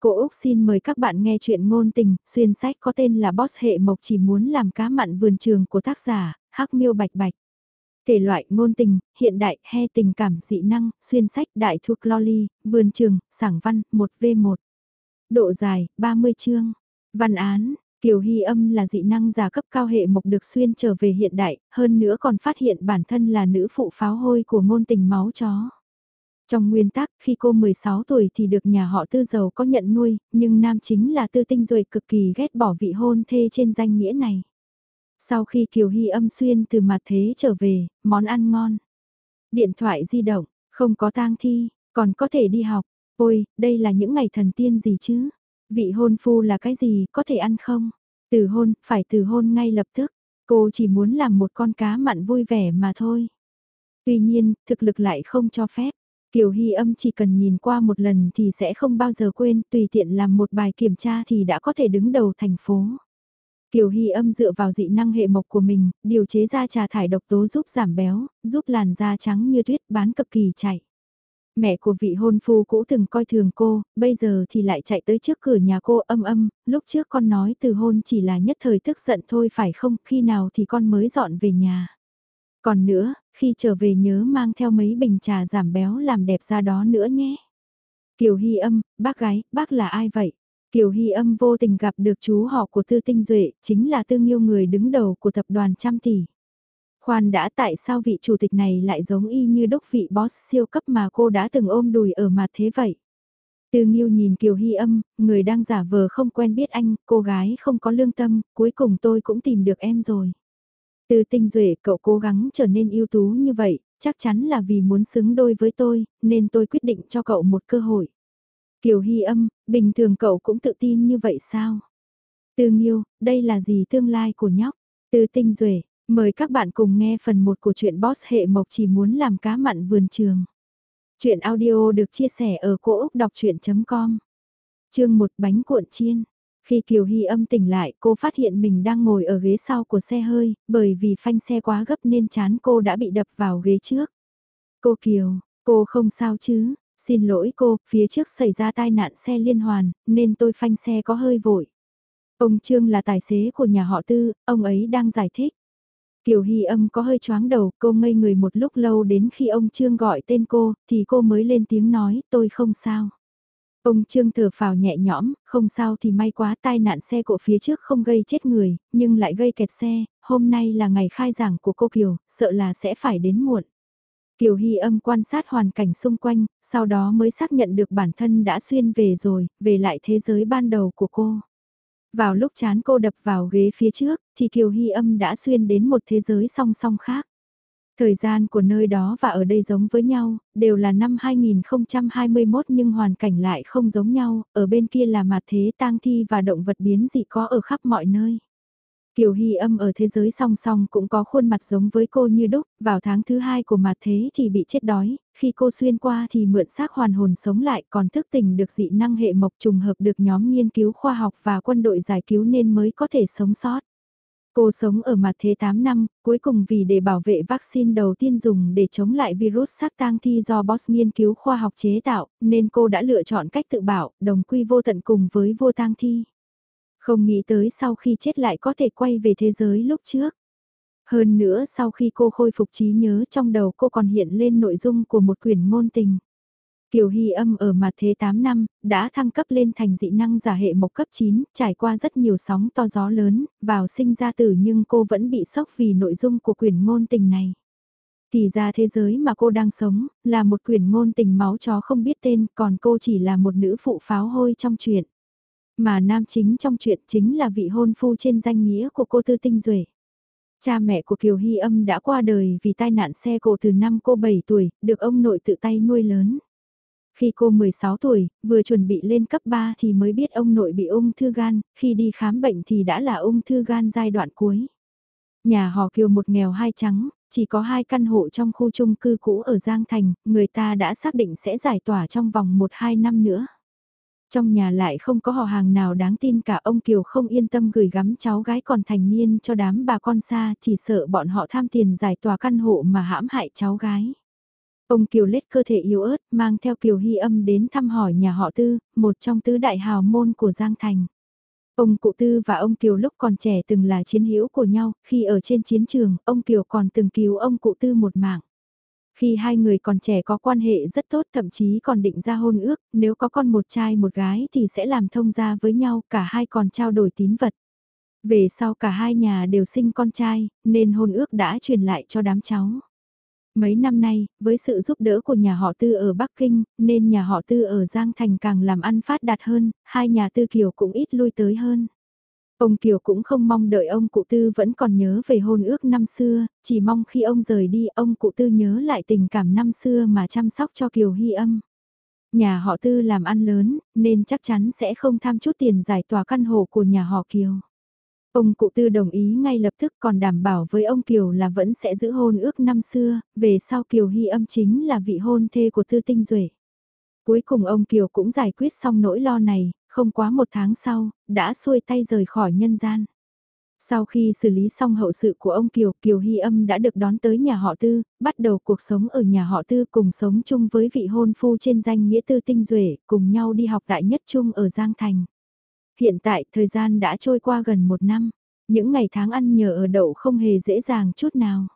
Cô Úc xin mời các bạn nghe chuyện ngôn tình, xuyên sách có tên là Boss hệ mộc chỉ muốn làm cá mặn vườn trường của tác giả, Hắc Miêu Bạch Bạch. Thể loại ngôn tình, hiện đại, he tình cảm, dị năng, xuyên sách, đại thuộc loli, vườn trường, sảng văn, 1v1. Độ dài, 30 chương. Văn án, Kiều Hy âm là dị năng giả cấp cao hệ mộc được xuyên trở về hiện đại, hơn nữa còn phát hiện bản thân là nữ phụ pháo hôi của ngôn tình máu chó. Trong nguyên tắc, khi cô 16 tuổi thì được nhà họ tư giàu có nhận nuôi, nhưng nam chính là tư tinh rồi cực kỳ ghét bỏ vị hôn thê trên danh nghĩa này. Sau khi Kiều Hy âm xuyên từ mặt thế trở về, món ăn ngon. Điện thoại di động, không có tang thi, còn có thể đi học. Ôi, đây là những ngày thần tiên gì chứ? Vị hôn phu là cái gì, có thể ăn không? Từ hôn, phải từ hôn ngay lập tức. Cô chỉ muốn làm một con cá mặn vui vẻ mà thôi. Tuy nhiên, thực lực lại không cho phép. Kiều Hy âm chỉ cần nhìn qua một lần thì sẽ không bao giờ quên, tùy tiện làm một bài kiểm tra thì đã có thể đứng đầu thành phố. Kiều Hy âm dựa vào dị năng hệ mộc của mình, điều chế ra trà thải độc tố giúp giảm béo, giúp làn da trắng như tuyết bán cực kỳ chạy. Mẹ của vị hôn phu cũ từng coi thường cô, bây giờ thì lại chạy tới trước cửa nhà cô âm âm, lúc trước con nói từ hôn chỉ là nhất thời tức giận thôi phải không, khi nào thì con mới dọn về nhà. Còn nữa, khi trở về nhớ mang theo mấy bình trà giảm béo làm đẹp ra đó nữa nhé. Kiều Hy âm, bác gái, bác là ai vậy? Kiều Hy âm vô tình gặp được chú họ của Tư Tinh Duệ, chính là tương yêu người đứng đầu của tập đoàn trăm tỷ. Khoan đã tại sao vị chủ tịch này lại giống y như đốc vị boss siêu cấp mà cô đã từng ôm đùi ở mặt thế vậy? Tư Nghiêu nhìn Kiều Hy âm, người đang giả vờ không quen biết anh, cô gái không có lương tâm, cuối cùng tôi cũng tìm được em rồi. Từ tinh duệ cậu cố gắng trở nên ưu tú như vậy, chắc chắn là vì muốn xứng đôi với tôi, nên tôi quyết định cho cậu một cơ hội. Kiều Hy âm, bình thường cậu cũng tự tin như vậy sao? Tương yêu, đây là gì tương lai của nhóc? Từ tinh duệ mời các bạn cùng nghe phần 1 của truyện Boss hệ mộc chỉ muốn làm cá mặn vườn trường. Chuyện audio được chia sẻ ở cỗ đọc chuyện.com Chương 1 bánh cuộn chiên khi Kiều Hy âm tỉnh lại, cô phát hiện mình đang ngồi ở ghế sau của xe hơi, bởi vì phanh xe quá gấp nên chán cô đã bị đập vào ghế trước. Cô Kiều, cô không sao chứ? Xin lỗi cô, phía trước xảy ra tai nạn xe liên hoàn, nên tôi phanh xe có hơi vội. Ông Trương là tài xế của nhà họ Tư, ông ấy đang giải thích. Kiều Hy âm có hơi choáng đầu, cô ngây người một lúc lâu đến khi ông Trương gọi tên cô, thì cô mới lên tiếng nói, tôi không sao. Ông Trương thở phào nhẹ nhõm, không sao thì may quá tai nạn xe cộ phía trước không gây chết người, nhưng lại gây kẹt xe, hôm nay là ngày khai giảng của cô Kiều, sợ là sẽ phải đến muộn. Kiều Hy âm quan sát hoàn cảnh xung quanh, sau đó mới xác nhận được bản thân đã xuyên về rồi, về lại thế giới ban đầu của cô. Vào lúc chán cô đập vào ghế phía trước, thì Kiều Hy âm đã xuyên đến một thế giới song song khác. Thời gian của nơi đó và ở đây giống với nhau, đều là năm 2021 nhưng hoàn cảnh lại không giống nhau, ở bên kia là mặt thế tang thi và động vật biến dị có ở khắp mọi nơi. Kiều Hy âm ở thế giới song song cũng có khuôn mặt giống với cô như đúc, vào tháng thứ hai của mặt thế thì bị chết đói, khi cô xuyên qua thì mượn xác hoàn hồn sống lại còn thức tỉnh được dị năng hệ mộc trùng hợp được nhóm nghiên cứu khoa học và quân đội giải cứu nên mới có thể sống sót. Cô sống ở mặt thế 8 năm, cuối cùng vì để bảo vệ vaccine đầu tiên dùng để chống lại virus xác tang thi do Boss nghiên cứu khoa học chế tạo, nên cô đã lựa chọn cách tự bảo, đồng quy vô tận cùng với vô tang thi. Không nghĩ tới sau khi chết lại có thể quay về thế giới lúc trước. Hơn nữa sau khi cô khôi phục trí nhớ trong đầu cô còn hiện lên nội dung của một quyển ngôn tình. Kiều Hy âm ở mặt thế 8 năm, đã thăng cấp lên thành dị năng giả hệ mộc cấp 9, trải qua rất nhiều sóng to gió lớn, vào sinh ra tử nhưng cô vẫn bị sốc vì nội dung của quyển ngôn tình này. Thì ra thế giới mà cô đang sống, là một quyển ngôn tình máu chó không biết tên, còn cô chỉ là một nữ phụ pháo hôi trong chuyện. Mà nam chính trong chuyện chính là vị hôn phu trên danh nghĩa của cô Tư Tinh Duệ. Cha mẹ của Kiều Hy âm đã qua đời vì tai nạn xe cộ từ năm cô 7 tuổi, được ông nội tự tay nuôi lớn. Khi cô 16 tuổi, vừa chuẩn bị lên cấp 3 thì mới biết ông nội bị ung thư gan, khi đi khám bệnh thì đã là ung thư gan giai đoạn cuối. Nhà họ Kiều một nghèo hai trắng, chỉ có hai căn hộ trong khu chung cư cũ ở Giang Thành, người ta đã xác định sẽ giải tỏa trong vòng 1-2 năm nữa. Trong nhà lại không có họ hàng nào đáng tin cả ông Kiều không yên tâm gửi gắm cháu gái còn thành niên cho đám bà con xa chỉ sợ bọn họ tham tiền giải tỏa căn hộ mà hãm hại cháu gái. Ông Kiều lết cơ thể yếu ớt, mang theo Kiều Hy âm đến thăm hỏi nhà họ Tư, một trong tứ đại hào môn của Giang Thành. Ông Cụ Tư và ông Kiều lúc còn trẻ từng là chiến hữu của nhau, khi ở trên chiến trường, ông Kiều còn từng cứu ông Cụ Tư một mạng. Khi hai người còn trẻ có quan hệ rất tốt thậm chí còn định ra hôn ước, nếu có con một trai một gái thì sẽ làm thông gia với nhau, cả hai còn trao đổi tín vật. Về sau cả hai nhà đều sinh con trai, nên hôn ước đã truyền lại cho đám cháu. Mấy năm nay, với sự giúp đỡ của nhà họ Tư ở Bắc Kinh, nên nhà họ Tư ở Giang Thành càng làm ăn phát đạt hơn, hai nhà Tư Kiều cũng ít lui tới hơn. Ông Kiều cũng không mong đợi ông cụ Tư vẫn còn nhớ về hôn ước năm xưa, chỉ mong khi ông rời đi ông cụ Tư nhớ lại tình cảm năm xưa mà chăm sóc cho Kiều Hy âm. Nhà họ Tư làm ăn lớn, nên chắc chắn sẽ không tham chút tiền giải tỏa căn hộ của nhà họ Kiều. Ông cụ tư đồng ý ngay lập tức còn đảm bảo với ông Kiều là vẫn sẽ giữ hôn ước năm xưa, về sau Kiều Hy âm chính là vị hôn thê của Tư Tinh Duệ. Cuối cùng ông Kiều cũng giải quyết xong nỗi lo này, không quá một tháng sau, đã xuôi tay rời khỏi nhân gian. Sau khi xử lý xong hậu sự của ông Kiều, Kiều Hy âm đã được đón tới nhà họ Tư, bắt đầu cuộc sống ở nhà họ Tư cùng sống chung với vị hôn phu trên danh nghĩa Tư Tinh Duệ, cùng nhau đi học tại nhất trung ở Giang Thành. Hiện tại thời gian đã trôi qua gần một năm, những ngày tháng ăn nhờ ở đậu không hề dễ dàng chút nào.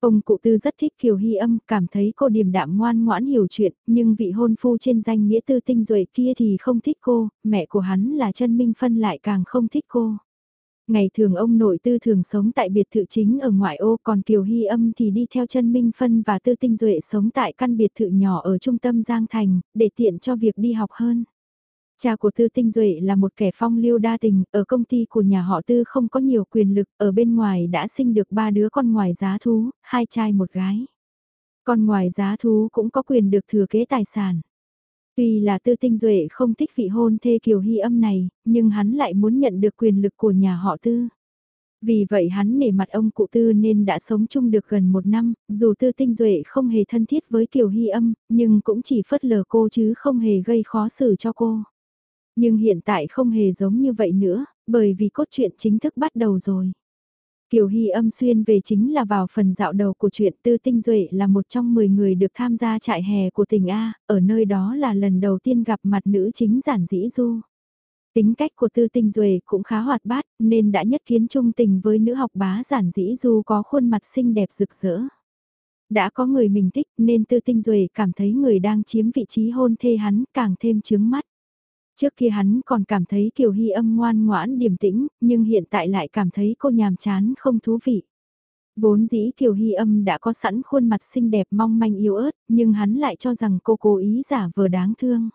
Ông cụ tư rất thích Kiều Hy âm, cảm thấy cô điềm đạm ngoan ngoãn hiểu chuyện, nhưng vị hôn phu trên danh nghĩa tư tinh rồi kia thì không thích cô, mẹ của hắn là chân minh phân lại càng không thích cô. Ngày thường ông nội tư thường sống tại biệt thự chính ở ngoại ô còn Kiều Hy âm thì đi theo chân minh phân và tư tinh duệ sống tại căn biệt thự nhỏ ở trung tâm Giang Thành, để tiện cho việc đi học hơn. Cha của Tư Tinh Duệ là một kẻ phong lưu đa tình, ở công ty của nhà họ Tư không có nhiều quyền lực, ở bên ngoài đã sinh được ba đứa con ngoài giá thú, hai trai một gái. Con ngoài giá thú cũng có quyền được thừa kế tài sản. Tuy là Tư Tinh Duệ không thích vị hôn thê Kiều Hy âm này, nhưng hắn lại muốn nhận được quyền lực của nhà họ Tư. Vì vậy hắn nể mặt ông cụ tư nên đã sống chung được gần một năm, dù tư tinh duệ không hề thân thiết với Kiều Hy âm, nhưng cũng chỉ phớt lờ cô chứ không hề gây khó xử cho cô. Nhưng hiện tại không hề giống như vậy nữa, bởi vì cốt truyện chính thức bắt đầu rồi. Kiều Hy âm xuyên về chính là vào phần dạo đầu của chuyện Tư Tinh Duệ là một trong 10 người được tham gia trại hè của tỉnh A, ở nơi đó là lần đầu tiên gặp mặt nữ chính giản dĩ du. Tính cách của Tư Tinh Duệ cũng khá hoạt bát nên đã nhất kiến trung tình với nữ học bá giản dĩ du có khuôn mặt xinh đẹp rực rỡ. Đã có người mình thích nên Tư Tinh Duệ cảm thấy người đang chiếm vị trí hôn thê hắn càng thêm chướng mắt. Trước kia hắn còn cảm thấy Kiều Hy âm ngoan ngoãn điềm tĩnh, nhưng hiện tại lại cảm thấy cô nhàm chán không thú vị. Vốn dĩ Kiều Hy âm đã có sẵn khuôn mặt xinh đẹp mong manh yếu ớt, nhưng hắn lại cho rằng cô cố ý giả vờ đáng thương.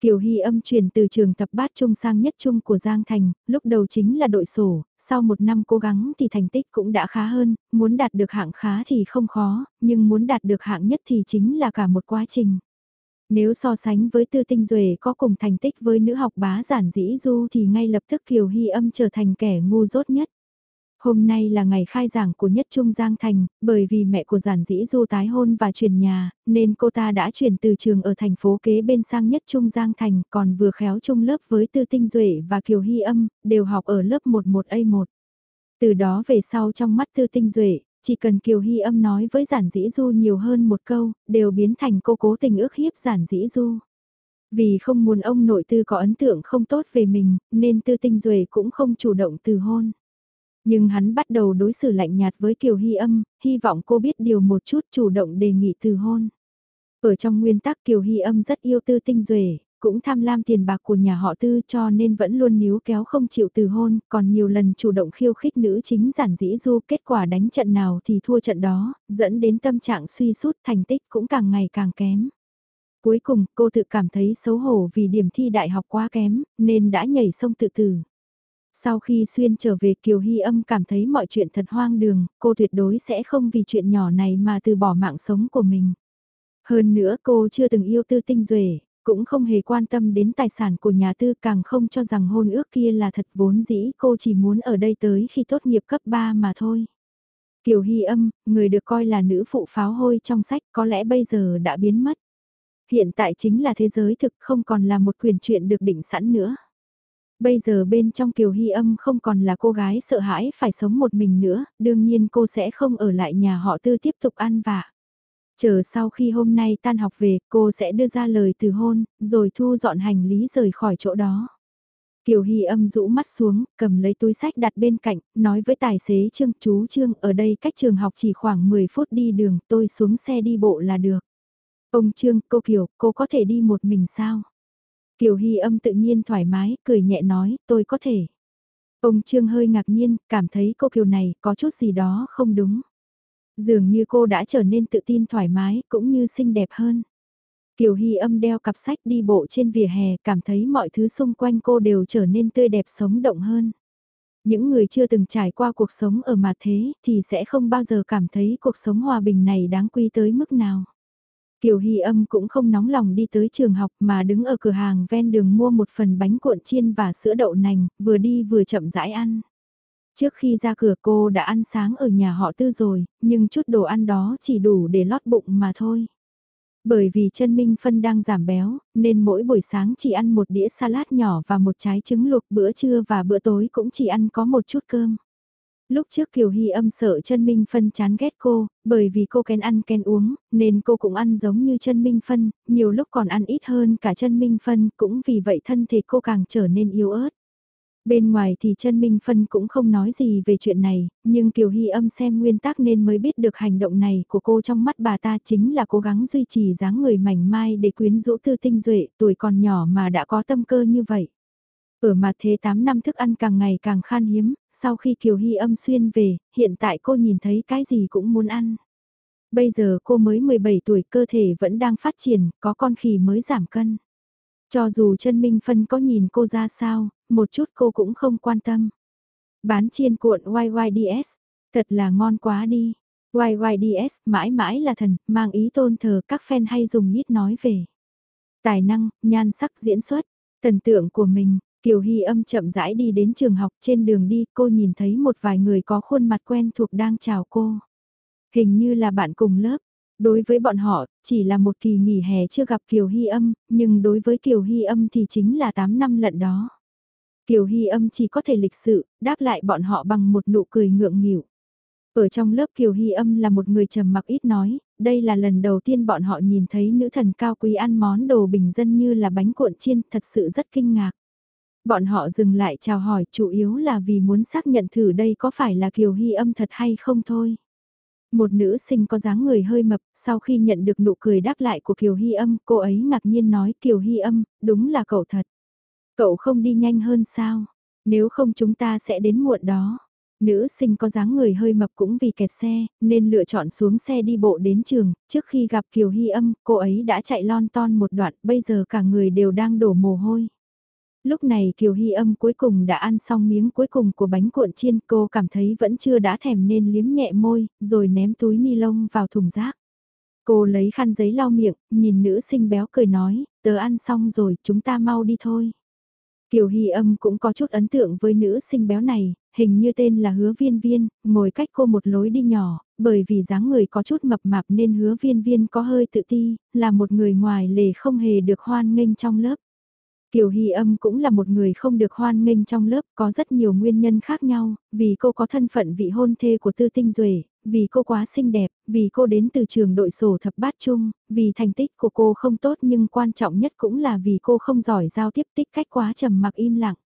Kiều Hy âm chuyển từ trường tập bát trung sang nhất trung của Giang Thành, lúc đầu chính là đội sổ, sau một năm cố gắng thì thành tích cũng đã khá hơn, muốn đạt được hạng khá thì không khó, nhưng muốn đạt được hạng nhất thì chính là cả một quá trình. Nếu so sánh với tư tinh duệ có cùng thành tích với nữ học bá giản dĩ du thì ngay lập tức Kiều Hy âm trở thành kẻ ngu dốt nhất. Hôm nay là ngày khai giảng của Nhất Trung Giang Thành, bởi vì mẹ của giản dĩ du tái hôn và chuyển nhà, nên cô ta đã chuyển từ trường ở thành phố kế bên sang Nhất Trung Giang Thành, còn vừa khéo chung lớp với Tư Tinh Duệ và Kiều Hy Âm, đều học ở lớp 11A1. Từ đó về sau trong mắt Tư Tinh Duệ, chỉ cần Kiều Hy âm nói với giản dĩ du nhiều hơn một câu, đều biến thành cô cố tình ước hiếp giản dĩ du. Vì không muốn ông nội tư có ấn tượng không tốt về mình, nên tư tinh duệ cũng không chủ động từ hôn. Nhưng hắn bắt đầu đối xử lạnh nhạt với Kiều Hy âm, hy vọng cô biết điều một chút chủ động đề nghị từ hôn. Ở trong nguyên tắc Kiều Hy âm rất yêu tư tinh duệ cũng tham lam tiền bạc của nhà họ tư cho nên vẫn luôn níu kéo không chịu từ hôn, còn nhiều lần chủ động khiêu khích nữ chính giản dĩ du kết quả đánh trận nào thì thua trận đó, dẫn đến tâm trạng suy sút thành tích cũng càng ngày càng kém. Cuối cùng cô tự cảm thấy xấu hổ vì điểm thi đại học quá kém, nên đã nhảy sông tự tử. Sau khi xuyên trở về Kiều Hy âm cảm thấy mọi chuyện thật hoang đường, cô tuyệt đối sẽ không vì chuyện nhỏ này mà từ bỏ mạng sống của mình. Hơn nữa cô chưa từng yêu tư tinh duệ cũng không hề quan tâm đến tài sản của nhà tư càng không cho rằng hôn ước kia là thật vốn dĩ cô chỉ muốn ở đây tới khi tốt nghiệp cấp 3 mà thôi. Kiều Hy âm, người được coi là nữ phụ pháo hôi trong sách có lẽ bây giờ đã biến mất. Hiện tại chính là thế giới thực không còn là một quyền chuyện được định sẵn nữa. Bây giờ bên trong Kiều Hy âm không còn là cô gái sợ hãi phải sống một mình nữa, đương nhiên cô sẽ không ở lại nhà họ tư tiếp tục ăn vạ. Chờ sau khi hôm nay tan học về, cô sẽ đưa ra lời từ hôn, rồi thu dọn hành lý rời khỏi chỗ đó. Kiều Hy âm rũ mắt xuống, cầm lấy túi sách đặt bên cạnh, nói với tài xế Trương, chú Trương, ở đây cách trường học chỉ khoảng 10 phút đi đường, tôi xuống xe đi bộ là được. Ông Trương, cô Kiều, cô có thể đi một mình sao? Kiều Hy âm tự nhiên thoải mái, cười nhẹ nói, tôi có thể. Ông Trương hơi ngạc nhiên, cảm thấy cô Kiều này có chút gì đó không đúng. Dường như cô đã trở nên tự tin thoải mái, cũng như xinh đẹp hơn. Kiều Hy âm đeo cặp sách đi bộ trên vỉa hè, cảm thấy mọi thứ xung quanh cô đều trở nên tươi đẹp sống động hơn. Những người chưa từng trải qua cuộc sống ở mặt thế thì sẽ không bao giờ cảm thấy cuộc sống hòa bình này đáng quý tới mức nào. Kiều Hy âm cũng không nóng lòng đi tới trường học mà đứng ở cửa hàng ven đường mua một phần bánh cuộn chiên và sữa đậu nành, vừa đi vừa chậm rãi ăn. Trước khi ra cửa cô đã ăn sáng ở nhà họ tư rồi, nhưng chút đồ ăn đó chỉ đủ để lót bụng mà thôi. Bởi vì chân Minh Phân đang giảm béo, nên mỗi buổi sáng chỉ ăn một đĩa salad nhỏ và một trái trứng luộc bữa trưa và bữa tối cũng chỉ ăn có một chút cơm. Lúc trước Kiều Hy âm sợ chân Minh Phân chán ghét cô, bởi vì cô kén ăn kén uống, nên cô cũng ăn giống như chân Minh Phân, nhiều lúc còn ăn ít hơn cả chân Minh Phân, cũng vì vậy thân thể cô càng trở nên yếu ớt. Bên ngoài thì chân Minh Phân cũng không nói gì về chuyện này, nhưng Kiều Hy âm xem nguyên tắc nên mới biết được hành động này của cô trong mắt bà ta chính là cố gắng duy trì dáng người mảnh mai để quyến rũ tư tinh duệ tuổi còn nhỏ mà đã có tâm cơ như vậy. Ở mặt thế 8 năm thức ăn càng ngày càng khan hiếm, sau khi Kiều Hy âm xuyên về, hiện tại cô nhìn thấy cái gì cũng muốn ăn. Bây giờ cô mới 17 tuổi cơ thể vẫn đang phát triển, có con khỉ mới giảm cân. Cho dù chân Minh Phân có nhìn cô ra sao, một chút cô cũng không quan tâm. Bán chiên cuộn YYDS, thật là ngon quá đi. YYDS mãi mãi là thần, mang ý tôn thờ các fan hay dùng nhít nói về. Tài năng, nhan sắc diễn xuất, thần tượng của mình, Kiều Hy âm chậm rãi đi đến trường học trên đường đi cô nhìn thấy một vài người có khuôn mặt quen thuộc đang chào cô. Hình như là bạn cùng lớp, Đối với bọn họ, chỉ là một kỳ nghỉ hè chưa gặp Kiều Hy âm, nhưng đối với Kiều Hy âm thì chính là 8 năm lận đó. Kiều Hy âm chỉ có thể lịch sự, đáp lại bọn họ bằng một nụ cười ngượng nghịu. Ở trong lớp Kiều Hy âm là một người trầm mặc ít nói, đây là lần đầu tiên bọn họ nhìn thấy nữ thần cao quý ăn món đồ bình dân như là bánh cuộn chiên, thật sự rất kinh ngạc. Bọn họ dừng lại chào hỏi chủ yếu là vì muốn xác nhận thử đây có phải là Kiều Hy âm thật hay không thôi. Một nữ sinh có dáng người hơi mập, sau khi nhận được nụ cười đáp lại của Kiều Hy âm, cô ấy ngạc nhiên nói Kiều Hy âm, đúng là cậu thật. Cậu không đi nhanh hơn sao? Nếu không chúng ta sẽ đến muộn đó. Nữ sinh có dáng người hơi mập cũng vì kẹt xe, nên lựa chọn xuống xe đi bộ đến trường, trước khi gặp Kiều Hy âm, cô ấy đã chạy lon ton một đoạn, bây giờ cả người đều đang đổ mồ hôi. Lúc này Kiều Hy âm cuối cùng đã ăn xong miếng cuối cùng của bánh cuộn chiên cô cảm thấy vẫn chưa đã thèm nên liếm nhẹ môi, rồi ném túi ni lông vào thùng rác. Cô lấy khăn giấy lau miệng, nhìn nữ sinh béo cười nói, tớ ăn xong rồi, chúng ta mau đi thôi. Kiều Hy âm cũng có chút ấn tượng với nữ sinh béo này, hình như tên là hứa viên viên, ngồi cách cô một lối đi nhỏ, bởi vì dáng người có chút mập mạp nên hứa viên viên có hơi tự ti, là một người ngoài lề không hề được hoan nghênh trong lớp. Tiểu Hy âm cũng là một người không được hoan nghênh trong lớp, có rất nhiều nguyên nhân khác nhau, vì cô có thân phận vị hôn thê của Tư Tinh Duệ, vì cô quá xinh đẹp, vì cô đến từ trường đội sổ thập bát chung, vì thành tích của cô không tốt nhưng quan trọng nhất cũng là vì cô không giỏi giao tiếp tích cách quá trầm mặc im lặng.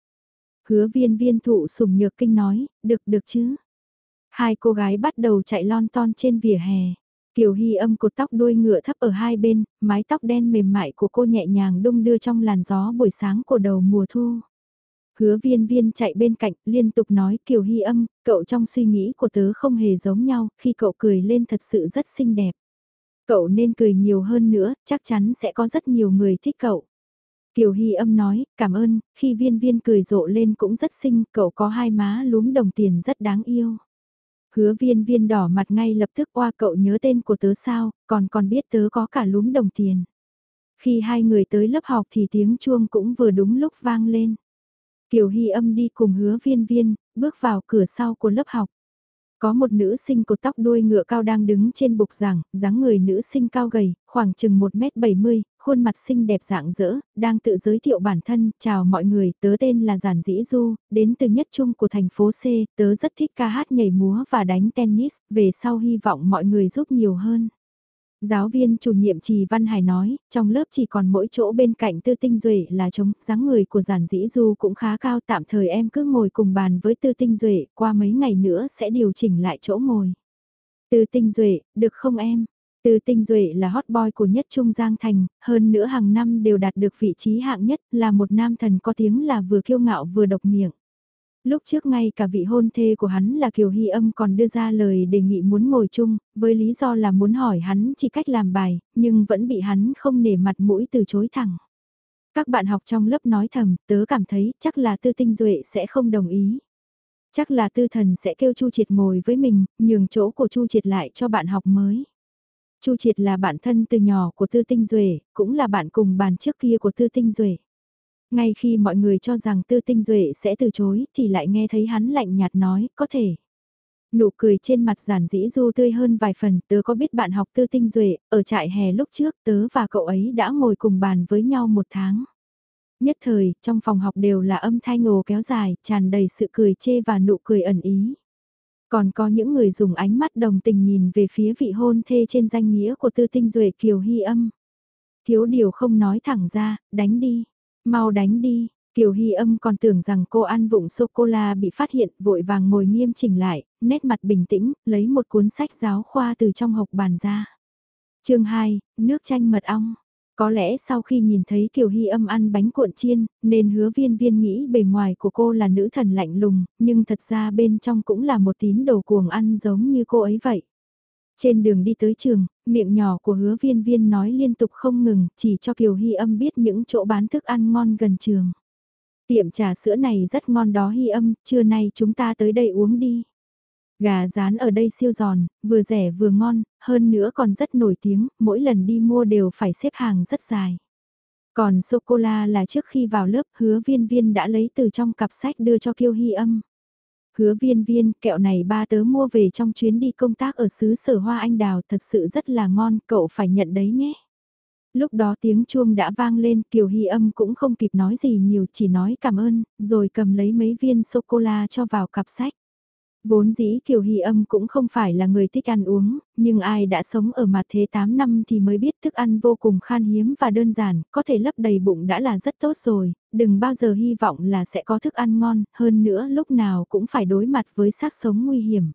Hứa viên viên thụ sùng nhược kinh nói, được được chứ. Hai cô gái bắt đầu chạy lon ton trên vỉa hè. Kiều Hy âm cột tóc đuôi ngựa thấp ở hai bên, mái tóc đen mềm mại của cô nhẹ nhàng đung đưa trong làn gió buổi sáng của đầu mùa thu. Hứa viên viên chạy bên cạnh, liên tục nói Kiều Hy âm, cậu trong suy nghĩ của tớ không hề giống nhau, khi cậu cười lên thật sự rất xinh đẹp. Cậu nên cười nhiều hơn nữa, chắc chắn sẽ có rất nhiều người thích cậu. Kiều Hy âm nói, cảm ơn, khi viên viên cười rộ lên cũng rất xinh, cậu có hai má lúm đồng tiền rất đáng yêu. Hứa viên viên đỏ mặt ngay lập tức qua cậu nhớ tên của tớ sao, còn còn biết tớ có cả lúm đồng tiền. Khi hai người tới lớp học thì tiếng chuông cũng vừa đúng lúc vang lên. Kiều Hy âm đi cùng hứa viên viên, bước vào cửa sau của lớp học. Có một nữ sinh cột tóc đuôi ngựa cao đang đứng trên bục giảng, dáng người nữ sinh cao gầy, khoảng chừng 1m70, khuôn mặt xinh đẹp dạng dỡ, đang tự giới thiệu bản thân, chào mọi người, tớ tên là Giản Dĩ Du, đến từ nhất trung của thành phố C, tớ rất thích ca hát nhảy múa và đánh tennis, về sau hy vọng mọi người giúp nhiều hơn. Giáo viên chủ nhiệm Trì Văn Hải nói, trong lớp chỉ còn mỗi chỗ bên cạnh Tư Tinh Duệ là trống, dáng người của giản dĩ du cũng khá cao tạm thời em cứ ngồi cùng bàn với Tư Tinh Duệ, qua mấy ngày nữa sẽ điều chỉnh lại chỗ ngồi. Tư Tinh Duệ, được không em? Tư Tinh Duệ là hot boy của nhất Trung Giang Thành, hơn nữa hàng năm đều đạt được vị trí hạng nhất, là một nam thần có tiếng là vừa kiêu ngạo vừa độc miệng. Lúc trước ngay cả vị hôn thê của hắn là Kiều Hy Âm còn đưa ra lời đề nghị muốn ngồi chung, với lý do là muốn hỏi hắn chỉ cách làm bài, nhưng vẫn bị hắn không nể mặt mũi từ chối thẳng. Các bạn học trong lớp nói thầm, tớ cảm thấy chắc là tư tinh duệ sẽ không đồng ý. Chắc là tư thần sẽ kêu Chu Triệt ngồi với mình, nhường chỗ của Chu Triệt lại cho bạn học mới. Chu Triệt là bạn thân từ nhỏ của Tư Tinh Duệ, cũng là bạn cùng bàn trước kia của Tư Tinh Duệ. Ngay khi mọi người cho rằng Tư Tinh Duệ sẽ từ chối thì lại nghe thấy hắn lạnh nhạt nói, có thể. Nụ cười trên mặt giản dĩ du tươi hơn vài phần, tớ có biết bạn học Tư Tinh Duệ, ở trại hè lúc trước tớ và cậu ấy đã ngồi cùng bàn với nhau một tháng. Nhất thời, trong phòng học đều là âm thanh ồ kéo dài, tràn đầy sự cười chê và nụ cười ẩn ý. Còn có những người dùng ánh mắt đồng tình nhìn về phía vị hôn thê trên danh nghĩa của tư tinh duệ kiều hy âm. Thiếu điều không nói thẳng ra, đánh đi, mau đánh đi. Kiều Hy âm còn tưởng rằng cô ăn vụng sô-cô-la bị phát hiện vội vàng ngồi nghiêm chỉnh lại, nét mặt bình tĩnh, lấy một cuốn sách giáo khoa từ trong hộc bàn ra. chương 2, nước chanh mật ong. Có lẽ sau khi nhìn thấy Kiều Hy âm ăn bánh cuộn chiên, nên hứa viên viên nghĩ bề ngoài của cô là nữ thần lạnh lùng, nhưng thật ra bên trong cũng là một tín đồ cuồng ăn giống như cô ấy vậy. Trên đường đi tới trường, miệng nhỏ của hứa viên viên nói liên tục không ngừng, chỉ cho Kiều Hy âm biết những chỗ bán thức ăn ngon gần trường. Tiệm trà sữa này rất ngon đó Hy âm, trưa nay chúng ta tới đây uống đi. Gà rán ở đây siêu giòn, vừa rẻ vừa ngon, hơn nữa còn rất nổi tiếng, mỗi lần đi mua đều phải xếp hàng rất dài. Còn sô-cô-la là trước khi vào lớp hứa viên viên đã lấy từ trong cặp sách đưa cho Kiêu Hy âm. Hứa viên viên, kẹo này ba tớ mua về trong chuyến đi công tác ở xứ sở hoa anh đào thật sự rất là ngon, cậu phải nhận đấy nhé. Lúc đó tiếng chuông đã vang lên, Kiều Hy âm cũng không kịp nói gì nhiều, chỉ nói cảm ơn, rồi cầm lấy mấy viên sô-cô-la cho vào cặp sách. Vốn dĩ Kiều Hy âm cũng không phải là người thích ăn uống, nhưng ai đã sống ở mặt thế 8 năm thì mới biết thức ăn vô cùng khan hiếm và đơn giản, có thể lấp đầy bụng đã là rất tốt rồi, đừng bao giờ hy vọng là sẽ có thức ăn ngon, hơn nữa lúc nào cũng phải đối mặt với xác sống nguy hiểm.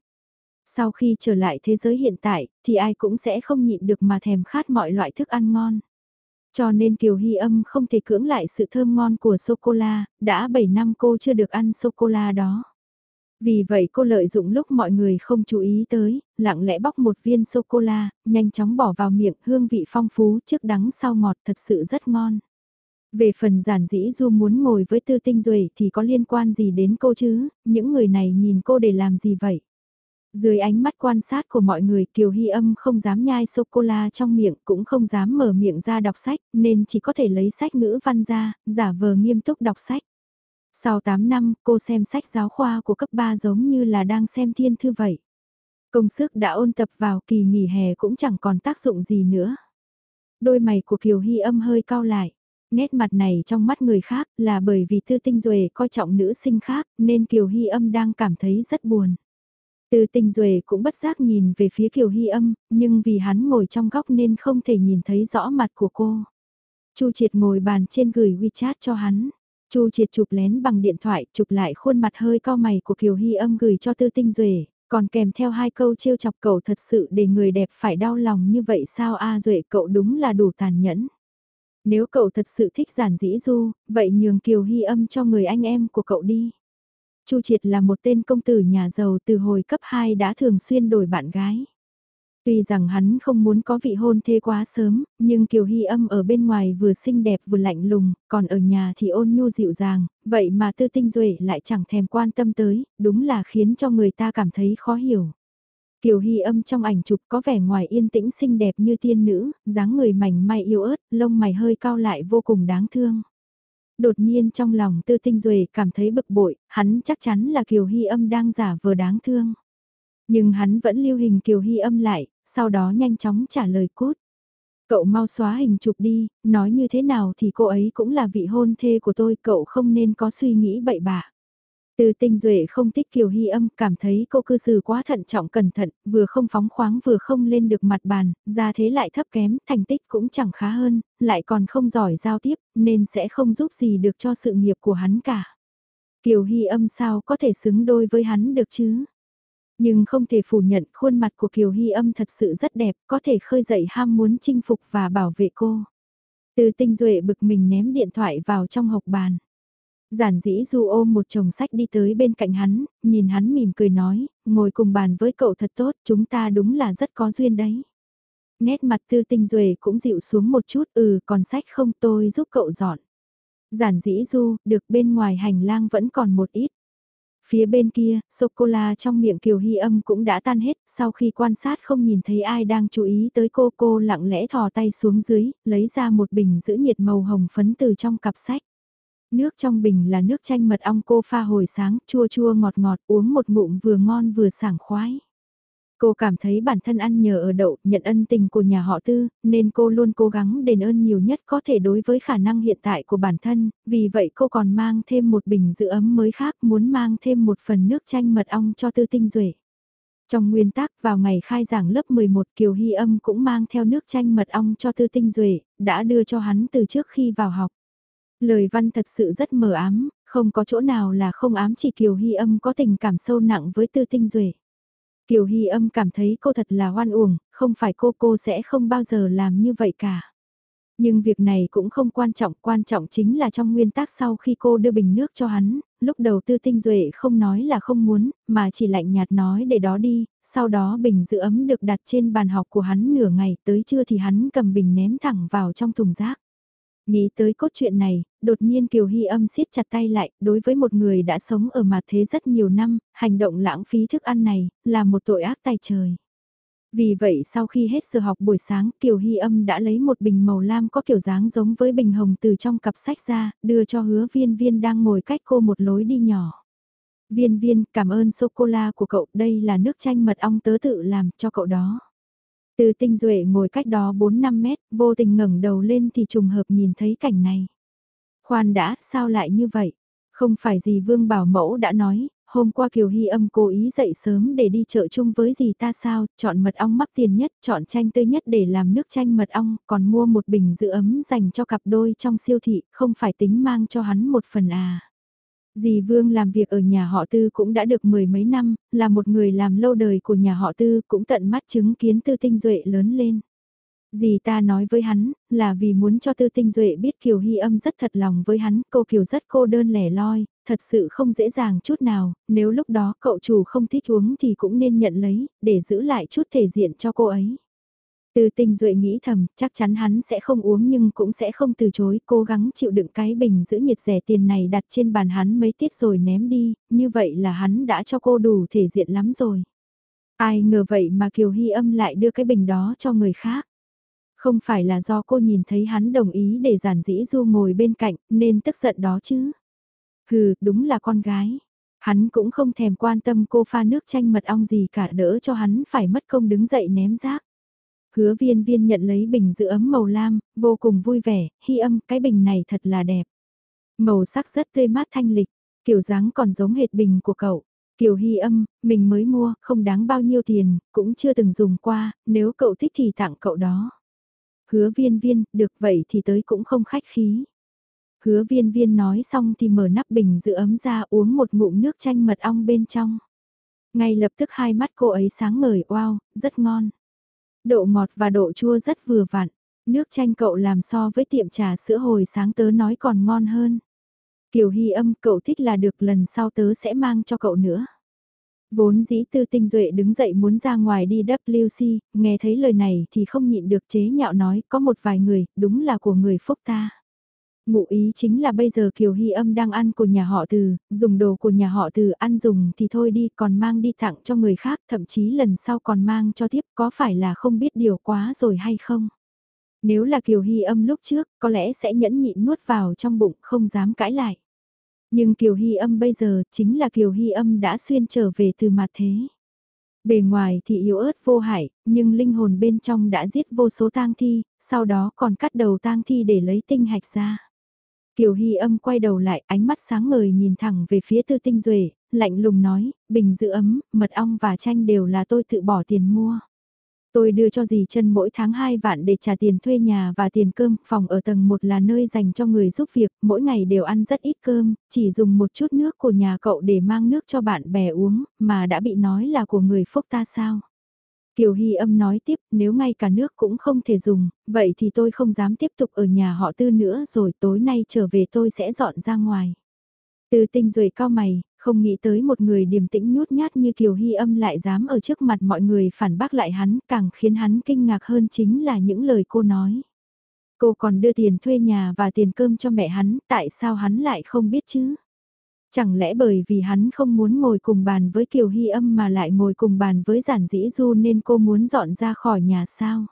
Sau khi trở lại thế giới hiện tại, thì ai cũng sẽ không nhịn được mà thèm khát mọi loại thức ăn ngon. Cho nên Kiều Hy âm không thể cưỡng lại sự thơm ngon của sô-cô-la, đã 7 năm cô chưa được ăn sô-cô-la đó. Vì vậy cô lợi dụng lúc mọi người không chú ý tới, lặng lẽ bóc một viên sô-cô-la, nhanh chóng bỏ vào miệng hương vị phong phú trước đắng sau ngọt thật sự rất ngon. Về phần giản dĩ du muốn ngồi với tư tinh duệ thì có liên quan gì đến cô chứ, những người này nhìn cô để làm gì vậy? Dưới ánh mắt quan sát của mọi người Kiều Hy âm không dám nhai sô-cô-la trong miệng cũng không dám mở miệng ra đọc sách nên chỉ có thể lấy sách ngữ văn ra, giả vờ nghiêm túc đọc sách. Sau 8 năm, cô xem sách giáo khoa của cấp 3 giống như là đang xem thiên thư vậy. Công sức đã ôn tập vào kỳ nghỉ hè cũng chẳng còn tác dụng gì nữa. Đôi mày của Kiều Hy âm hơi cao lại. Nét mặt này trong mắt người khác là bởi vì Tư Tinh Duệ coi trọng nữ sinh khác nên Kiều Hy âm đang cảm thấy rất buồn. Tư Tinh Duệ cũng bất giác nhìn về phía Kiều Hy âm, nhưng vì hắn ngồi trong góc nên không thể nhìn thấy rõ mặt của cô. Chu Triệt ngồi bàn trên gửi WeChat cho hắn. Chu triệt chụp lén bằng điện thoại, chụp lại khuôn mặt hơi co mày của Kiều Hy âm gửi cho Tư Tinh Duệ, còn kèm theo hai câu trêu chọc cậu thật sự để người đẹp phải đau lòng như vậy sao A Duệ cậu đúng là đủ tàn nhẫn. Nếu cậu thật sự thích giản dĩ du, vậy nhường Kiều Hy âm cho người anh em của cậu đi. Chu Triệt là một tên công tử nhà giàu từ hồi cấp 2 đã thường xuyên đổi bạn gái. Tuy rằng hắn không muốn có vị hôn thê quá sớm, nhưng Kiều Hy âm ở bên ngoài vừa xinh đẹp vừa lạnh lùng, còn ở nhà thì ôn nhu dịu dàng, vậy mà tư tinh duệ lại chẳng thèm quan tâm tới, đúng là khiến cho người ta cảm thấy khó hiểu. Kiều Hy âm trong ảnh chụp có vẻ ngoài yên tĩnh xinh đẹp như tiên nữ, dáng người mảnh mai yếu ớt, lông mày hơi cao lại vô cùng đáng thương. Đột nhiên trong lòng tư tinh duệ cảm thấy bực bội, hắn chắc chắn là Kiều Hy âm đang giả vờ đáng thương. Nhưng hắn vẫn lưu hình Kiều Hy âm lại, sau đó nhanh chóng trả lời cút. Cậu mau xóa hình chụp đi, nói như thế nào thì cô ấy cũng là vị hôn thê của tôi, cậu không nên có suy nghĩ bậy bạ. Từ tinh duệ không thích Kiều Hy âm, cảm thấy cô cư xử quá thận trọng cẩn thận, vừa không phóng khoáng vừa không lên được mặt bàn, ra thế lại thấp kém, thành tích cũng chẳng khá hơn, lại còn không giỏi giao tiếp, nên sẽ không giúp gì được cho sự nghiệp của hắn cả. Kiều Hy âm sao có thể xứng đôi với hắn được chứ? Nhưng không thể phủ nhận khuôn mặt của Kiều Hy âm thật sự rất đẹp, có thể khơi dậy ham muốn chinh phục và bảo vệ cô. Từ tinh duệ bực mình ném điện thoại vào trong hộp bàn. Giản dĩ du ôm một chồng sách đi tới bên cạnh hắn, nhìn hắn mỉm cười nói, ngồi cùng bàn với cậu thật tốt, chúng ta đúng là rất có duyên đấy. Nét mặt tư tinh duệ cũng dịu xuống một chút, ừ còn sách không tôi giúp cậu dọn. Giản dĩ du, được bên ngoài hành lang vẫn còn một ít. Phía bên kia, sô-cô-la trong miệng Kiều Hy âm cũng đã tan hết, sau khi quan sát không nhìn thấy ai đang chú ý tới cô cô lặng lẽ thò tay xuống dưới, lấy ra một bình giữ nhiệt màu hồng phấn từ trong cặp sách. Nước trong bình là nước chanh mật ong cô pha hồi sáng, chua chua ngọt ngọt, uống một ngụm vừa ngon vừa sảng khoái. Cô cảm thấy bản thân ăn nhờ ở đậu, nhận ân tình của nhà họ tư, nên cô luôn cố gắng đền ơn nhiều nhất có thể đối với khả năng hiện tại của bản thân, vì vậy cô còn mang thêm một bình giữ ấm mới khác, muốn mang thêm một phần nước chanh mật ong cho tư tinh duệ. Trong nguyên tắc vào ngày khai giảng lớp 11 Kiều Hy âm cũng mang theo nước chanh mật ong cho tư tinh duệ, đã đưa cho hắn từ trước khi vào học. Lời văn thật sự rất mờ ám, không có chỗ nào là không ám chỉ Kiều Hy âm có tình cảm sâu nặng với tư tinh duệ. Kiều Hy âm cảm thấy cô thật là hoan uổng, không phải cô cô sẽ không bao giờ làm như vậy cả. Nhưng việc này cũng không quan trọng, quan trọng chính là trong nguyên tắc sau khi cô đưa bình nước cho hắn, lúc đầu tư tinh duệ không nói là không muốn, mà chỉ lạnh nhạt nói để đó đi, sau đó bình giữ ấm được đặt trên bàn học của hắn nửa ngày, tới trưa thì hắn cầm bình ném thẳng vào trong thùng rác. Nghĩ tới cốt truyện này, đột nhiên Kiều Hy âm siết chặt tay lại, đối với một người đã sống ở mặt thế rất nhiều năm, hành động lãng phí thức ăn này, là một tội ác tay trời. Vì vậy sau khi hết giờ học buổi sáng, Kiều Hy âm đã lấy một bình màu lam có kiểu dáng giống với bình hồng từ trong cặp sách ra, đưa cho hứa viên viên đang ngồi cách cô một lối đi nhỏ. Viên viên, cảm ơn sô-cô-la của cậu, đây là nước chanh mật ong tớ tự làm cho cậu đó. Từ tinh duệ ngồi cách đó 4-5 mét, vô tình ngẩng đầu lên thì trùng hợp nhìn thấy cảnh này. Khoan đã, sao lại như vậy? Không phải gì Vương Bảo Mẫu đã nói, hôm qua Kiều Hy âm cố ý dậy sớm để đi chợ chung với gì ta sao, chọn mật ong mắc tiền nhất, chọn chanh tươi nhất để làm nước chanh mật ong, còn mua một bình giữ ấm dành cho cặp đôi trong siêu thị, không phải tính mang cho hắn một phần à. Dì Vương làm việc ở nhà họ Tư cũng đã được mười mấy năm, là một người làm lâu đời của nhà họ Tư cũng tận mắt chứng kiến Tư Tinh Duệ lớn lên. Dì ta nói với hắn, là vì muốn cho Tư Tinh Duệ biết Kiều Hy âm rất thật lòng với hắn, cô Kiều rất cô đơn lẻ loi, thật sự không dễ dàng chút nào, nếu lúc đó cậu chủ không thích uống thì cũng nên nhận lấy, để giữ lại chút thể diện cho cô ấy. Từ tinh duệ nghĩ thầm, chắc chắn hắn sẽ không uống nhưng cũng sẽ không từ chối, cố gắng chịu đựng cái bình giữ nhiệt rẻ tiền này đặt trên bàn hắn mấy tiết rồi ném đi, như vậy là hắn đã cho cô đủ thể diện lắm rồi. Ai ngờ vậy mà Kiều Hy âm lại đưa cái bình đó cho người khác. Không phải là do cô nhìn thấy hắn đồng ý để giản dĩ du ngồi bên cạnh, nên tức giận đó chứ. Hừ, đúng là con gái. Hắn cũng không thèm quan tâm cô pha nước chanh mật ong gì cả đỡ cho hắn phải mất công đứng dậy ném rác. Hứa viên viên nhận lấy bình giữ ấm màu lam, vô cùng vui vẻ, hy âm cái bình này thật là đẹp. Màu sắc rất tươi mát thanh lịch, kiểu dáng còn giống hệt bình của cậu. Kiều Hy âm, mình mới mua, không đáng bao nhiêu tiền, cũng chưa từng dùng qua, nếu cậu thích thì tặng cậu đó. Hứa viên viên, được vậy thì tới cũng không khách khí. Hứa viên viên nói xong thì mở nắp bình giữ ấm ra uống một ngụm nước chanh mật ong bên trong. Ngay lập tức hai mắt cô ấy sáng ngời, wow, rất ngon. Độ ngọt và độ chua rất vừa vặn. Nước chanh cậu làm so với tiệm trà sữa hồi sáng tớ nói còn ngon hơn. Kiều Hy âm cậu thích là được lần sau tớ sẽ mang cho cậu nữa. Vốn dĩ tư tinh duệ đứng dậy muốn ra ngoài đi WC, nghe thấy lời này thì không nhịn được chế nhạo nói có một vài người, đúng là của người phúc ta. Ngụ ý chính là bây giờ Kiều Hy âm đang ăn của nhà họ từ, dùng đồ của nhà họ từ ăn dùng thì thôi đi còn mang đi tặng cho người khác thậm chí lần sau còn mang cho tiếp có phải là không biết điều quá rồi hay không. Nếu là Kiều Hy âm lúc trước có lẽ sẽ nhẫn nhịn nuốt vào trong bụng không dám cãi lại. Nhưng Kiều Hy âm bây giờ chính là Kiều Hy âm đã xuyên trở về từ mặt thế. Bề ngoài thì yếu ớt vô hại, nhưng linh hồn bên trong đã giết vô số tang thi, sau đó còn cắt đầu tang thi để lấy tinh hạch ra. Kiều Hy âm quay đầu lại, ánh mắt sáng ngời nhìn thẳng về phía tư tinh duệ lạnh lùng nói, bình giữ ấm, mật ong và chanh đều là tôi tự bỏ tiền mua. Tôi đưa cho dì chân mỗi tháng 2 vạn để trả tiền thuê nhà và tiền cơm, phòng ở tầng 1 là nơi dành cho người giúp việc, mỗi ngày đều ăn rất ít cơm, chỉ dùng một chút nước của nhà cậu để mang nước cho bạn bè uống, mà đã bị nói là của người phúc ta sao. Kiều Hy âm nói tiếp, nếu ngay cả nước cũng không thể dùng, vậy thì tôi không dám tiếp tục ở nhà họ tư nữa rồi tối nay trở về tôi sẽ dọn ra ngoài. Tư tinh rồi cao mày, không nghĩ tới một người điềm tĩnh nhút nhát như Kiều Hy âm lại dám ở trước mặt mọi người phản bác lại hắn, càng khiến hắn kinh ngạc hơn chính là những lời cô nói. Cô còn đưa tiền thuê nhà và tiền cơm cho mẹ hắn, tại sao hắn lại không biết chứ? Chẳng lẽ bởi vì hắn không muốn ngồi cùng bàn với Kiều Hy âm mà lại ngồi cùng bàn với giản dĩ du nên cô muốn dọn ra khỏi nhà sao?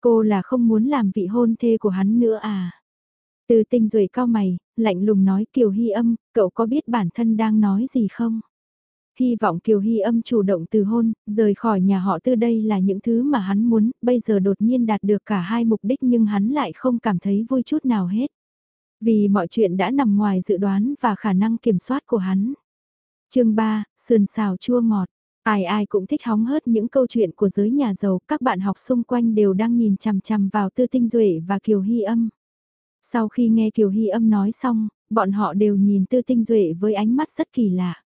Cô là không muốn làm vị hôn thê của hắn nữa à? Từ tinh rồi cao mày, lạnh lùng nói Kiều Hy âm, cậu có biết bản thân đang nói gì không? Hy vọng Kiều Hy âm chủ động từ hôn, rời khỏi nhà họ tư đây là những thứ mà hắn muốn, bây giờ đột nhiên đạt được cả hai mục đích nhưng hắn lại không cảm thấy vui chút nào hết. Vì mọi chuyện đã nằm ngoài dự đoán và khả năng kiểm soát của hắn. chương 3, sườn xào chua ngọt. Ai ai cũng thích hóng hớt những câu chuyện của giới nhà giàu, các bạn học xung quanh đều đang nhìn chằm chằm vào Tư Tinh Duệ và Kiều Hy Âm. Sau khi nghe Kiều Hy Âm nói xong, bọn họ đều nhìn Tư Tinh Duệ với ánh mắt rất kỳ lạ.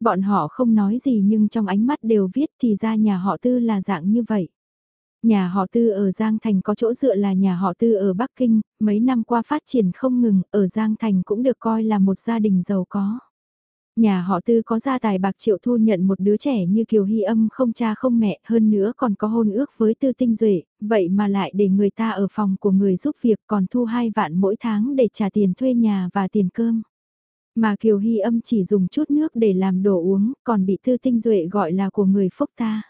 Bọn họ không nói gì nhưng trong ánh mắt đều viết thì ra nhà họ Tư là dạng như vậy. Nhà họ Tư ở Giang Thành có chỗ dựa là nhà họ Tư ở Bắc Kinh, mấy năm qua phát triển không ngừng, ở Giang Thành cũng được coi là một gia đình giàu có. Nhà họ Tư có gia tài bạc triệu thu nhận một đứa trẻ như Kiều Hy âm không cha không mẹ, hơn nữa còn có hôn ước với Tư Tinh Duệ, vậy mà lại để người ta ở phòng của người giúp việc còn thu hai vạn mỗi tháng để trả tiền thuê nhà và tiền cơm. Mà Kiều Hy âm chỉ dùng chút nước để làm đồ uống, còn bị Tư Tinh Duệ gọi là của người phúc ta.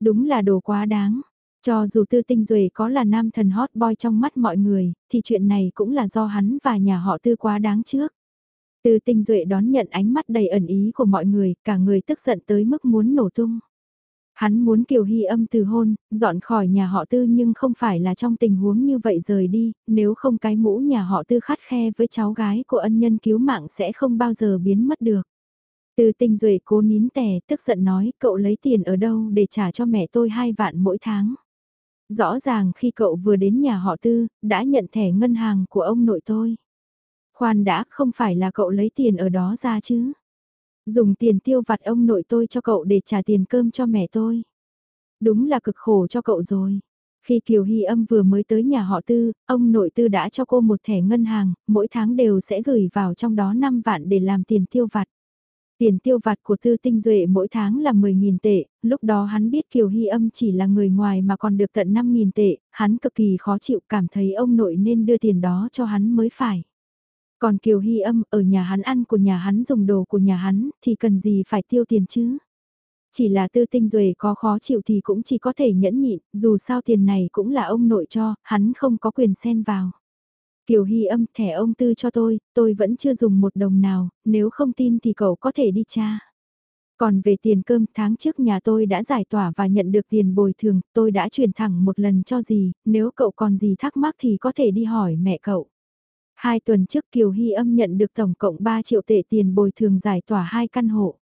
Đúng là đồ quá đáng. Cho dù tư tinh duệ có là nam thần hot boy trong mắt mọi người, thì chuyện này cũng là do hắn và nhà họ tư quá đáng trước. Tư tinh duệ đón nhận ánh mắt đầy ẩn ý của mọi người, cả người tức giận tới mức muốn nổ tung. Hắn muốn Kiều Hy âm từ hôn, dọn khỏi nhà họ tư nhưng không phải là trong tình huống như vậy rời đi, nếu không cái mũ nhà họ tư khắt khe với cháu gái của ân nhân cứu mạng sẽ không bao giờ biến mất được. Từ tinh duệ cố nín tẻ tức giận nói cậu lấy tiền ở đâu để trả cho mẹ tôi hai vạn mỗi tháng. Rõ ràng khi cậu vừa đến nhà họ tư, đã nhận thẻ ngân hàng của ông nội tôi. Khoan đã, không phải là cậu lấy tiền ở đó ra chứ. Dùng tiền tiêu vặt ông nội tôi cho cậu để trả tiền cơm cho mẹ tôi. Đúng là cực khổ cho cậu rồi. Khi Kiều Hy âm vừa mới tới nhà họ tư, ông nội tư đã cho cô một thẻ ngân hàng, mỗi tháng đều sẽ gửi vào trong đó 5 vạn để làm tiền tiêu vặt. Tiền tiêu vặt của Tư Tinh Duệ mỗi tháng là 10.000 tệ, lúc đó hắn biết Kiều Hy âm chỉ là người ngoài mà còn được tận 5.000 tệ, hắn cực kỳ khó chịu cảm thấy ông nội nên đưa tiền đó cho hắn mới phải. Còn Kiều Hy âm ở nhà hắn ăn của nhà hắn dùng đồ của nhà hắn thì cần gì phải tiêu tiền chứ? Chỉ là tư tinh duệ có khó chịu thì cũng chỉ có thể nhẫn nhịn, dù sao tiền này cũng là ông nội cho, hắn không có quyền xen vào. Kiều Hy âm thẻ ông tư cho tôi, tôi vẫn chưa dùng một đồng nào, nếu không tin thì cậu có thể đi tra. Còn về tiền cơm tháng trước nhà tôi đã giải tỏa và nhận được tiền bồi thường, tôi đã chuyển thẳng một lần cho gì, nếu cậu còn gì thắc mắc thì có thể đi hỏi mẹ cậu. Hai tuần trước Kiều Hy âm nhận được tổng cộng 3 triệu tệ tiền bồi thường giải tỏa hai căn hộ.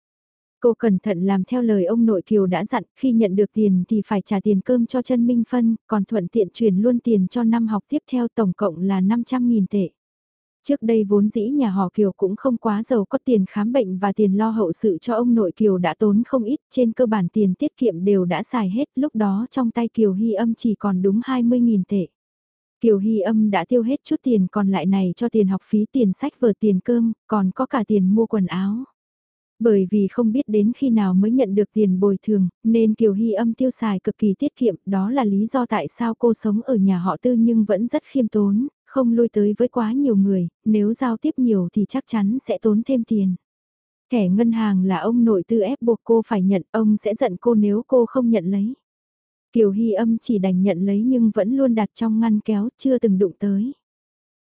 Cô cẩn thận làm theo lời ông nội Kiều đã dặn, khi nhận được tiền thì phải trả tiền cơm cho chân Minh Phân, còn thuận tiện chuyển luôn tiền cho năm học tiếp theo tổng cộng là 500.000 tệ. Trước đây vốn dĩ nhà họ Kiều cũng không quá giàu có tiền khám bệnh và tiền lo hậu sự cho ông nội Kiều đã tốn không ít, trên cơ bản tiền tiết kiệm đều đã xài hết, lúc đó trong tay Kiều Hy âm chỉ còn đúng 20.000 tệ. Kiều Hy âm đã tiêu hết chút tiền còn lại này cho tiền học phí tiền sách vở tiền cơm, còn có cả tiền mua quần áo. Bởi vì không biết đến khi nào mới nhận được tiền bồi thường, nên Kiều Hy âm tiêu xài cực kỳ tiết kiệm, đó là lý do tại sao cô sống ở nhà họ tư nhưng vẫn rất khiêm tốn, không lui tới với quá nhiều người, nếu giao tiếp nhiều thì chắc chắn sẽ tốn thêm tiền. Thẻ ngân hàng là ông nội tư ép buộc cô phải nhận, ông sẽ giận cô nếu cô không nhận lấy. Kiều Hy âm chỉ đành nhận lấy nhưng vẫn luôn đặt trong ngăn kéo, chưa từng đụng tới.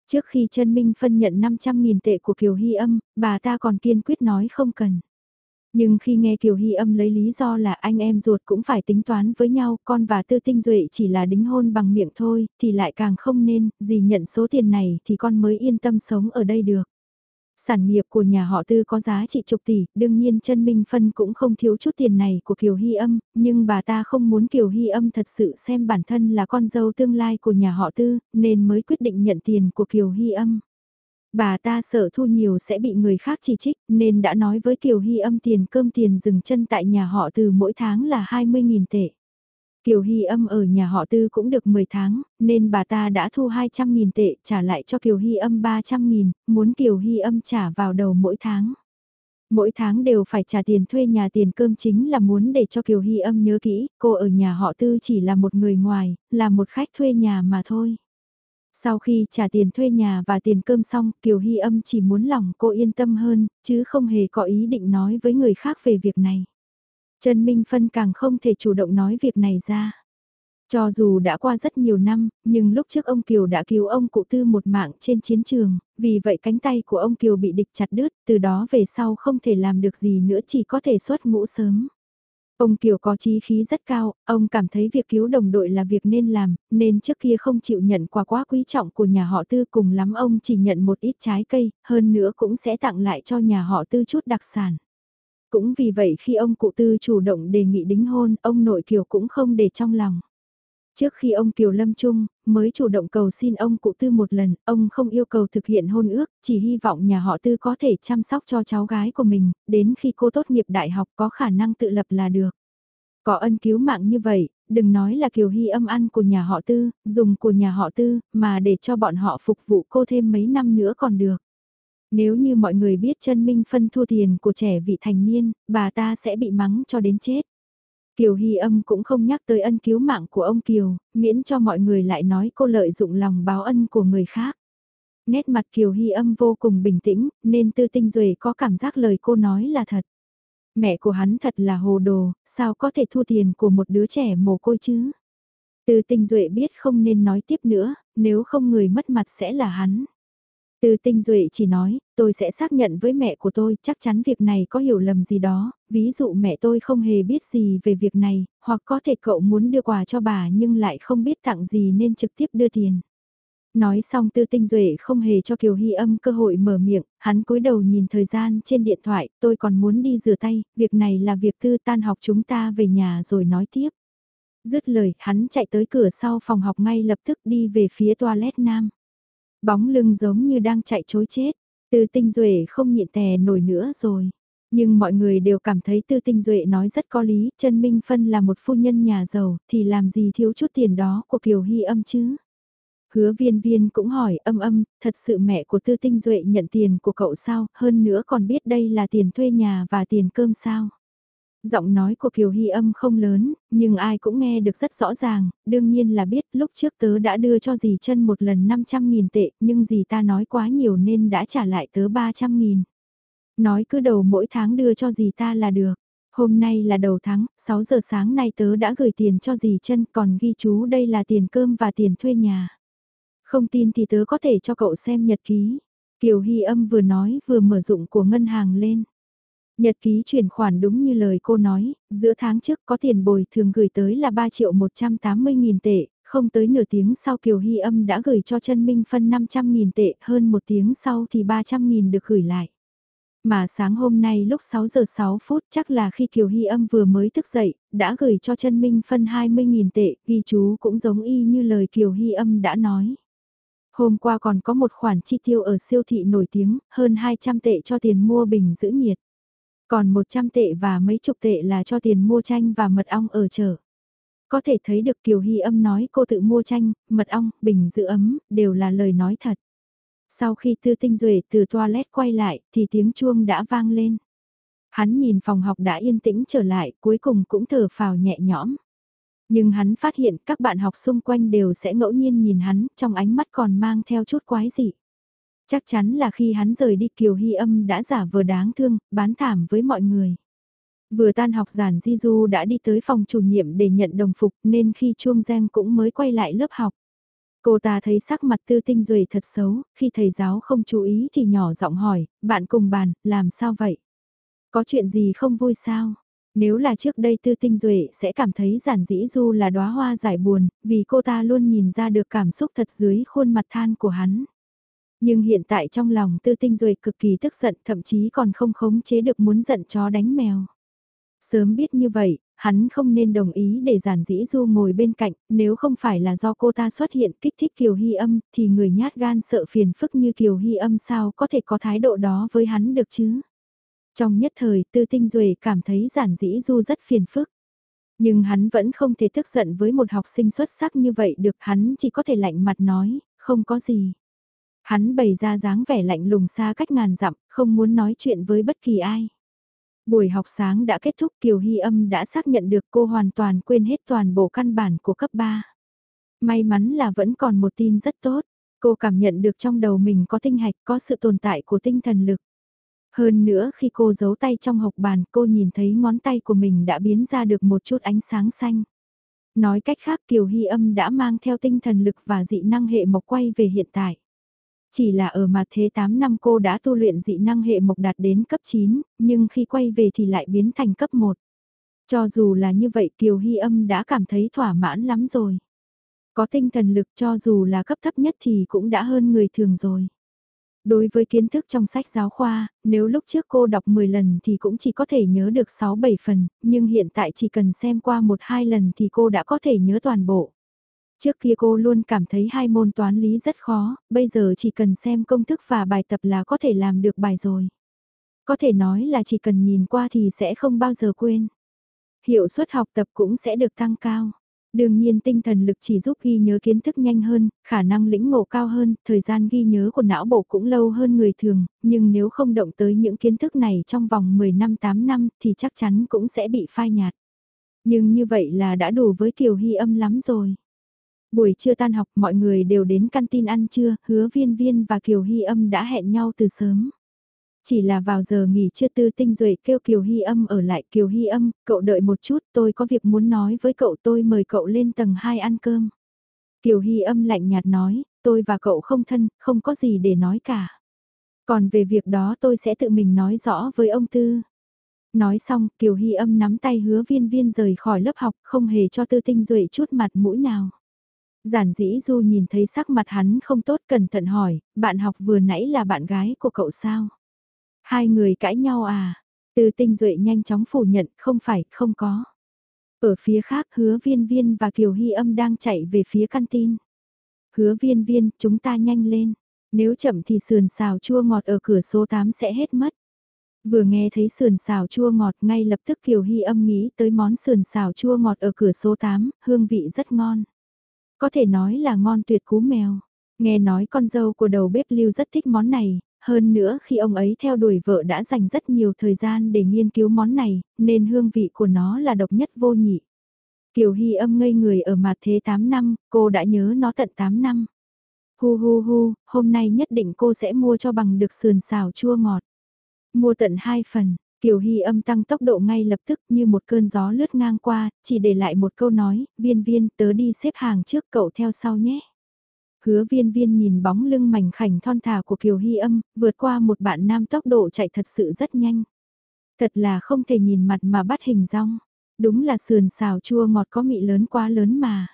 Trước khi chân Minh phân nhận 500.000 tệ của Kiều Hy âm, bà ta còn kiên quyết nói không cần. Nhưng khi nghe Kiều Hy âm lấy lý do là anh em ruột cũng phải tính toán với nhau, con và Tư Tinh Duệ chỉ là đính hôn bằng miệng thôi, thì lại càng không nên, gì nhận số tiền này thì con mới yên tâm sống ở đây được. Sản nghiệp của nhà họ Tư có giá trị chục tỷ, đương nhiên chân Minh Phân cũng không thiếu chút tiền này của Kiều Hy âm, nhưng bà ta không muốn Kiều Hy âm thật sự xem bản thân là con dâu tương lai của nhà họ Tư, nên mới quyết định nhận tiền của Kiều Hy âm. Bà ta sợ thu nhiều sẽ bị người khác chỉ trích, nên đã nói với Kiều Hy âm tiền cơm tiền dừng chân tại nhà họ từ mỗi tháng là 20.000 tệ. Kiều Hy âm ở nhà họ tư cũng được 10 tháng, nên bà ta đã thu 200.000 tệ trả lại cho Kiều Hy âm 300.000, muốn Kiều Hy âm trả vào đầu mỗi tháng. Mỗi tháng đều phải trả tiền thuê nhà tiền cơm chính là muốn để cho Kiều Hy âm nhớ kỹ, cô ở nhà họ tư chỉ là một người ngoài, là một khách thuê nhà mà thôi. Sau khi trả tiền thuê nhà và tiền cơm xong, Kiều Hy âm chỉ muốn lòng cô yên tâm hơn, chứ không hề có ý định nói với người khác về việc này. Trần Minh Phân càng không thể chủ động nói việc này ra. Cho dù đã qua rất nhiều năm, nhưng lúc trước ông Kiều đã cứu ông cụ tư một mạng trên chiến trường, vì vậy cánh tay của ông Kiều bị địch chặt đứt, từ đó về sau không thể làm được gì nữa chỉ có thể xuất ngũ sớm. Ông Kiều có chí khí rất cao, ông cảm thấy việc cứu đồng đội là việc nên làm, nên trước kia không chịu nhận quà quá quý trọng của nhà họ tư cùng lắm ông chỉ nhận một ít trái cây, hơn nữa cũng sẽ tặng lại cho nhà họ tư chút đặc sản. Cũng vì vậy khi ông cụ tư chủ động đề nghị đính hôn, ông nội Kiều cũng không để trong lòng. Trước khi ông Kiều Lâm Trung mới chủ động cầu xin ông cụ tư một lần, ông không yêu cầu thực hiện hôn ước, chỉ hy vọng nhà họ tư có thể chăm sóc cho cháu gái của mình, đến khi cô tốt nghiệp đại học có khả năng tự lập là được. Có ân cứu mạng như vậy, đừng nói là Kiều Hy âm ăn của nhà họ tư, dùng của nhà họ tư, mà để cho bọn họ phục vụ cô thêm mấy năm nữa còn được. Nếu như mọi người biết chân Minh Phân thu tiền của trẻ vị thành niên, bà ta sẽ bị mắng cho đến chết. Kiều Hy âm cũng không nhắc tới ân cứu mạng của ông Kiều, miễn cho mọi người lại nói cô lợi dụng lòng báo ân của người khác. Nét mặt Kiều Hy âm vô cùng bình tĩnh, nên tư tinh duệ có cảm giác lời cô nói là thật. Mẹ của hắn thật là hồ đồ, sao có thể thu tiền của một đứa trẻ mồ côi chứ? Tư tinh duệ biết không nên nói tiếp nữa, nếu không người mất mặt sẽ là hắn. Từ tinh duệ chỉ nói, tôi sẽ xác nhận với mẹ của tôi, chắc chắn việc này có hiểu lầm gì đó, ví dụ mẹ tôi không hề biết gì về việc này, hoặc có thể cậu muốn đưa quà cho bà nhưng lại không biết tặng gì nên trực tiếp đưa tiền. Nói xong tư tinh duệ không hề cho Kiều Hy âm cơ hội mở miệng, hắn cúi đầu nhìn thời gian trên điện thoại, tôi còn muốn đi rửa tay, việc này là việc tư tan học chúng ta về nhà rồi nói tiếp. Dứt lời, hắn chạy tới cửa sau phòng học ngay lập tức đi về phía toilet nam. Bóng lưng giống như đang chạy chối chết, tư tinh duệ không nhịn tè nổi nữa rồi. Nhưng mọi người đều cảm thấy tư tinh duệ nói rất có lý, chân Minh Phân là một phu nhân nhà giàu, thì làm gì thiếu chút tiền đó của Kiều Hy âm chứ? Hứa viên viên cũng hỏi âm âm, thật sự mẹ của tư tinh duệ nhận tiền của cậu sao, hơn nữa còn biết đây là tiền thuê nhà và tiền cơm sao? Giọng nói của Kiều Hy âm không lớn, nhưng ai cũng nghe được rất rõ ràng, đương nhiên là biết lúc trước tớ đã đưa cho dì chân một lần 500.000 tệ, nhưng dì ta nói quá nhiều nên đã trả lại tớ 300.000. Nói cứ đầu mỗi tháng đưa cho dì ta là được. Hôm nay là đầu tháng, 6 giờ sáng nay tớ đã gửi tiền cho dì chân còn ghi chú đây là tiền cơm và tiền thuê nhà. Không tin thì tớ có thể cho cậu xem nhật ký. Kiều Hy âm vừa nói vừa mở dụng của ngân hàng lên. Nhật ký chuyển khoản đúng như lời cô nói, giữa tháng trước có tiền bồi thường gửi tới là 3 triệu 180 nghìn tệ, không tới nửa tiếng sau Kiều Hy âm đã gửi cho chân Minh Phân 500 nghìn tệ, hơn một tiếng sau thì 300 nghìn được gửi lại. Mà sáng hôm nay lúc 6 giờ 6 phút chắc là khi Kiều Hy âm vừa mới thức dậy, đã gửi cho chân Minh Phân 20.000 tệ, ghi chú cũng giống y như lời Kiều Hy âm đã nói. Hôm qua còn có một khoản chi tiêu ở siêu thị nổi tiếng, hơn 200 tệ cho tiền mua bình giữ nhiệt. Còn 100 tệ và mấy chục tệ là cho tiền mua chanh và mật ong ở chợ. Có thể thấy được Kiều Hy âm nói cô tự mua chanh, mật ong, bình giữ ấm, đều là lời nói thật. Sau khi Tư Tinh Duệ từ toilet quay lại thì tiếng chuông đã vang lên. Hắn nhìn phòng học đã yên tĩnh trở lại, cuối cùng cũng thở phào nhẹ nhõm. Nhưng hắn phát hiện các bạn học xung quanh đều sẽ ngẫu nhiên nhìn hắn, trong ánh mắt còn mang theo chút quái dị. Chắc chắn là khi hắn rời đi Kiều Hy âm đã giả vờ đáng thương, bán thảm với mọi người. Vừa tan học giản Di Du đã đi tới phòng chủ nhiệm để nhận đồng phục nên khi chuông giang cũng mới quay lại lớp học. Cô ta thấy sắc mặt tư tinh rồi thật xấu, khi thầy giáo không chú ý thì nhỏ giọng hỏi, bạn cùng bàn, làm sao vậy? Có chuyện gì không vui sao? Nếu là trước đây Tư Tinh Duệ sẽ cảm thấy giản dĩ du là đóa hoa giải buồn, vì cô ta luôn nhìn ra được cảm xúc thật dưới khuôn mặt than của hắn. Nhưng hiện tại trong lòng Tư Tinh Duệ cực kỳ tức giận thậm chí còn không khống chế được muốn giận chó đánh mèo. Sớm biết như vậy, hắn không nên đồng ý để giản dĩ du ngồi bên cạnh, nếu không phải là do cô ta xuất hiện kích thích Kiều Hy âm, thì người nhát gan sợ phiền phức như Kiều Hy âm sao có thể có thái độ đó với hắn được chứ. Trong nhất thời tư tinh duệ cảm thấy giản dĩ du rất phiền phức. Nhưng hắn vẫn không thể tức giận với một học sinh xuất sắc như vậy được hắn chỉ có thể lạnh mặt nói, không có gì. Hắn bày ra dáng vẻ lạnh lùng xa cách ngàn dặm, không muốn nói chuyện với bất kỳ ai. Buổi học sáng đã kết thúc Kiều Hy âm đã xác nhận được cô hoàn toàn quên hết toàn bộ căn bản của cấp 3. May mắn là vẫn còn một tin rất tốt, cô cảm nhận được trong đầu mình có tinh hạch có sự tồn tại của tinh thần lực. Hơn nữa khi cô giấu tay trong hộc bàn cô nhìn thấy ngón tay của mình đã biến ra được một chút ánh sáng xanh. Nói cách khác Kiều Hy âm đã mang theo tinh thần lực và dị năng hệ mộc quay về hiện tại. Chỉ là ở mặt thế 8 năm cô đã tu luyện dị năng hệ mộc đạt đến cấp 9, nhưng khi quay về thì lại biến thành cấp 1. Cho dù là như vậy Kiều Hy âm đã cảm thấy thỏa mãn lắm rồi. Có tinh thần lực cho dù là cấp thấp nhất thì cũng đã hơn người thường rồi. Đối với kiến thức trong sách giáo khoa, nếu lúc trước cô đọc 10 lần thì cũng chỉ có thể nhớ được 6-7 phần, nhưng hiện tại chỉ cần xem qua 1-2 lần thì cô đã có thể nhớ toàn bộ. Trước kia cô luôn cảm thấy hai môn toán lý rất khó, bây giờ chỉ cần xem công thức và bài tập là có thể làm được bài rồi. Có thể nói là chỉ cần nhìn qua thì sẽ không bao giờ quên. Hiệu suất học tập cũng sẽ được tăng cao. Đương nhiên tinh thần lực chỉ giúp ghi nhớ kiến thức nhanh hơn, khả năng lĩnh ngộ cao hơn, thời gian ghi nhớ của não bộ cũng lâu hơn người thường, nhưng nếu không động tới những kiến thức này trong vòng 10 năm 8 năm thì chắc chắn cũng sẽ bị phai nhạt. Nhưng như vậy là đã đủ với Kiều Hy âm lắm rồi. Buổi trưa tan học mọi người đều đến căn tin ăn trưa, hứa viên viên và Kiều Hy âm đã hẹn nhau từ sớm. Chỉ là vào giờ nghỉ trưa tư tinh duệ kêu Kiều Hy âm ở lại Kiều Hy âm, cậu đợi một chút tôi có việc muốn nói với cậu tôi mời cậu lên tầng 2 ăn cơm. Kiều Hy âm lạnh nhạt nói, tôi và cậu không thân, không có gì để nói cả. Còn về việc đó tôi sẽ tự mình nói rõ với ông Tư. Nói xong, Kiều Hy âm nắm tay hứa viên viên rời khỏi lớp học, không hề cho tư tinh duệ chút mặt mũi nào. Giản dĩ Du nhìn thấy sắc mặt hắn không tốt cẩn thận hỏi, bạn học vừa nãy là bạn gái của cậu sao? Hai người cãi nhau à? Từ tinh duệ nhanh chóng phủ nhận, không phải, không có. Ở phía khác hứa viên viên và Kiều Hy âm đang chạy về phía căn tin. Hứa viên viên, chúng ta nhanh lên. Nếu chậm thì sườn xào chua ngọt ở cửa số 8 sẽ hết mất. Vừa nghe thấy sườn xào chua ngọt ngay lập tức Kiều Hy âm nghĩ tới món sườn xào chua ngọt ở cửa số 8, hương vị rất ngon. Có thể nói là ngon tuyệt cú mèo. Nghe nói con dâu của đầu bếp lưu rất thích món này, hơn nữa khi ông ấy theo đuổi vợ đã dành rất nhiều thời gian để nghiên cứu món này, nên hương vị của nó là độc nhất vô nhị. Kiều Hy âm ngây người ở mặt thế 8 năm, cô đã nhớ nó tận 8 năm. Hu hu hu, hôm nay nhất định cô sẽ mua cho bằng được sườn xào chua ngọt. Mua tận 2 phần, Kiều Hy âm tăng tốc độ ngay lập tức như một cơn gió lướt ngang qua, chỉ để lại một câu nói, viên viên tớ đi xếp hàng trước cậu theo sau nhé. Hứa viên viên nhìn bóng lưng mảnh khảnh thon thả của Kiều Hy âm, vượt qua một bạn nam tốc độ chạy thật sự rất nhanh. Thật là không thể nhìn mặt mà bắt hình rong. Đúng là sườn xào chua ngọt có mị lớn quá lớn mà.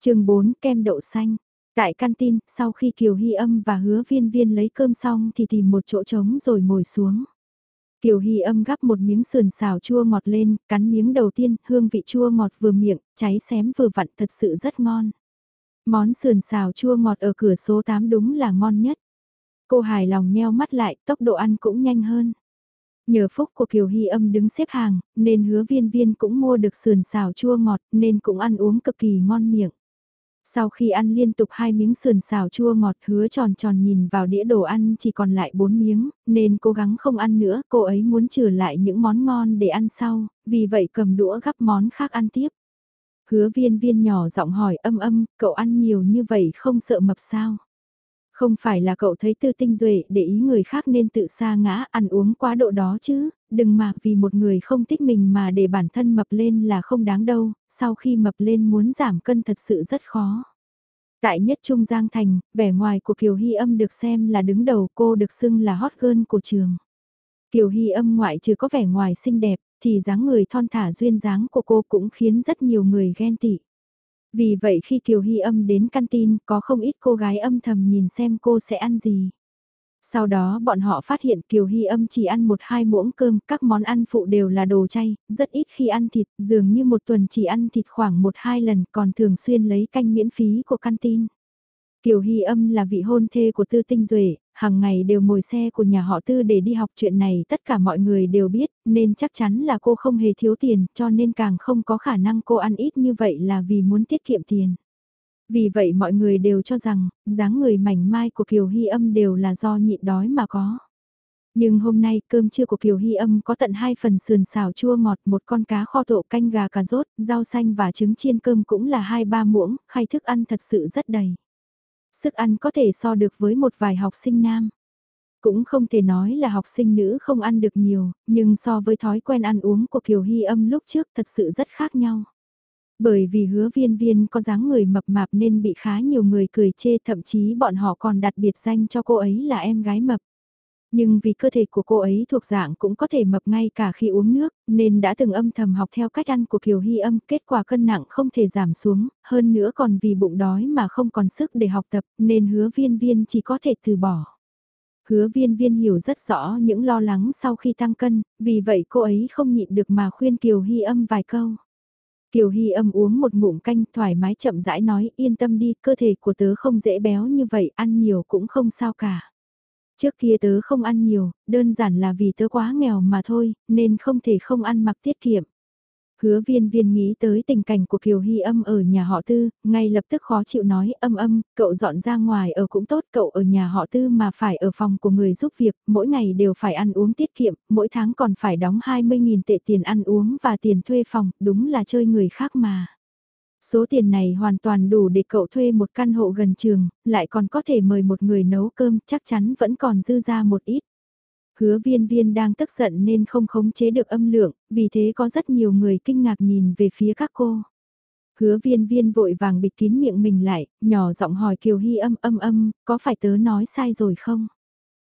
chương 4 kem đậu xanh. Tại canteen, sau khi Kiều Hy âm và hứa viên viên lấy cơm xong thì tìm một chỗ trống rồi ngồi xuống. Kiều Hy âm gắp một miếng sườn xào chua ngọt lên, cắn miếng đầu tiên, hương vị chua ngọt vừa miệng, cháy xém vừa vặn thật sự rất ngon. Món sườn xào chua ngọt ở cửa số 8 đúng là ngon nhất. Cô hài lòng nheo mắt lại, tốc độ ăn cũng nhanh hơn. Nhờ phúc của Kiều Hy âm đứng xếp hàng, nên hứa viên viên cũng mua được sườn xào chua ngọt, nên cũng ăn uống cực kỳ ngon miệng. Sau khi ăn liên tục hai miếng sườn xào chua ngọt hứa tròn tròn nhìn vào đĩa đồ ăn chỉ còn lại bốn miếng, nên cố gắng không ăn nữa, cô ấy muốn trừ lại những món ngon để ăn sau, vì vậy cầm đũa gắp món khác ăn tiếp. Hứa viên viên nhỏ giọng hỏi âm âm, cậu ăn nhiều như vậy không sợ mập sao? Không phải là cậu thấy tư tinh duệ để ý người khác nên tự xa ngã ăn uống quá độ đó chứ, đừng mà vì một người không thích mình mà để bản thân mập lên là không đáng đâu, sau khi mập lên muốn giảm cân thật sự rất khó. Tại nhất Trung Giang Thành, vẻ ngoài của Kiều Hy âm được xem là đứng đầu cô được xưng là hot girl của trường. Kiều Hy âm ngoại trừ có vẻ ngoài xinh đẹp, thì dáng người thon thả duyên dáng của cô cũng khiến rất nhiều người ghen tị. Vì vậy khi Kiều Hy âm đến canteen có không ít cô gái âm thầm nhìn xem cô sẽ ăn gì. Sau đó bọn họ phát hiện Kiều Hy âm chỉ ăn một hai muỗng cơm, các món ăn phụ đều là đồ chay, rất ít khi ăn thịt, dường như một tuần chỉ ăn thịt khoảng một hai lần còn thường xuyên lấy canh miễn phí của canteen. Kiều Hy âm là vị hôn thê của Tư Tinh Duệ, hàng ngày đều ngồi xe của nhà họ Tư để đi học chuyện này tất cả mọi người đều biết, nên chắc chắn là cô không hề thiếu tiền, cho nên càng không có khả năng cô ăn ít như vậy là vì muốn tiết kiệm tiền. Vì vậy mọi người đều cho rằng, dáng người mảnh mai của Kiều Hy âm đều là do nhịn đói mà có. Nhưng hôm nay cơm trưa của Kiều Hy âm có tận hai phần sườn xào chua ngọt, một con cá kho tộ canh gà cà rốt, rau xanh và trứng chiên cơm cũng là hai ba muỗng, khai thức ăn thật sự rất đầy. Sức ăn có thể so được với một vài học sinh nam. Cũng không thể nói là học sinh nữ không ăn được nhiều, nhưng so với thói quen ăn uống của Kiều Hy âm lúc trước thật sự rất khác nhau. Bởi vì hứa viên viên có dáng người mập mạp nên bị khá nhiều người cười chê thậm chí bọn họ còn đặt biệt danh cho cô ấy là em gái mập. Nhưng vì cơ thể của cô ấy thuộc dạng cũng có thể mập ngay cả khi uống nước, nên đã từng âm thầm học theo cách ăn của Kiều Hy âm, kết quả cân nặng không thể giảm xuống, hơn nữa còn vì bụng đói mà không còn sức để học tập, nên hứa viên viên chỉ có thể từ bỏ. Hứa viên viên hiểu rất rõ những lo lắng sau khi tăng cân, vì vậy cô ấy không nhịn được mà khuyên Kiều Hy âm vài câu. Kiều Hy âm uống một ngụm canh thoải mái chậm rãi nói yên tâm đi, cơ thể của tớ không dễ béo như vậy, ăn nhiều cũng không sao cả. Trước kia tớ không ăn nhiều, đơn giản là vì tớ quá nghèo mà thôi, nên không thể không ăn mặc tiết kiệm. Hứa viên viên nghĩ tới tình cảnh của Kiều Hy âm ở nhà họ tư, ngay lập tức khó chịu nói âm âm, cậu dọn ra ngoài ở cũng tốt, cậu ở nhà họ tư mà phải ở phòng của người giúp việc, mỗi ngày đều phải ăn uống tiết kiệm, mỗi tháng còn phải đóng 20.000 tệ tiền ăn uống và tiền thuê phòng, đúng là chơi người khác mà. Số tiền này hoàn toàn đủ để cậu thuê một căn hộ gần trường, lại còn có thể mời một người nấu cơm, chắc chắn vẫn còn dư ra một ít. Hứa viên viên đang tức giận nên không khống chế được âm lượng, vì thế có rất nhiều người kinh ngạc nhìn về phía các cô. Hứa viên viên vội vàng bịt kín miệng mình lại, nhỏ giọng hỏi Kiều Hy âm âm âm, có phải tớ nói sai rồi không?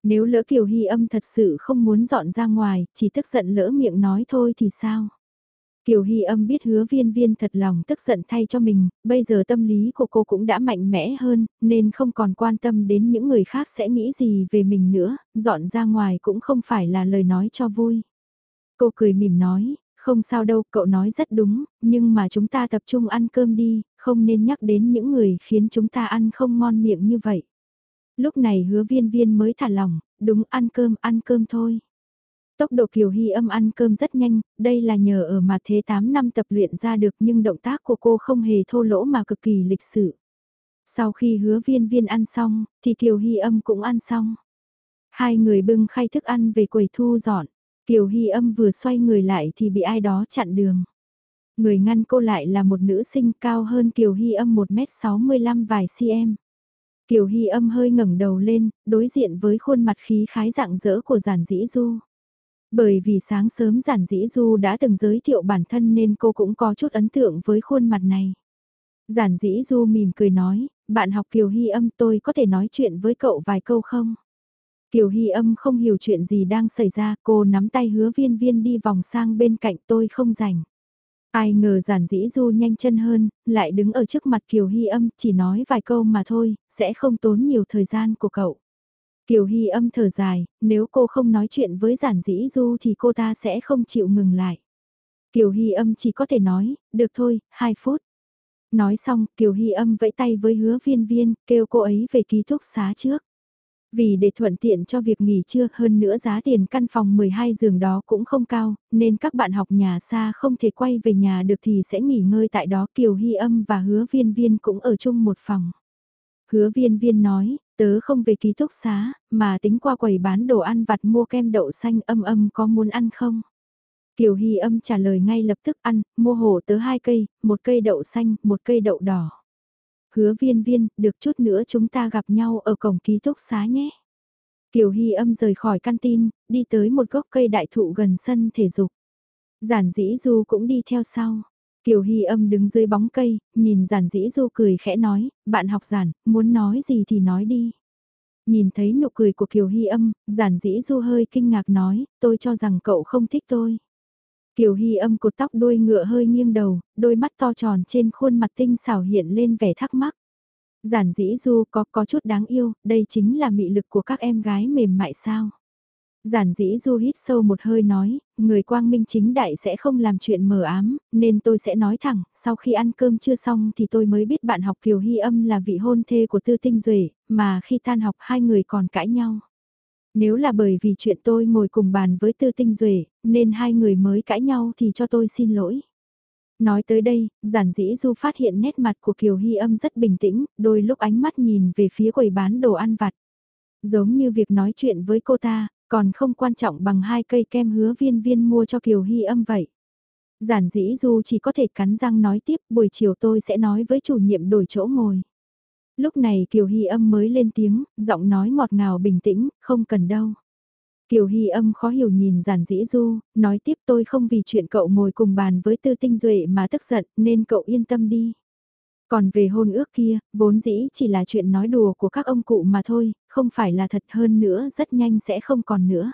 Nếu lỡ Kiều Hy âm thật sự không muốn dọn ra ngoài, chỉ tức giận lỡ miệng nói thôi thì sao? Kiều Hy âm biết hứa viên viên thật lòng tức giận thay cho mình, bây giờ tâm lý của cô cũng đã mạnh mẽ hơn, nên không còn quan tâm đến những người khác sẽ nghĩ gì về mình nữa, dọn ra ngoài cũng không phải là lời nói cho vui. Cô cười mỉm nói, không sao đâu, cậu nói rất đúng, nhưng mà chúng ta tập trung ăn cơm đi, không nên nhắc đến những người khiến chúng ta ăn không ngon miệng như vậy. Lúc này hứa viên viên mới thả lòng, đúng ăn cơm, ăn cơm thôi. Tốc độ Kiều Hy âm ăn cơm rất nhanh, đây là nhờ ở mà thế 8 năm tập luyện ra được nhưng động tác của cô không hề thô lỗ mà cực kỳ lịch sự. Sau khi hứa viên viên ăn xong, thì Kiều Hy âm cũng ăn xong. Hai người bưng khay thức ăn về quầy thu dọn. Kiều Hy âm vừa xoay người lại thì bị ai đó chặn đường. Người ngăn cô lại là một nữ sinh cao hơn Kiều Hy âm 1m65 vài cm. Kiều Hy âm hơi ngẩng đầu lên, đối diện với khuôn mặt khí khái dạng dỡ của giản dĩ du. Bởi vì sáng sớm giản dĩ du đã từng giới thiệu bản thân nên cô cũng có chút ấn tượng với khuôn mặt này. Giản dĩ du mỉm cười nói, bạn học Kiều Hy âm tôi có thể nói chuyện với cậu vài câu không? Kiều Hy âm không hiểu chuyện gì đang xảy ra, cô nắm tay hứa viên viên đi vòng sang bên cạnh tôi không rảnh. Ai ngờ giản dĩ du nhanh chân hơn, lại đứng ở trước mặt Kiều Hy âm chỉ nói vài câu mà thôi, sẽ không tốn nhiều thời gian của cậu. Kiều Hy âm thở dài, nếu cô không nói chuyện với giản dĩ du thì cô ta sẽ không chịu ngừng lại. Kiều Hy âm chỉ có thể nói, được thôi, 2 phút. Nói xong, Kiều Hy âm vẫy tay với hứa viên viên, kêu cô ấy về ký túc xá trước. Vì để thuận tiện cho việc nghỉ trưa hơn nữa giá tiền căn phòng 12 giường đó cũng không cao, nên các bạn học nhà xa không thể quay về nhà được thì sẽ nghỉ ngơi tại đó Kiều Hy âm và hứa viên viên cũng ở chung một phòng. Hứa viên viên nói, tớ không về ký túc xá, mà tính qua quầy bán đồ ăn vặt mua kem đậu xanh âm âm có muốn ăn không? Kiều Hy âm trả lời ngay lập tức ăn, mua hổ tớ hai cây, một cây đậu xanh, một cây đậu đỏ. Hứa viên viên, được chút nữa chúng ta gặp nhau ở cổng ký túc xá nhé. Kiều Hy âm rời khỏi căn tin, đi tới một gốc cây đại thụ gần sân thể dục. Giản dĩ du cũng đi theo sau. Kiều Hy âm đứng dưới bóng cây, nhìn giản dĩ du cười khẽ nói, bạn học giản, muốn nói gì thì nói đi. Nhìn thấy nụ cười của Kiều Hy âm, giản dĩ du hơi kinh ngạc nói, tôi cho rằng cậu không thích tôi. Kiều Hy âm cột tóc đuôi ngựa hơi nghiêng đầu, đôi mắt to tròn trên khuôn mặt tinh xảo hiện lên vẻ thắc mắc. Giản dĩ du có có chút đáng yêu, đây chính là mị lực của các em gái mềm mại sao. Giản dĩ du hít sâu một hơi nói, người quang minh chính đại sẽ không làm chuyện mờ ám, nên tôi sẽ nói thẳng, sau khi ăn cơm chưa xong thì tôi mới biết bạn học Kiều Hy âm là vị hôn thê của Tư Tinh Duệ, mà khi tan học hai người còn cãi nhau. Nếu là bởi vì chuyện tôi ngồi cùng bàn với Tư Tinh Duệ, nên hai người mới cãi nhau thì cho tôi xin lỗi. Nói tới đây, giản dĩ du phát hiện nét mặt của Kiều Hy âm rất bình tĩnh, đôi lúc ánh mắt nhìn về phía quầy bán đồ ăn vặt. Giống như việc nói chuyện với cô ta, còn không quan trọng bằng hai cây kem hứa viên viên mua cho Kiều Hy âm vậy. Giản dĩ du chỉ có thể cắn răng nói tiếp buổi chiều tôi sẽ nói với chủ nhiệm đổi chỗ ngồi. Lúc này Kiều Hy âm mới lên tiếng, giọng nói ngọt ngào bình tĩnh, không cần đâu. Kiều Hy âm khó hiểu nhìn giản dĩ du, nói tiếp tôi không vì chuyện cậu ngồi cùng bàn với tư tinh duệ mà tức giận nên cậu yên tâm đi. Còn về hôn ước kia, vốn dĩ chỉ là chuyện nói đùa của các ông cụ mà thôi, không phải là thật hơn nữa rất nhanh sẽ không còn nữa.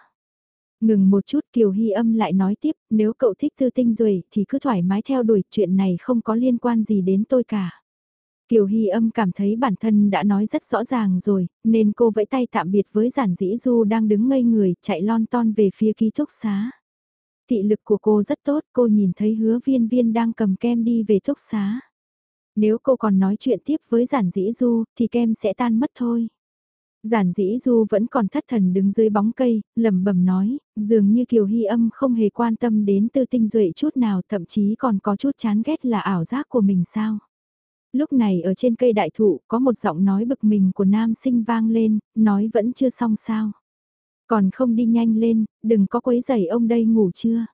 Ngừng một chút Kiều Hy âm lại nói tiếp, nếu cậu thích tư tinh rồi thì cứ thoải mái theo đuổi chuyện này không có liên quan gì đến tôi cả. Kiều Hy âm cảm thấy bản thân đã nói rất rõ ràng rồi, nên cô vẫy tay tạm biệt với giản dĩ du đang đứng ngây người, chạy lon ton về phía ký túc xá. Tị lực của cô rất tốt, cô nhìn thấy hứa viên viên đang cầm kem đi về túc xá. Nếu cô còn nói chuyện tiếp với giản dĩ du, thì kem sẽ tan mất thôi. Giản dĩ du vẫn còn thất thần đứng dưới bóng cây, lẩm bẩm nói, dường như Kiều Hy âm không hề quan tâm đến tư tinh duệ chút nào thậm chí còn có chút chán ghét là ảo giác của mình sao. Lúc này ở trên cây đại thụ có một giọng nói bực mình của nam sinh vang lên, nói vẫn chưa xong sao. Còn không đi nhanh lên, đừng có quấy giày ông đây ngủ chưa.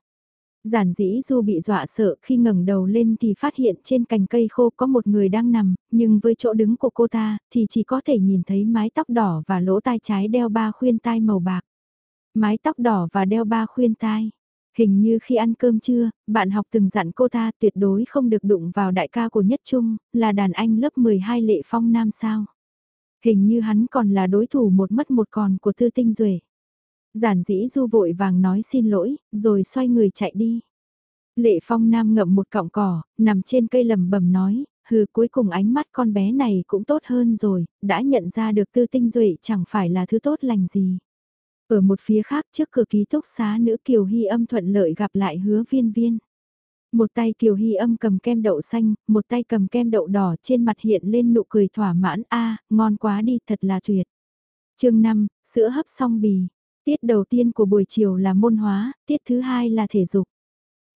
Giản dĩ du bị dọa sợ khi ngẩng đầu lên thì phát hiện trên cành cây khô có một người đang nằm, nhưng với chỗ đứng của cô ta thì chỉ có thể nhìn thấy mái tóc đỏ và lỗ tai trái đeo ba khuyên tai màu bạc. Mái tóc đỏ và đeo ba khuyên tai. Hình như khi ăn cơm trưa, bạn học từng dặn cô ta tuyệt đối không được đụng vào đại ca của Nhất Trung, là đàn anh lớp 12 lệ phong nam sao. Hình như hắn còn là đối thủ một mất một còn của Tư Tinh Duệ. Giản dĩ du vội vàng nói xin lỗi, rồi xoay người chạy đi. Lệ phong nam ngậm một cọng cỏ, nằm trên cây lầm bầm nói, hừ cuối cùng ánh mắt con bé này cũng tốt hơn rồi, đã nhận ra được tư tinh duệ chẳng phải là thứ tốt lành gì. Ở một phía khác trước cửa ký túc xá nữ Kiều Hy âm thuận lợi gặp lại hứa viên viên. Một tay Kiều Hy âm cầm kem đậu xanh, một tay cầm kem đậu đỏ trên mặt hiện lên nụ cười thỏa mãn a ngon quá đi thật là tuyệt. chương 5, sữa hấp xong bì. Tiết đầu tiên của buổi chiều là môn hóa, tiết thứ hai là thể dục.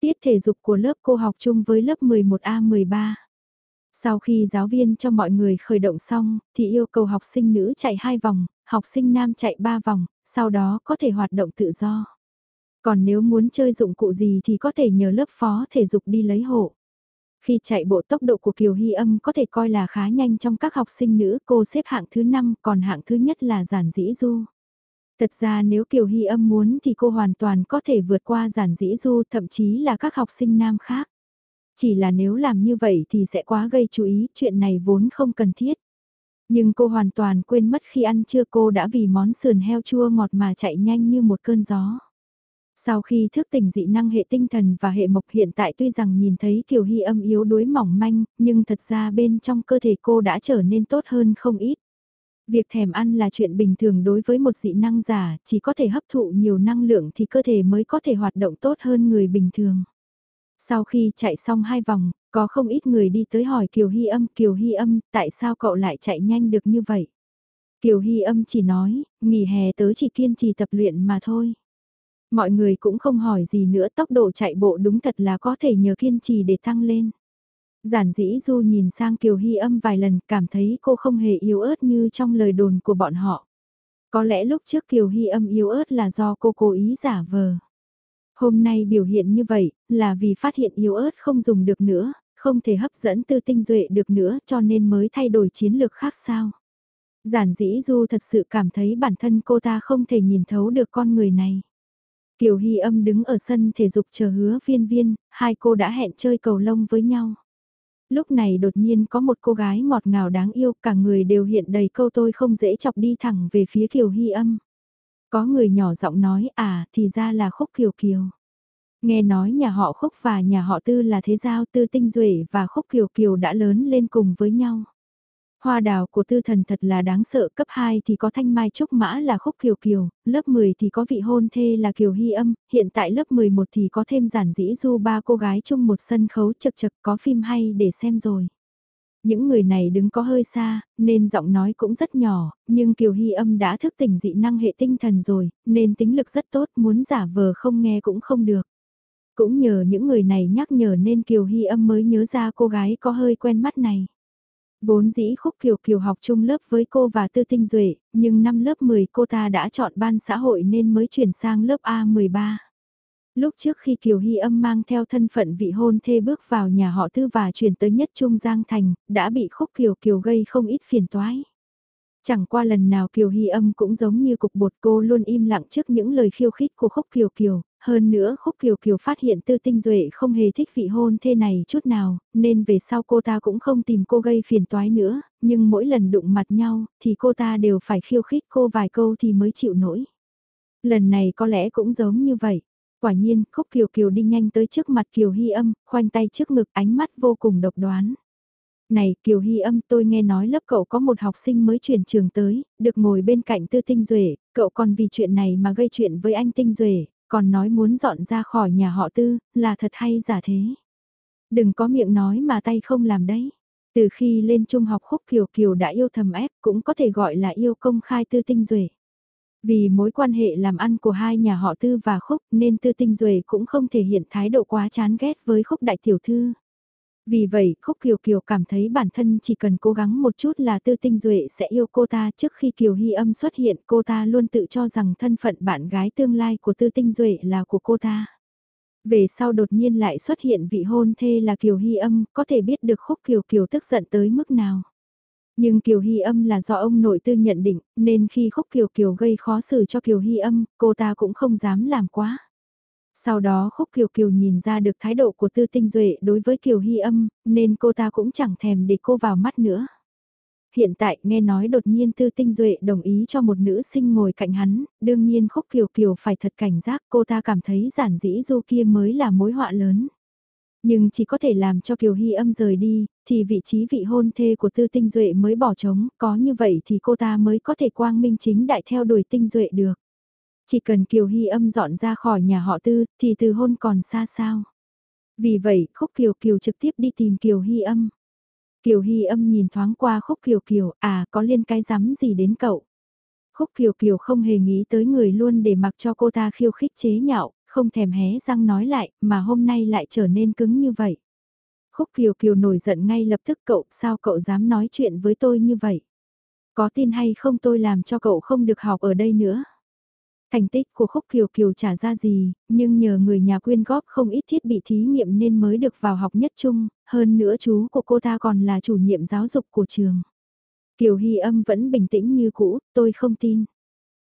Tiết thể dục của lớp cô học chung với lớp 11A13. Sau khi giáo viên cho mọi người khởi động xong, thì yêu cầu học sinh nữ chạy 2 vòng, học sinh nam chạy 3 vòng, sau đó có thể hoạt động tự do. Còn nếu muốn chơi dụng cụ gì thì có thể nhờ lớp phó thể dục đi lấy hộ. Khi chạy bộ tốc độ của Kiều Hy âm có thể coi là khá nhanh trong các học sinh nữ cô xếp hạng thứ 5 còn hạng thứ nhất là giản dĩ du. Thật ra nếu Kiều Hy âm muốn thì cô hoàn toàn có thể vượt qua giản dĩ du thậm chí là các học sinh nam khác. Chỉ là nếu làm như vậy thì sẽ quá gây chú ý, chuyện này vốn không cần thiết. Nhưng cô hoàn toàn quên mất khi ăn trưa cô đã vì món sườn heo chua ngọt mà chạy nhanh như một cơn gió. Sau khi thức tỉnh dị năng hệ tinh thần và hệ mộc hiện tại tuy rằng nhìn thấy Kiều Hy âm yếu đuối mỏng manh, nhưng thật ra bên trong cơ thể cô đã trở nên tốt hơn không ít. Việc thèm ăn là chuyện bình thường đối với một dị năng giả, chỉ có thể hấp thụ nhiều năng lượng thì cơ thể mới có thể hoạt động tốt hơn người bình thường. Sau khi chạy xong hai vòng, có không ít người đi tới hỏi Kiều Hy âm, Kiều Hy âm, tại sao cậu lại chạy nhanh được như vậy? Kiều Hy âm chỉ nói, nghỉ hè tớ chỉ kiên trì tập luyện mà thôi. Mọi người cũng không hỏi gì nữa tốc độ chạy bộ đúng thật là có thể nhờ kiên trì để tăng lên. Giản dĩ du nhìn sang Kiều Hy âm vài lần cảm thấy cô không hề yếu ớt như trong lời đồn của bọn họ. Có lẽ lúc trước Kiều Hy âm yếu ớt là do cô cố ý giả vờ. Hôm nay biểu hiện như vậy là vì phát hiện yếu ớt không dùng được nữa, không thể hấp dẫn tư tinh duệ được nữa cho nên mới thay đổi chiến lược khác sao. Giản dĩ du thật sự cảm thấy bản thân cô ta không thể nhìn thấu được con người này. Kiều Hy âm đứng ở sân thể dục chờ hứa viên viên, hai cô đã hẹn chơi cầu lông với nhau. Lúc này đột nhiên có một cô gái ngọt ngào đáng yêu, cả người đều hiện đầy câu tôi không dễ chọc đi thẳng về phía Kiều Hy âm. Có người nhỏ giọng nói à thì ra là khúc Kiều Kiều. Nghe nói nhà họ khúc và nhà họ tư là thế giao tư tinh duệ và khúc Kiều Kiều đã lớn lên cùng với nhau. Hoa đào của tư thần thật là đáng sợ, cấp 2 thì có thanh mai trúc mã là khúc kiều kiều, lớp 10 thì có vị hôn thê là kiều hy âm, hiện tại lớp 11 thì có thêm giản dĩ du ba cô gái chung một sân khấu chật chật có phim hay để xem rồi. Những người này đứng có hơi xa, nên giọng nói cũng rất nhỏ, nhưng Kiều Hy âm đã thức tỉnh dị năng hệ tinh thần rồi, nên tính lực rất tốt, muốn giả vờ không nghe cũng không được. Cũng nhờ những người này nhắc nhở nên Kiều Hy âm mới nhớ ra cô gái có hơi quen mắt này. Vốn dĩ khúc kiều kiều học chung lớp với cô và tư tinh duệ nhưng năm lớp 10 cô ta đã chọn ban xã hội nên mới chuyển sang lớp A13. Lúc trước khi Kiều Hy âm mang theo thân phận vị hôn thê bước vào nhà họ tư và chuyển tới nhất Trung Giang Thành, đã bị khúc Kiều Kiều gây không ít phiền toái. Chẳng qua lần nào Kiều Hy âm cũng giống như cục bột cô luôn im lặng trước những lời khiêu khích của khúc Kiều Kiều, hơn nữa khúc Kiều Kiều phát hiện tư tinh duệ không hề thích vị hôn thê này chút nào, nên về sau cô ta cũng không tìm cô gây phiền toái nữa, nhưng mỗi lần đụng mặt nhau thì cô ta đều phải khiêu khích cô vài câu thì mới chịu nổi. Lần này có lẽ cũng giống như vậy. Quả nhiên, khúc Kiều Kiều đi nhanh tới trước mặt Kiều Hy âm, khoanh tay trước ngực ánh mắt vô cùng độc đoán. Này Kiều Hy âm tôi nghe nói lớp cậu có một học sinh mới chuyển trường tới, được ngồi bên cạnh Tư Tinh Duệ, cậu còn vì chuyện này mà gây chuyện với anh Tinh Duệ, còn nói muốn dọn ra khỏi nhà họ Tư, là thật hay giả thế. Đừng có miệng nói mà tay không làm đấy. Từ khi lên trung học khúc Kiều Kiều đã yêu thầm ép cũng có thể gọi là yêu công khai Tư Tinh Duệ. Vì mối quan hệ làm ăn của hai nhà họ Tư và Khúc nên Tư Tinh Duệ cũng không thể hiện thái độ quá chán ghét với Khúc Đại Tiểu Thư. Vì vậy, Khúc Kiều Kiều cảm thấy bản thân chỉ cần cố gắng một chút là Tư Tinh Duệ sẽ yêu cô ta trước khi Kiều Hy âm xuất hiện cô ta luôn tự cho rằng thân phận bạn gái tương lai của Tư Tinh Duệ là của cô ta. Về sau đột nhiên lại xuất hiện vị hôn thê là Kiều Hy âm, có thể biết được Khúc Kiều Kiều tức giận tới mức nào. Nhưng Kiều Hy âm là do ông nội tư nhận định, nên khi Khúc Kiều Kiều gây khó xử cho Kiều Hy âm, cô ta cũng không dám làm quá. Sau đó Khúc Kiều Kiều nhìn ra được thái độ của Tư Tinh Duệ đối với Kiều Hy âm, nên cô ta cũng chẳng thèm để cô vào mắt nữa. Hiện tại nghe nói đột nhiên Tư Tinh Duệ đồng ý cho một nữ sinh ngồi cạnh hắn, đương nhiên Khúc Kiều Kiều phải thật cảnh giác cô ta cảm thấy giản dĩ du kia mới là mối họa lớn. Nhưng chỉ có thể làm cho Kiều Hy âm rời đi, thì vị trí vị hôn thê của Tư Tinh Duệ mới bỏ trống, có như vậy thì cô ta mới có thể quang minh chính đại theo đuổi Tinh Duệ được. Chỉ cần Kiều Hy âm dọn ra khỏi nhà họ Tư, thì từ hôn còn xa sao. Vì vậy, Khúc Kiều Kiều trực tiếp đi tìm Kiều Hy âm. Kiều Hy âm nhìn thoáng qua Khúc Kiều Kiều, à có liên cái rắm gì đến cậu. Khúc Kiều Kiều không hề nghĩ tới người luôn để mặc cho cô ta khiêu khích chế nhạo, không thèm hé răng nói lại, mà hôm nay lại trở nên cứng như vậy. Khúc Kiều Kiều nổi giận ngay lập tức cậu, sao cậu dám nói chuyện với tôi như vậy? Có tin hay không tôi làm cho cậu không được học ở đây nữa? Thành tích của Khúc Kiều Kiều trả ra gì, nhưng nhờ người nhà quyên góp không ít thiết bị thí nghiệm nên mới được vào học nhất trung, hơn nữa chú của cô ta còn là chủ nhiệm giáo dục của trường. Kiều Hy âm vẫn bình tĩnh như cũ, tôi không tin.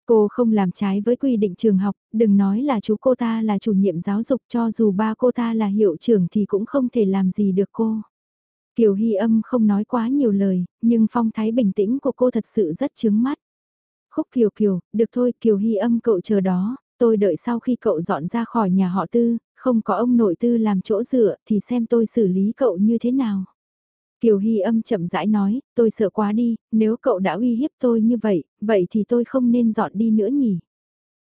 Cô không làm trái với quy định trường học, đừng nói là chú cô ta là chủ nhiệm giáo dục cho dù ba cô ta là hiệu trưởng thì cũng không thể làm gì được cô. Kiều Hy âm không nói quá nhiều lời, nhưng phong thái bình tĩnh của cô thật sự rất chướng mắt. Khúc Kiều Kiều, được thôi Kiều Hy âm cậu chờ đó, tôi đợi sau khi cậu dọn ra khỏi nhà họ tư, không có ông nội tư làm chỗ dựa thì xem tôi xử lý cậu như thế nào. Kiều Hy âm chậm rãi nói, tôi sợ quá đi, nếu cậu đã uy hiếp tôi như vậy, vậy thì tôi không nên dọn đi nữa nhỉ.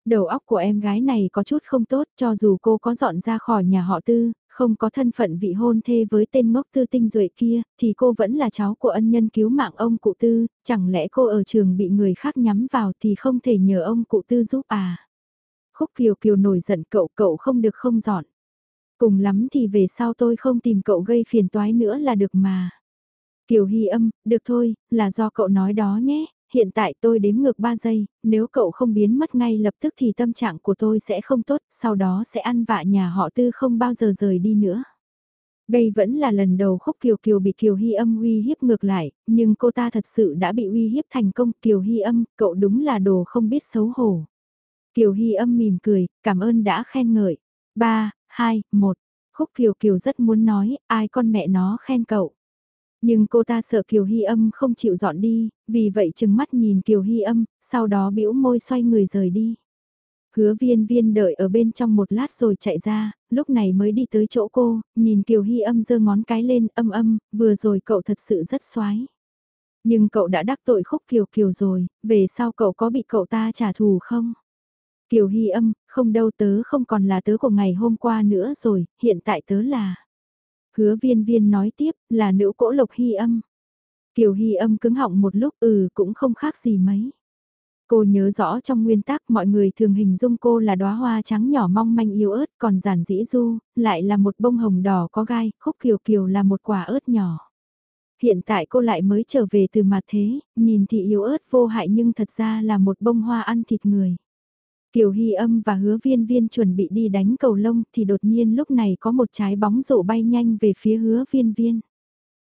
Đầu óc của em gái này có chút không tốt cho dù cô có dọn ra khỏi nhà họ tư, không có thân phận vị hôn thê với tên ngốc tư tinh duệ kia, thì cô vẫn là cháu của ân nhân cứu mạng ông cụ tư, chẳng lẽ cô ở trường bị người khác nhắm vào thì không thể nhờ ông cụ tư giúp à? Khúc Kiều Kiều nổi giận cậu cậu không được không dọn. Cùng lắm thì về sau tôi không tìm cậu gây phiền toái nữa là được mà. Kiều Hy âm, được thôi, là do cậu nói đó nhé, hiện tại tôi đếm ngược 3 giây, nếu cậu không biến mất ngay lập tức thì tâm trạng của tôi sẽ không tốt, sau đó sẽ ăn vạ nhà họ tư không bao giờ rời đi nữa. Đây vẫn là lần đầu khúc Kiều Kiều bị Kiều Hy âm uy hiếp ngược lại, nhưng cô ta thật sự đã bị uy hiếp thành công. Kiều Hy âm, cậu đúng là đồ không biết xấu hổ. Kiều Hy âm mỉm cười, cảm ơn đã khen ngợi. 3, 2, 1. Khúc Kiều Kiều rất muốn nói, ai con mẹ nó khen cậu. Nhưng cô ta sợ Kiều Hy âm không chịu dọn đi, vì vậy chừng mắt nhìn Kiều Hy âm, sau đó bĩu môi xoay người rời đi. Hứa viên viên đợi ở bên trong một lát rồi chạy ra, lúc này mới đi tới chỗ cô, nhìn Kiều Hy âm giơ ngón cái lên âm âm, vừa rồi cậu thật sự rất xoái. Nhưng cậu đã đắc tội khúc Kiều Kiều rồi, về sau cậu có bị cậu ta trả thù không? Kiều Hy âm, không đâu tớ không còn là tớ của ngày hôm qua nữa rồi, hiện tại tớ là... Hứa viên viên nói tiếp, là nữ cỗ lộc Hy âm. Kiều Hy âm cứng họng một lúc ừ cũng không khác gì mấy. Cô nhớ rõ trong nguyên tắc mọi người thường hình dung cô là đóa hoa trắng nhỏ mong manh yếu ớt còn giản dĩ du, lại là một bông hồng đỏ có gai, khúc kiều kiều là một quả ớt nhỏ. Hiện tại cô lại mới trở về từ mặt thế, nhìn thì yếu ớt vô hại nhưng thật ra là một bông hoa ăn thịt người. Kiều Hy âm và hứa viên viên chuẩn bị đi đánh cầu lông thì đột nhiên lúc này có một trái bóng rổ bay nhanh về phía hứa viên viên.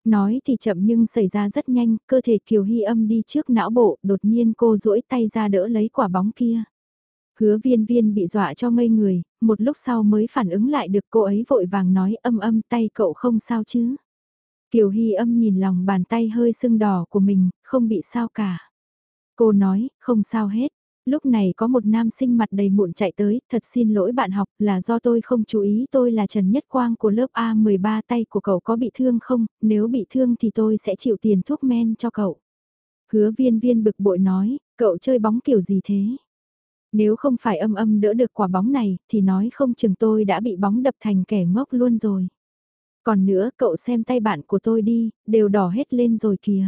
Nói thì chậm nhưng xảy ra rất nhanh, cơ thể Kiều Hy âm đi trước não bộ, đột nhiên cô duỗi tay ra đỡ lấy quả bóng kia. Hứa viên viên bị dọa cho ngây người, một lúc sau mới phản ứng lại được cô ấy vội vàng nói âm âm tay cậu không sao chứ. Kiều Hy âm nhìn lòng bàn tay hơi sưng đỏ của mình, không bị sao cả. Cô nói, không sao hết. Lúc này có một nam sinh mặt đầy muộn chạy tới, thật xin lỗi bạn học là do tôi không chú ý tôi là Trần Nhất Quang của lớp A13 tay của cậu có bị thương không, nếu bị thương thì tôi sẽ chịu tiền thuốc men cho cậu. Hứa viên viên bực bội nói, cậu chơi bóng kiểu gì thế? Nếu không phải âm âm đỡ được quả bóng này thì nói không chừng tôi đã bị bóng đập thành kẻ ngốc luôn rồi. Còn nữa cậu xem tay bạn của tôi đi, đều đỏ hết lên rồi kìa.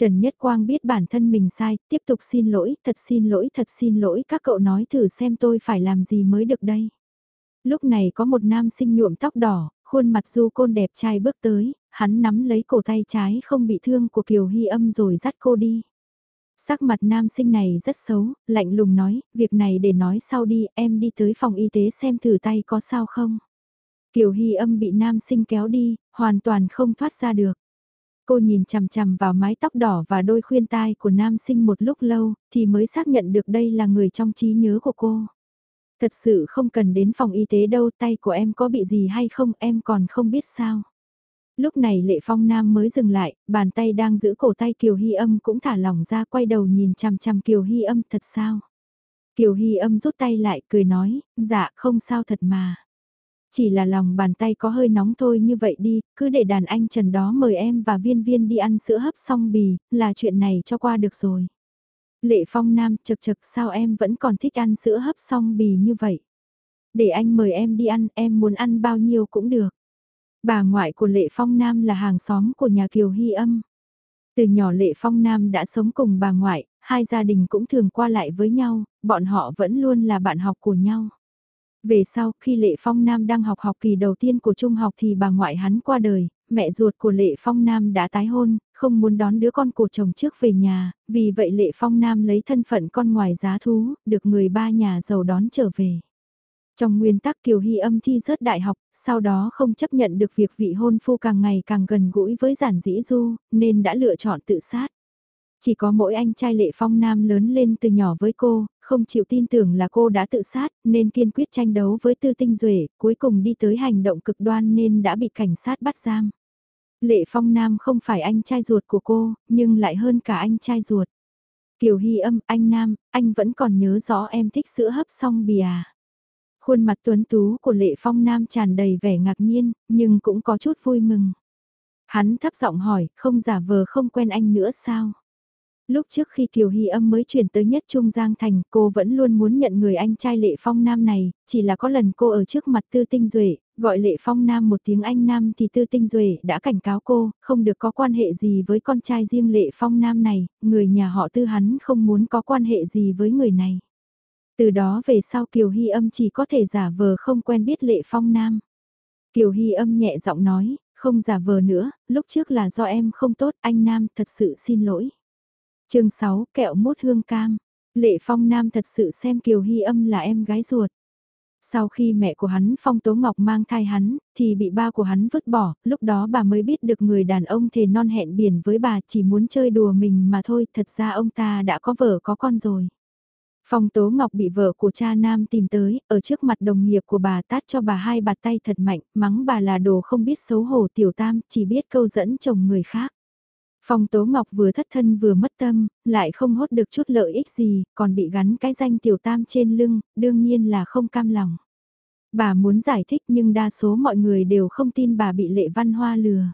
Trần Nhất Quang biết bản thân mình sai, tiếp tục xin lỗi, thật xin lỗi, thật xin lỗi, các cậu nói thử xem tôi phải làm gì mới được đây. Lúc này có một nam sinh nhuộm tóc đỏ, khuôn mặt du côn đẹp trai bước tới, hắn nắm lấy cổ tay trái không bị thương của Kiều Hy âm rồi dắt cô đi. Sắc mặt nam sinh này rất xấu, lạnh lùng nói, việc này để nói sau đi, em đi tới phòng y tế xem thử tay có sao không. Kiều Hy âm bị nam sinh kéo đi, hoàn toàn không thoát ra được. Cô nhìn chằm chằm vào mái tóc đỏ và đôi khuyên tai của nam sinh một lúc lâu, thì mới xác nhận được đây là người trong trí nhớ của cô. Thật sự không cần đến phòng y tế đâu, tay của em có bị gì hay không, em còn không biết sao. Lúc này Lệ Phong Nam mới dừng lại, bàn tay đang giữ cổ tay Kiều Hy âm cũng thả lỏng ra quay đầu nhìn chằm chằm Kiều Hy âm thật sao. Kiều Hy âm rút tay lại cười nói, dạ không sao thật mà. Chỉ là lòng bàn tay có hơi nóng thôi như vậy đi, cứ để đàn anh Trần đó mời em và viên viên đi ăn sữa hấp xong bì, là chuyện này cho qua được rồi. Lệ Phong Nam chật chật sao em vẫn còn thích ăn sữa hấp xong bì như vậy. Để anh mời em đi ăn, em muốn ăn bao nhiêu cũng được. Bà ngoại của Lệ Phong Nam là hàng xóm của nhà Kiều Hy âm. Từ nhỏ Lệ Phong Nam đã sống cùng bà ngoại, hai gia đình cũng thường qua lại với nhau, bọn họ vẫn luôn là bạn học của nhau. Về sau, khi Lệ Phong Nam đang học học kỳ đầu tiên của trung học thì bà ngoại hắn qua đời, mẹ ruột của Lệ Phong Nam đã tái hôn, không muốn đón đứa con của chồng trước về nhà, vì vậy Lệ Phong Nam lấy thân phận con ngoài giá thú, được người ba nhà giàu đón trở về. Trong nguyên tắc Kiều Hy âm thi rớt đại học, sau đó không chấp nhận được việc vị hôn phu càng ngày càng gần gũi với giản dĩ du, nên đã lựa chọn tự sát. Chỉ có mỗi anh trai Lệ Phong Nam lớn lên từ nhỏ với cô, không chịu tin tưởng là cô đã tự sát, nên kiên quyết tranh đấu với Tư Tinh Duệ, cuối cùng đi tới hành động cực đoan nên đã bị cảnh sát bắt giam. Lệ Phong Nam không phải anh trai ruột của cô, nhưng lại hơn cả anh trai ruột. Kiều Hy âm, anh Nam, anh vẫn còn nhớ rõ em thích sữa hấp xong bì à. Khuôn mặt tuấn tú của Lệ Phong Nam tràn đầy vẻ ngạc nhiên, nhưng cũng có chút vui mừng. Hắn thấp giọng hỏi, không giả vờ không quen anh nữa sao? Lúc trước khi Kiều Hy âm mới chuyển tới nhất Trung Giang Thành, cô vẫn luôn muốn nhận người anh trai Lệ Phong Nam này, chỉ là có lần cô ở trước mặt Tư Tinh Duệ, gọi Lệ Phong Nam một tiếng anh Nam thì Tư Tinh Duệ đã cảnh cáo cô, không được có quan hệ gì với con trai riêng Lệ Phong Nam này, người nhà họ Tư hắn không muốn có quan hệ gì với người này. Từ đó về sau Kiều Hy âm chỉ có thể giả vờ không quen biết Lệ Phong Nam. Kiều Hy âm nhẹ giọng nói, không giả vờ nữa, lúc trước là do em không tốt, anh Nam thật sự xin lỗi chương 6, kẹo mốt hương cam. Lệ Phong Nam thật sự xem Kiều Hy âm là em gái ruột. Sau khi mẹ của hắn Phong Tố Ngọc mang thai hắn, thì bị ba của hắn vứt bỏ, lúc đó bà mới biết được người đàn ông thề non hẹn biển với bà chỉ muốn chơi đùa mình mà thôi, thật ra ông ta đã có vợ có con rồi. Phong Tố Ngọc bị vợ của cha nam tìm tới, ở trước mặt đồng nghiệp của bà tát cho bà hai bạt tay thật mạnh, mắng bà là đồ không biết xấu hổ tiểu tam, chỉ biết câu dẫn chồng người khác. Phong Tố Ngọc vừa thất thân vừa mất tâm, lại không hốt được chút lợi ích gì, còn bị gắn cái danh tiểu tam trên lưng, đương nhiên là không cam lòng. Bà muốn giải thích nhưng đa số mọi người đều không tin bà bị lệ văn hoa lừa.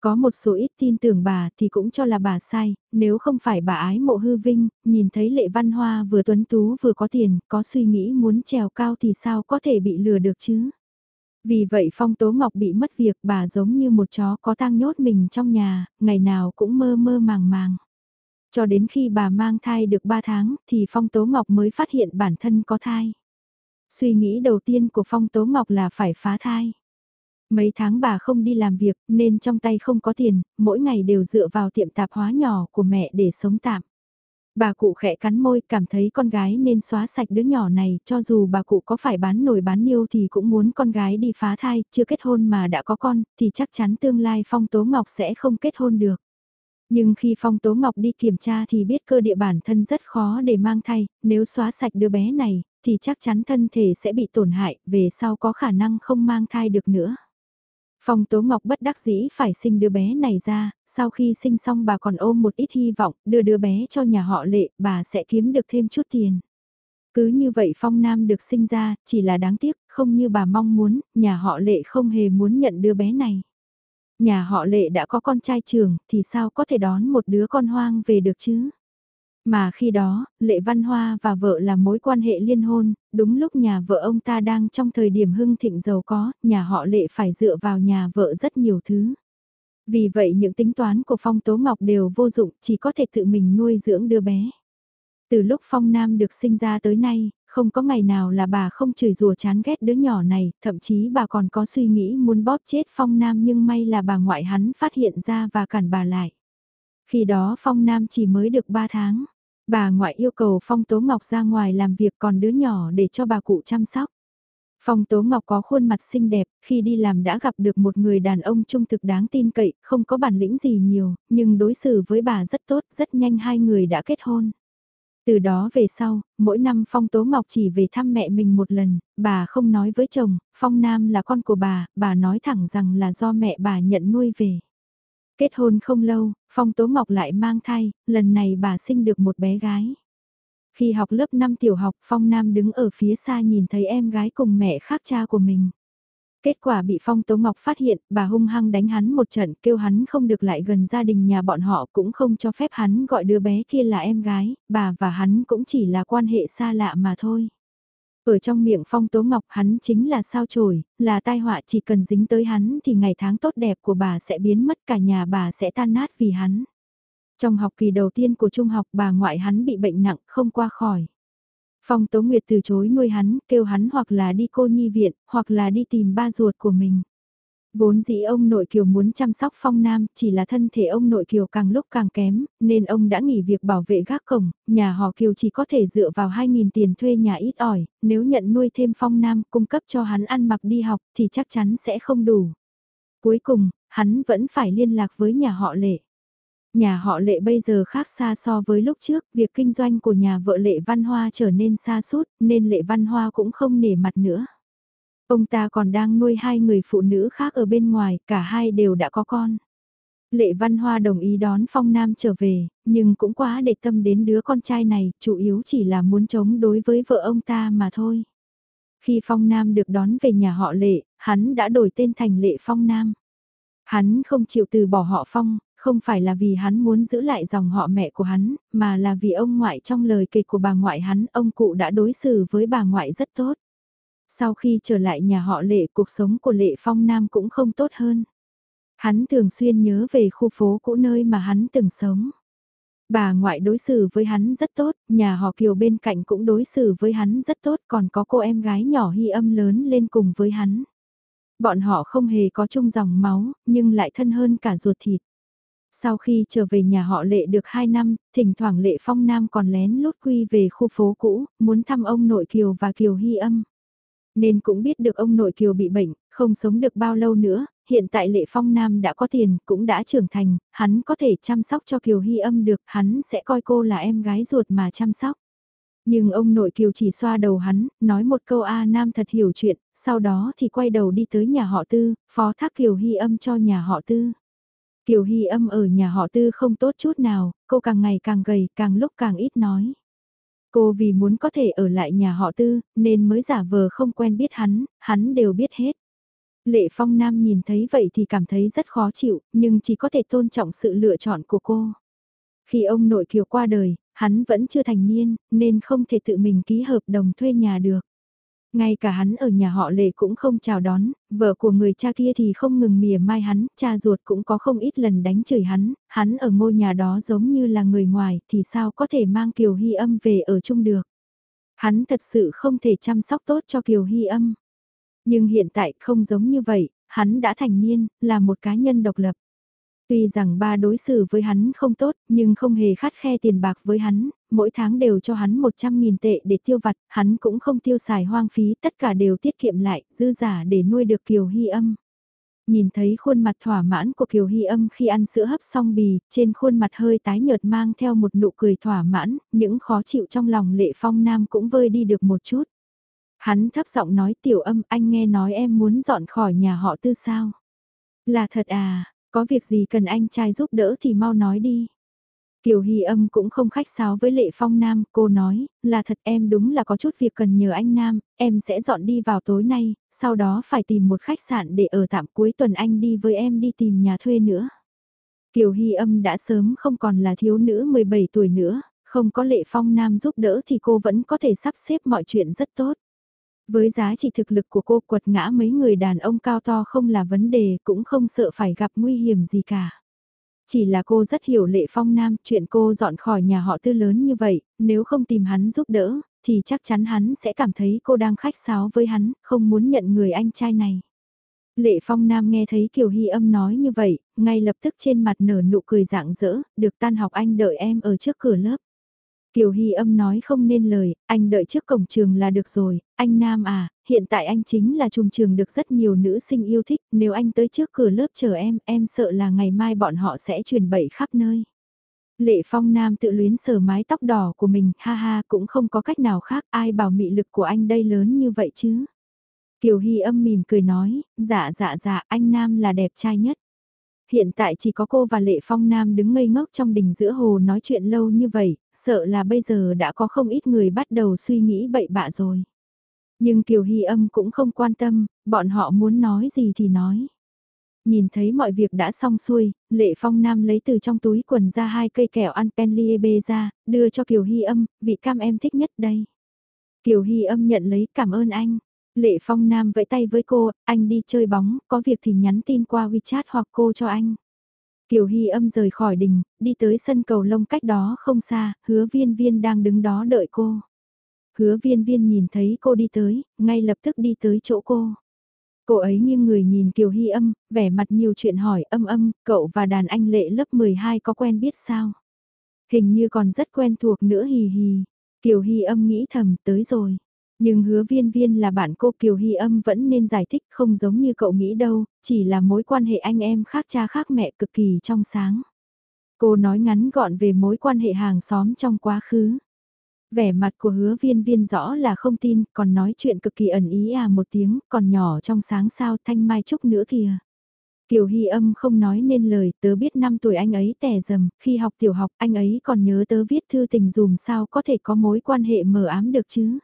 Có một số ít tin tưởng bà thì cũng cho là bà sai, nếu không phải bà ái mộ hư vinh, nhìn thấy lệ văn hoa vừa tuấn tú vừa có tiền, có suy nghĩ muốn trèo cao thì sao có thể bị lừa được chứ. Vì vậy Phong Tố Ngọc bị mất việc bà giống như một chó có tang nhốt mình trong nhà, ngày nào cũng mơ mơ màng màng. Cho đến khi bà mang thai được 3 tháng thì Phong Tố Ngọc mới phát hiện bản thân có thai. Suy nghĩ đầu tiên của Phong Tố Ngọc là phải phá thai. Mấy tháng bà không đi làm việc nên trong tay không có tiền, mỗi ngày đều dựa vào tiệm tạp hóa nhỏ của mẹ để sống tạm. Bà cụ khẽ cắn môi cảm thấy con gái nên xóa sạch đứa nhỏ này cho dù bà cụ có phải bán nổi bán niêu thì cũng muốn con gái đi phá thai, chưa kết hôn mà đã có con thì chắc chắn tương lai Phong Tố Ngọc sẽ không kết hôn được. Nhưng khi Phong Tố Ngọc đi kiểm tra thì biết cơ địa bản thân rất khó để mang thai, nếu xóa sạch đứa bé này thì chắc chắn thân thể sẽ bị tổn hại, về sau có khả năng không mang thai được nữa. Phong Tố Ngọc bất đắc dĩ phải sinh đứa bé này ra, sau khi sinh xong bà còn ôm một ít hy vọng, đưa đứa bé cho nhà họ lệ, bà sẽ kiếm được thêm chút tiền. Cứ như vậy Phong Nam được sinh ra, chỉ là đáng tiếc, không như bà mong muốn, nhà họ lệ không hề muốn nhận đứa bé này. Nhà họ lệ đã có con trai trưởng, thì sao có thể đón một đứa con hoang về được chứ? Mà khi đó, Lệ Văn Hoa và vợ là mối quan hệ liên hôn, đúng lúc nhà vợ ông ta đang trong thời điểm hưng thịnh giàu có, nhà họ Lệ phải dựa vào nhà vợ rất nhiều thứ. Vì vậy những tính toán của Phong Tố Ngọc đều vô dụng, chỉ có thể tự mình nuôi dưỡng đứa bé. Từ lúc Phong Nam được sinh ra tới nay, không có ngày nào là bà không chửi rủa chán ghét đứa nhỏ này, thậm chí bà còn có suy nghĩ muốn bóp chết Phong Nam nhưng may là bà ngoại hắn phát hiện ra và cản bà lại. Khi đó Phong Nam chỉ mới được 3 tháng. Bà ngoại yêu cầu Phong Tố Ngọc ra ngoài làm việc còn đứa nhỏ để cho bà cụ chăm sóc. Phong Tố Ngọc có khuôn mặt xinh đẹp, khi đi làm đã gặp được một người đàn ông trung thực đáng tin cậy, không có bản lĩnh gì nhiều, nhưng đối xử với bà rất tốt, rất nhanh hai người đã kết hôn. Từ đó về sau, mỗi năm Phong Tố Ngọc chỉ về thăm mẹ mình một lần, bà không nói với chồng, Phong Nam là con của bà, bà nói thẳng rằng là do mẹ bà nhận nuôi về. Kết hôn không lâu, Phong Tố Ngọc lại mang thai, lần này bà sinh được một bé gái. Khi học lớp 5 tiểu học, Phong Nam đứng ở phía xa nhìn thấy em gái cùng mẹ khác cha của mình. Kết quả bị Phong Tố Ngọc phát hiện, bà hung hăng đánh hắn một trận, kêu hắn không được lại gần gia đình nhà bọn họ cũng không cho phép hắn gọi đứa bé kia là em gái, bà và hắn cũng chỉ là quan hệ xa lạ mà thôi. Ở trong miệng phong tố ngọc hắn chính là sao chổi, là tai họa chỉ cần dính tới hắn thì ngày tháng tốt đẹp của bà sẽ biến mất cả nhà bà sẽ tan nát vì hắn. Trong học kỳ đầu tiên của trung học bà ngoại hắn bị bệnh nặng không qua khỏi. Phong Tố Nguyệt từ chối nuôi hắn, kêu hắn hoặc là đi cô nhi viện, hoặc là đi tìm ba ruột của mình. Vốn dĩ ông nội Kiều muốn chăm sóc Phong Nam, chỉ là thân thể ông nội Kiều càng lúc càng kém, nên ông đã nghỉ việc bảo vệ gác cổng, nhà họ Kiều chỉ có thể dựa vào 2.000 tiền thuê nhà ít ỏi, nếu nhận nuôi thêm Phong Nam cung cấp cho hắn ăn mặc đi học thì chắc chắn sẽ không đủ. Cuối cùng, hắn vẫn phải liên lạc với nhà họ Lệ. Nhà họ Lệ bây giờ khác xa so với lúc trước, việc kinh doanh của nhà vợ Lệ Văn Hoa trở nên xa suốt, nên Lệ Văn Hoa cũng không nể mặt nữa. Ông ta còn đang nuôi hai người phụ nữ khác ở bên ngoài, cả hai đều đã có con. Lệ Văn Hoa đồng ý đón Phong Nam trở về, nhưng cũng quá để tâm đến đứa con trai này, chủ yếu chỉ là muốn chống đối với vợ ông ta mà thôi. Khi Phong Nam được đón về nhà họ Lệ, hắn đã đổi tên thành Lệ Phong Nam. Hắn không chịu từ bỏ họ Phong, không phải là vì hắn muốn giữ lại dòng họ mẹ của hắn, mà là vì ông ngoại trong lời kịch của bà ngoại hắn, ông cụ đã đối xử với bà ngoại rất tốt. Sau khi trở lại nhà họ Lệ cuộc sống của Lệ Phong Nam cũng không tốt hơn. Hắn thường xuyên nhớ về khu phố cũ nơi mà hắn từng sống. Bà ngoại đối xử với hắn rất tốt, nhà họ Kiều bên cạnh cũng đối xử với hắn rất tốt, còn có cô em gái nhỏ hy âm lớn lên cùng với hắn. Bọn họ không hề có chung dòng máu, nhưng lại thân hơn cả ruột thịt. Sau khi trở về nhà họ Lệ được 2 năm, thỉnh thoảng Lệ Phong Nam còn lén lút quy về khu phố cũ, muốn thăm ông nội Kiều và Kiều Hy âm. Nên cũng biết được ông nội Kiều bị bệnh, không sống được bao lâu nữa, hiện tại Lệ Phong Nam đã có tiền, cũng đã trưởng thành, hắn có thể chăm sóc cho Kiều Hy âm được, hắn sẽ coi cô là em gái ruột mà chăm sóc. Nhưng ông nội Kiều chỉ xoa đầu hắn, nói một câu A Nam thật hiểu chuyện, sau đó thì quay đầu đi tới nhà họ Tư, phó thác Kiều Hy âm cho nhà họ Tư. Kiều Hy âm ở nhà họ Tư không tốt chút nào, cô càng ngày càng gầy, càng lúc càng ít nói. Cô vì muốn có thể ở lại nhà họ Tư, nên mới giả vờ không quen biết hắn, hắn đều biết hết. Lệ Phong Nam nhìn thấy vậy thì cảm thấy rất khó chịu, nhưng chỉ có thể tôn trọng sự lựa chọn của cô. Khi ông nội Kiều qua đời, hắn vẫn chưa thành niên, nên không thể tự mình ký hợp đồng thuê nhà được. Ngay cả hắn ở nhà họ lệ cũng không chào đón, vợ của người cha kia thì không ngừng mỉa mai hắn, cha ruột cũng có không ít lần đánh chửi hắn, hắn ở ngôi nhà đó giống như là người ngoài thì sao có thể mang Kiều Hy âm về ở chung được. Hắn thật sự không thể chăm sóc tốt cho Kiều Hy âm. Nhưng hiện tại không giống như vậy, hắn đã thành niên, là một cá nhân độc lập. Tuy rằng ba đối xử với hắn không tốt, nhưng không hề khát khe tiền bạc với hắn, mỗi tháng đều cho hắn 100.000 tệ để tiêu vặt, hắn cũng không tiêu xài hoang phí, tất cả đều tiết kiệm lại, dư giả để nuôi được Kiều Hy âm. Nhìn thấy khuôn mặt thỏa mãn của Kiều Hy âm khi ăn sữa hấp xong bì, trên khuôn mặt hơi tái nhợt mang theo một nụ cười thỏa mãn, những khó chịu trong lòng lệ phong nam cũng vơi đi được một chút. Hắn thấp giọng nói tiểu âm anh nghe nói em muốn dọn khỏi nhà họ tư sao. Là thật à, có việc gì cần anh trai giúp đỡ thì mau nói đi. Kiều Hy âm cũng không khách sáo với Lệ Phong Nam, cô nói, là thật em đúng là có chút việc cần nhờ anh Nam, em sẽ dọn đi vào tối nay, sau đó phải tìm một khách sạn để ở tạm cuối tuần anh đi với em đi tìm nhà thuê nữa. Kiều Hy âm đã sớm không còn là thiếu nữ 17 tuổi nữa, không có Lệ Phong Nam giúp đỡ thì cô vẫn có thể sắp xếp mọi chuyện rất tốt. Với giá trị thực lực của cô quật ngã mấy người đàn ông cao to không là vấn đề cũng không sợ phải gặp nguy hiểm gì cả. Chỉ là cô rất hiểu lệ phong nam chuyện cô dọn khỏi nhà họ tư lớn như vậy, nếu không tìm hắn giúp đỡ, thì chắc chắn hắn sẽ cảm thấy cô đang khách sáo với hắn, không muốn nhận người anh trai này. Lệ phong nam nghe thấy Kiều Hy âm nói như vậy, ngay lập tức trên mặt nở nụ cười rạng rỡ, được tan học anh đợi em ở trước cửa lớp. Kiều Hy âm nói không nên lời, anh đợi trước cổng trường là được rồi, anh Nam à, hiện tại anh chính là trùng trường được rất nhiều nữ sinh yêu thích, nếu anh tới trước cửa lớp chờ em, em sợ là ngày mai bọn họ sẽ truyền bậy khắp nơi. Lệ Phong Nam tự luyến sờ mái tóc đỏ của mình, ha ha cũng không có cách nào khác, ai bảo mị lực của anh đây lớn như vậy chứ. Kiều Hy âm mỉm cười nói, dạ dạ dạ, anh Nam là đẹp trai nhất. Hiện tại chỉ có cô và Lệ Phong Nam đứng ngây ngốc trong đình giữa hồ nói chuyện lâu như vậy, sợ là bây giờ đã có không ít người bắt đầu suy nghĩ bậy bạ rồi. Nhưng Kiều Hy âm cũng không quan tâm, bọn họ muốn nói gì thì nói. Nhìn thấy mọi việc đã xong xuôi, Lệ Phong Nam lấy từ trong túi quần ra hai cây kẹo ăn penliebe ra, đưa cho Kiều Hy âm, vị cam em thích nhất đây. Kiều Hy âm nhận lấy cảm ơn anh. Lệ Phong Nam vẫy tay với cô, anh đi chơi bóng, có việc thì nhắn tin qua WeChat hoặc cô cho anh. Kiều Hy âm rời khỏi đình, đi tới sân cầu lông cách đó không xa, hứa viên viên đang đứng đó đợi cô. Hứa viên viên nhìn thấy cô đi tới, ngay lập tức đi tới chỗ cô. Cô ấy nghiêng người nhìn Kiều Hy âm, vẻ mặt nhiều chuyện hỏi âm âm, cậu và đàn anh lệ lớp 12 có quen biết sao? Hình như còn rất quen thuộc nữa hì hì. Kiều Hy âm nghĩ thầm tới rồi. Nhưng hứa viên viên là bạn cô Kiều Hy âm vẫn nên giải thích không giống như cậu nghĩ đâu, chỉ là mối quan hệ anh em khác cha khác mẹ cực kỳ trong sáng. Cô nói ngắn gọn về mối quan hệ hàng xóm trong quá khứ. Vẻ mặt của hứa viên viên rõ là không tin, còn nói chuyện cực kỳ ẩn ý à một tiếng, còn nhỏ trong sáng sao thanh mai trúc nữa kìa. Kiều Hy âm không nói nên lời, tớ biết năm tuổi anh ấy tẻ dầm, khi học tiểu học anh ấy còn nhớ tớ viết thư tình dùm sao có thể có mối quan hệ mờ ám được chứ.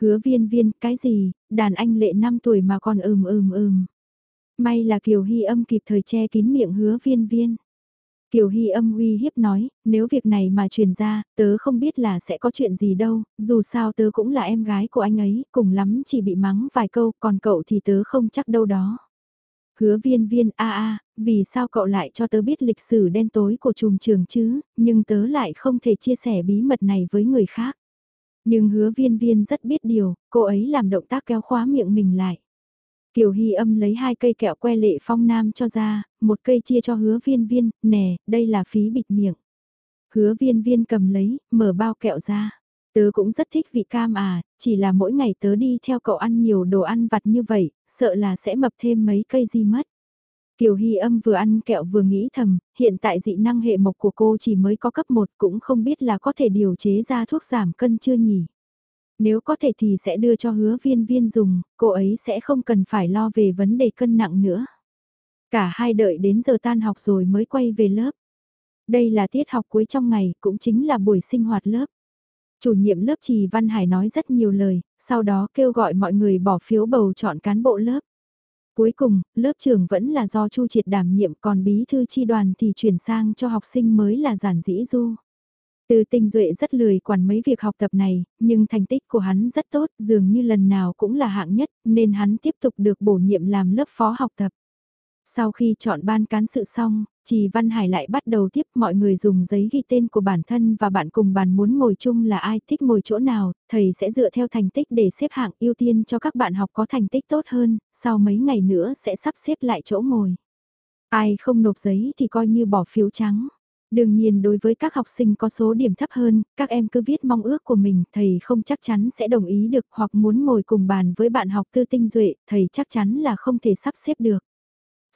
Hứa viên viên, cái gì, đàn anh lệ 5 tuổi mà còn ừm ừm ừm. May là Kiều Hy âm kịp thời che kín miệng hứa viên viên. Kiều Hy âm uy hiếp nói, nếu việc này mà truyền ra, tớ không biết là sẽ có chuyện gì đâu, dù sao tớ cũng là em gái của anh ấy, cùng lắm chỉ bị mắng vài câu, còn cậu thì tớ không chắc đâu đó. Hứa viên viên, a a, vì sao cậu lại cho tớ biết lịch sử đen tối của trùm trường chứ, nhưng tớ lại không thể chia sẻ bí mật này với người khác. Nhưng hứa viên viên rất biết điều, cô ấy làm động tác kéo khóa miệng mình lại. Kiều Hy âm lấy hai cây kẹo que lệ phong nam cho ra, một cây chia cho hứa viên viên, nè, đây là phí bịt miệng. Hứa viên viên cầm lấy, mở bao kẹo ra. Tớ cũng rất thích vị cam à, chỉ là mỗi ngày tớ đi theo cậu ăn nhiều đồ ăn vặt như vậy, sợ là sẽ mập thêm mấy cây gì mất. Kiều Hy âm vừa ăn kẹo vừa nghĩ thầm, hiện tại dị năng hệ mộc của cô chỉ mới có cấp 1 cũng không biết là có thể điều chế ra thuốc giảm cân chưa nhỉ. Nếu có thể thì sẽ đưa cho hứa viên viên dùng, cô ấy sẽ không cần phải lo về vấn đề cân nặng nữa. Cả hai đợi đến giờ tan học rồi mới quay về lớp. Đây là tiết học cuối trong ngày, cũng chính là buổi sinh hoạt lớp. Chủ nhiệm lớp Trì Văn Hải nói rất nhiều lời, sau đó kêu gọi mọi người bỏ phiếu bầu chọn cán bộ lớp. Cuối cùng, lớp trưởng vẫn là do Chu Triệt đảm nhiệm còn bí thư chi đoàn thì chuyển sang cho học sinh mới là giản dĩ du. Từ tinh duệ rất lười quản mấy việc học tập này, nhưng thành tích của hắn rất tốt, dường như lần nào cũng là hạng nhất, nên hắn tiếp tục được bổ nhiệm làm lớp phó học tập. Sau khi chọn ban cán sự xong, Trì Văn Hải lại bắt đầu tiếp mọi người dùng giấy ghi tên của bản thân và bạn cùng bàn muốn ngồi chung là ai thích ngồi chỗ nào, thầy sẽ dựa theo thành tích để xếp hạng ưu tiên cho các bạn học có thành tích tốt hơn, sau mấy ngày nữa sẽ sắp xếp lại chỗ ngồi. Ai không nộp giấy thì coi như bỏ phiếu trắng. Đương nhiên đối với các học sinh có số điểm thấp hơn, các em cứ viết mong ước của mình, thầy không chắc chắn sẽ đồng ý được hoặc muốn ngồi cùng bàn với bạn học tư tinh duệ, thầy chắc chắn là không thể sắp xếp được.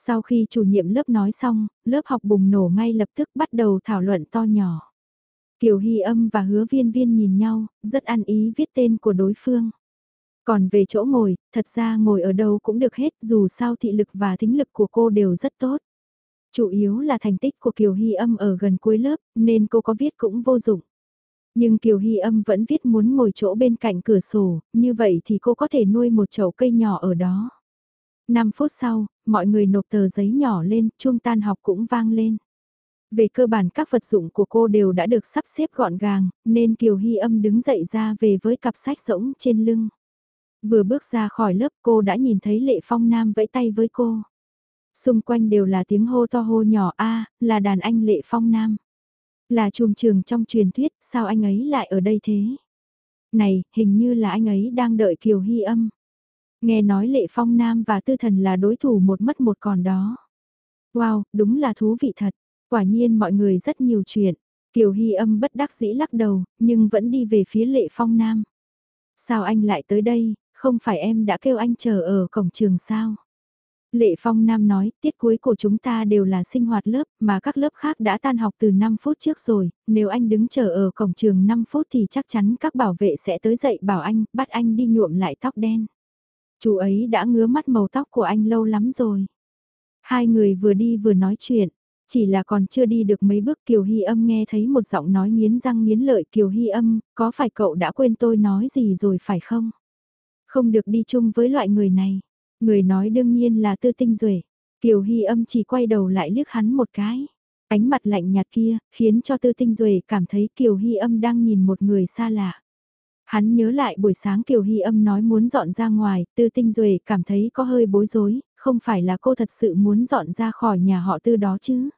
Sau khi chủ nhiệm lớp nói xong, lớp học bùng nổ ngay lập tức bắt đầu thảo luận to nhỏ. Kiều Hy âm và hứa viên viên nhìn nhau, rất ăn ý viết tên của đối phương. Còn về chỗ ngồi, thật ra ngồi ở đâu cũng được hết dù sao thị lực và thính lực của cô đều rất tốt. Chủ yếu là thành tích của Kiều Hy âm ở gần cuối lớp nên cô có viết cũng vô dụng. Nhưng Kiều Hy âm vẫn viết muốn ngồi chỗ bên cạnh cửa sổ, như vậy thì cô có thể nuôi một chậu cây nhỏ ở đó. 5 phút sau, mọi người nộp tờ giấy nhỏ lên, chuông tan học cũng vang lên. Về cơ bản các vật dụng của cô đều đã được sắp xếp gọn gàng, nên Kiều Hy âm đứng dậy ra về với cặp sách rỗng trên lưng. Vừa bước ra khỏi lớp cô đã nhìn thấy Lệ Phong Nam vẫy tay với cô. Xung quanh đều là tiếng hô to hô nhỏ a là đàn anh Lệ Phong Nam. Là chùm trường trong truyền thuyết, sao anh ấy lại ở đây thế? Này, hình như là anh ấy đang đợi Kiều Hy âm. Nghe nói Lệ Phong Nam và Tư Thần là đối thủ một mất một còn đó. Wow, đúng là thú vị thật. Quả nhiên mọi người rất nhiều chuyện. Kiều Hy âm bất đắc dĩ lắc đầu, nhưng vẫn đi về phía Lệ Phong Nam. Sao anh lại tới đây, không phải em đã kêu anh chờ ở cổng trường sao? Lệ Phong Nam nói, tiết cuối của chúng ta đều là sinh hoạt lớp, mà các lớp khác đã tan học từ 5 phút trước rồi, nếu anh đứng chờ ở cổng trường 5 phút thì chắc chắn các bảo vệ sẽ tới dậy bảo anh, bắt anh đi nhuộm lại tóc đen. Chú ấy đã ngứa mắt màu tóc của anh lâu lắm rồi. Hai người vừa đi vừa nói chuyện. Chỉ là còn chưa đi được mấy bước Kiều Hy âm nghe thấy một giọng nói nghiến răng nghiến lợi Kiều Hy âm, có phải cậu đã quên tôi nói gì rồi phải không? Không được đi chung với loại người này. Người nói đương nhiên là tư tinh duệ Kiều Hy âm chỉ quay đầu lại liếc hắn một cái. Ánh mặt lạnh nhạt kia, khiến cho tư tinh duệ cảm thấy Kiều Hy âm đang nhìn một người xa lạ. Hắn nhớ lại buổi sáng Kiều Hy âm nói muốn dọn ra ngoài, tư tinh duệ cảm thấy có hơi bối rối, không phải là cô thật sự muốn dọn ra khỏi nhà họ tư đó chứ.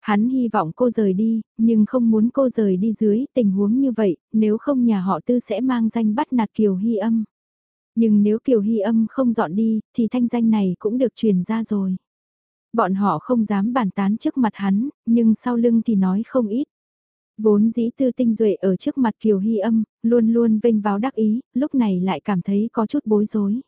Hắn hy vọng cô rời đi, nhưng không muốn cô rời đi dưới tình huống như vậy, nếu không nhà họ tư sẽ mang danh bắt nạt Kiều Hy âm. Nhưng nếu Kiều Hy âm không dọn đi, thì thanh danh này cũng được truyền ra rồi. Bọn họ không dám bàn tán trước mặt hắn, nhưng sau lưng thì nói không ít. Vốn dĩ tư tinh duệ ở trước mặt Kiều Hy âm, luôn luôn vênh váo đắc ý, lúc này lại cảm thấy có chút bối rối.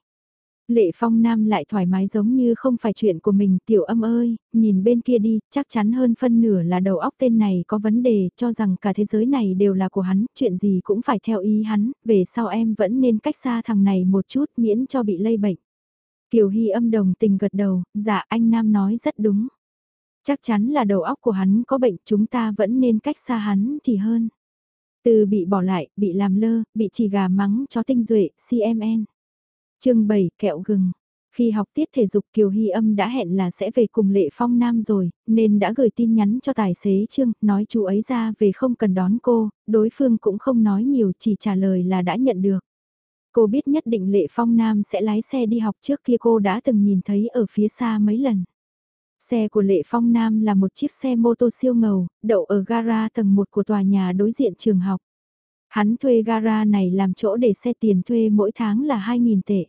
Lệ phong nam lại thoải mái giống như không phải chuyện của mình tiểu âm ơi, nhìn bên kia đi, chắc chắn hơn phân nửa là đầu óc tên này có vấn đề, cho rằng cả thế giới này đều là của hắn, chuyện gì cũng phải theo ý hắn, về sau em vẫn nên cách xa thằng này một chút miễn cho bị lây bệnh. Kiều Hy âm đồng tình gật đầu, dạ anh Nam nói rất đúng. Chắc chắn là đầu óc của hắn có bệnh chúng ta vẫn nên cách xa hắn thì hơn. Từ bị bỏ lại, bị làm lơ, bị chỉ gà mắng cho tinh duệ, CMN. chương 7, kẹo gừng. Khi học tiết thể dục Kiều Hy âm đã hẹn là sẽ về cùng Lệ Phong Nam rồi, nên đã gửi tin nhắn cho tài xế Trương, nói chú ấy ra về không cần đón cô, đối phương cũng không nói nhiều chỉ trả lời là đã nhận được. Cô biết nhất định Lệ Phong Nam sẽ lái xe đi học trước kia cô đã từng nhìn thấy ở phía xa mấy lần. Xe của Lệ Phong Nam là một chiếc xe mô tô siêu ngầu, đậu ở gara tầng 1 của tòa nhà đối diện trường học. Hắn thuê gara này làm chỗ để xe tiền thuê mỗi tháng là 2.000 tệ.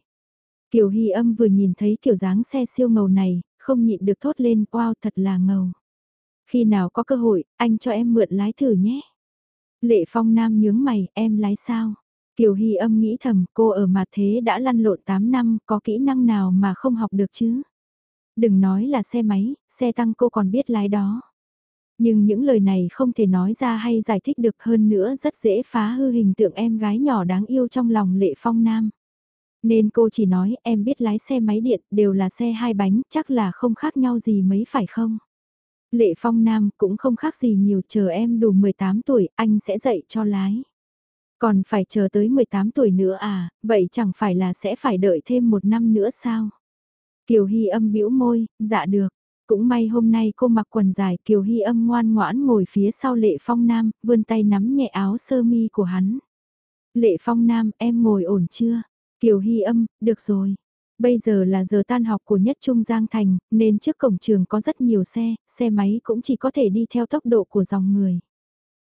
Kiều Hy âm vừa nhìn thấy kiểu dáng xe siêu ngầu này, không nhịn được thốt lên, wow thật là ngầu. Khi nào có cơ hội, anh cho em mượn lái thử nhé. Lệ Phong Nam nhướng mày, em lái sao? Kiều Hy âm nghĩ thầm, cô ở mặt thế đã lăn lộn 8 năm, có kỹ năng nào mà không học được chứ? Đừng nói là xe máy, xe tăng cô còn biết lái đó. Nhưng những lời này không thể nói ra hay giải thích được hơn nữa rất dễ phá hư hình tượng em gái nhỏ đáng yêu trong lòng Lệ Phong Nam. Nên cô chỉ nói em biết lái xe máy điện đều là xe hai bánh chắc là không khác nhau gì mấy phải không? Lệ Phong Nam cũng không khác gì nhiều chờ em đủ 18 tuổi anh sẽ dạy cho lái. Còn phải chờ tới 18 tuổi nữa à, vậy chẳng phải là sẽ phải đợi thêm một năm nữa sao? Kiều Hy âm bĩu môi, dạ được. Cũng may hôm nay cô mặc quần dài Kiều Hy âm ngoan ngoãn ngồi phía sau Lệ Phong Nam, vươn tay nắm nhẹ áo sơ mi của hắn. Lệ Phong Nam, em ngồi ổn chưa? Kiều Hy âm, được rồi. Bây giờ là giờ tan học của nhất trung Giang Thành, nên trước cổng trường có rất nhiều xe, xe máy cũng chỉ có thể đi theo tốc độ của dòng người.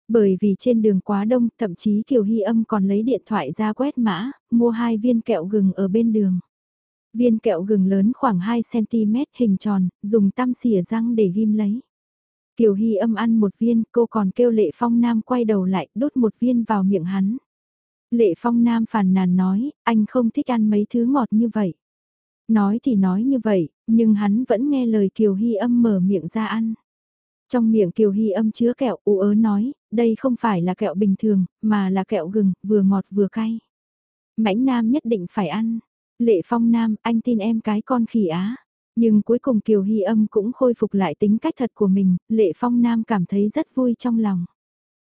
Bởi vì trên đường quá đông, thậm chí Kiều Hy âm còn lấy điện thoại ra quét mã, mua hai viên kẹo gừng ở bên đường. Viên kẹo gừng lớn khoảng 2cm hình tròn, dùng tăm xỉa răng để ghim lấy. Kiều Hy âm ăn một viên, cô còn kêu Lệ Phong Nam quay đầu lại, đốt một viên vào miệng hắn. Lệ Phong Nam phàn nàn nói, anh không thích ăn mấy thứ ngọt như vậy. Nói thì nói như vậy, nhưng hắn vẫn nghe lời Kiều Hy âm mở miệng ra ăn. Trong miệng Kiều Hy âm chứa kẹo ú ớ nói, đây không phải là kẹo bình thường, mà là kẹo gừng, vừa ngọt vừa cay. Mãnh Nam nhất định phải ăn. Lệ Phong Nam, anh tin em cái con khỉ á. Nhưng cuối cùng Kiều Hy âm cũng khôi phục lại tính cách thật của mình, Lệ Phong Nam cảm thấy rất vui trong lòng.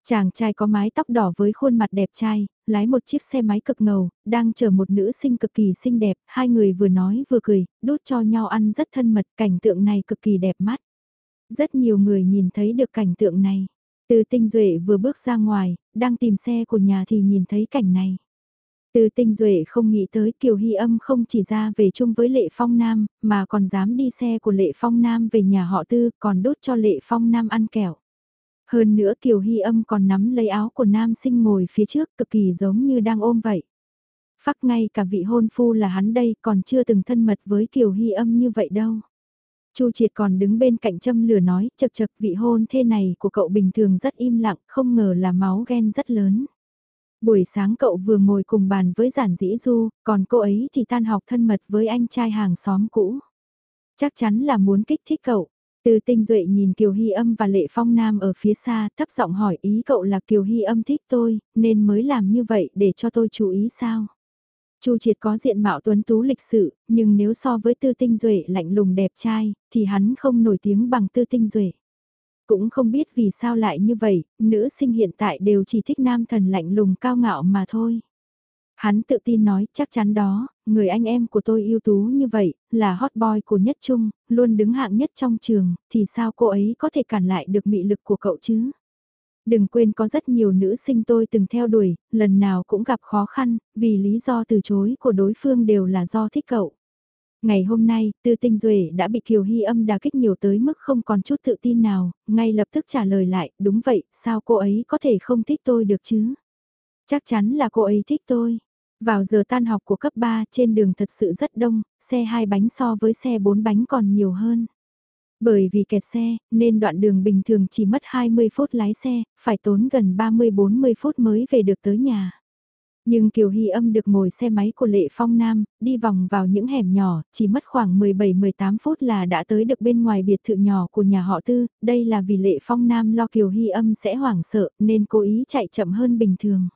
Chàng trai có mái tóc đỏ với khuôn mặt đẹp trai, lái một chiếc xe máy cực ngầu, đang chờ một nữ sinh cực kỳ xinh đẹp, hai người vừa nói vừa cười, đút cho nhau ăn rất thân mật, cảnh tượng này cực kỳ đẹp mắt. Rất nhiều người nhìn thấy được cảnh tượng này. Từ tinh duệ vừa bước ra ngoài, đang tìm xe của nhà thì nhìn thấy cảnh này. Từ tinh duệ không nghĩ tới Kiều Hy âm không chỉ ra về chung với Lệ Phong Nam, mà còn dám đi xe của Lệ Phong Nam về nhà họ tư, còn đốt cho Lệ Phong Nam ăn kẹo. Hơn nữa Kiều Hy âm còn nắm lấy áo của nam sinh ngồi phía trước cực kỳ giống như đang ôm vậy. Phắc ngay cả vị hôn phu là hắn đây còn chưa từng thân mật với Kiều Hy âm như vậy đâu. Chu Triệt còn đứng bên cạnh châm lửa nói, chật chật vị hôn thê này của cậu bình thường rất im lặng, không ngờ là máu ghen rất lớn. Buổi sáng cậu vừa ngồi cùng bàn với giản dĩ du, còn cô ấy thì tan học thân mật với anh trai hàng xóm cũ. Chắc chắn là muốn kích thích cậu. Từ tinh duệ nhìn Kiều Hy âm và Lệ Phong Nam ở phía xa thấp giọng hỏi ý cậu là Kiều Hy âm thích tôi, nên mới làm như vậy để cho tôi chú ý sao? Chu Triệt có diện mạo tuấn tú lịch sự, nhưng nếu so với Tư Tinh Duệ lạnh lùng đẹp trai, thì hắn không nổi tiếng bằng Tư Tinh Duệ. Cũng không biết vì sao lại như vậy, nữ sinh hiện tại đều chỉ thích nam thần lạnh lùng cao ngạo mà thôi. Hắn tự tin nói chắc chắn đó, người anh em của tôi ưu tú như vậy, là hot boy của nhất trung, luôn đứng hạng nhất trong trường, thì sao cô ấy có thể cản lại được mị lực của cậu chứ? Đừng quên có rất nhiều nữ sinh tôi từng theo đuổi, lần nào cũng gặp khó khăn, vì lý do từ chối của đối phương đều là do thích cậu. Ngày hôm nay, Tư Tinh Duệ đã bị Kiều Hy âm đà kích nhiều tới mức không còn chút tự tin nào, ngay lập tức trả lời lại, đúng vậy, sao cô ấy có thể không thích tôi được chứ? Chắc chắn là cô ấy thích tôi. Vào giờ tan học của cấp 3 trên đường thật sự rất đông, xe hai bánh so với xe bốn bánh còn nhiều hơn. Bởi vì kẹt xe, nên đoạn đường bình thường chỉ mất 20 phút lái xe, phải tốn gần 30-40 phút mới về được tới nhà. Nhưng Kiều Hy âm được ngồi xe máy của Lệ Phong Nam, đi vòng vào những hẻm nhỏ, chỉ mất khoảng 17-18 phút là đã tới được bên ngoài biệt thự nhỏ của nhà họ Tư, đây là vì Lệ Phong Nam lo Kiều Hy âm sẽ hoảng sợ nên cố ý chạy chậm hơn bình thường.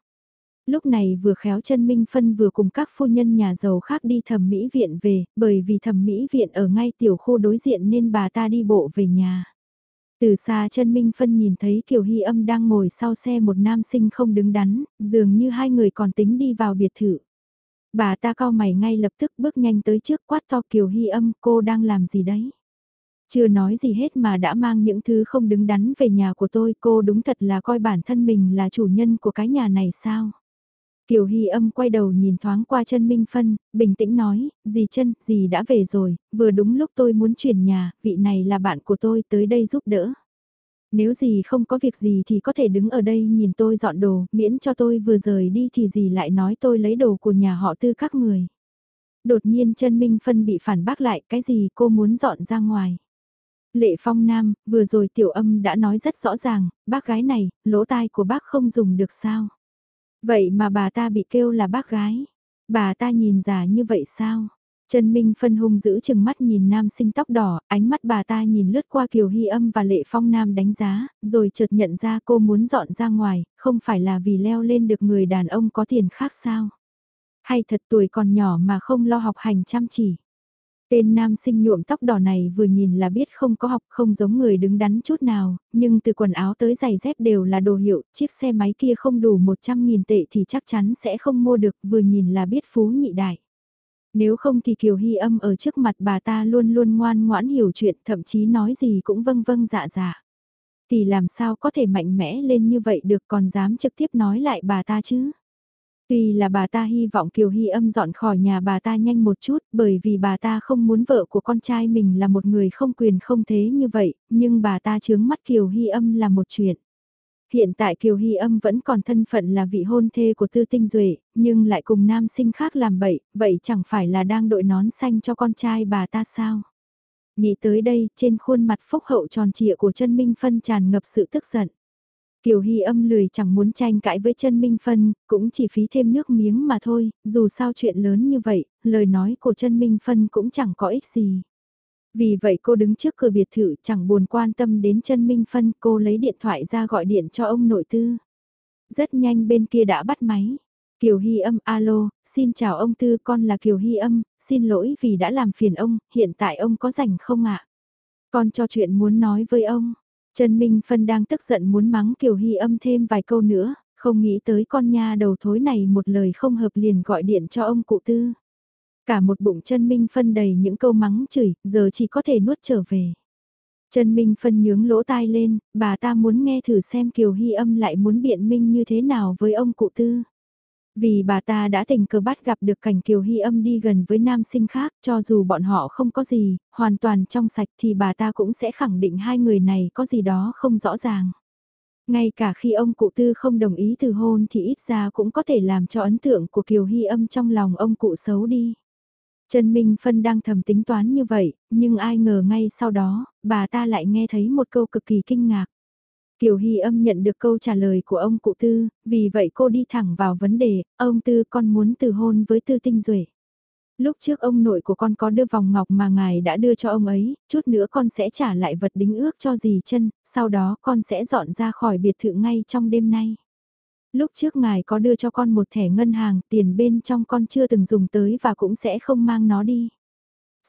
Lúc này vừa khéo chân Minh Phân vừa cùng các phu nhân nhà giàu khác đi thẩm mỹ viện về, bởi vì thẩm mỹ viện ở ngay tiểu khu đối diện nên bà ta đi bộ về nhà. Từ xa chân Minh Phân nhìn thấy Kiều Hy âm đang ngồi sau xe một nam sinh không đứng đắn, dường như hai người còn tính đi vào biệt thự. Bà ta cao mày ngay lập tức bước nhanh tới trước quát to Kiều Hy âm cô đang làm gì đấy. Chưa nói gì hết mà đã mang những thứ không đứng đắn về nhà của tôi cô đúng thật là coi bản thân mình là chủ nhân của cái nhà này sao. Kiều Hy âm quay đầu nhìn thoáng qua chân Minh Phân, bình tĩnh nói, dì chân, dì đã về rồi, vừa đúng lúc tôi muốn chuyển nhà, vị này là bạn của tôi tới đây giúp đỡ. Nếu dì không có việc gì thì có thể đứng ở đây nhìn tôi dọn đồ, miễn cho tôi vừa rời đi thì dì lại nói tôi lấy đồ của nhà họ tư các người. Đột nhiên chân Minh Phân bị phản bác lại, cái gì cô muốn dọn ra ngoài. Lệ Phong Nam, vừa rồi tiểu âm đã nói rất rõ ràng, bác gái này, lỗ tai của bác không dùng được sao. Vậy mà bà ta bị kêu là bác gái. Bà ta nhìn già như vậy sao? Trần Minh phân hung giữ chừng mắt nhìn nam sinh tóc đỏ, ánh mắt bà ta nhìn lướt qua Kiều Hy âm và Lệ Phong Nam đánh giá, rồi chợt nhận ra cô muốn dọn ra ngoài, không phải là vì leo lên được người đàn ông có tiền khác sao. Hay thật tuổi còn nhỏ mà không lo học hành chăm chỉ. Tên nam sinh nhuộm tóc đỏ này vừa nhìn là biết không có học không giống người đứng đắn chút nào, nhưng từ quần áo tới giày dép đều là đồ hiệu, chiếc xe máy kia không đủ 100.000 tệ thì chắc chắn sẽ không mua được, vừa nhìn là biết phú nhị đại. Nếu không thì Kiều Hy âm ở trước mặt bà ta luôn luôn ngoan ngoãn hiểu chuyện, thậm chí nói gì cũng vâng vâng dạ dạ. Thì làm sao có thể mạnh mẽ lên như vậy được còn dám trực tiếp nói lại bà ta chứ? Tuy là bà ta hy vọng Kiều Hy âm dọn khỏi nhà bà ta nhanh một chút bởi vì bà ta không muốn vợ của con trai mình là một người không quyền không thế như vậy, nhưng bà ta chướng mắt Kiều Hy âm là một chuyện. Hiện tại Kiều Hy âm vẫn còn thân phận là vị hôn thê của Tư Tinh Duệ, nhưng lại cùng nam sinh khác làm bậy, vậy chẳng phải là đang đội nón xanh cho con trai bà ta sao? Nghĩ tới đây, trên khuôn mặt phúc hậu tròn trịa của chân Minh Phân tràn ngập sự tức giận. Kiều Hy âm lười chẳng muốn tranh cãi với chân Minh Phân, cũng chỉ phí thêm nước miếng mà thôi, dù sao chuyện lớn như vậy, lời nói của chân Minh Phân cũng chẳng có ích gì. Vì vậy cô đứng trước cửa biệt thự chẳng buồn quan tâm đến chân Minh Phân, cô lấy điện thoại ra gọi điện cho ông nội tư. Rất nhanh bên kia đã bắt máy. Kiều Hy âm alo, xin chào ông Tư con là Kiều Hy âm, xin lỗi vì đã làm phiền ông, hiện tại ông có rảnh không ạ? Con cho chuyện muốn nói với ông. Trần Minh Phân đang tức giận muốn mắng Kiều Hy âm thêm vài câu nữa, không nghĩ tới con nha đầu thối này một lời không hợp liền gọi điện cho ông cụ Tư. Cả một bụng chân Minh Phân đầy những câu mắng chửi, giờ chỉ có thể nuốt trở về. Trần Minh Phân nhướng lỗ tai lên, bà ta muốn nghe thử xem Kiều Hy âm lại muốn biện minh như thế nào với ông cụ tư. Vì bà ta đã tình cờ bắt gặp được cảnh Kiều Hy âm đi gần với nam sinh khác, cho dù bọn họ không có gì, hoàn toàn trong sạch thì bà ta cũng sẽ khẳng định hai người này có gì đó không rõ ràng. Ngay cả khi ông cụ tư không đồng ý từ hôn thì ít ra cũng có thể làm cho ấn tượng của Kiều Hy âm trong lòng ông cụ xấu đi. Trần Minh Phân đang thầm tính toán như vậy, nhưng ai ngờ ngay sau đó, bà ta lại nghe thấy một câu cực kỳ kinh ngạc. Kiều Hy âm nhận được câu trả lời của ông cụ Tư, vì vậy cô đi thẳng vào vấn đề, ông Tư con muốn từ hôn với Tư Tinh Duệ. Lúc trước ông nội của con có đưa vòng ngọc mà ngài đã đưa cho ông ấy, chút nữa con sẽ trả lại vật đính ước cho dì chân, sau đó con sẽ dọn ra khỏi biệt thự ngay trong đêm nay. Lúc trước ngài có đưa cho con một thẻ ngân hàng, tiền bên trong con chưa từng dùng tới và cũng sẽ không mang nó đi.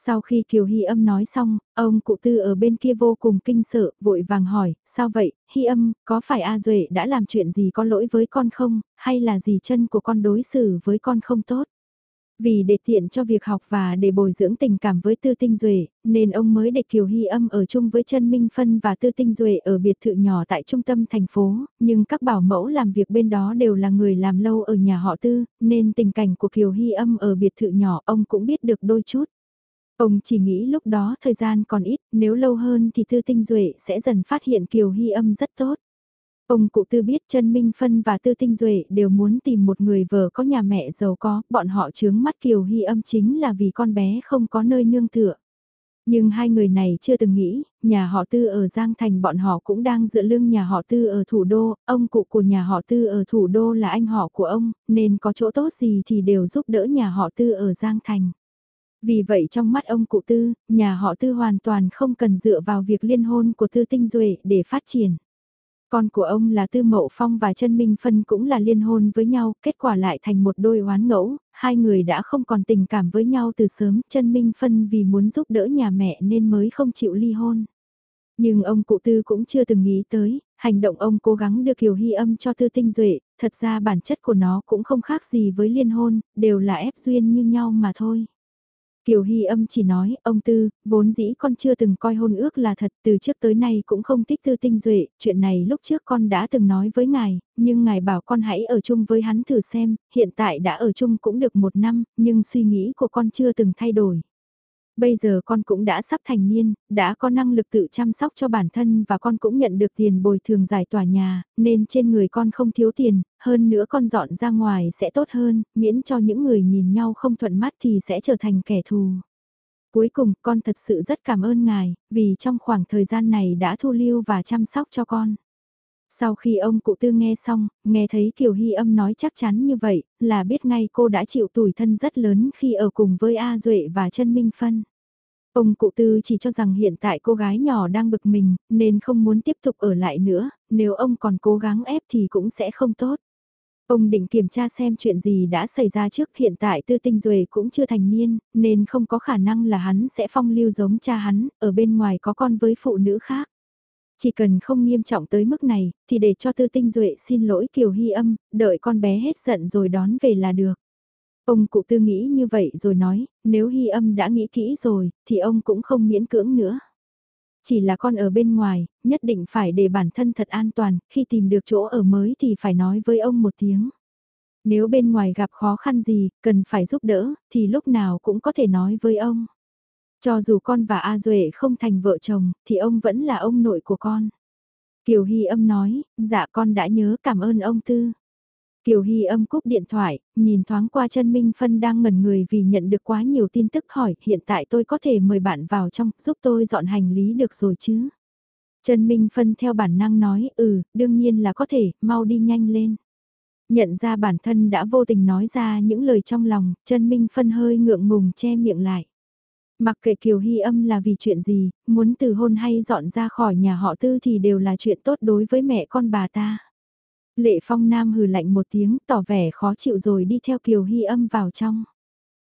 Sau khi Kiều Hy âm nói xong, ông cụ tư ở bên kia vô cùng kinh sợ, vội vàng hỏi, sao vậy, Hy âm, có phải A Duệ đã làm chuyện gì có lỗi với con không, hay là gì chân của con đối xử với con không tốt? Vì để tiện cho việc học và để bồi dưỡng tình cảm với Tư Tinh Duệ, nên ông mới để Kiều Hy âm ở chung với chân Minh Phân và Tư Tinh Duệ ở biệt thự nhỏ tại trung tâm thành phố, nhưng các bảo mẫu làm việc bên đó đều là người làm lâu ở nhà họ Tư, nên tình cảnh của Kiều Hy âm ở biệt thự nhỏ ông cũng biết được đôi chút. Ông chỉ nghĩ lúc đó thời gian còn ít, nếu lâu hơn thì Tư Tinh Duệ sẽ dần phát hiện Kiều Hy âm rất tốt. Ông cụ tư biết chân Minh Phân và Tư Tinh Duệ đều muốn tìm một người vợ có nhà mẹ giàu có, bọn họ chướng mắt Kiều Hy âm chính là vì con bé không có nơi nương tựa. Nhưng hai người này chưa từng nghĩ, nhà họ Tư ở Giang Thành bọn họ cũng đang dựa lưng nhà họ Tư ở thủ đô, ông cụ của nhà họ Tư ở thủ đô là anh họ của ông, nên có chỗ tốt gì thì đều giúp đỡ nhà họ Tư ở Giang Thành. Vì vậy trong mắt ông cụ Tư, nhà họ Tư hoàn toàn không cần dựa vào việc liên hôn của Tư Tinh Duệ để phát triển. Con của ông là Tư Mậu Phong và Trân Minh Phân cũng là liên hôn với nhau, kết quả lại thành một đôi oán ngẫu, hai người đã không còn tình cảm với nhau từ sớm, Trân Minh Phân vì muốn giúp đỡ nhà mẹ nên mới không chịu ly hôn. Nhưng ông cụ Tư cũng chưa từng nghĩ tới, hành động ông cố gắng đưa Kiều Hy âm cho Tư Tinh Duệ, thật ra bản chất của nó cũng không khác gì với liên hôn, đều là ép duyên như nhau mà thôi. Kiều Hy âm chỉ nói, ông Tư, vốn dĩ con chưa từng coi hôn ước là thật, từ trước tới nay cũng không thích tư tinh duệ, chuyện này lúc trước con đã từng nói với ngài, nhưng ngài bảo con hãy ở chung với hắn thử xem, hiện tại đã ở chung cũng được một năm, nhưng suy nghĩ của con chưa từng thay đổi. Bây giờ con cũng đã sắp thành niên, đã có năng lực tự chăm sóc cho bản thân và con cũng nhận được tiền bồi thường giải tỏa nhà, nên trên người con không thiếu tiền, hơn nữa con dọn ra ngoài sẽ tốt hơn, miễn cho những người nhìn nhau không thuận mắt thì sẽ trở thành kẻ thù. Cuối cùng con thật sự rất cảm ơn ngài, vì trong khoảng thời gian này đã thu lưu và chăm sóc cho con. Sau khi ông cụ tư nghe xong, nghe thấy Kiều Hy âm nói chắc chắn như vậy, là biết ngay cô đã chịu tủi thân rất lớn khi ở cùng với A Duệ và chân Minh Phân. Ông cụ tư chỉ cho rằng hiện tại cô gái nhỏ đang bực mình, nên không muốn tiếp tục ở lại nữa, nếu ông còn cố gắng ép thì cũng sẽ không tốt. Ông định kiểm tra xem chuyện gì đã xảy ra trước hiện tại tư tinh duệ cũng chưa thành niên, nên không có khả năng là hắn sẽ phong lưu giống cha hắn, ở bên ngoài có con với phụ nữ khác. Chỉ cần không nghiêm trọng tới mức này, thì để cho tư tinh duệ xin lỗi Kiều Hy âm, đợi con bé hết giận rồi đón về là được. Ông cụ tư nghĩ như vậy rồi nói, nếu Hy âm đã nghĩ kỹ rồi, thì ông cũng không miễn cưỡng nữa. Chỉ là con ở bên ngoài, nhất định phải để bản thân thật an toàn, khi tìm được chỗ ở mới thì phải nói với ông một tiếng. Nếu bên ngoài gặp khó khăn gì, cần phải giúp đỡ, thì lúc nào cũng có thể nói với ông. Cho dù con và A Duệ không thành vợ chồng, thì ông vẫn là ông nội của con. Kiều Hy âm nói, dạ con đã nhớ cảm ơn ông Tư. Kiều Hy âm cúp điện thoại, nhìn thoáng qua chân Minh Phân đang ngẩn người vì nhận được quá nhiều tin tức hỏi hiện tại tôi có thể mời bạn vào trong giúp tôi dọn hành lý được rồi chứ. Trần Minh Phân theo bản năng nói ừ, đương nhiên là có thể, mau đi nhanh lên. Nhận ra bản thân đã vô tình nói ra những lời trong lòng, Trần Minh Phân hơi ngượng ngùng che miệng lại. Mặc kệ Kiều Hy âm là vì chuyện gì, muốn từ hôn hay dọn ra khỏi nhà họ tư thì đều là chuyện tốt đối với mẹ con bà ta. Lệ Phong Nam hừ lạnh một tiếng tỏ vẻ khó chịu rồi đi theo Kiều Hy âm vào trong.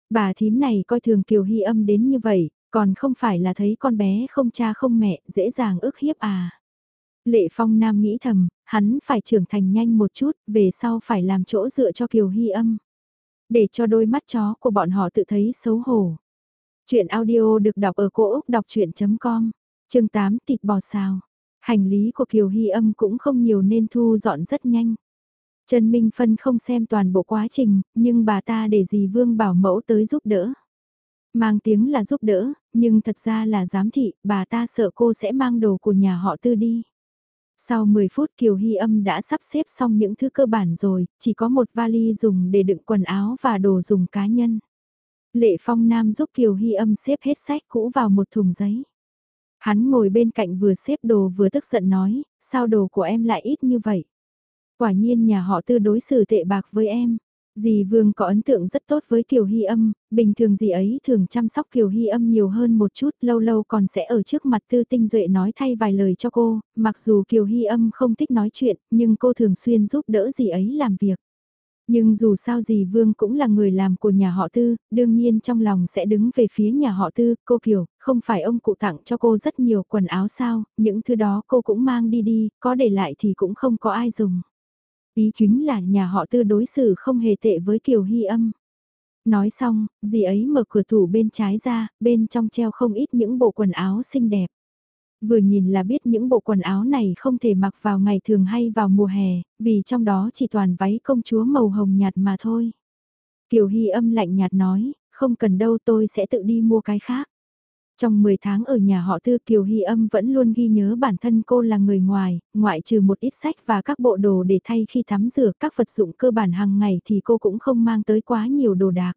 Bà thím này coi thường Kiều Hy âm đến như vậy, còn không phải là thấy con bé không cha không mẹ, dễ dàng ức hiếp à. Lệ Phong Nam nghĩ thầm, hắn phải trưởng thành nhanh một chút, về sau phải làm chỗ dựa cho Kiều Hy âm. Để cho đôi mắt chó của bọn họ tự thấy xấu hổ. Chuyện audio được đọc ở cổ Úc đọc chuyện.com, chương 8 thịt bò xào. Hành lý của Kiều Hy âm cũng không nhiều nên thu dọn rất nhanh. Trần Minh Phân không xem toàn bộ quá trình, nhưng bà ta để dì Vương bảo mẫu tới giúp đỡ. Mang tiếng là giúp đỡ, nhưng thật ra là giám thị, bà ta sợ cô sẽ mang đồ của nhà họ tư đi. Sau 10 phút Kiều Hy âm đã sắp xếp xong những thứ cơ bản rồi, chỉ có một vali dùng để đựng quần áo và đồ dùng cá nhân. Lệ Phong Nam giúp Kiều Hy âm xếp hết sách cũ vào một thùng giấy. Hắn ngồi bên cạnh vừa xếp đồ vừa tức giận nói, sao đồ của em lại ít như vậy? Quả nhiên nhà họ tư đối xử tệ bạc với em. Dì Vương có ấn tượng rất tốt với Kiều Hy âm, bình thường dì ấy thường chăm sóc Kiều Hy âm nhiều hơn một chút, lâu lâu còn sẽ ở trước mặt Tư Tinh Duệ nói thay vài lời cho cô, mặc dù Kiều Hy âm không thích nói chuyện, nhưng cô thường xuyên giúp đỡ dì ấy làm việc. Nhưng dù sao gì Vương cũng là người làm của nhà họ Tư, đương nhiên trong lòng sẽ đứng về phía nhà họ Tư, cô Kiều, không phải ông cụ tặng cho cô rất nhiều quần áo sao, những thứ đó cô cũng mang đi đi, có để lại thì cũng không có ai dùng. Ý chính là nhà họ Tư đối xử không hề tệ với Kiều Hy âm. Nói xong, dì ấy mở cửa tủ bên trái ra, bên trong treo không ít những bộ quần áo xinh đẹp. Vừa nhìn là biết những bộ quần áo này không thể mặc vào ngày thường hay vào mùa hè, vì trong đó chỉ toàn váy công chúa màu hồng nhạt mà thôi. Kiều Hy âm lạnh nhạt nói, không cần đâu tôi sẽ tự đi mua cái khác. Trong 10 tháng ở nhà họ Tư Kiều Hy âm vẫn luôn ghi nhớ bản thân cô là người ngoài, ngoại trừ một ít sách và các bộ đồ để thay khi tắm rửa các vật dụng cơ bản hàng ngày thì cô cũng không mang tới quá nhiều đồ đạc.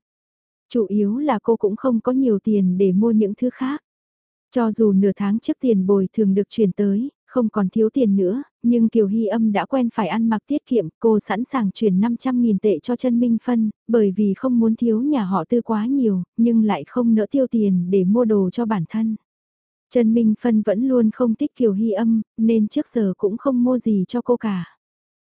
Chủ yếu là cô cũng không có nhiều tiền để mua những thứ khác. Cho dù nửa tháng trước tiền bồi thường được chuyển tới, không còn thiếu tiền nữa, nhưng Kiều Hy âm đã quen phải ăn mặc tiết kiệm, cô sẵn sàng chuyển 500.000 tệ cho chân Minh Phân, bởi vì không muốn thiếu nhà họ tư quá nhiều, nhưng lại không nỡ tiêu tiền để mua đồ cho bản thân. Trần Minh Phân vẫn luôn không thích Kiều Hy âm, nên trước giờ cũng không mua gì cho cô cả.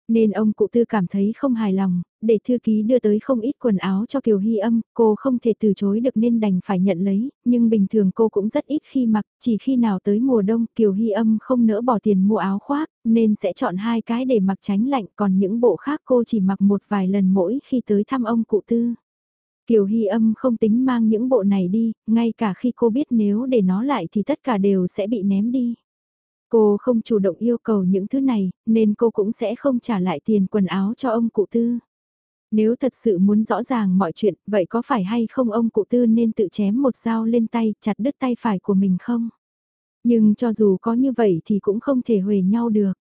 Nên ông cụ tư cảm thấy không hài lòng, để thư ký đưa tới không ít quần áo cho Kiều Hy âm, cô không thể từ chối được nên đành phải nhận lấy, nhưng bình thường cô cũng rất ít khi mặc, chỉ khi nào tới mùa đông Kiều Hy âm không nỡ bỏ tiền mua áo khoác, nên sẽ chọn hai cái để mặc tránh lạnh còn những bộ khác cô chỉ mặc một vài lần mỗi khi tới thăm ông cụ tư. Kiều Hy âm không tính mang những bộ này đi, ngay cả khi cô biết nếu để nó lại thì tất cả đều sẽ bị ném đi. Cô không chủ động yêu cầu những thứ này, nên cô cũng sẽ không trả lại tiền quần áo cho ông cụ tư. Nếu thật sự muốn rõ ràng mọi chuyện, vậy có phải hay không ông cụ tư nên tự chém một dao lên tay, chặt đứt tay phải của mình không? Nhưng cho dù có như vậy thì cũng không thể huề nhau được.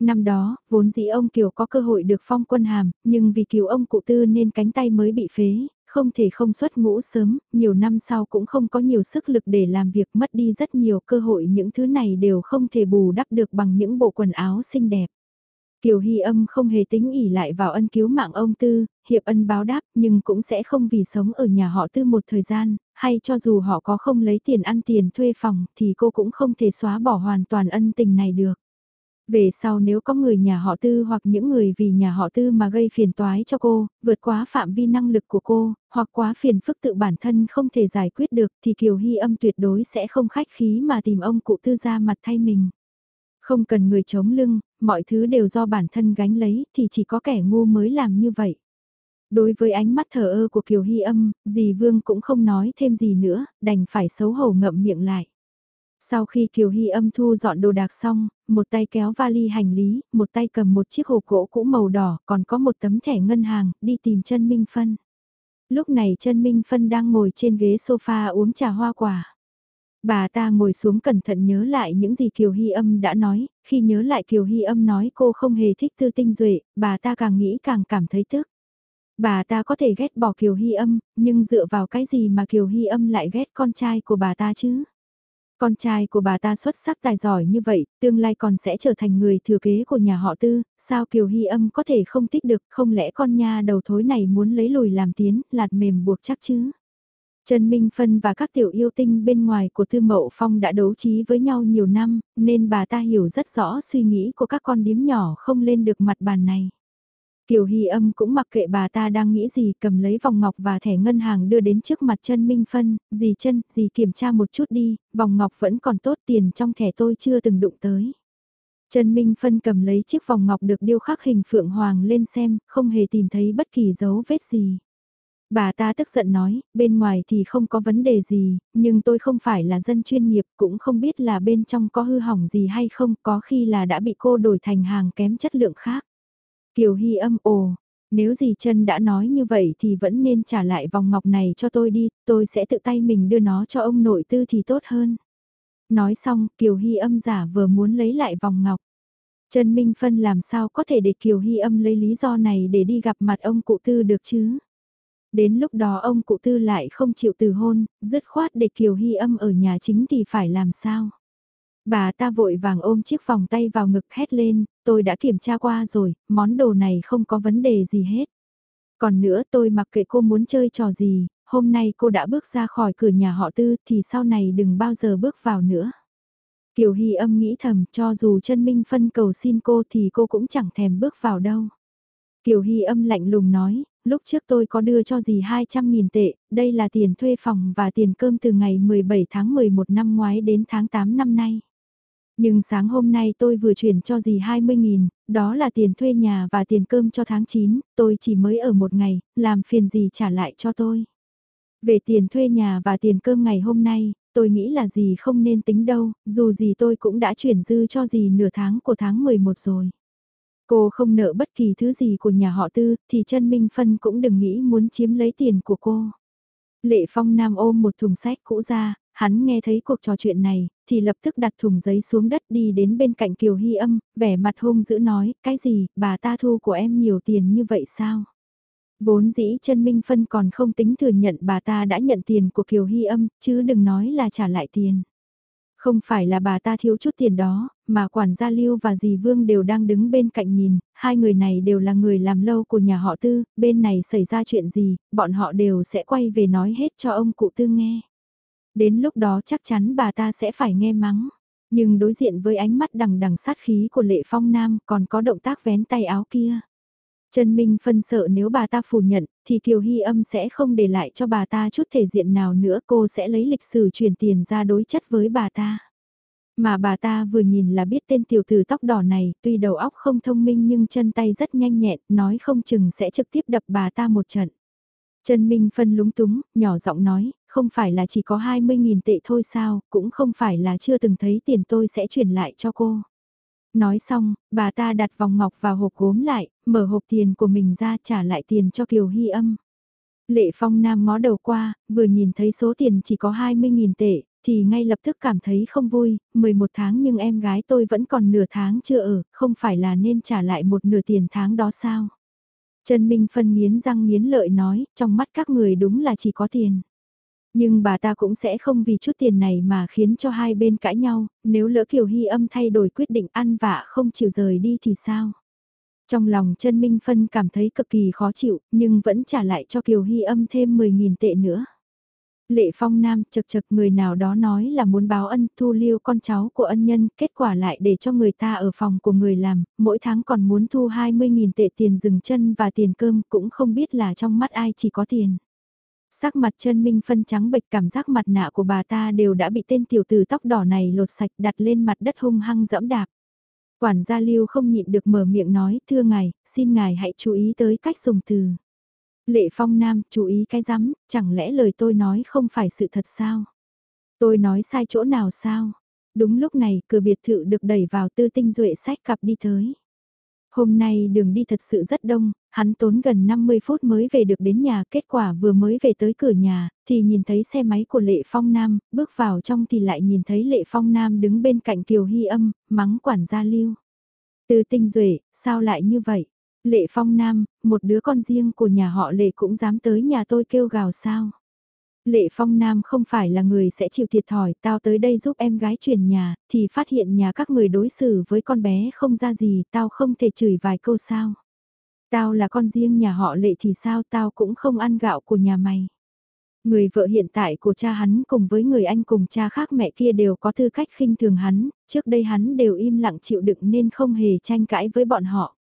Năm đó, vốn dĩ ông Kiều có cơ hội được phong quân hàm, nhưng vì cứu ông cụ tư nên cánh tay mới bị phế, không thể không xuất ngũ sớm, nhiều năm sau cũng không có nhiều sức lực để làm việc mất đi rất nhiều cơ hội những thứ này đều không thể bù đắp được bằng những bộ quần áo xinh đẹp. Kiều Hy âm không hề tính ỉ lại vào ân cứu mạng ông Tư, hiệp ân báo đáp nhưng cũng sẽ không vì sống ở nhà họ Tư một thời gian, hay cho dù họ có không lấy tiền ăn tiền thuê phòng thì cô cũng không thể xóa bỏ hoàn toàn ân tình này được. Về sau nếu có người nhà họ tư hoặc những người vì nhà họ tư mà gây phiền toái cho cô, vượt quá phạm vi năng lực của cô, hoặc quá phiền phức tự bản thân không thể giải quyết được thì Kiều Hy âm tuyệt đối sẽ không khách khí mà tìm ông cụ tư ra mặt thay mình. Không cần người chống lưng, mọi thứ đều do bản thân gánh lấy thì chỉ có kẻ ngu mới làm như vậy. Đối với ánh mắt thờ ơ của Kiều Hy âm, dì Vương cũng không nói thêm gì nữa, đành phải xấu hổ ngậm miệng lại. Sau khi Kiều Hy âm thu dọn đồ đạc xong, một tay kéo vali hành lý, một tay cầm một chiếc hộp gỗ cũ màu đỏ, còn có một tấm thẻ ngân hàng, đi tìm chân Minh Phân. Lúc này chân Minh Phân đang ngồi trên ghế sofa uống trà hoa quả. Bà ta ngồi xuống cẩn thận nhớ lại những gì Kiều Hy âm đã nói, khi nhớ lại Kiều Hy âm nói cô không hề thích tư tinh duệ, bà ta càng nghĩ càng cảm thấy tức. Bà ta có thể ghét bỏ Kiều Hy âm, nhưng dựa vào cái gì mà Kiều Hy âm lại ghét con trai của bà ta chứ? Con trai của bà ta xuất sắc tài giỏi như vậy, tương lai còn sẽ trở thành người thừa kế của nhà họ tư, sao Kiều Hy âm có thể không thích được, không lẽ con nha đầu thối này muốn lấy lùi làm tiến, lạt mềm buộc chắc chứ? Trần Minh Phân và các tiểu yêu tinh bên ngoài của Tư Mậu Phong đã đấu trí với nhau nhiều năm, nên bà ta hiểu rất rõ suy nghĩ của các con điếm nhỏ không lên được mặt bàn này. Kiều Hy âm cũng mặc kệ bà ta đang nghĩ gì cầm lấy vòng ngọc và thẻ ngân hàng đưa đến trước mặt chân Minh Phân, dì chân, dì kiểm tra một chút đi, vòng ngọc vẫn còn tốt tiền trong thẻ tôi chưa từng đụng tới. Trần Minh Phân cầm lấy chiếc vòng ngọc được điêu khắc hình phượng hoàng lên xem, không hề tìm thấy bất kỳ dấu vết gì. Bà ta tức giận nói, bên ngoài thì không có vấn đề gì, nhưng tôi không phải là dân chuyên nghiệp, cũng không biết là bên trong có hư hỏng gì hay không, có khi là đã bị cô đổi thành hàng kém chất lượng khác. Kiều Hy âm ồ, nếu dì chân đã nói như vậy thì vẫn nên trả lại vòng ngọc này cho tôi đi, tôi sẽ tự tay mình đưa nó cho ông nội tư thì tốt hơn. Nói xong, Kiều Hy âm giả vừa muốn lấy lại vòng ngọc. Trần Minh Phân làm sao có thể để Kiều Hy âm lấy lý do này để đi gặp mặt ông cụ tư được chứ? Đến lúc đó ông cụ tư lại không chịu từ hôn, dứt khoát để Kiều Hy âm ở nhà chính thì phải làm sao? Bà ta vội vàng ôm chiếc vòng tay vào ngực hét lên, tôi đã kiểm tra qua rồi, món đồ này không có vấn đề gì hết. Còn nữa tôi mặc kệ cô muốn chơi trò gì, hôm nay cô đã bước ra khỏi cửa nhà họ tư thì sau này đừng bao giờ bước vào nữa. Kiều Hy âm nghĩ thầm cho dù chân minh phân cầu xin cô thì cô cũng chẳng thèm bước vào đâu. Kiều Hy âm lạnh lùng nói, lúc trước tôi có đưa cho dì 200.000 tệ, đây là tiền thuê phòng và tiền cơm từ ngày 17 tháng 11 năm ngoái đến tháng 8 năm nay. Nhưng sáng hôm nay tôi vừa chuyển cho dì 20.000, đó là tiền thuê nhà và tiền cơm cho tháng 9, tôi chỉ mới ở một ngày, làm phiền dì trả lại cho tôi. Về tiền thuê nhà và tiền cơm ngày hôm nay, tôi nghĩ là dì không nên tính đâu, dù gì tôi cũng đã chuyển dư cho dì nửa tháng của tháng 11 rồi. Cô không nợ bất kỳ thứ gì của nhà họ tư, thì chân Minh Phân cũng đừng nghĩ muốn chiếm lấy tiền của cô. Lệ Phong Nam ôm một thùng sách cũ ra, hắn nghe thấy cuộc trò chuyện này, thì lập tức đặt thùng giấy xuống đất đi đến bên cạnh Kiều Hy âm, vẻ mặt hung dữ nói, cái gì, bà ta thu của em nhiều tiền như vậy sao? Vốn dĩ chân Minh Phân còn không tính thừa nhận bà ta đã nhận tiền của Kiều Hy âm, chứ đừng nói là trả lại tiền. Không phải là bà ta thiếu chút tiền đó, mà quản gia Lưu và dì Vương đều đang đứng bên cạnh nhìn, hai người này đều là người làm lâu của nhà họ Tư, bên này xảy ra chuyện gì, bọn họ đều sẽ quay về nói hết cho ông cụ Tư nghe. Đến lúc đó chắc chắn bà ta sẽ phải nghe mắng. Nhưng đối diện với ánh mắt đằng đằng sát khí của Lệ Phong Nam còn có động tác vén tay áo kia. Trần Minh phân sợ nếu bà ta phủ nhận, thì Kiều Hy âm sẽ không để lại cho bà ta chút thể diện nào nữa cô sẽ lấy lịch sử chuyển tiền ra đối chất với bà ta. Mà bà ta vừa nhìn là biết tên tiểu tử tóc đỏ này, tuy đầu óc không thông minh nhưng chân tay rất nhanh nhẹn, nói không chừng sẽ trực tiếp đập bà ta một trận. Trần Minh phân lúng túng, nhỏ giọng nói, không phải là chỉ có 20.000 tệ thôi sao, cũng không phải là chưa từng thấy tiền tôi sẽ chuyển lại cho cô. Nói xong, bà ta đặt vòng ngọc vào hộp gốm lại, mở hộp tiền của mình ra trả lại tiền cho Kiều Hy âm. Lệ Phong Nam ngó đầu qua, vừa nhìn thấy số tiền chỉ có 20.000 tệ, thì ngay lập tức cảm thấy không vui, 11 tháng nhưng em gái tôi vẫn còn nửa tháng chưa ở, không phải là nên trả lại một nửa tiền tháng đó sao? Trần Minh Phân nghiến răng nghiến lợi nói, trong mắt các người đúng là chỉ có tiền. Nhưng bà ta cũng sẽ không vì chút tiền này mà khiến cho hai bên cãi nhau, nếu lỡ Kiều Hy âm thay đổi quyết định ăn vạ không chịu rời đi thì sao? Trong lòng chân Minh Phân cảm thấy cực kỳ khó chịu, nhưng vẫn trả lại cho Kiều Hy âm thêm 10.000 tệ nữa. Lệ Phong Nam chật chật người nào đó nói là muốn báo ân thu liêu con cháu của ân nhân, kết quả lại để cho người ta ở phòng của người làm, mỗi tháng còn muốn thu 20.000 tệ tiền dừng chân và tiền cơm cũng không biết là trong mắt ai chỉ có tiền. Sắc mặt chân minh phân trắng bệch cảm giác mặt nạ của bà ta đều đã bị tên tiểu tử tóc đỏ này lột sạch đặt lên mặt đất hung hăng dẫm đạp. Quản gia lưu không nhịn được mở miệng nói, thưa ngài, xin ngài hãy chú ý tới cách dùng từ. Lệ phong nam, chú ý cái rắm, chẳng lẽ lời tôi nói không phải sự thật sao? Tôi nói sai chỗ nào sao? Đúng lúc này, cửa biệt thự được đẩy vào tư tinh duệ sách cặp đi tới. Hôm nay đường đi thật sự rất đông, hắn tốn gần 50 phút mới về được đến nhà, kết quả vừa mới về tới cửa nhà, thì nhìn thấy xe máy của Lệ Phong Nam, bước vào trong thì lại nhìn thấy Lệ Phong Nam đứng bên cạnh Kiều Hy âm, mắng quản gia lưu. Từ tinh duệ, sao lại như vậy? Lệ Phong Nam, một đứa con riêng của nhà họ Lệ cũng dám tới nhà tôi kêu gào sao? Lệ Phong Nam không phải là người sẽ chịu thiệt thòi, tao tới đây giúp em gái chuyển nhà, thì phát hiện nhà các người đối xử với con bé không ra gì, tao không thể chửi vài câu sao. Tao là con riêng nhà họ Lệ thì sao tao cũng không ăn gạo của nhà mày. Người vợ hiện tại của cha hắn cùng với người anh cùng cha khác mẹ kia đều có tư cách khinh thường hắn, trước đây hắn đều im lặng chịu đựng nên không hề tranh cãi với bọn họ.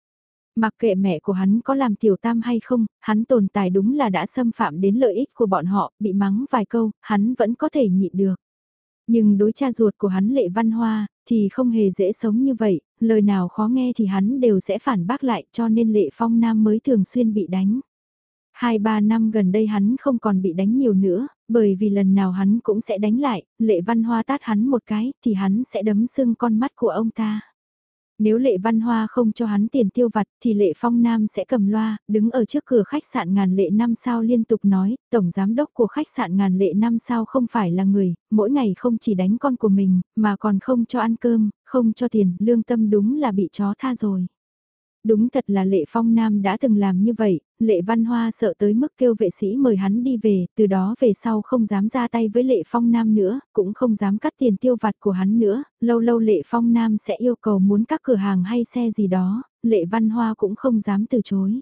Mặc kệ mẹ của hắn có làm tiểu tam hay không, hắn tồn tại đúng là đã xâm phạm đến lợi ích của bọn họ, bị mắng vài câu, hắn vẫn có thể nhịn được. Nhưng đối cha ruột của hắn lệ văn hoa, thì không hề dễ sống như vậy, lời nào khó nghe thì hắn đều sẽ phản bác lại cho nên lệ phong nam mới thường xuyên bị đánh. Hai ba năm gần đây hắn không còn bị đánh nhiều nữa, bởi vì lần nào hắn cũng sẽ đánh lại, lệ văn hoa tát hắn một cái thì hắn sẽ đấm sưng con mắt của ông ta. Nếu Lệ Văn Hoa không cho hắn tiền tiêu vặt thì Lệ Phong Nam sẽ cầm loa, đứng ở trước cửa khách sạn ngàn lệ năm sao liên tục nói, Tổng Giám đốc của khách sạn ngàn lệ năm sao không phải là người, mỗi ngày không chỉ đánh con của mình, mà còn không cho ăn cơm, không cho tiền, lương tâm đúng là bị chó tha rồi. Đúng thật là Lệ Phong Nam đã từng làm như vậy, Lệ Văn Hoa sợ tới mức kêu vệ sĩ mời hắn đi về, từ đó về sau không dám ra tay với Lệ Phong Nam nữa, cũng không dám cắt tiền tiêu vặt của hắn nữa, lâu lâu Lệ Phong Nam sẽ yêu cầu muốn các cửa hàng hay xe gì đó, Lệ Văn Hoa cũng không dám từ chối.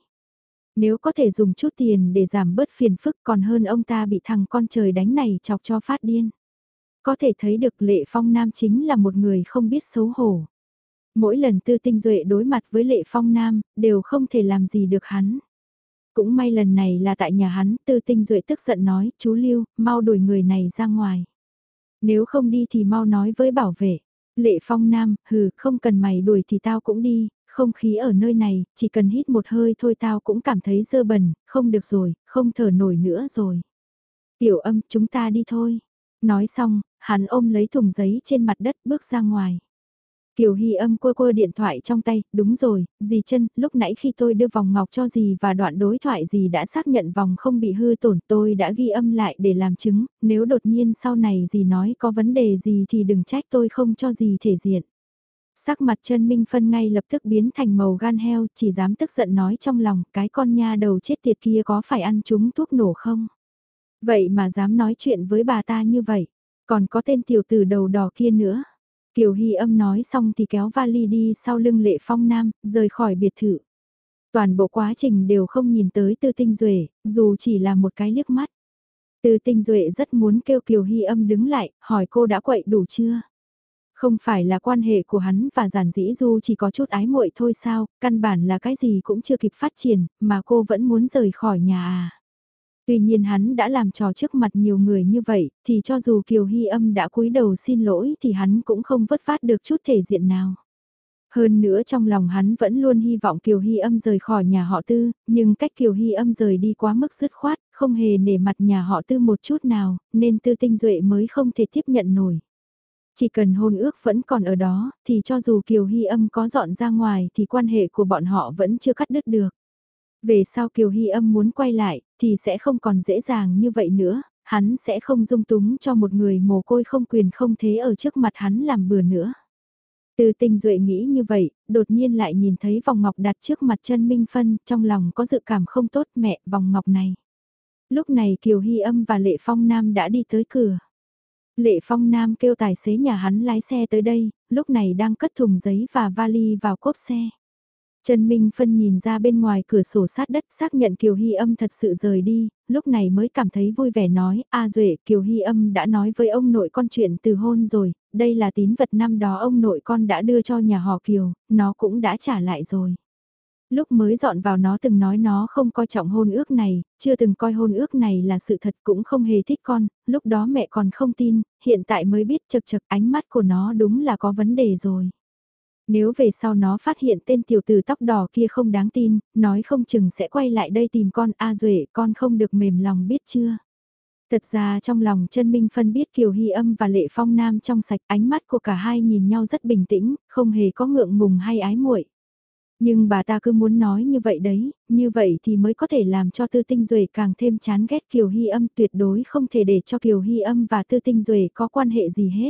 Nếu có thể dùng chút tiền để giảm bớt phiền phức còn hơn ông ta bị thằng con trời đánh này chọc cho phát điên. Có thể thấy được Lệ Phong Nam chính là một người không biết xấu hổ. Mỗi lần tư tinh duệ đối mặt với lệ phong nam, đều không thể làm gì được hắn. Cũng may lần này là tại nhà hắn, tư tinh duệ tức giận nói, chú Lưu, mau đuổi người này ra ngoài. Nếu không đi thì mau nói với bảo vệ. Lệ phong nam, hừ, không cần mày đuổi thì tao cũng đi, không khí ở nơi này, chỉ cần hít một hơi thôi tao cũng cảm thấy dơ bẩn, không được rồi, không thở nổi nữa rồi. Tiểu âm, chúng ta đi thôi. Nói xong, hắn ôm lấy thùng giấy trên mặt đất bước ra ngoài. Kiều Hy âm quơ quơ điện thoại trong tay, đúng rồi, dì chân, lúc nãy khi tôi đưa vòng ngọc cho dì và đoạn đối thoại dì đã xác nhận vòng không bị hư tổn tôi đã ghi âm lại để làm chứng, nếu đột nhiên sau này dì nói có vấn đề gì thì đừng trách tôi không cho dì thể diện. Sắc mặt chân Minh Phân ngay lập tức biến thành màu gan heo, chỉ dám tức giận nói trong lòng cái con nha đầu chết tiệt kia có phải ăn chúng thuốc nổ không? Vậy mà dám nói chuyện với bà ta như vậy, còn có tên tiểu tử đầu đỏ kia nữa. Kiều Hy âm nói xong thì kéo vali đi sau lưng lệ phong nam, rời khỏi biệt thự. Toàn bộ quá trình đều không nhìn tới tư tinh duệ dù chỉ là một cái liếc mắt. Tư tinh duệ rất muốn kêu Kiều Hy âm đứng lại, hỏi cô đã quậy đủ chưa? Không phải là quan hệ của hắn và giản dĩ du chỉ có chút ái muội thôi sao, căn bản là cái gì cũng chưa kịp phát triển, mà cô vẫn muốn rời khỏi nhà à. Tuy nhiên hắn đã làm trò trước mặt nhiều người như vậy, thì cho dù Kiều Hy âm đã cúi đầu xin lỗi thì hắn cũng không vất phát được chút thể diện nào. Hơn nữa trong lòng hắn vẫn luôn hy vọng Kiều Hy âm rời khỏi nhà họ tư, nhưng cách Kiều Hy âm rời đi quá mức dứt khoát, không hề nể mặt nhà họ tư một chút nào, nên tư tinh duệ mới không thể tiếp nhận nổi. Chỉ cần hôn ước vẫn còn ở đó, thì cho dù Kiều Hy âm có dọn ra ngoài thì quan hệ của bọn họ vẫn chưa cắt đứt được. Về sau Kiều Hy âm muốn quay lại, thì sẽ không còn dễ dàng như vậy nữa, hắn sẽ không dung túng cho một người mồ côi không quyền không thế ở trước mặt hắn làm bừa nữa. Từ tình duệ nghĩ như vậy, đột nhiên lại nhìn thấy vòng ngọc đặt trước mặt chân Minh Phân, trong lòng có dự cảm không tốt mẹ vòng ngọc này. Lúc này Kiều Hy âm và Lệ Phong Nam đã đi tới cửa. Lệ Phong Nam kêu tài xế nhà hắn lái xe tới đây, lúc này đang cất thùng giấy và vali vào cốp xe. Trần Minh Phân nhìn ra bên ngoài cửa sổ sát đất xác nhận Kiều Hy âm thật sự rời đi, lúc này mới cảm thấy vui vẻ nói, A Duệ, Kiều Hy âm đã nói với ông nội con chuyện từ hôn rồi, đây là tín vật năm đó ông nội con đã đưa cho nhà họ Kiều, nó cũng đã trả lại rồi. Lúc mới dọn vào nó từng nói nó không coi trọng hôn ước này, chưa từng coi hôn ước này là sự thật cũng không hề thích con, lúc đó mẹ còn không tin, hiện tại mới biết chật chật ánh mắt của nó đúng là có vấn đề rồi. Nếu về sau nó phát hiện tên tiểu tử tóc đỏ kia không đáng tin, nói không chừng sẽ quay lại đây tìm con A Duệ, con không được mềm lòng biết chưa. Thật ra trong lòng chân Minh phân biết Kiều Hy âm và Lệ Phong Nam trong sạch ánh mắt của cả hai nhìn nhau rất bình tĩnh, không hề có ngượng ngùng hay ái muội. Nhưng bà ta cứ muốn nói như vậy đấy, như vậy thì mới có thể làm cho Tư Tinh Duệ càng thêm chán ghét Kiều Hy âm tuyệt đối không thể để cho Kiều Hy âm và Tư Tinh Duệ có quan hệ gì hết.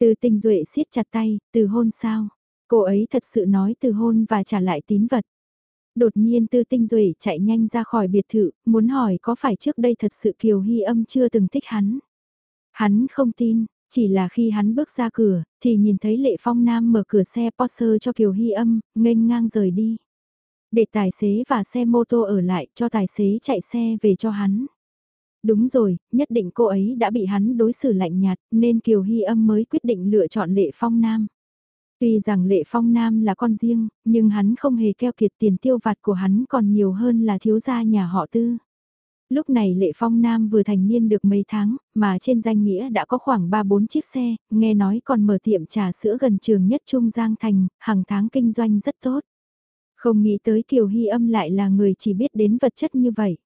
Tư Tinh Duệ siết chặt tay, từ hôn sao? Cô ấy thật sự nói từ hôn và trả lại tín vật. Đột nhiên Tư Tinh Duệ chạy nhanh ra khỏi biệt thự, muốn hỏi có phải trước đây thật sự Kiều Hy âm chưa từng thích hắn. Hắn không tin, chỉ là khi hắn bước ra cửa, thì nhìn thấy Lệ Phong Nam mở cửa xe Porsche cho Kiều Hy âm, nghênh ngang rời đi. Để tài xế và xe mô tô ở lại cho tài xế chạy xe về cho hắn. Đúng rồi, nhất định cô ấy đã bị hắn đối xử lạnh nhạt nên Kiều Hy âm mới quyết định lựa chọn Lệ Phong Nam. Tuy rằng Lệ Phong Nam là con riêng, nhưng hắn không hề keo kiệt tiền tiêu vặt của hắn còn nhiều hơn là thiếu gia nhà họ tư. Lúc này Lệ Phong Nam vừa thành niên được mấy tháng, mà trên danh nghĩa đã có khoảng 3-4 chiếc xe, nghe nói còn mở tiệm trà sữa gần trường nhất Trung Giang Thành, hàng tháng kinh doanh rất tốt. Không nghĩ tới Kiều Hy âm lại là người chỉ biết đến vật chất như vậy.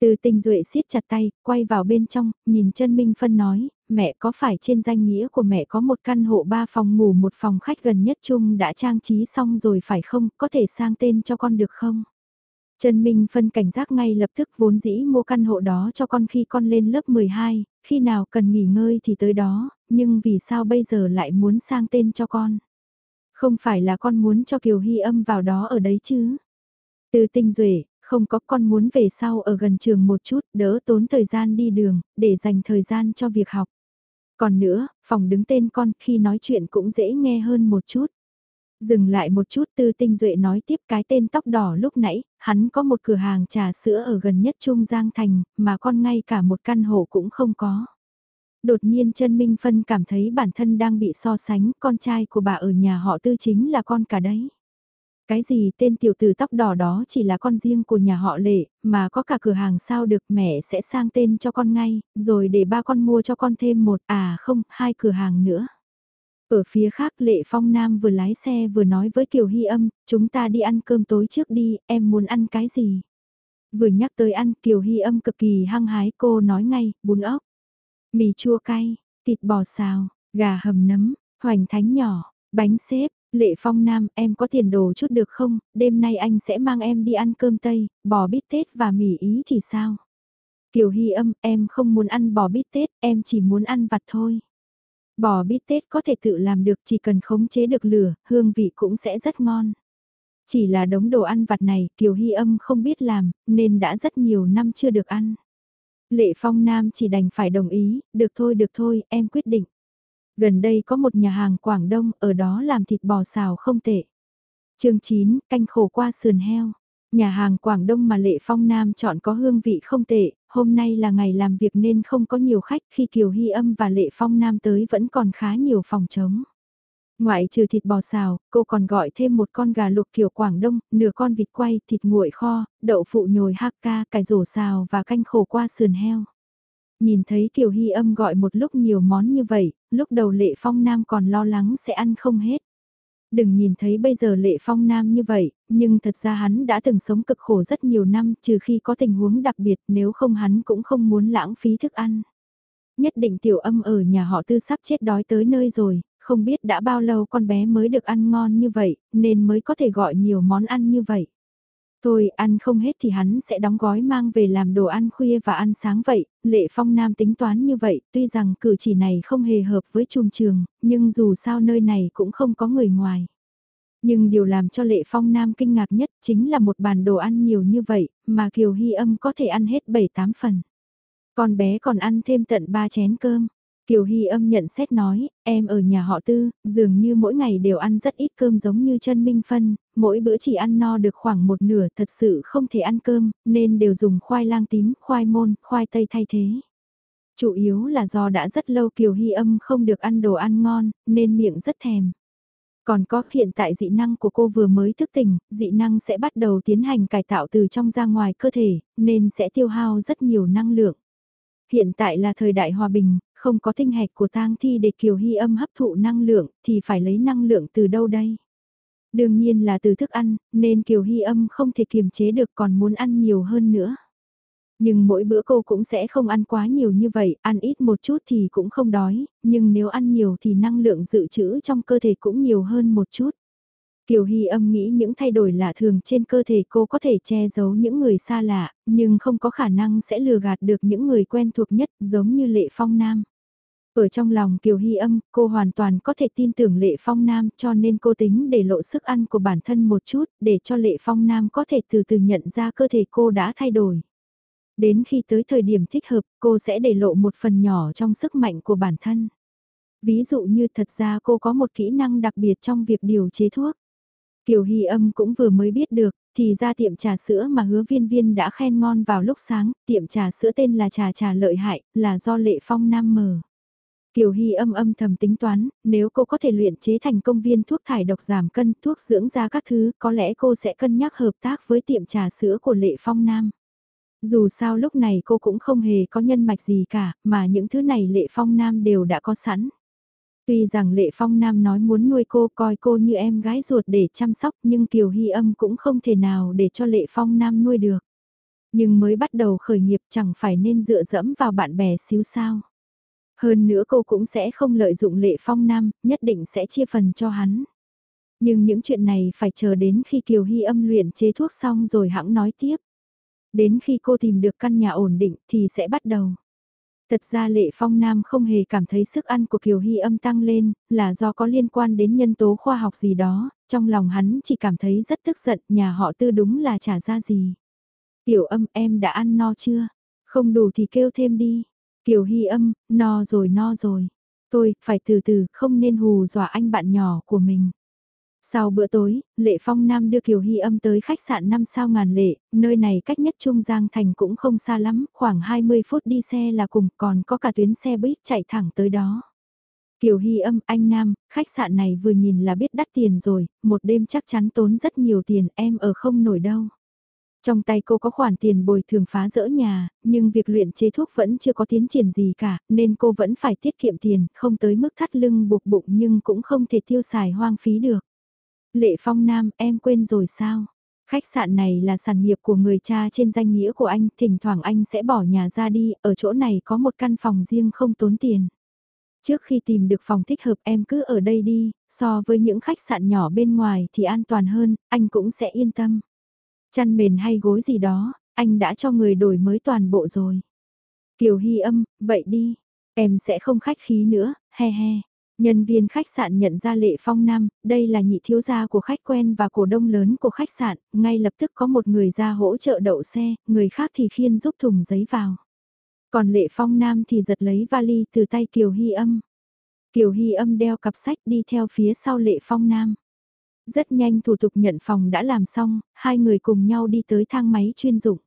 Từ tình duệ siết chặt tay, quay vào bên trong, nhìn chân Minh Phân nói, mẹ có phải trên danh nghĩa của mẹ có một căn hộ ba phòng ngủ một phòng khách gần nhất chung đã trang trí xong rồi phải không, có thể sang tên cho con được không? Trần Minh phân cảnh giác ngay lập tức vốn dĩ mua căn hộ đó cho con khi con lên lớp 12, khi nào cần nghỉ ngơi thì tới đó, nhưng vì sao bây giờ lại muốn sang tên cho con? Không phải là con muốn cho Kiều Hy âm vào đó ở đấy chứ? Từ tinh duệ không có con muốn về sau ở gần trường một chút, đỡ tốn thời gian đi đường, để dành thời gian cho việc học. Còn nữa, phòng đứng tên con khi nói chuyện cũng dễ nghe hơn một chút. Dừng lại một chút tư tinh duệ nói tiếp cái tên tóc đỏ lúc nãy, hắn có một cửa hàng trà sữa ở gần nhất Trung Giang Thành, mà con ngay cả một căn hộ cũng không có. Đột nhiên chân Minh Phân cảm thấy bản thân đang bị so sánh, con trai của bà ở nhà họ tư chính là con cả đấy. Cái gì tên tiểu tử tóc đỏ đó chỉ là con riêng của nhà họ lệ, mà có cả cửa hàng sao được mẹ sẽ sang tên cho con ngay, rồi để ba con mua cho con thêm một, à không, hai cửa hàng nữa. Ở phía khác Lệ Phong Nam vừa lái xe vừa nói với Kiều Hy âm, chúng ta đi ăn cơm tối trước đi, em muốn ăn cái gì? Vừa nhắc tới ăn Kiều Hy âm cực kỳ hăng hái cô nói ngay, bún ốc, mì chua cay, thịt bò xào, gà hầm nấm, hoành thánh nhỏ, bánh xếp, Lệ Phong Nam, em có tiền đồ chút được không, đêm nay anh sẽ mang em đi ăn cơm Tây, bò bít tết và mì ý thì sao? Kiều Hy âm, em không muốn ăn bò bít tết, em chỉ muốn ăn vặt thôi. Bò bít tết có thể tự làm được chỉ cần khống chế được lửa, hương vị cũng sẽ rất ngon. Chỉ là đống đồ ăn vặt này Kiều Hy âm không biết làm, nên đã rất nhiều năm chưa được ăn. Lệ Phong Nam chỉ đành phải đồng ý, được thôi được thôi, em quyết định. Gần đây có một nhà hàng Quảng Đông, ở đó làm thịt bò xào không tệ. chương 9, canh khổ qua sườn heo. Nhà hàng Quảng Đông mà Lệ Phong Nam chọn có hương vị không tệ, hôm nay là ngày làm việc nên không có nhiều khách khi Kiều Hy Âm và Lệ Phong Nam tới vẫn còn khá nhiều phòng trống. Ngoại trừ thịt bò xào, cô còn gọi thêm một con gà luộc kiểu Quảng Đông, nửa con vịt quay, thịt nguội kho, đậu phụ nhồi hakka, cải rổ xào và canh khổ qua sườn heo. Nhìn thấy Kiều Hy âm gọi một lúc nhiều món như vậy, lúc đầu Lệ Phong Nam còn lo lắng sẽ ăn không hết. Đừng nhìn thấy bây giờ Lệ Phong Nam như vậy, nhưng thật ra hắn đã từng sống cực khổ rất nhiều năm trừ khi có tình huống đặc biệt nếu không hắn cũng không muốn lãng phí thức ăn. Nhất định tiểu âm ở nhà họ tư sắp chết đói tới nơi rồi, không biết đã bao lâu con bé mới được ăn ngon như vậy, nên mới có thể gọi nhiều món ăn như vậy. Thôi ăn không hết thì hắn sẽ đóng gói mang về làm đồ ăn khuya và ăn sáng vậy, Lệ Phong Nam tính toán như vậy, tuy rằng cử chỉ này không hề hợp với trùm trường, nhưng dù sao nơi này cũng không có người ngoài. Nhưng điều làm cho Lệ Phong Nam kinh ngạc nhất chính là một bàn đồ ăn nhiều như vậy, mà Kiều Hy âm có thể ăn hết 7-8 phần. Con bé còn ăn thêm tận 3 chén cơm. Kiều Hy âm nhận xét nói, em ở nhà họ tư, dường như mỗi ngày đều ăn rất ít cơm giống như chân minh phân, mỗi bữa chỉ ăn no được khoảng một nửa thật sự không thể ăn cơm, nên đều dùng khoai lang tím, khoai môn, khoai tây thay thế. Chủ yếu là do đã rất lâu Kiều Hy âm không được ăn đồ ăn ngon, nên miệng rất thèm. Còn có hiện tại dị năng của cô vừa mới thức tỉnh, dị năng sẽ bắt đầu tiến hành cải tạo từ trong ra ngoài cơ thể, nên sẽ tiêu hao rất nhiều năng lượng. Hiện tại là thời đại hòa bình, không có tinh hạch của tang thi để Kiều Hy âm hấp thụ năng lượng, thì phải lấy năng lượng từ đâu đây? Đương nhiên là từ thức ăn, nên Kiều Hy âm không thể kiềm chế được còn muốn ăn nhiều hơn nữa. Nhưng mỗi bữa cô cũng sẽ không ăn quá nhiều như vậy, ăn ít một chút thì cũng không đói, nhưng nếu ăn nhiều thì năng lượng dự trữ trong cơ thể cũng nhiều hơn một chút. Kiều Hy âm nghĩ những thay đổi lạ thường trên cơ thể cô có thể che giấu những người xa lạ, nhưng không có khả năng sẽ lừa gạt được những người quen thuộc nhất giống như Lệ Phong Nam. Ở trong lòng Kiều Hy âm, cô hoàn toàn có thể tin tưởng Lệ Phong Nam cho nên cô tính để lộ sức ăn của bản thân một chút để cho Lệ Phong Nam có thể từ từ nhận ra cơ thể cô đã thay đổi. Đến khi tới thời điểm thích hợp, cô sẽ để lộ một phần nhỏ trong sức mạnh của bản thân. Ví dụ như thật ra cô có một kỹ năng đặc biệt trong việc điều chế thuốc. Kiều Hy âm cũng vừa mới biết được, thì ra tiệm trà sữa mà hứa viên viên đã khen ngon vào lúc sáng, tiệm trà sữa tên là trà trà lợi hại, là do lệ phong nam mở. Kiều Hy âm âm thầm tính toán, nếu cô có thể luyện chế thành công viên thuốc thải độc giảm cân, thuốc dưỡng da các thứ, có lẽ cô sẽ cân nhắc hợp tác với tiệm trà sữa của Lệ Phong Nam. Dù sao lúc này cô cũng không hề có nhân mạch gì cả, mà những thứ này Lệ Phong Nam đều đã có sẵn. Tuy rằng Lệ Phong Nam nói muốn nuôi cô coi cô như em gái ruột để chăm sóc nhưng Kiều Hy âm cũng không thể nào để cho Lệ Phong Nam nuôi được. Nhưng mới bắt đầu khởi nghiệp chẳng phải nên dựa dẫm vào bạn bè xíu sao. Hơn nữa cô cũng sẽ không lợi dụng Lệ Phong Nam, nhất định sẽ chia phần cho hắn. Nhưng những chuyện này phải chờ đến khi Kiều Hy âm luyện chế thuốc xong rồi hãng nói tiếp. Đến khi cô tìm được căn nhà ổn định thì sẽ bắt đầu. Thật ra Lệ Phong Nam không hề cảm thấy sức ăn của Kiều Hy âm tăng lên, là do có liên quan đến nhân tố khoa học gì đó, trong lòng hắn chỉ cảm thấy rất tức giận, nhà họ tư đúng là trả ra gì. Tiểu âm em đã ăn no chưa? Không đủ thì kêu thêm đi. Kiều Hy âm, no rồi no rồi. Tôi, phải từ từ, không nên hù dọa anh bạn nhỏ của mình. Sau bữa tối, Lệ Phong Nam đưa Kiều Hy âm tới khách sạn 5 sao ngàn lệ, nơi này cách nhất Trung Giang Thành cũng không xa lắm, khoảng 20 phút đi xe là cùng, còn có cả tuyến xe buýt chạy thẳng tới đó. Kiều Hy âm, anh Nam, khách sạn này vừa nhìn là biết đắt tiền rồi, một đêm chắc chắn tốn rất nhiều tiền, em ở không nổi đâu. Trong tay cô có khoản tiền bồi thường phá rỡ nhà, nhưng việc luyện chế thuốc vẫn chưa có tiến triển gì cả, nên cô vẫn phải tiết kiệm tiền, không tới mức thắt lưng buộc bụng nhưng cũng không thể tiêu xài hoang phí được. Lệ Phong Nam, em quên rồi sao? Khách sạn này là sản nghiệp của người cha trên danh nghĩa của anh, thỉnh thoảng anh sẽ bỏ nhà ra đi, ở chỗ này có một căn phòng riêng không tốn tiền. Trước khi tìm được phòng thích hợp em cứ ở đây đi, so với những khách sạn nhỏ bên ngoài thì an toàn hơn, anh cũng sẽ yên tâm. Chăn mền hay gối gì đó, anh đã cho người đổi mới toàn bộ rồi. Kiều Hy âm, vậy đi, em sẽ không khách khí nữa, he he. Nhân viên khách sạn nhận ra Lệ Phong Nam, đây là nhị thiếu gia của khách quen và cổ đông lớn của khách sạn, ngay lập tức có một người ra hỗ trợ đậu xe, người khác thì khiên giúp thùng giấy vào. Còn Lệ Phong Nam thì giật lấy vali từ tay Kiều Hy âm. Kiều Hy âm đeo cặp sách đi theo phía sau Lệ Phong Nam. Rất nhanh thủ tục nhận phòng đã làm xong, hai người cùng nhau đi tới thang máy chuyên dụng.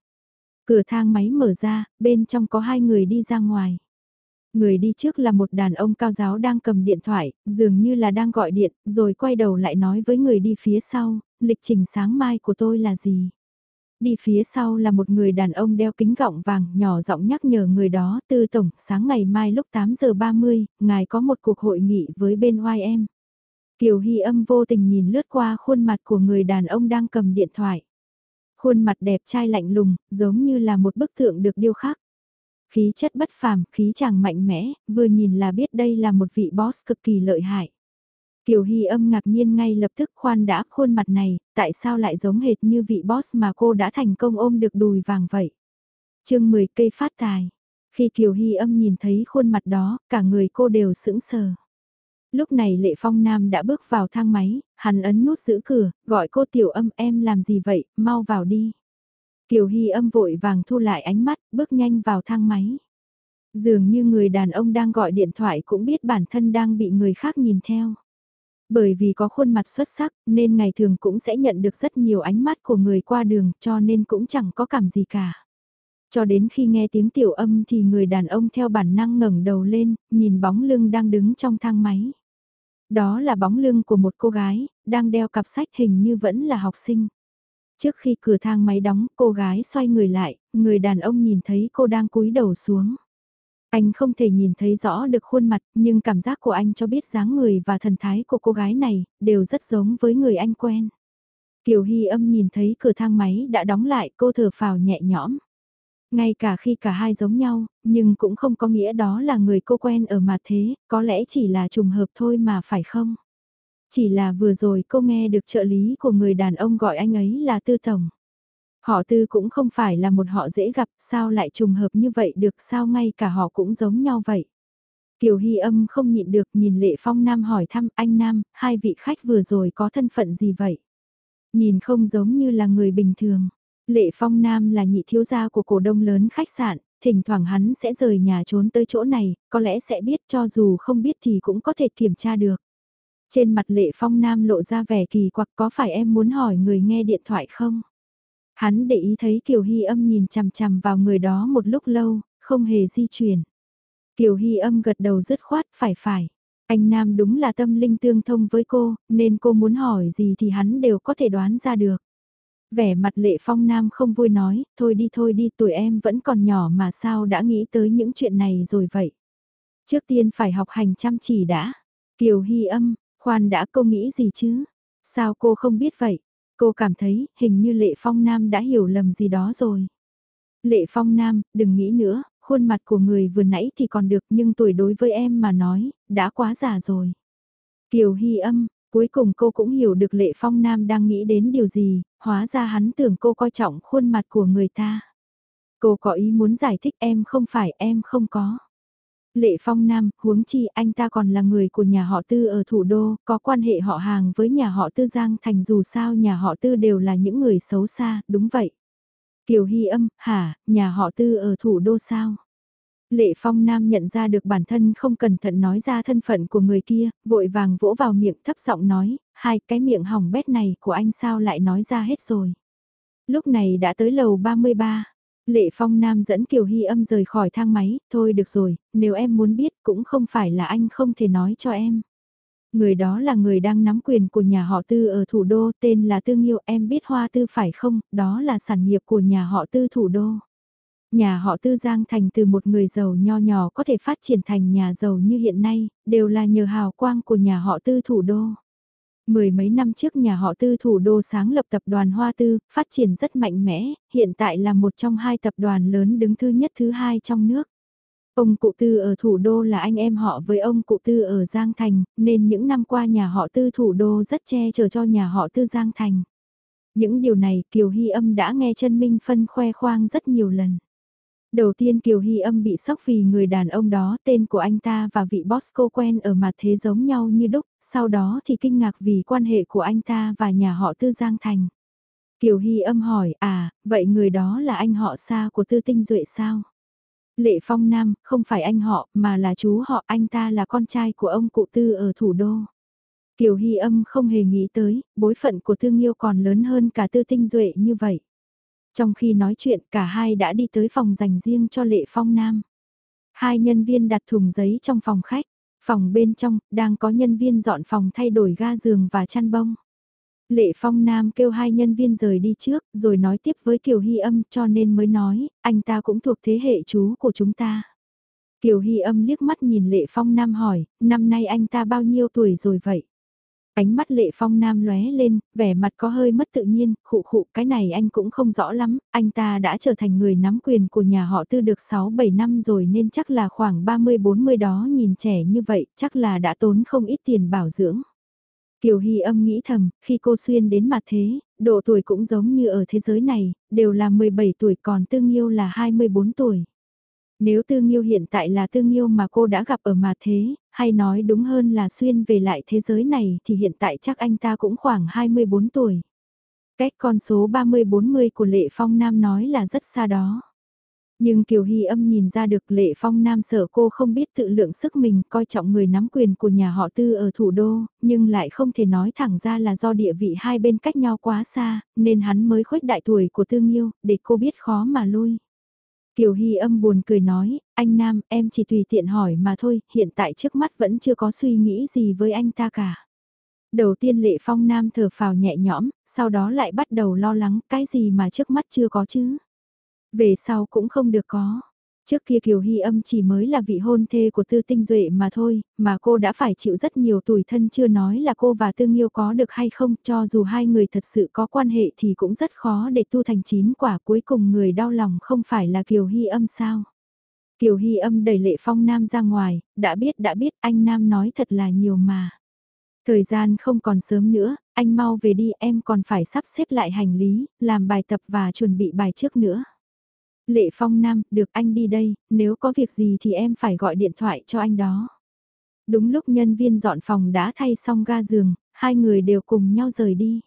Cửa thang máy mở ra, bên trong có hai người đi ra ngoài. Người đi trước là một đàn ông cao giáo đang cầm điện thoại, dường như là đang gọi điện, rồi quay đầu lại nói với người đi phía sau, lịch trình sáng mai của tôi là gì. Đi phía sau là một người đàn ông đeo kính gọng vàng, nhỏ giọng nhắc nhở người đó, tư tổng, sáng ngày mai lúc 8 giờ 30, ngài có một cuộc hội nghị với bên YM. Kiều Hy âm vô tình nhìn lướt qua khuôn mặt của người đàn ông đang cầm điện thoại. Khuôn mặt đẹp trai lạnh lùng, giống như là một bức tượng được điêu khắc. Khí chất bất phàm, khí chàng mạnh mẽ, vừa nhìn là biết đây là một vị boss cực kỳ lợi hại. Kiều Hy âm ngạc nhiên ngay lập tức khoan đã khuôn mặt này, tại sao lại giống hệt như vị boss mà cô đã thành công ôm được đùi vàng vậy? chương 10 cây phát tài. Khi Kiều Hy âm nhìn thấy khuôn mặt đó, cả người cô đều sững sờ. Lúc này Lệ Phong Nam đã bước vào thang máy, hắn ấn nút giữ cửa, gọi cô tiểu âm em làm gì vậy, mau vào đi. Kiều Hy âm vội vàng thu lại ánh mắt, bước nhanh vào thang máy. Dường như người đàn ông đang gọi điện thoại cũng biết bản thân đang bị người khác nhìn theo. Bởi vì có khuôn mặt xuất sắc nên ngày thường cũng sẽ nhận được rất nhiều ánh mắt của người qua đường cho nên cũng chẳng có cảm gì cả. Cho đến khi nghe tiếng tiểu âm thì người đàn ông theo bản năng ngẩng đầu lên, nhìn bóng lưng đang đứng trong thang máy. Đó là bóng lưng của một cô gái, đang đeo cặp sách hình như vẫn là học sinh. Trước khi cửa thang máy đóng, cô gái xoay người lại, người đàn ông nhìn thấy cô đang cúi đầu xuống. Anh không thể nhìn thấy rõ được khuôn mặt, nhưng cảm giác của anh cho biết dáng người và thần thái của cô gái này, đều rất giống với người anh quen. Kiều Hy âm nhìn thấy cửa thang máy đã đóng lại, cô thở phào nhẹ nhõm. Ngay cả khi cả hai giống nhau, nhưng cũng không có nghĩa đó là người cô quen ở mặt thế, có lẽ chỉ là trùng hợp thôi mà phải không? Chỉ là vừa rồi cô nghe được trợ lý của người đàn ông gọi anh ấy là Tư Tổng. Họ Tư cũng không phải là một họ dễ gặp, sao lại trùng hợp như vậy được sao ngay cả họ cũng giống nhau vậy. Kiều Hy âm không nhịn được nhìn Lệ Phong Nam hỏi thăm anh Nam, hai vị khách vừa rồi có thân phận gì vậy? Nhìn không giống như là người bình thường. Lệ Phong Nam là nhị thiếu gia của cổ đông lớn khách sạn, thỉnh thoảng hắn sẽ rời nhà trốn tới chỗ này, có lẽ sẽ biết cho dù không biết thì cũng có thể kiểm tra được. Trên mặt Lệ Phong Nam lộ ra vẻ kỳ quặc có phải em muốn hỏi người nghe điện thoại không? Hắn để ý thấy Kiều Hy âm nhìn chằm chằm vào người đó một lúc lâu, không hề di chuyển. Kiều Hy âm gật đầu dứt khoát, phải phải. Anh Nam đúng là tâm linh tương thông với cô, nên cô muốn hỏi gì thì hắn đều có thể đoán ra được. Vẻ mặt lệ phong nam không vui nói, thôi đi thôi đi tuổi em vẫn còn nhỏ mà sao đã nghĩ tới những chuyện này rồi vậy. Trước tiên phải học hành chăm chỉ đã. Kiều Hy âm, khoan đã cô nghĩ gì chứ? Sao cô không biết vậy? Cô cảm thấy hình như Lệ Phong Nam đã hiểu lầm gì đó rồi. Lệ Phong Nam, đừng nghĩ nữa, khuôn mặt của người vừa nãy thì còn được nhưng tuổi đối với em mà nói, đã quá già rồi. Kiều Hy âm, cuối cùng cô cũng hiểu được Lệ Phong Nam đang nghĩ đến điều gì, hóa ra hắn tưởng cô coi trọng khuôn mặt của người ta. Cô có ý muốn giải thích em không phải em không có. Lệ Phong Nam, huống chi anh ta còn là người của nhà họ Tư ở thủ đô, có quan hệ họ hàng với nhà họ Tư Giang Thành dù sao nhà họ Tư đều là những người xấu xa, đúng vậy. Kiều Hy âm, hả, nhà họ Tư ở thủ đô sao? Lệ Phong Nam nhận ra được bản thân không cẩn thận nói ra thân phận của người kia, vội vàng vỗ vào miệng thấp giọng nói, hai cái miệng hỏng bét này của anh sao lại nói ra hết rồi. Lúc này đã tới lầu 33. Lệ Phong Nam dẫn Kiều Hy âm rời khỏi thang máy, thôi được rồi, nếu em muốn biết cũng không phải là anh không thể nói cho em. Người đó là người đang nắm quyền của nhà họ Tư ở thủ đô tên là Tương Nhiêu. em biết Hoa Tư phải không, đó là sản nghiệp của nhà họ Tư thủ đô. Nhà họ Tư Giang Thành từ một người giàu nho nhỏ có thể phát triển thành nhà giàu như hiện nay, đều là nhờ hào quang của nhà họ Tư thủ đô. Mười mấy năm trước nhà họ tư thủ đô sáng lập tập đoàn Hoa Tư, phát triển rất mạnh mẽ, hiện tại là một trong hai tập đoàn lớn đứng thứ nhất thứ hai trong nước. Ông cụ tư ở thủ đô là anh em họ với ông cụ tư ở Giang Thành, nên những năm qua nhà họ tư thủ đô rất che chở cho nhà họ tư Giang Thành. Những điều này Kiều Hy âm đã nghe chân Minh Phân khoe khoang rất nhiều lần. Đầu tiên Kiều Hy âm bị sốc vì người đàn ông đó tên của anh ta và vị boss cô quen ở mặt thế giống nhau như đúc, sau đó thì kinh ngạc vì quan hệ của anh ta và nhà họ Tư Giang Thành. Kiều Hy âm hỏi, à, vậy người đó là anh họ xa của Tư Tinh Duệ sao? Lệ Phong Nam, không phải anh họ, mà là chú họ, anh ta là con trai của ông cụ Tư ở thủ đô. Kiều Hy âm không hề nghĩ tới, bối phận của Thương Yêu còn lớn hơn cả Tư Tinh Duệ như vậy. Trong khi nói chuyện cả hai đã đi tới phòng dành riêng cho Lệ Phong Nam. Hai nhân viên đặt thùng giấy trong phòng khách, phòng bên trong đang có nhân viên dọn phòng thay đổi ga giường và chăn bông. Lệ Phong Nam kêu hai nhân viên rời đi trước rồi nói tiếp với Kiều Hy âm cho nên mới nói, anh ta cũng thuộc thế hệ chú của chúng ta. Kiều Hy âm liếc mắt nhìn Lệ Phong Nam hỏi, năm nay anh ta bao nhiêu tuổi rồi vậy? Ánh mắt lệ phong nam lóe lên, vẻ mặt có hơi mất tự nhiên, khụ khụ cái này anh cũng không rõ lắm, anh ta đã trở thành người nắm quyền của nhà họ tư được 6-7 năm rồi nên chắc là khoảng 30-40 đó nhìn trẻ như vậy, chắc là đã tốn không ít tiền bảo dưỡng. Kiều Hy âm nghĩ thầm, khi cô xuyên đến mặt thế, độ tuổi cũng giống như ở thế giới này, đều là 17 tuổi còn tương yêu là 24 tuổi. Nếu tương yêu hiện tại là tương yêu mà cô đã gặp ở mà thế, hay nói đúng hơn là xuyên về lại thế giới này thì hiện tại chắc anh ta cũng khoảng 24 tuổi. Cách con số 30-40 của Lệ Phong Nam nói là rất xa đó. Nhưng Kiều Hy âm nhìn ra được Lệ Phong Nam sợ cô không biết tự lượng sức mình coi trọng người nắm quyền của nhà họ Tư ở thủ đô, nhưng lại không thể nói thẳng ra là do địa vị hai bên cách nhau quá xa, nên hắn mới khuếch đại tuổi của Tư Nghiêu, để cô biết khó mà lui. Tiểu Hy âm buồn cười nói, anh Nam em chỉ tùy tiện hỏi mà thôi, hiện tại trước mắt vẫn chưa có suy nghĩ gì với anh ta cả. Đầu tiên Lệ Phong Nam thở phào nhẹ nhõm, sau đó lại bắt đầu lo lắng cái gì mà trước mắt chưa có chứ. Về sau cũng không được có. Trước kia Kiều Hy âm chỉ mới là vị hôn thê của Tư Tinh Duệ mà thôi, mà cô đã phải chịu rất nhiều tủi thân chưa nói là cô và Tương Nhiêu có được hay không, cho dù hai người thật sự có quan hệ thì cũng rất khó để tu thành chín quả cuối cùng người đau lòng không phải là Kiều Hy âm sao. Kiều Hy âm đẩy lệ phong Nam ra ngoài, đã biết đã biết anh Nam nói thật là nhiều mà. Thời gian không còn sớm nữa, anh mau về đi em còn phải sắp xếp lại hành lý, làm bài tập và chuẩn bị bài trước nữa. Lệ Phong Nam, được anh đi đây, nếu có việc gì thì em phải gọi điện thoại cho anh đó. Đúng lúc nhân viên dọn phòng đã thay xong ga giường, hai người đều cùng nhau rời đi.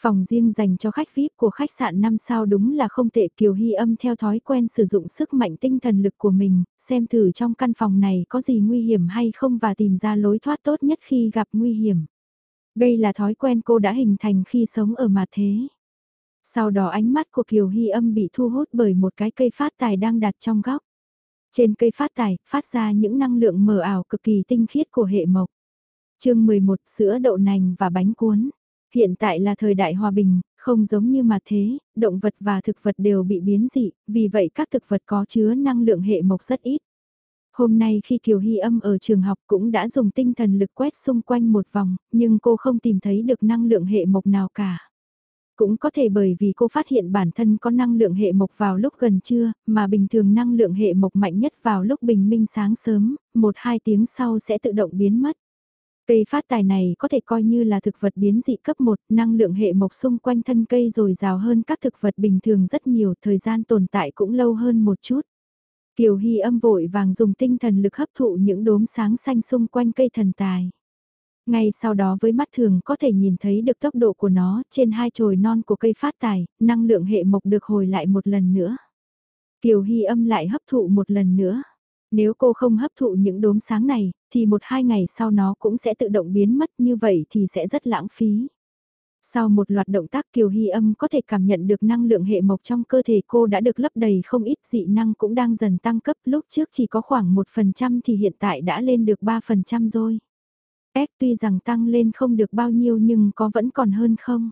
Phòng riêng dành cho khách VIP của khách sạn 5 sao đúng là không tệ Kiều Hy âm theo thói quen sử dụng sức mạnh tinh thần lực của mình, xem thử trong căn phòng này có gì nguy hiểm hay không và tìm ra lối thoát tốt nhất khi gặp nguy hiểm. Đây là thói quen cô đã hình thành khi sống ở mặt thế. Sau đó ánh mắt của Kiều Hy âm bị thu hút bởi một cái cây phát tài đang đặt trong góc. Trên cây phát tài, phát ra những năng lượng mờ ảo cực kỳ tinh khiết của hệ mộc. chương 11 sữa đậu nành và bánh cuốn. Hiện tại là thời đại hòa bình, không giống như mà thế, động vật và thực vật đều bị biến dị, vì vậy các thực vật có chứa năng lượng hệ mộc rất ít. Hôm nay khi Kiều Hy âm ở trường học cũng đã dùng tinh thần lực quét xung quanh một vòng, nhưng cô không tìm thấy được năng lượng hệ mộc nào cả. Cũng có thể bởi vì cô phát hiện bản thân có năng lượng hệ mộc vào lúc gần trưa, mà bình thường năng lượng hệ mộc mạnh nhất vào lúc bình minh sáng sớm, một hai tiếng sau sẽ tự động biến mất. Cây phát tài này có thể coi như là thực vật biến dị cấp 1, năng lượng hệ mộc xung quanh thân cây rồi rào hơn các thực vật bình thường rất nhiều, thời gian tồn tại cũng lâu hơn một chút. Kiều Hy âm vội vàng dùng tinh thần lực hấp thụ những đốm sáng xanh xung quanh cây thần tài. Ngay sau đó với mắt thường có thể nhìn thấy được tốc độ của nó trên hai chồi non của cây phát tài, năng lượng hệ mộc được hồi lại một lần nữa. Kiều Hy âm lại hấp thụ một lần nữa. Nếu cô không hấp thụ những đốm sáng này, thì một hai ngày sau nó cũng sẽ tự động biến mất như vậy thì sẽ rất lãng phí. Sau một loạt động tác Kiều Hy âm có thể cảm nhận được năng lượng hệ mộc trong cơ thể cô đã được lấp đầy không ít dị năng cũng đang dần tăng cấp lúc trước chỉ có khoảng 1% thì hiện tại đã lên được 3% rồi. S tuy rằng tăng lên không được bao nhiêu nhưng có vẫn còn hơn không.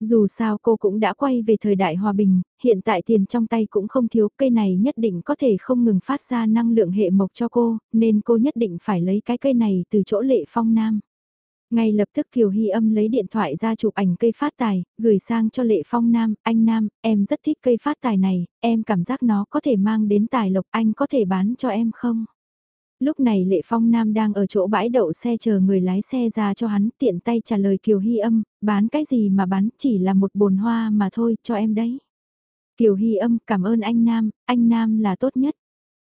Dù sao cô cũng đã quay về thời đại hòa bình, hiện tại tiền trong tay cũng không thiếu, cây này nhất định có thể không ngừng phát ra năng lượng hệ mộc cho cô, nên cô nhất định phải lấy cái cây này từ chỗ lệ phong nam. Ngay lập tức Kiều Hy âm lấy điện thoại ra chụp ảnh cây phát tài, gửi sang cho Lệ Phong Nam, anh Nam, em rất thích cây phát tài này, em cảm giác nó có thể mang đến tài lộc, anh có thể bán cho em không? Lúc này Lệ Phong Nam đang ở chỗ bãi đậu xe chờ người lái xe ra cho hắn tiện tay trả lời Kiều Hy âm, bán cái gì mà bán chỉ là một bồn hoa mà thôi, cho em đấy. Kiều Hy âm cảm ơn anh Nam, anh Nam là tốt nhất.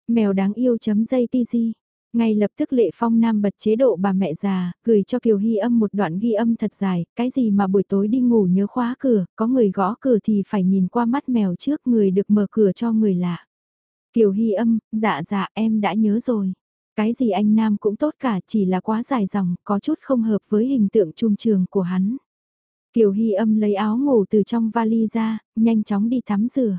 Mèo đáng yêu chấm JPG. Ngay lập tức Lệ Phong Nam bật chế độ bà mẹ già, gửi cho Kiều Hy âm một đoạn ghi âm thật dài, cái gì mà buổi tối đi ngủ nhớ khóa cửa, có người gõ cửa thì phải nhìn qua mắt mèo trước người được mở cửa cho người lạ. Kiều Hy âm, dạ dạ em đã nhớ rồi. Cái gì anh Nam cũng tốt cả chỉ là quá dài dòng, có chút không hợp với hình tượng trung trường của hắn. Kiều Hy âm lấy áo ngủ từ trong vali ra, nhanh chóng đi tắm rửa.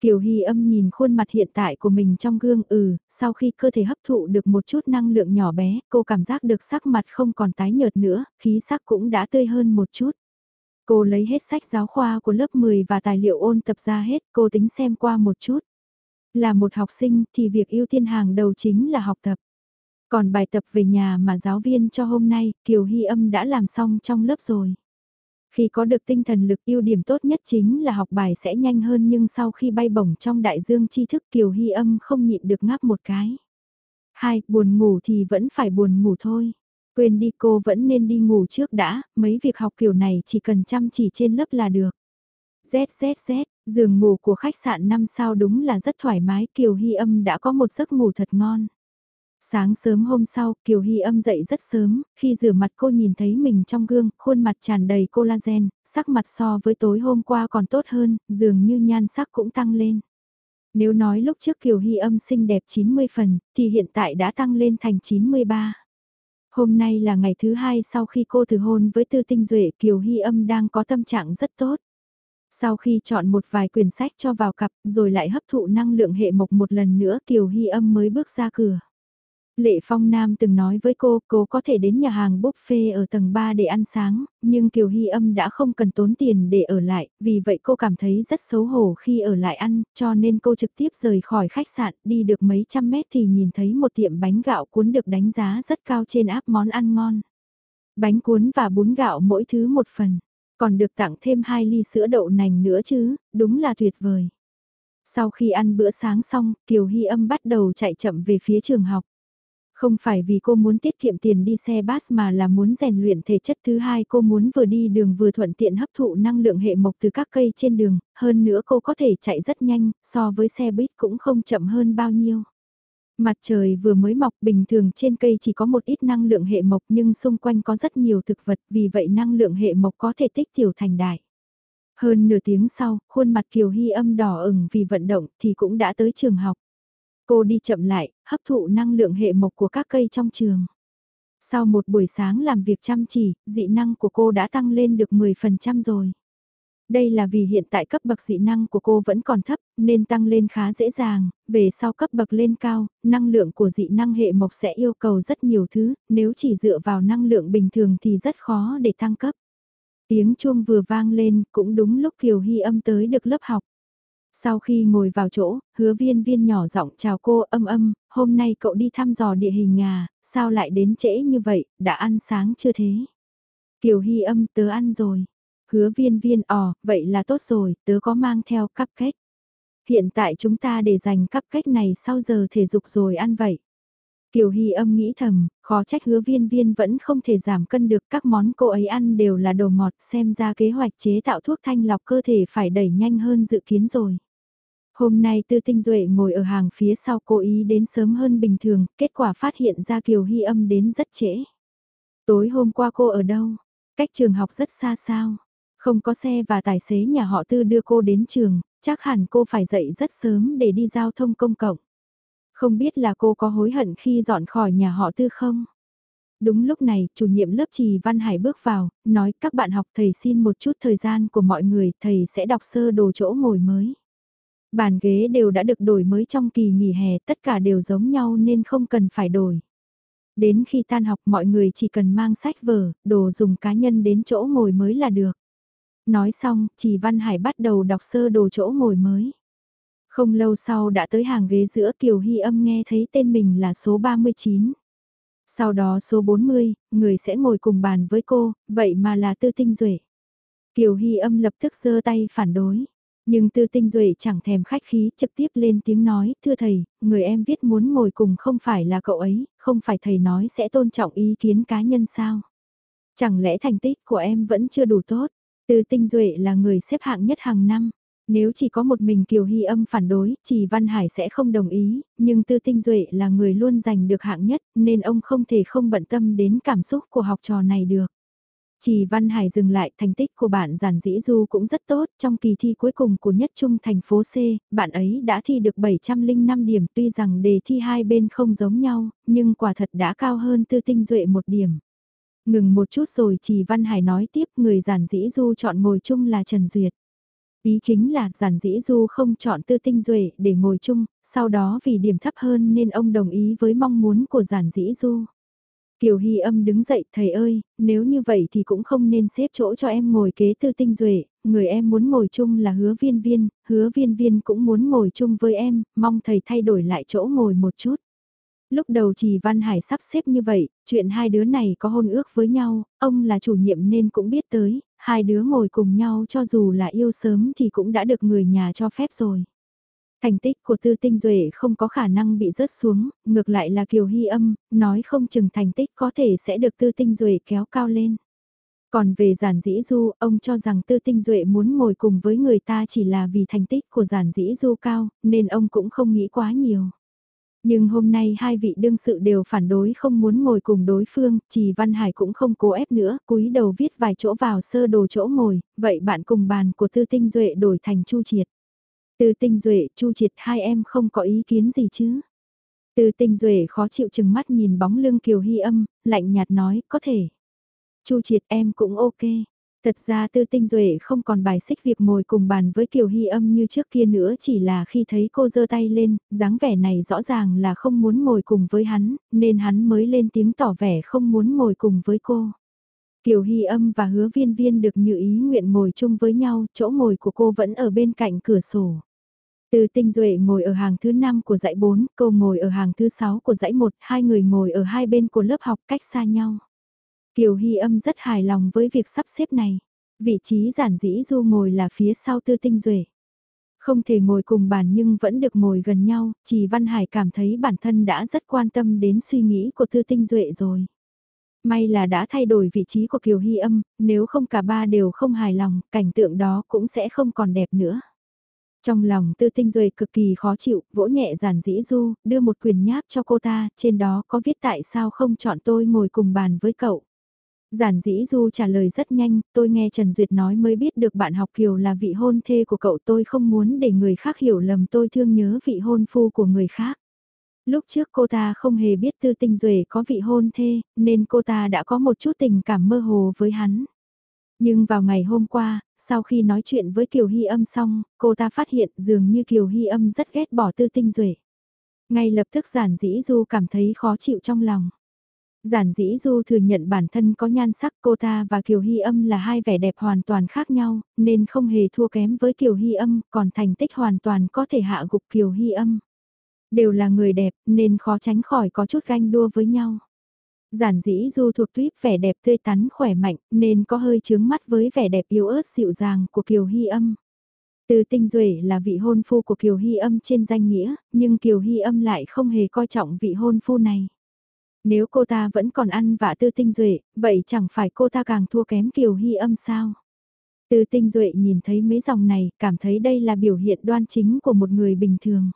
Kiều Hy âm nhìn khuôn mặt hiện tại của mình trong gương ừ, sau khi cơ thể hấp thụ được một chút năng lượng nhỏ bé, cô cảm giác được sắc mặt không còn tái nhợt nữa, khí sắc cũng đã tươi hơn một chút. Cô lấy hết sách giáo khoa của lớp 10 và tài liệu ôn tập ra hết, cô tính xem qua một chút. Là một học sinh thì việc ưu tiên hàng đầu chính là học tập. Còn bài tập về nhà mà giáo viên cho hôm nay, Kiều Hy âm đã làm xong trong lớp rồi. Khi có được tinh thần lực ưu điểm tốt nhất chính là học bài sẽ nhanh hơn nhưng sau khi bay bổng trong đại dương tri thức Kiều Hy âm không nhịn được ngáp một cái. Hai, buồn ngủ thì vẫn phải buồn ngủ thôi. Quên đi cô vẫn nên đi ngủ trước đã, mấy việc học kiểu này chỉ cần chăm chỉ trên lớp là được. ZZZ, giường ngủ của khách sạn 5 sao đúng là rất thoải mái, Kiều Hy âm đã có một giấc ngủ thật ngon. Sáng sớm hôm sau, Kiều Hy âm dậy rất sớm, khi rửa mặt cô nhìn thấy mình trong gương, khuôn mặt tràn đầy collagen, sắc mặt so với tối hôm qua còn tốt hơn, dường như nhan sắc cũng tăng lên. Nếu nói lúc trước Kiều Hy âm xinh đẹp 90 phần, thì hiện tại đã tăng lên thành 93. Hôm nay là ngày thứ hai sau khi cô thử hôn với Tư Tinh Duệ Kiều Hy âm đang có tâm trạng rất tốt. Sau khi chọn một vài quyển sách cho vào cặp rồi lại hấp thụ năng lượng hệ mộc một lần nữa Kiều Hy âm mới bước ra cửa. Lệ Phong Nam từng nói với cô, cô có thể đến nhà hàng buffet ở tầng 3 để ăn sáng, nhưng Kiều Hy âm đã không cần tốn tiền để ở lại, vì vậy cô cảm thấy rất xấu hổ khi ở lại ăn, cho nên cô trực tiếp rời khỏi khách sạn, đi được mấy trăm mét thì nhìn thấy một tiệm bánh gạo cuốn được đánh giá rất cao trên áp món ăn ngon. Bánh cuốn và bún gạo mỗi thứ một phần, còn được tặng thêm hai ly sữa đậu nành nữa chứ, đúng là tuyệt vời. Sau khi ăn bữa sáng xong, Kiều Hy âm bắt đầu chạy chậm về phía trường học. Không phải vì cô muốn tiết kiệm tiền đi xe bus mà là muốn rèn luyện thể chất thứ hai cô muốn vừa đi đường vừa thuận tiện hấp thụ năng lượng hệ mộc từ các cây trên đường, hơn nữa cô có thể chạy rất nhanh, so với xe buýt cũng không chậm hơn bao nhiêu. Mặt trời vừa mới mọc bình thường trên cây chỉ có một ít năng lượng hệ mộc nhưng xung quanh có rất nhiều thực vật vì vậy năng lượng hệ mộc có thể tích tiểu thành đại. Hơn nửa tiếng sau, khuôn mặt Kiều Hy âm đỏ ửng vì vận động thì cũng đã tới trường học. Cô đi chậm lại, hấp thụ năng lượng hệ mộc của các cây trong trường. Sau một buổi sáng làm việc chăm chỉ, dị năng của cô đã tăng lên được 10% rồi. Đây là vì hiện tại cấp bậc dị năng của cô vẫn còn thấp, nên tăng lên khá dễ dàng, về sau cấp bậc lên cao, năng lượng của dị năng hệ mộc sẽ yêu cầu rất nhiều thứ, nếu chỉ dựa vào năng lượng bình thường thì rất khó để tăng cấp. Tiếng chuông vừa vang lên, cũng đúng lúc Kiều Hy âm tới được lớp học. Sau khi ngồi vào chỗ, hứa viên viên nhỏ giọng chào cô âm âm, hôm nay cậu đi thăm dò địa hình nhà, sao lại đến trễ như vậy, đã ăn sáng chưa thế? Kiều Hy âm tớ ăn rồi. Hứa viên viên ò, vậy là tốt rồi, tớ có mang theo cắp cách. Hiện tại chúng ta để dành cắp cách này sau giờ thể dục rồi ăn vậy. Kiều Hy âm nghĩ thầm, khó trách hứa viên viên vẫn không thể giảm cân được các món cô ấy ăn đều là đồ ngọt xem ra kế hoạch chế tạo thuốc thanh lọc cơ thể phải đẩy nhanh hơn dự kiến rồi. Hôm nay Tư Tinh Duệ ngồi ở hàng phía sau cố ý đến sớm hơn bình thường, kết quả phát hiện ra Kiều Hy âm đến rất trễ. Tối hôm qua cô ở đâu? Cách trường học rất xa sao? Không có xe và tài xế nhà họ Tư đưa cô đến trường, chắc hẳn cô phải dậy rất sớm để đi giao thông công cộng. Không biết là cô có hối hận khi dọn khỏi nhà họ Tư không? Đúng lúc này, chủ nhiệm lớp Trì Văn Hải bước vào, nói các bạn học thầy xin một chút thời gian của mọi người, thầy sẽ đọc sơ đồ chỗ ngồi mới. Bàn ghế đều đã được đổi mới trong kỳ nghỉ hè, tất cả đều giống nhau nên không cần phải đổi. Đến khi tan học mọi người chỉ cần mang sách vở, đồ dùng cá nhân đến chỗ ngồi mới là được. Nói xong, chỉ Văn Hải bắt đầu đọc sơ đồ chỗ ngồi mới. Không lâu sau đã tới hàng ghế giữa Kiều Hy âm nghe thấy tên mình là số 39. Sau đó số 40, người sẽ ngồi cùng bàn với cô, vậy mà là Tư Tinh Duệ. Kiều Hy âm lập tức giơ tay phản đối. Nhưng tư tinh duệ chẳng thèm khách khí trực tiếp lên tiếng nói, thưa thầy, người em viết muốn ngồi cùng không phải là cậu ấy, không phải thầy nói sẽ tôn trọng ý kiến cá nhân sao. Chẳng lẽ thành tích của em vẫn chưa đủ tốt, tư tinh duệ là người xếp hạng nhất hàng năm. Nếu chỉ có một mình Kiều Hy âm phản đối, chỉ Văn Hải sẽ không đồng ý, nhưng Tư Tinh Duệ là người luôn giành được hạng nhất, nên ông không thể không bận tâm đến cảm xúc của học trò này được. Chỉ Văn Hải dừng lại thành tích của bạn giản dĩ du cũng rất tốt, trong kỳ thi cuối cùng của nhất trung thành phố C, bạn ấy đã thi được 705 điểm tuy rằng đề thi hai bên không giống nhau, nhưng quả thật đã cao hơn tư tinh duệ một điểm. Ngừng một chút rồi chỉ Văn Hải nói tiếp người giản dĩ du chọn ngồi chung là Trần Duyệt. Ý chính là giản dĩ du không chọn tư tinh duệ để ngồi chung, sau đó vì điểm thấp hơn nên ông đồng ý với mong muốn của giản dĩ du. Kiều Hy âm đứng dậy, thầy ơi, nếu như vậy thì cũng không nên xếp chỗ cho em ngồi kế tư tinh duệ, người em muốn ngồi chung là hứa viên viên, hứa viên viên cũng muốn ngồi chung với em, mong thầy thay đổi lại chỗ ngồi một chút. Lúc đầu chỉ Văn Hải sắp xếp như vậy, chuyện hai đứa này có hôn ước với nhau, ông là chủ nhiệm nên cũng biết tới, hai đứa ngồi cùng nhau cho dù là yêu sớm thì cũng đã được người nhà cho phép rồi. Thành tích của Tư Tinh Duệ không có khả năng bị rớt xuống, ngược lại là Kiều Hy âm, nói không chừng thành tích có thể sẽ được Tư Tinh Duệ kéo cao lên. Còn về giản dĩ du, ông cho rằng Tư Tinh Duệ muốn ngồi cùng với người ta chỉ là vì thành tích của giản dĩ du cao, nên ông cũng không nghĩ quá nhiều. Nhưng hôm nay hai vị đương sự đều phản đối không muốn ngồi cùng đối phương, chỉ Văn Hải cũng không cố ép nữa, cúi đầu viết vài chỗ vào sơ đồ chỗ ngồi, vậy bạn cùng bàn của Tư Tinh Duệ đổi thành Chu Triệt. tư tinh duệ, chu triệt hai em không có ý kiến gì chứ. tư tinh duệ khó chịu chừng mắt nhìn bóng lưng Kiều Hy âm, lạnh nhạt nói, có thể. chu triệt em cũng ok. Thật ra tư tinh duệ không còn bài xích việc ngồi cùng bàn với Kiều Hy âm như trước kia nữa chỉ là khi thấy cô giơ tay lên, dáng vẻ này rõ ràng là không muốn ngồi cùng với hắn, nên hắn mới lên tiếng tỏ vẻ không muốn ngồi cùng với cô. Kiều Hy âm và hứa viên viên được như ý nguyện ngồi chung với nhau, chỗ ngồi của cô vẫn ở bên cạnh cửa sổ. Từ tinh duệ ngồi ở hàng thứ 5 của dãy 4, cô ngồi ở hàng thứ 6 của dãy 1, hai người ngồi ở hai bên của lớp học cách xa nhau. Kiều Hy âm rất hài lòng với việc sắp xếp này. Vị trí giản dĩ du ngồi là phía sau tư tinh duệ. Không thể ngồi cùng bàn nhưng vẫn được ngồi gần nhau, chỉ Văn Hải cảm thấy bản thân đã rất quan tâm đến suy nghĩ của tư tinh duệ rồi. May là đã thay đổi vị trí của Kiều Hy âm, nếu không cả ba đều không hài lòng, cảnh tượng đó cũng sẽ không còn đẹp nữa. Trong lòng tư tinh duệ cực kỳ khó chịu, vỗ nhẹ giản dĩ du, đưa một quyền nháp cho cô ta, trên đó có viết tại sao không chọn tôi ngồi cùng bàn với cậu. Giản dĩ du trả lời rất nhanh, tôi nghe Trần Duyệt nói mới biết được bạn học Kiều là vị hôn thê của cậu tôi không muốn để người khác hiểu lầm tôi thương nhớ vị hôn phu của người khác. Lúc trước cô ta không hề biết tư tinh duệ có vị hôn thê, nên cô ta đã có một chút tình cảm mơ hồ với hắn. Nhưng vào ngày hôm qua, sau khi nói chuyện với Kiều Hy âm xong, cô ta phát hiện dường như Kiều Hy âm rất ghét bỏ tư tinh duệ. Ngay lập tức giản dĩ du cảm thấy khó chịu trong lòng. Giản dĩ du thừa nhận bản thân có nhan sắc cô ta và Kiều Hy âm là hai vẻ đẹp hoàn toàn khác nhau, nên không hề thua kém với Kiều Hy âm, còn thành tích hoàn toàn có thể hạ gục Kiều Hy âm. Đều là người đẹp nên khó tránh khỏi có chút ganh đua với nhau. Giản dĩ du thuộc tuyếp vẻ đẹp tươi tắn khỏe mạnh nên có hơi chướng mắt với vẻ đẹp yếu ớt dịu dàng của Kiều Hy âm. Từ tinh duệ là vị hôn phu của Kiều Hy âm trên danh nghĩa, nhưng Kiều Hy âm lại không hề coi trọng vị hôn phu này. Nếu cô ta vẫn còn ăn vạ tư tinh duệ, vậy chẳng phải cô ta càng thua kém Kiều Hy âm sao? Tư tinh duệ nhìn thấy mấy dòng này, cảm thấy đây là biểu hiện đoan chính của một người bình thường.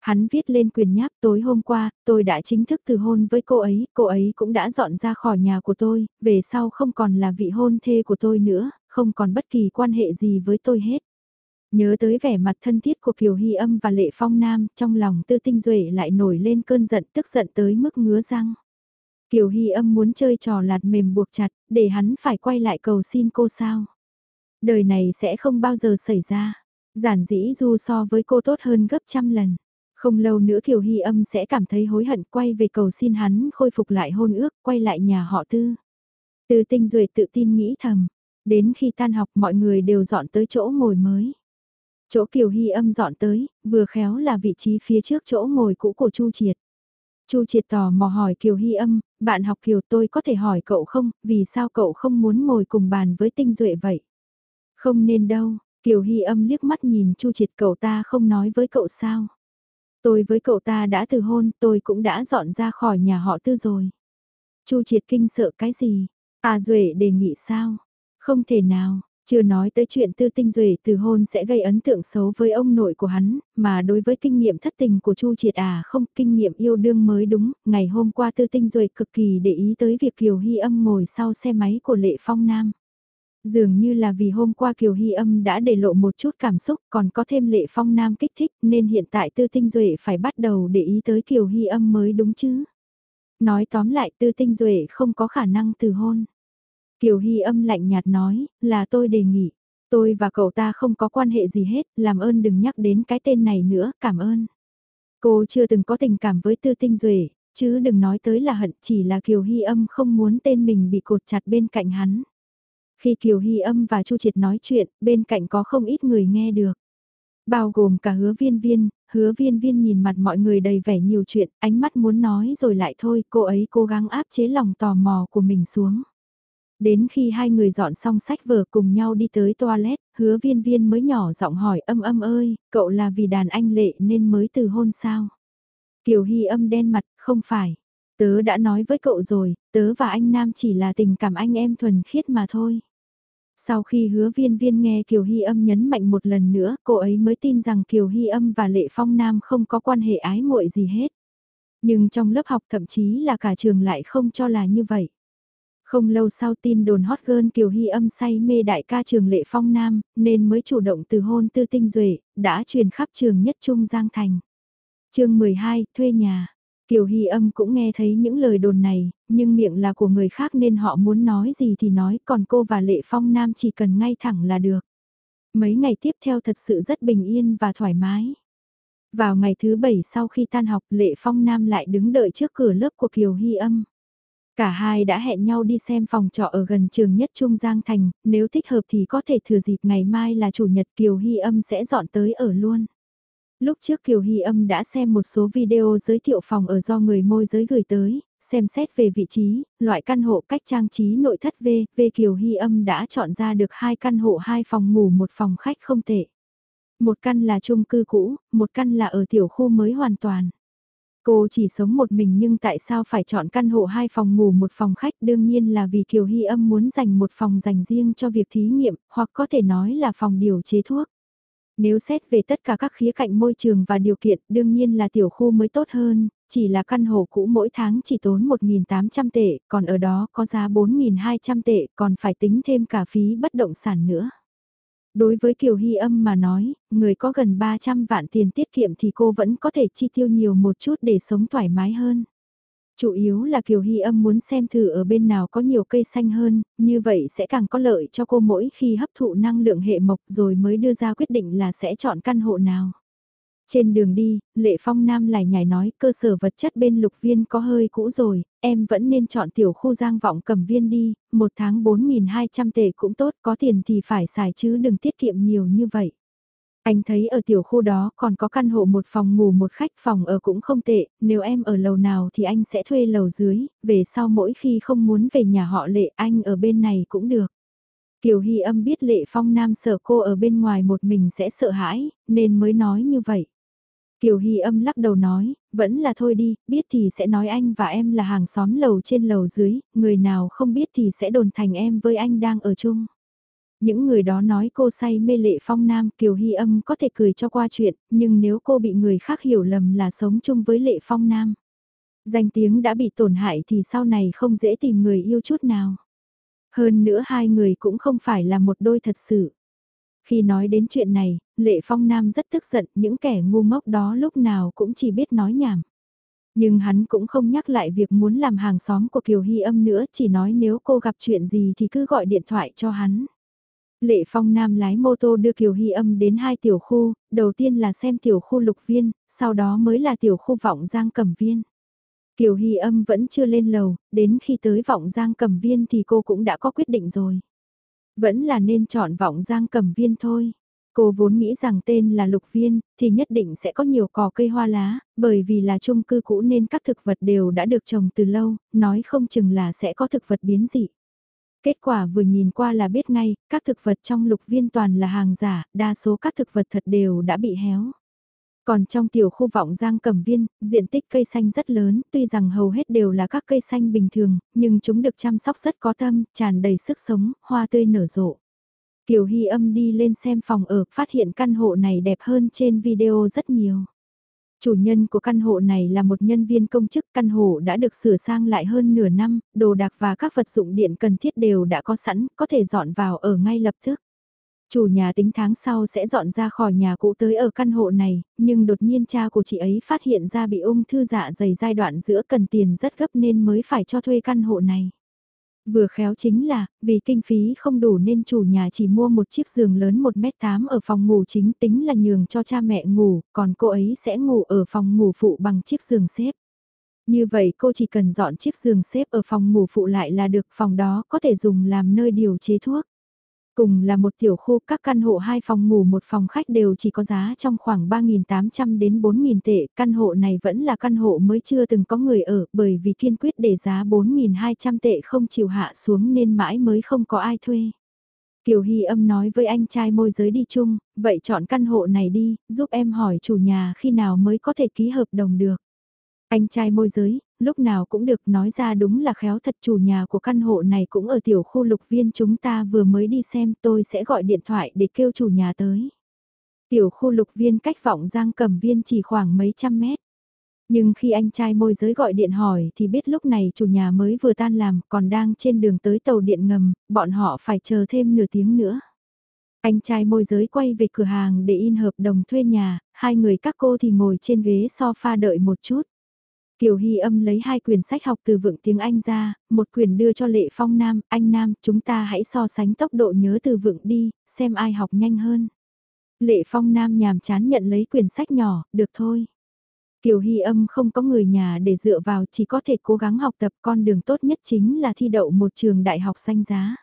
Hắn viết lên quyền nháp tối hôm qua, tôi đã chính thức từ hôn với cô ấy, cô ấy cũng đã dọn ra khỏi nhà của tôi, về sau không còn là vị hôn thê của tôi nữa, không còn bất kỳ quan hệ gì với tôi hết. Nhớ tới vẻ mặt thân thiết của Kiều Hy âm và Lệ Phong Nam, trong lòng tư tinh duệ lại nổi lên cơn giận tức giận tới mức ngứa răng. Kiều Hy âm muốn chơi trò lạt mềm buộc chặt, để hắn phải quay lại cầu xin cô sao. Đời này sẽ không bao giờ xảy ra. Giản dĩ du so với cô tốt hơn gấp trăm lần. Không lâu nữa Kiều Hy âm sẽ cảm thấy hối hận quay về cầu xin hắn khôi phục lại hôn ước, quay lại nhà họ tư. Từ tinh duệ tự tin nghĩ thầm. Đến khi tan học mọi người đều dọn tới chỗ ngồi mới. Chỗ Kiều Hy âm dọn tới, vừa khéo là vị trí phía trước chỗ ngồi cũ của Chu Triệt. Chu Triệt tò mò hỏi Kiều Hy âm, bạn học Kiều tôi có thể hỏi cậu không, vì sao cậu không muốn ngồi cùng bàn với tinh duệ vậy? Không nên đâu, Kiều Hy âm liếc mắt nhìn Chu Triệt cậu ta không nói với cậu sao? Tôi với cậu ta đã từ hôn, tôi cũng đã dọn ra khỏi nhà họ tư rồi. Chu Triệt kinh sợ cái gì? À Duệ đề nghị sao? Không thể nào, chưa nói tới chuyện tư tinh duệ từ hôn sẽ gây ấn tượng xấu với ông nội của hắn, mà đối với kinh nghiệm thất tình của Chu Triệt à không, kinh nghiệm yêu đương mới đúng, ngày hôm qua tư tinh duệ cực kỳ để ý tới việc Kiều Hy âm ngồi sau xe máy của Lệ Phong Nam. Dường như là vì hôm qua Kiều Hy âm đã để lộ một chút cảm xúc còn có thêm Lệ Phong Nam kích thích nên hiện tại tư tinh duệ phải bắt đầu để ý tới Kiều Hy âm mới đúng chứ. Nói tóm lại tư tinh duệ không có khả năng từ hôn. Kiều Hy âm lạnh nhạt nói, là tôi đề nghị. Tôi và cậu ta không có quan hệ gì hết, làm ơn đừng nhắc đến cái tên này nữa, cảm ơn. Cô chưa từng có tình cảm với tư tinh duệ chứ đừng nói tới là hận chỉ là Kiều Hy âm không muốn tên mình bị cột chặt bên cạnh hắn. Khi Kiều Hy âm và Chu Triệt nói chuyện, bên cạnh có không ít người nghe được. Bao gồm cả hứa viên viên, hứa viên viên nhìn mặt mọi người đầy vẻ nhiều chuyện, ánh mắt muốn nói rồi lại thôi, cô ấy cố gắng áp chế lòng tò mò của mình xuống. Đến khi hai người dọn xong sách vở cùng nhau đi tới toilet, hứa viên viên mới nhỏ giọng hỏi âm âm ơi, cậu là vì đàn anh lệ nên mới từ hôn sao? Kiều Hy âm đen mặt, không phải. Tớ đã nói với cậu rồi, tớ và anh Nam chỉ là tình cảm anh em thuần khiết mà thôi. Sau khi hứa viên viên nghe Kiều Hy âm nhấn mạnh một lần nữa, cô ấy mới tin rằng Kiều Hy âm và Lệ Phong Nam không có quan hệ ái muội gì hết. Nhưng trong lớp học thậm chí là cả trường lại không cho là như vậy. Không lâu sau tin đồn hot girl Kiều Hy âm say mê đại ca trường Lệ Phong Nam, nên mới chủ động từ hôn tư tinh duệ đã truyền khắp trường nhất trung Giang Thành. chương 12, thuê nhà. Kiều Hy âm cũng nghe thấy những lời đồn này, nhưng miệng là của người khác nên họ muốn nói gì thì nói, còn cô và Lệ Phong Nam chỉ cần ngay thẳng là được. Mấy ngày tiếp theo thật sự rất bình yên và thoải mái. Vào ngày thứ bảy sau khi tan học Lệ Phong Nam lại đứng đợi trước cửa lớp của Kiều Hy âm. Cả hai đã hẹn nhau đi xem phòng trọ ở gần trường nhất Trung Giang Thành, nếu thích hợp thì có thể thừa dịp ngày mai là chủ nhật Kiều Hy âm sẽ dọn tới ở luôn. Lúc trước Kiều Hy âm đã xem một số video giới thiệu phòng ở do người môi giới gửi tới, xem xét về vị trí, loại căn hộ cách trang trí nội thất V, V Kiều Hy âm đã chọn ra được hai căn hộ hai phòng ngủ một phòng khách không tệ. Một căn là chung cư cũ, một căn là ở tiểu khu mới hoàn toàn. Cô chỉ sống một mình nhưng tại sao phải chọn căn hộ hai phòng ngủ một phòng khách đương nhiên là vì Kiều Hy âm muốn dành một phòng dành riêng cho việc thí nghiệm, hoặc có thể nói là phòng điều chế thuốc. Nếu xét về tất cả các khía cạnh môi trường và điều kiện đương nhiên là tiểu khu mới tốt hơn, chỉ là căn hộ cũ mỗi tháng chỉ tốn 1.800 tệ, còn ở đó có giá 4.200 tệ, còn phải tính thêm cả phí bất động sản nữa. Đối với Kiều Hy âm mà nói, người có gần 300 vạn tiền tiết kiệm thì cô vẫn có thể chi tiêu nhiều một chút để sống thoải mái hơn. Chủ yếu là Kiều Hy âm muốn xem thử ở bên nào có nhiều cây xanh hơn, như vậy sẽ càng có lợi cho cô mỗi khi hấp thụ năng lượng hệ mộc rồi mới đưa ra quyết định là sẽ chọn căn hộ nào. Trên đường đi, Lệ Phong Nam lại nhảy nói cơ sở vật chất bên lục viên có hơi cũ rồi, em vẫn nên chọn tiểu khu giang vọng cầm viên đi, một tháng 4.200 tệ cũng tốt, có tiền thì phải xài chứ đừng tiết kiệm nhiều như vậy. Anh thấy ở tiểu khu đó còn có căn hộ một phòng ngủ một khách phòng ở cũng không tệ, nếu em ở lầu nào thì anh sẽ thuê lầu dưới, về sau mỗi khi không muốn về nhà họ Lệ anh ở bên này cũng được. Kiều Hy âm biết Lệ Phong Nam sợ cô ở bên ngoài một mình sẽ sợ hãi, nên mới nói như vậy. Kiều Hy âm lắc đầu nói, vẫn là thôi đi, biết thì sẽ nói anh và em là hàng xóm lầu trên lầu dưới, người nào không biết thì sẽ đồn thành em với anh đang ở chung. Những người đó nói cô say mê lệ phong nam Kiều Hy âm có thể cười cho qua chuyện, nhưng nếu cô bị người khác hiểu lầm là sống chung với lệ phong nam. Danh tiếng đã bị tổn hại thì sau này không dễ tìm người yêu chút nào. Hơn nữa hai người cũng không phải là một đôi thật sự. Khi nói đến chuyện này, Lệ Phong Nam rất tức giận, những kẻ ngu ngốc đó lúc nào cũng chỉ biết nói nhảm. Nhưng hắn cũng không nhắc lại việc muốn làm hàng xóm của Kiều Hy âm nữa, chỉ nói nếu cô gặp chuyện gì thì cứ gọi điện thoại cho hắn. Lệ Phong Nam lái mô tô đưa Kiều Hy âm đến hai tiểu khu, đầu tiên là xem tiểu khu lục viên, sau đó mới là tiểu khu vọng giang cẩm viên. Kiều Hy âm vẫn chưa lên lầu, đến khi tới vọng giang cẩm viên thì cô cũng đã có quyết định rồi. Vẫn là nên chọn vọng giang cầm viên thôi. Cô vốn nghĩ rằng tên là lục viên, thì nhất định sẽ có nhiều cỏ cây hoa lá, bởi vì là chung cư cũ nên các thực vật đều đã được trồng từ lâu, nói không chừng là sẽ có thực vật biến dị. Kết quả vừa nhìn qua là biết ngay, các thực vật trong lục viên toàn là hàng giả, đa số các thực vật thật đều đã bị héo. Còn trong tiểu khu vọng giang cầm viên, diện tích cây xanh rất lớn, tuy rằng hầu hết đều là các cây xanh bình thường, nhưng chúng được chăm sóc rất có tâm, tràn đầy sức sống, hoa tươi nở rộ. Kiều Hy âm đi lên xem phòng ở, phát hiện căn hộ này đẹp hơn trên video rất nhiều. Chủ nhân của căn hộ này là một nhân viên công chức, căn hộ đã được sửa sang lại hơn nửa năm, đồ đạc và các vật dụng điện cần thiết đều đã có sẵn, có thể dọn vào ở ngay lập tức. Chủ nhà tính tháng sau sẽ dọn ra khỏi nhà cũ tới ở căn hộ này, nhưng đột nhiên cha của chị ấy phát hiện ra bị ung thư dạ dày giai đoạn giữa cần tiền rất gấp nên mới phải cho thuê căn hộ này. Vừa khéo chính là, vì kinh phí không đủ nên chủ nhà chỉ mua một chiếc giường lớn 1m8 ở phòng ngủ chính tính là nhường cho cha mẹ ngủ, còn cô ấy sẽ ngủ ở phòng ngủ phụ bằng chiếc giường xếp. Như vậy cô chỉ cần dọn chiếc giường xếp ở phòng ngủ phụ lại là được phòng đó có thể dùng làm nơi điều chế thuốc. Cùng là một tiểu khu các căn hộ hai phòng ngủ một phòng khách đều chỉ có giá trong khoảng 3.800 đến 4.000 tệ. Căn hộ này vẫn là căn hộ mới chưa từng có người ở bởi vì kiên quyết để giá 4.200 tệ không chịu hạ xuống nên mãi mới không có ai thuê. Kiều Hy âm nói với anh trai môi giới đi chung, vậy chọn căn hộ này đi, giúp em hỏi chủ nhà khi nào mới có thể ký hợp đồng được. Anh trai môi giới, lúc nào cũng được nói ra đúng là khéo thật chủ nhà của căn hộ này cũng ở tiểu khu lục viên chúng ta vừa mới đi xem tôi sẽ gọi điện thoại để kêu chủ nhà tới. Tiểu khu lục viên cách vọng giang cầm viên chỉ khoảng mấy trăm mét. Nhưng khi anh trai môi giới gọi điện hỏi thì biết lúc này chủ nhà mới vừa tan làm còn đang trên đường tới tàu điện ngầm, bọn họ phải chờ thêm nửa tiếng nữa. Anh trai môi giới quay về cửa hàng để in hợp đồng thuê nhà, hai người các cô thì ngồi trên ghế sofa đợi một chút. Kiều Hy âm lấy hai quyển sách học từ vựng tiếng Anh ra, một quyển đưa cho Lệ Phong Nam, anh Nam, chúng ta hãy so sánh tốc độ nhớ từ vựng đi, xem ai học nhanh hơn. Lệ Phong Nam nhàm chán nhận lấy quyển sách nhỏ, được thôi. Kiều Hy âm không có người nhà để dựa vào chỉ có thể cố gắng học tập con đường tốt nhất chính là thi đậu một trường đại học danh giá.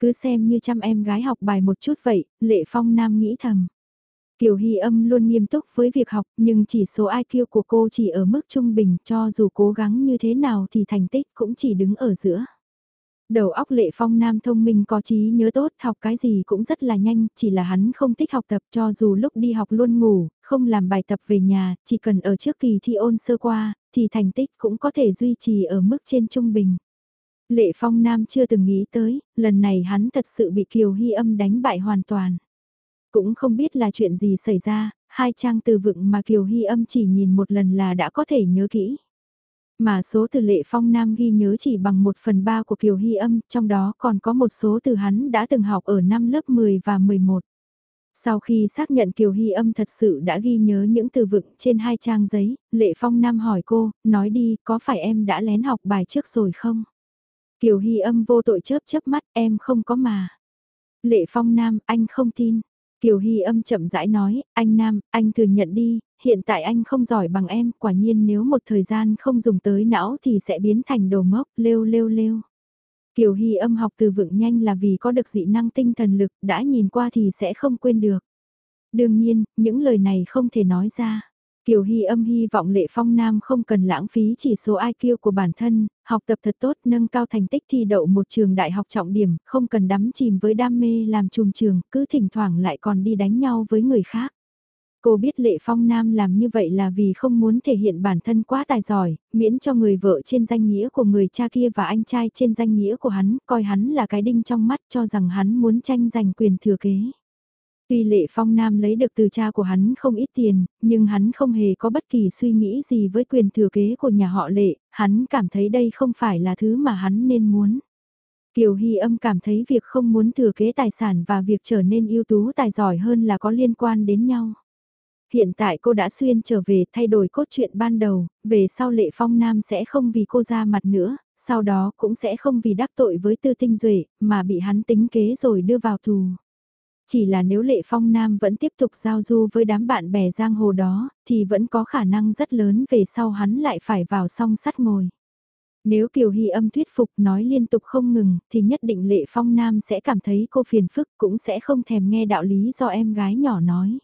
Cứ xem như chăm em gái học bài một chút vậy, Lệ Phong Nam nghĩ thầm. Kiều Hy âm luôn nghiêm túc với việc học nhưng chỉ số IQ của cô chỉ ở mức trung bình cho dù cố gắng như thế nào thì thành tích cũng chỉ đứng ở giữa. Đầu óc lệ phong nam thông minh có trí nhớ tốt, học cái gì cũng rất là nhanh, chỉ là hắn không thích học tập cho dù lúc đi học luôn ngủ, không làm bài tập về nhà, chỉ cần ở trước kỳ thi ôn sơ qua, thì thành tích cũng có thể duy trì ở mức trên trung bình. Lệ phong nam chưa từng nghĩ tới, lần này hắn thật sự bị Kiều Hy âm đánh bại hoàn toàn. Cũng không biết là chuyện gì xảy ra, hai trang từ vựng mà Kiều Hy âm chỉ nhìn một lần là đã có thể nhớ kỹ. Mà số từ lệ phong nam ghi nhớ chỉ bằng một phần ba của Kiều Hy âm, trong đó còn có một số từ hắn đã từng học ở năm lớp 10 và 11. Sau khi xác nhận Kiều Hy âm thật sự đã ghi nhớ những từ vựng trên hai trang giấy, Lệ Phong Nam hỏi cô, nói đi, có phải em đã lén học bài trước rồi không? Kiều Hy âm vô tội chớp chớp mắt, em không có mà. Lệ Phong Nam, anh không tin. Kiều Hy âm chậm rãi nói, anh Nam, anh thừa nhận đi, hiện tại anh không giỏi bằng em, quả nhiên nếu một thời gian không dùng tới não thì sẽ biến thành đồ ngốc, lêu lêu lêu. Kiều Hy âm học từ vựng nhanh là vì có được dị năng tinh thần lực, đã nhìn qua thì sẽ không quên được. Đương nhiên, những lời này không thể nói ra. Kiều Hy âm hy vọng Lệ Phong Nam không cần lãng phí chỉ số IQ của bản thân, học tập thật tốt nâng cao thành tích thi đậu một trường đại học trọng điểm, không cần đắm chìm với đam mê làm trùm trường, cứ thỉnh thoảng lại còn đi đánh nhau với người khác. Cô biết Lệ Phong Nam làm như vậy là vì không muốn thể hiện bản thân quá tài giỏi, miễn cho người vợ trên danh nghĩa của người cha kia và anh trai trên danh nghĩa của hắn, coi hắn là cái đinh trong mắt cho rằng hắn muốn tranh giành quyền thừa kế. Tuy Lệ Phong Nam lấy được từ cha của hắn không ít tiền, nhưng hắn không hề có bất kỳ suy nghĩ gì với quyền thừa kế của nhà họ Lệ, hắn cảm thấy đây không phải là thứ mà hắn nên muốn. Kiều Hy âm cảm thấy việc không muốn thừa kế tài sản và việc trở nên ưu tú tài giỏi hơn là có liên quan đến nhau. Hiện tại cô đã xuyên trở về thay đổi cốt truyện ban đầu, về sau Lệ Phong Nam sẽ không vì cô ra mặt nữa, sau đó cũng sẽ không vì đắc tội với tư tinh duệ mà bị hắn tính kế rồi đưa vào tù. Chỉ là nếu Lệ Phong Nam vẫn tiếp tục giao du với đám bạn bè giang hồ đó, thì vẫn có khả năng rất lớn về sau hắn lại phải vào song sắt ngồi. Nếu Kiều Hy âm thuyết phục nói liên tục không ngừng, thì nhất định Lệ Phong Nam sẽ cảm thấy cô phiền phức cũng sẽ không thèm nghe đạo lý do em gái nhỏ nói.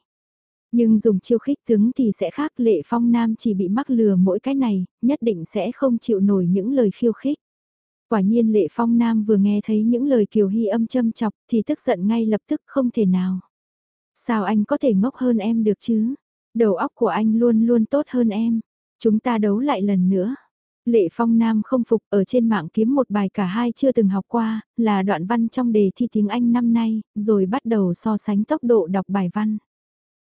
Nhưng dùng chiêu khích tướng thì sẽ khác Lệ Phong Nam chỉ bị mắc lừa mỗi cái này, nhất định sẽ không chịu nổi những lời khiêu khích. Quả nhiên Lệ Phong Nam vừa nghe thấy những lời Kiều Hy âm châm chọc thì tức giận ngay lập tức không thể nào. Sao anh có thể ngốc hơn em được chứ? Đầu óc của anh luôn luôn tốt hơn em. Chúng ta đấu lại lần nữa. Lệ Phong Nam không phục ở trên mạng kiếm một bài cả hai chưa từng học qua, là đoạn văn trong đề thi tiếng Anh năm nay, rồi bắt đầu so sánh tốc độ đọc bài văn.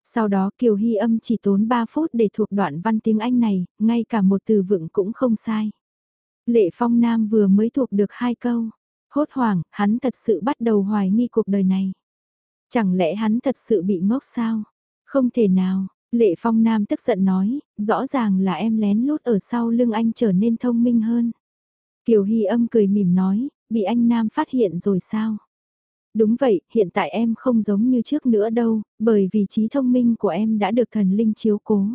Sau đó Kiều Hy âm chỉ tốn 3 phút để thuộc đoạn văn tiếng Anh này, ngay cả một từ vựng cũng không sai. Lệ Phong Nam vừa mới thuộc được hai câu. Hốt hoảng, hắn thật sự bắt đầu hoài nghi cuộc đời này. Chẳng lẽ hắn thật sự bị ngốc sao? Không thể nào, Lệ Phong Nam tức giận nói, rõ ràng là em lén lút ở sau lưng anh trở nên thông minh hơn. Kiều Hy âm cười mỉm nói, bị anh Nam phát hiện rồi sao? Đúng vậy, hiện tại em không giống như trước nữa đâu, bởi vì trí thông minh của em đã được thần linh chiếu cố.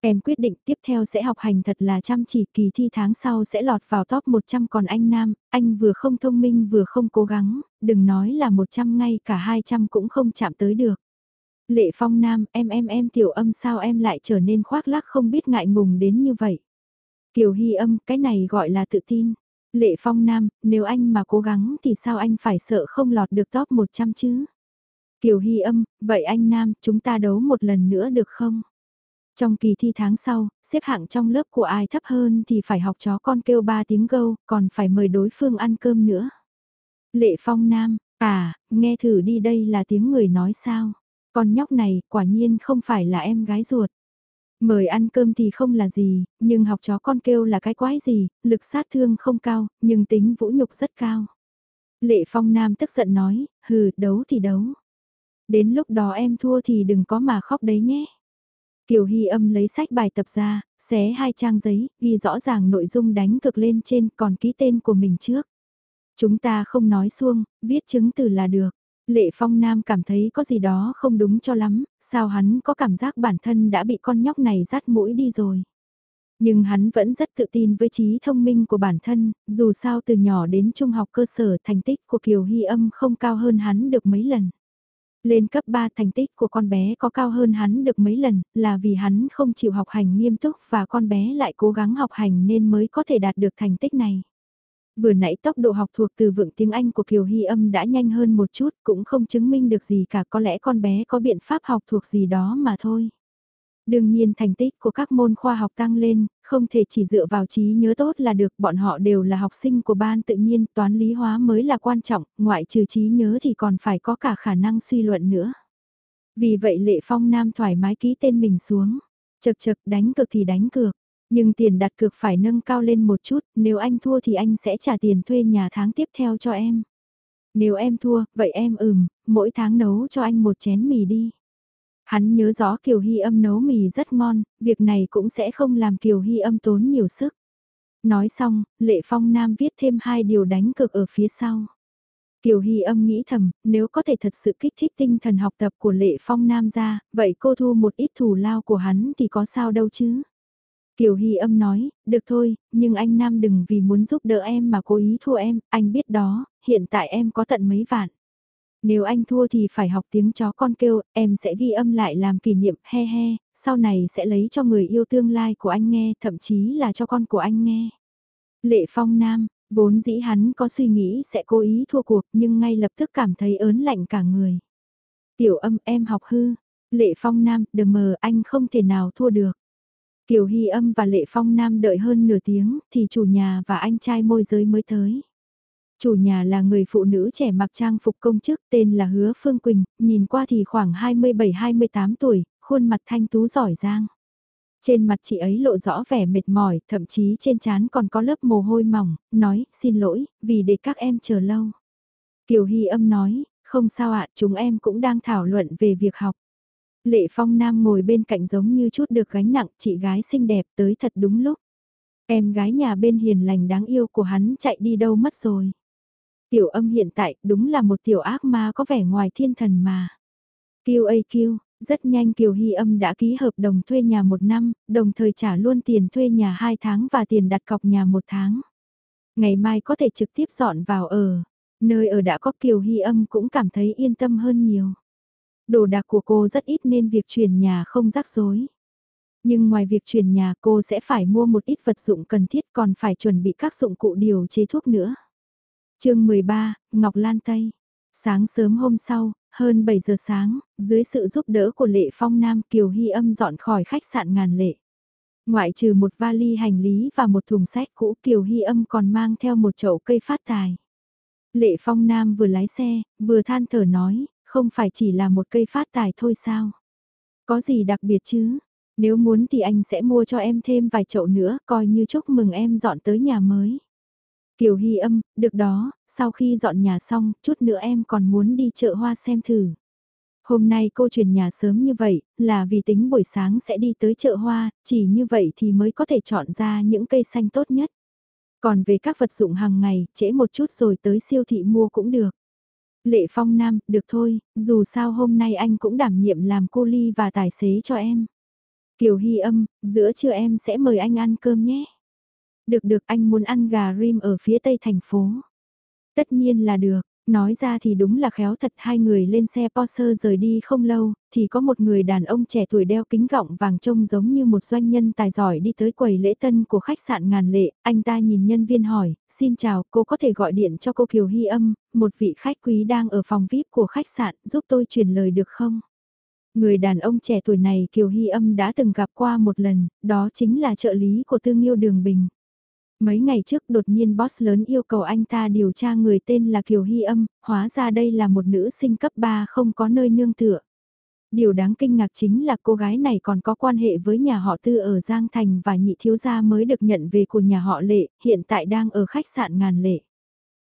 Em quyết định tiếp theo sẽ học hành thật là chăm chỉ kỳ thi tháng sau sẽ lọt vào top 100 còn anh Nam, anh vừa không thông minh vừa không cố gắng, đừng nói là 100 ngay cả 200 cũng không chạm tới được. Lệ Phong Nam, em em em tiểu âm sao em lại trở nên khoác lác không biết ngại ngùng đến như vậy. Kiều Hy âm, cái này gọi là tự tin. Lệ Phong Nam, nếu anh mà cố gắng thì sao anh phải sợ không lọt được top 100 chứ? Kiều Hy âm, vậy anh Nam, chúng ta đấu một lần nữa được không? Trong kỳ thi tháng sau, xếp hạng trong lớp của ai thấp hơn thì phải học chó con kêu ba tiếng gâu, còn phải mời đối phương ăn cơm nữa. Lệ Phong Nam, à, nghe thử đi đây là tiếng người nói sao. Con nhóc này quả nhiên không phải là em gái ruột. Mời ăn cơm thì không là gì, nhưng học chó con kêu là cái quái gì, lực sát thương không cao, nhưng tính vũ nhục rất cao. Lệ Phong Nam tức giận nói, hừ, đấu thì đấu. Đến lúc đó em thua thì đừng có mà khóc đấy nhé. Kiều Hy âm lấy sách bài tập ra, xé hai trang giấy, ghi rõ ràng nội dung đánh cực lên trên còn ký tên của mình trước. Chúng ta không nói xuông, viết chứng từ là được. Lệ Phong Nam cảm thấy có gì đó không đúng cho lắm, sao hắn có cảm giác bản thân đã bị con nhóc này rát mũi đi rồi. Nhưng hắn vẫn rất tự tin với trí thông minh của bản thân, dù sao từ nhỏ đến trung học cơ sở thành tích của Kiều Hy âm không cao hơn hắn được mấy lần. Lên cấp 3 thành tích của con bé có cao hơn hắn được mấy lần, là vì hắn không chịu học hành nghiêm túc và con bé lại cố gắng học hành nên mới có thể đạt được thành tích này. Vừa nãy tốc độ học thuộc từ vựng tiếng Anh của Kiều Hy âm đã nhanh hơn một chút, cũng không chứng minh được gì cả có lẽ con bé có biện pháp học thuộc gì đó mà thôi. Đương nhiên thành tích của các môn khoa học tăng lên, không thể chỉ dựa vào trí nhớ tốt là được, bọn họ đều là học sinh của ban tự nhiên, toán lý hóa mới là quan trọng, ngoại trừ trí nhớ thì còn phải có cả khả năng suy luận nữa. Vì vậy Lệ Phong Nam thoải mái ký tên mình xuống, chật chật đánh cược thì đánh cược, nhưng tiền đặt cược phải nâng cao lên một chút, nếu anh thua thì anh sẽ trả tiền thuê nhà tháng tiếp theo cho em. Nếu em thua, vậy em ừm, mỗi tháng nấu cho anh một chén mì đi. Hắn nhớ rõ Kiều Hy âm nấu mì rất ngon, việc này cũng sẽ không làm Kiều Hy âm tốn nhiều sức. Nói xong, Lệ Phong Nam viết thêm hai điều đánh cực ở phía sau. Kiều Hy âm nghĩ thầm, nếu có thể thật sự kích thích tinh thần học tập của Lệ Phong Nam ra, vậy cô thu một ít thù lao của hắn thì có sao đâu chứ. Kiều Hy âm nói, được thôi, nhưng anh Nam đừng vì muốn giúp đỡ em mà cố ý thua em, anh biết đó, hiện tại em có tận mấy vạn. Nếu anh thua thì phải học tiếng chó con kêu, em sẽ ghi âm lại làm kỷ niệm he he, sau này sẽ lấy cho người yêu tương lai của anh nghe, thậm chí là cho con của anh nghe. Lệ Phong Nam, vốn dĩ hắn có suy nghĩ sẽ cố ý thua cuộc nhưng ngay lập tức cảm thấy ớn lạnh cả người. Tiểu âm em học hư, Lệ Phong Nam, đờ mờ anh không thể nào thua được. Kiều Hy âm và Lệ Phong Nam đợi hơn nửa tiếng thì chủ nhà và anh trai môi giới mới tới. Chủ nhà là người phụ nữ trẻ mặc trang phục công chức tên là Hứa Phương Quỳnh, nhìn qua thì khoảng 27-28 tuổi, khuôn mặt thanh tú giỏi giang. Trên mặt chị ấy lộ rõ vẻ mệt mỏi, thậm chí trên trán còn có lớp mồ hôi mỏng, nói, xin lỗi, vì để các em chờ lâu. Kiều Hy âm nói, không sao ạ, chúng em cũng đang thảo luận về việc học. Lệ Phong Nam ngồi bên cạnh giống như chút được gánh nặng, chị gái xinh đẹp tới thật đúng lúc. Em gái nhà bên hiền lành đáng yêu của hắn chạy đi đâu mất rồi. Tiểu âm hiện tại đúng là một tiểu ác ma có vẻ ngoài thiên thần mà. Kiêu ây kiêu, rất nhanh Kiều Hy âm đã ký hợp đồng thuê nhà một năm, đồng thời trả luôn tiền thuê nhà hai tháng và tiền đặt cọc nhà một tháng. Ngày mai có thể trực tiếp dọn vào ở, nơi ở đã có Kiều Hy âm cũng cảm thấy yên tâm hơn nhiều. Đồ đạc của cô rất ít nên việc chuyển nhà không rắc rối. Nhưng ngoài việc chuyển nhà cô sẽ phải mua một ít vật dụng cần thiết còn phải chuẩn bị các dụng cụ điều chế thuốc nữa chương 13, Ngọc Lan Tây. Sáng sớm hôm sau, hơn 7 giờ sáng, dưới sự giúp đỡ của Lệ Phong Nam Kiều Hy âm dọn khỏi khách sạn ngàn lệ. Ngoại trừ một vali hành lý và một thùng sách cũ Kiều Hy âm còn mang theo một chậu cây phát tài. Lệ Phong Nam vừa lái xe, vừa than thở nói, không phải chỉ là một cây phát tài thôi sao? Có gì đặc biệt chứ? Nếu muốn thì anh sẽ mua cho em thêm vài chậu nữa coi như chúc mừng em dọn tới nhà mới. Kiều Hy âm, được đó, sau khi dọn nhà xong, chút nữa em còn muốn đi chợ hoa xem thử. Hôm nay cô chuyển nhà sớm như vậy, là vì tính buổi sáng sẽ đi tới chợ hoa, chỉ như vậy thì mới có thể chọn ra những cây xanh tốt nhất. Còn về các vật dụng hàng ngày, trễ một chút rồi tới siêu thị mua cũng được. Lệ Phong Nam, được thôi, dù sao hôm nay anh cũng đảm nhiệm làm cô ly và tài xế cho em. Kiều Hy âm, giữa trưa em sẽ mời anh ăn cơm nhé. Được được anh muốn ăn gà rim ở phía tây thành phố. Tất nhiên là được, nói ra thì đúng là khéo thật hai người lên xe Porsche rời đi không lâu, thì có một người đàn ông trẻ tuổi đeo kính gọng vàng trông giống như một doanh nhân tài giỏi đi tới quầy lễ tân của khách sạn ngàn lệ, anh ta nhìn nhân viên hỏi, xin chào, cô có thể gọi điện cho cô Kiều Hy âm, một vị khách quý đang ở phòng VIP của khách sạn, giúp tôi truyền lời được không? Người đàn ông trẻ tuổi này Kiều Hy âm đã từng gặp qua một lần, đó chính là trợ lý của Tương Nhiêu Đường Bình. Mấy ngày trước đột nhiên boss lớn yêu cầu anh ta điều tra người tên là Kiều Hy Âm, hóa ra đây là một nữ sinh cấp 3 không có nơi nương tựa. Điều đáng kinh ngạc chính là cô gái này còn có quan hệ với nhà họ tư ở Giang Thành và nhị thiếu gia mới được nhận về của nhà họ lệ, hiện tại đang ở khách sạn ngàn lệ.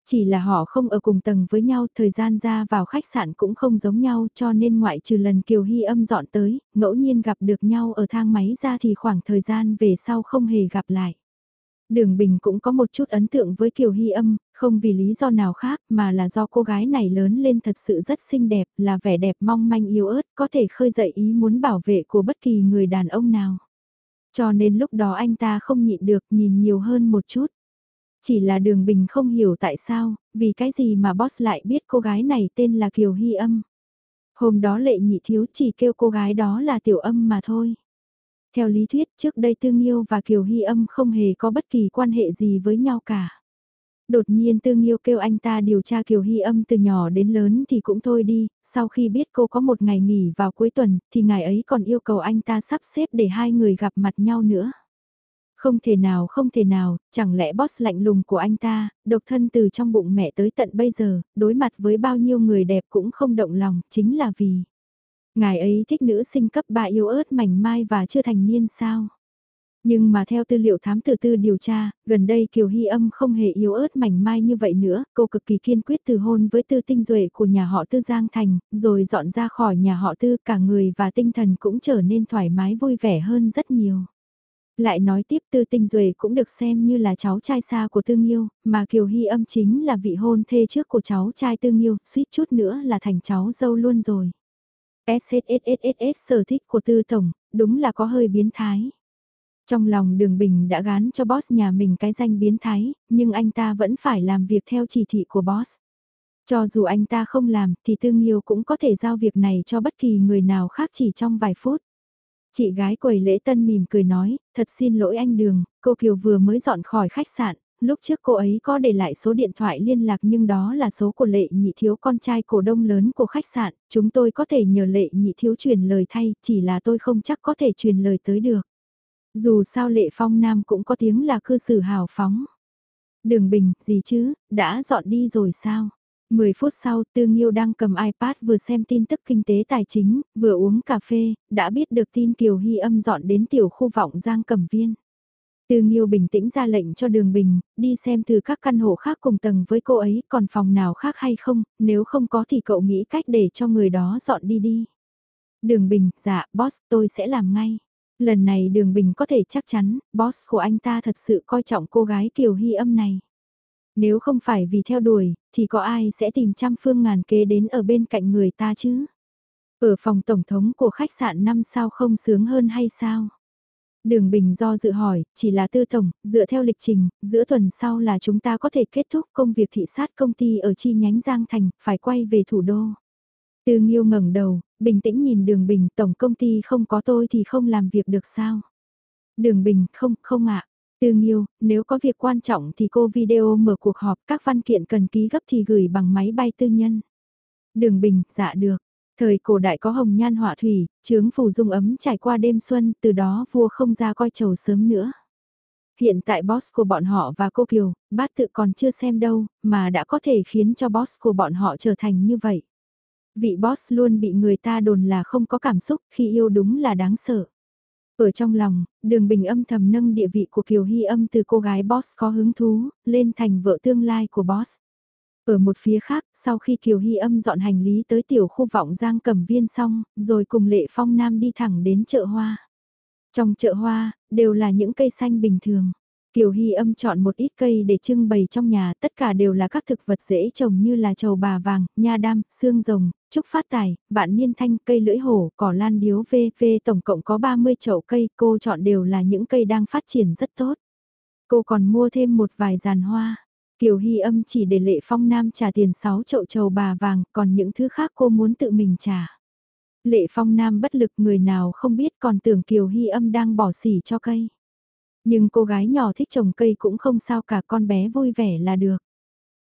Chỉ là họ không ở cùng tầng với nhau, thời gian ra vào khách sạn cũng không giống nhau cho nên ngoại trừ lần Kiều Hy âm dọn tới, ngẫu nhiên gặp được nhau ở thang máy ra thì khoảng thời gian về sau không hề gặp lại. Đường Bình cũng có một chút ấn tượng với Kiều Hy âm, không vì lý do nào khác mà là do cô gái này lớn lên thật sự rất xinh đẹp, là vẻ đẹp mong manh yếu ớt, có thể khơi dậy ý muốn bảo vệ của bất kỳ người đàn ông nào. Cho nên lúc đó anh ta không nhịn được nhìn nhiều hơn một chút. Chỉ là đường bình không hiểu tại sao, vì cái gì mà boss lại biết cô gái này tên là Kiều Hy âm. Hôm đó lệ nhị thiếu chỉ kêu cô gái đó là tiểu âm mà thôi. Theo lý thuyết trước đây Tương Yêu và Kiều Hy âm không hề có bất kỳ quan hệ gì với nhau cả. Đột nhiên Tương Yêu kêu anh ta điều tra Kiều Hy âm từ nhỏ đến lớn thì cũng thôi đi, sau khi biết cô có một ngày nghỉ vào cuối tuần thì ngày ấy còn yêu cầu anh ta sắp xếp để hai người gặp mặt nhau nữa. Không thể nào không thể nào, chẳng lẽ boss lạnh lùng của anh ta, độc thân từ trong bụng mẹ tới tận bây giờ, đối mặt với bao nhiêu người đẹp cũng không động lòng, chính là vì Ngài ấy thích nữ sinh cấp 3 yếu ớt mảnh mai và chưa thành niên sao? Nhưng mà theo tư liệu thám tử tư điều tra, gần đây Kiều Hy âm không hề yếu ớt mảnh mai như vậy nữa, cô cực kỳ kiên quyết từ hôn với tư tinh duệ của nhà họ tư Giang Thành, rồi dọn ra khỏi nhà họ tư cả người và tinh thần cũng trở nên thoải mái vui vẻ hơn rất nhiều. Lại nói tiếp tư tinh duệ cũng được xem như là cháu trai xa của tương yêu, mà Kiều Hy âm chính là vị hôn thê trước của cháu trai tương yêu, suýt chút nữa là thành cháu dâu luôn rồi. SSSSS sở thích của tư tổng, đúng là có hơi biến thái. Trong lòng đường bình đã gán cho boss nhà mình cái danh biến thái, nhưng anh ta vẫn phải làm việc theo chỉ thị của boss. Cho dù anh ta không làm thì tương yêu cũng có thể giao việc này cho bất kỳ người nào khác chỉ trong vài phút. Chị gái quầy lễ tân mỉm cười nói, thật xin lỗi anh Đường, cô Kiều vừa mới dọn khỏi khách sạn, lúc trước cô ấy có để lại số điện thoại liên lạc nhưng đó là số của lệ nhị thiếu con trai cổ đông lớn của khách sạn, chúng tôi có thể nhờ lệ nhị thiếu truyền lời thay, chỉ là tôi không chắc có thể truyền lời tới được. Dù sao lệ phong nam cũng có tiếng là cư xử hào phóng. Đường bình, gì chứ, đã dọn đi rồi sao? 10 phút sau, Tư Nghiêu đang cầm iPad vừa xem tin tức kinh tế tài chính, vừa uống cà phê, đã biết được tin Kiều Hy âm dọn đến tiểu khu vọng Giang Cẩm Viên. Từ Nghiêu bình tĩnh ra lệnh cho Đường Bình, đi xem từ các căn hộ khác cùng tầng với cô ấy còn phòng nào khác hay không, nếu không có thì cậu nghĩ cách để cho người đó dọn đi đi. Đường Bình, dạ, boss, tôi sẽ làm ngay. Lần này Đường Bình có thể chắc chắn, boss của anh ta thật sự coi trọng cô gái Kiều Hy âm này. Nếu không phải vì theo đuổi, thì có ai sẽ tìm trăm phương ngàn kế đến ở bên cạnh người ta chứ? Ở phòng tổng thống của khách sạn năm sao không sướng hơn hay sao? Đường Bình do dự hỏi, chỉ là tư tổng, dựa theo lịch trình, giữa tuần sau là chúng ta có thể kết thúc công việc thị sát công ty ở chi nhánh Giang Thành, phải quay về thủ đô. Tư Nghiêu ngẩng đầu, bình tĩnh nhìn Đường Bình, tổng công ty không có tôi thì không làm việc được sao? Đường Bình, không, không ạ. Tư Nghiêu, nếu có việc quan trọng thì cô video mở cuộc họp, các văn kiện cần ký gấp thì gửi bằng máy bay tư nhân. Đường Bình, dạ được. Thời cổ đại có hồng nhan họa thủy, chướng phù dung ấm trải qua đêm xuân, từ đó vua không ra coi trầu sớm nữa. Hiện tại boss của bọn họ và cô Kiều, bát tự còn chưa xem đâu, mà đã có thể khiến cho boss của bọn họ trở thành như vậy. Vị boss luôn bị người ta đồn là không có cảm xúc khi yêu đúng là đáng sợ. Ở trong lòng, đường bình âm thầm nâng địa vị của Kiều Hy âm từ cô gái boss có hứng thú, lên thành vợ tương lai của boss. Ở một phía khác, sau khi Kiều Hy âm dọn hành lý tới tiểu khu vọng giang cầm viên xong, rồi cùng Lệ Phong Nam đi thẳng đến chợ hoa. Trong chợ hoa, đều là những cây xanh bình thường. Kiều Hy âm chọn một ít cây để trưng bày trong nhà, tất cả đều là các thực vật dễ trồng như là trầu bà vàng, nha đam, xương rồng, trúc phát tài, vạn niên thanh, cây lưỡi hổ, cỏ lan điếu vê vê. tổng cộng có 30 chậu cây, cô chọn đều là những cây đang phát triển rất tốt. Cô còn mua thêm một vài giàn hoa. Kiều Hy âm chỉ để Lệ Phong Nam trả tiền 6 chậu trầu bà vàng, còn những thứ khác cô muốn tự mình trả. Lệ Phong Nam bất lực người nào không biết còn tưởng Kiều Hy âm đang bỏ xỉ cho cây. Nhưng cô gái nhỏ thích trồng cây cũng không sao cả con bé vui vẻ là được.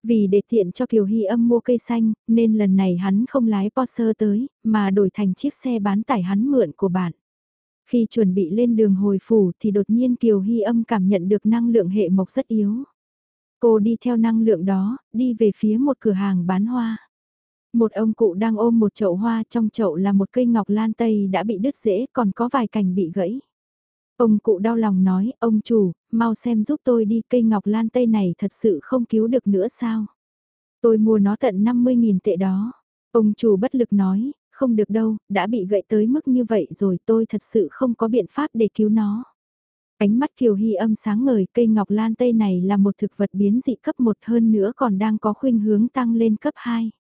Vì để tiện cho Kiều Hy âm mua cây xanh, nên lần này hắn không lái Porsche tới, mà đổi thành chiếc xe bán tải hắn mượn của bạn. Khi chuẩn bị lên đường hồi phủ thì đột nhiên Kiều Hy âm cảm nhận được năng lượng hệ mộc rất yếu. Cô đi theo năng lượng đó, đi về phía một cửa hàng bán hoa. Một ông cụ đang ôm một chậu hoa trong chậu là một cây ngọc lan tây đã bị đứt rễ còn có vài cành bị gãy. Ông cụ đau lòng nói, ông chủ, mau xem giúp tôi đi cây ngọc lan tây này thật sự không cứu được nữa sao. Tôi mua nó tận 50.000 tệ đó. Ông chủ bất lực nói, không được đâu, đã bị gãy tới mức như vậy rồi tôi thật sự không có biện pháp để cứu nó. Ánh mắt Kiều Hy âm sáng ngời cây ngọc lan tây này là một thực vật biến dị cấp 1 hơn nữa còn đang có khuynh hướng tăng lên cấp 2.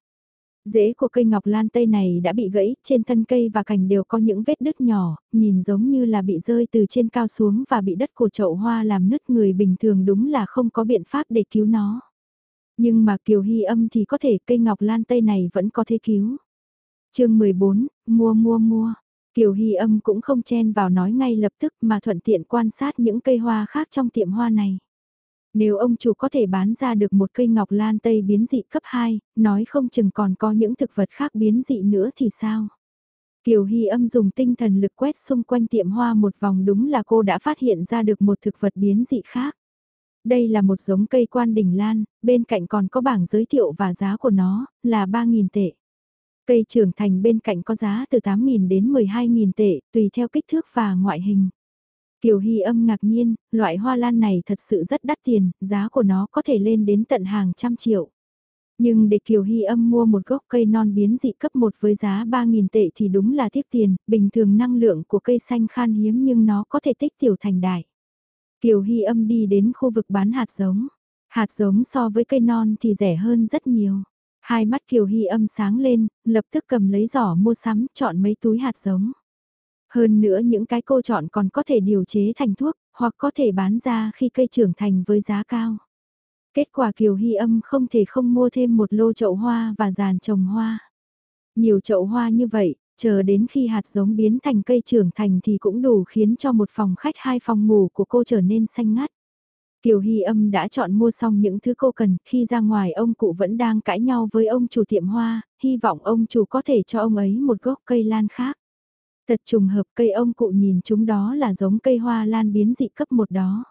Rễ của cây ngọc lan tây này đã bị gãy, trên thân cây và cành đều có những vết đứt nhỏ, nhìn giống như là bị rơi từ trên cao xuống và bị đất của chậu hoa làm nứt người bình thường đúng là không có biện pháp để cứu nó. Nhưng mà Kiều Hy âm thì có thể cây ngọc lan tây này vẫn có thể cứu. chương 14, mua mua mua. Kiều Hy âm cũng không chen vào nói ngay lập tức mà thuận tiện quan sát những cây hoa khác trong tiệm hoa này. Nếu ông chủ có thể bán ra được một cây ngọc lan tây biến dị cấp 2, nói không chừng còn có những thực vật khác biến dị nữa thì sao? Kiều Hy âm dùng tinh thần lực quét xung quanh tiệm hoa một vòng đúng là cô đã phát hiện ra được một thực vật biến dị khác. Đây là một giống cây quan đỉnh lan, bên cạnh còn có bảng giới thiệu và giá của nó, là 3.000 tệ. Cây trưởng thành bên cạnh có giá từ 8.000 đến 12.000 tệ, tùy theo kích thước và ngoại hình. Kiều Hy âm ngạc nhiên, loại hoa lan này thật sự rất đắt tiền, giá của nó có thể lên đến tận hàng trăm triệu. Nhưng để Kiều Hy âm mua một gốc cây non biến dị cấp 1 với giá 3.000 tệ thì đúng là tiếc tiền, bình thường năng lượng của cây xanh khan hiếm nhưng nó có thể tích tiểu thành đại. Kiều Hy âm đi đến khu vực bán hạt giống. Hạt giống so với cây non thì rẻ hơn rất nhiều. Hai mắt Kiều Hy âm sáng lên, lập tức cầm lấy giỏ mua sắm, chọn mấy túi hạt giống. Hơn nữa những cái cô chọn còn có thể điều chế thành thuốc, hoặc có thể bán ra khi cây trưởng thành với giá cao. Kết quả Kiều Hy âm không thể không mua thêm một lô chậu hoa và giàn trồng hoa. Nhiều chậu hoa như vậy, chờ đến khi hạt giống biến thành cây trưởng thành thì cũng đủ khiến cho một phòng khách hai phòng ngủ của cô trở nên xanh ngắt. Kiều Hy âm đã chọn mua xong những thứ cô cần, khi ra ngoài ông cụ vẫn đang cãi nhau với ông chủ tiệm hoa, hy vọng ông chủ có thể cho ông ấy một gốc cây lan khác. Thật trùng hợp cây ông cụ nhìn chúng đó là giống cây hoa lan biến dị cấp một đó.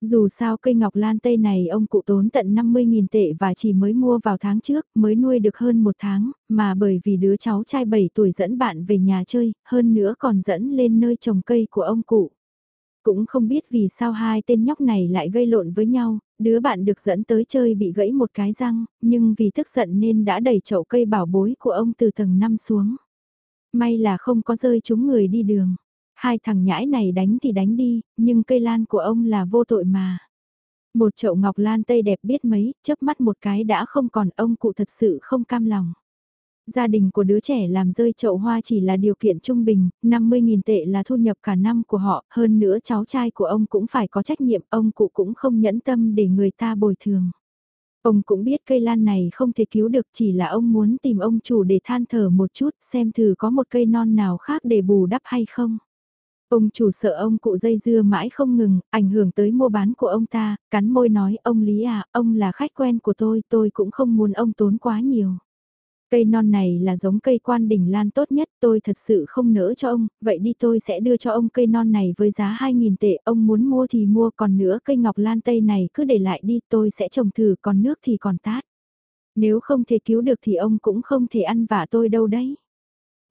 Dù sao cây ngọc lan tây này ông cụ tốn tận 50.000 tệ và chỉ mới mua vào tháng trước, mới nuôi được hơn một tháng, mà bởi vì đứa cháu trai 7 tuổi dẫn bạn về nhà chơi, hơn nữa còn dẫn lên nơi trồng cây của ông cụ. Cũng không biết vì sao hai tên nhóc này lại gây lộn với nhau, đứa bạn được dẫn tới chơi bị gãy một cái răng, nhưng vì tức giận nên đã đẩy chậu cây bảo bối của ông từ tầng 5 xuống. May là không có rơi chúng người đi đường. Hai thằng nhãi này đánh thì đánh đi, nhưng cây lan của ông là vô tội mà. Một chậu ngọc lan tây đẹp biết mấy, chớp mắt một cái đã không còn ông cụ thật sự không cam lòng. Gia đình của đứa trẻ làm rơi chậu hoa chỉ là điều kiện trung bình, 50.000 tệ là thu nhập cả năm của họ, hơn nữa cháu trai của ông cũng phải có trách nhiệm, ông cụ cũng không nhẫn tâm để người ta bồi thường. Ông cũng biết cây lan này không thể cứu được chỉ là ông muốn tìm ông chủ để than thở một chút xem thử có một cây non nào khác để bù đắp hay không. Ông chủ sợ ông cụ dây dưa mãi không ngừng, ảnh hưởng tới mua bán của ông ta, cắn môi nói ông Lý à, ông là khách quen của tôi, tôi cũng không muốn ông tốn quá nhiều. Cây non này là giống cây quan đỉnh lan tốt nhất tôi thật sự không nỡ cho ông, vậy đi tôi sẽ đưa cho ông cây non này với giá 2.000 tệ, ông muốn mua thì mua còn nữa cây ngọc lan tây này cứ để lại đi tôi sẽ trồng thử còn nước thì còn tát. Nếu không thể cứu được thì ông cũng không thể ăn vả tôi đâu đấy.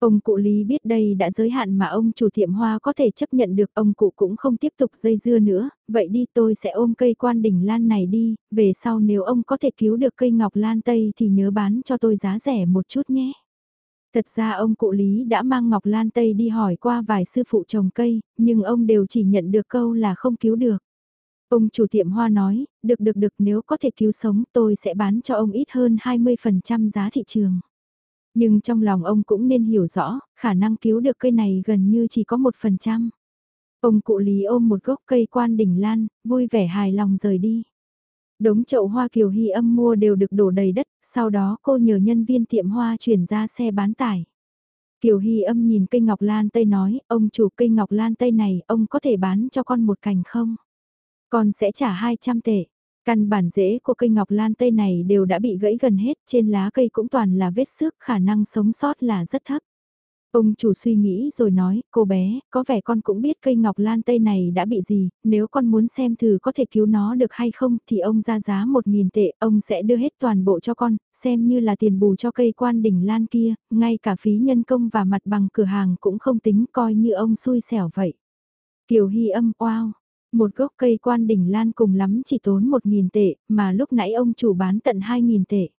Ông cụ Lý biết đây đã giới hạn mà ông chủ tiệm hoa có thể chấp nhận được ông cụ cũng không tiếp tục dây dưa nữa, vậy đi tôi sẽ ôm cây quan đỉnh lan này đi, về sau nếu ông có thể cứu được cây ngọc lan tây thì nhớ bán cho tôi giá rẻ một chút nhé. Thật ra ông cụ Lý đã mang ngọc lan tây đi hỏi qua vài sư phụ trồng cây, nhưng ông đều chỉ nhận được câu là không cứu được. Ông chủ tiệm hoa nói, được được được nếu có thể cứu sống tôi sẽ bán cho ông ít hơn 20% giá thị trường. Nhưng trong lòng ông cũng nên hiểu rõ, khả năng cứu được cây này gần như chỉ có một phần trăm. Ông cụ Lý ôm một gốc cây quan đỉnh lan, vui vẻ hài lòng rời đi. Đống chậu hoa kiều hy âm mua đều được đổ đầy đất, sau đó cô nhờ nhân viên tiệm hoa chuyển ra xe bán tải. Kiều Hy âm nhìn cây ngọc lan tây nói, ông chủ cây ngọc lan tây này, ông có thể bán cho con một cành không? Con sẽ trả 200 tệ. Căn bản rễ của cây ngọc lan tây này đều đã bị gãy gần hết, trên lá cây cũng toàn là vết xước, khả năng sống sót là rất thấp. Ông chủ suy nghĩ rồi nói, cô bé, có vẻ con cũng biết cây ngọc lan tây này đã bị gì, nếu con muốn xem thử có thể cứu nó được hay không thì ông ra giá một nghìn tệ, ông sẽ đưa hết toàn bộ cho con, xem như là tiền bù cho cây quan đỉnh lan kia, ngay cả phí nhân công và mặt bằng cửa hàng cũng không tính coi như ông xui xẻo vậy. Kiều Hy âm, wow, một gốc cây quan đỉnh lan cùng lắm chỉ tốn một nghìn tệ, mà lúc nãy ông chủ bán tận hai nghìn tệ.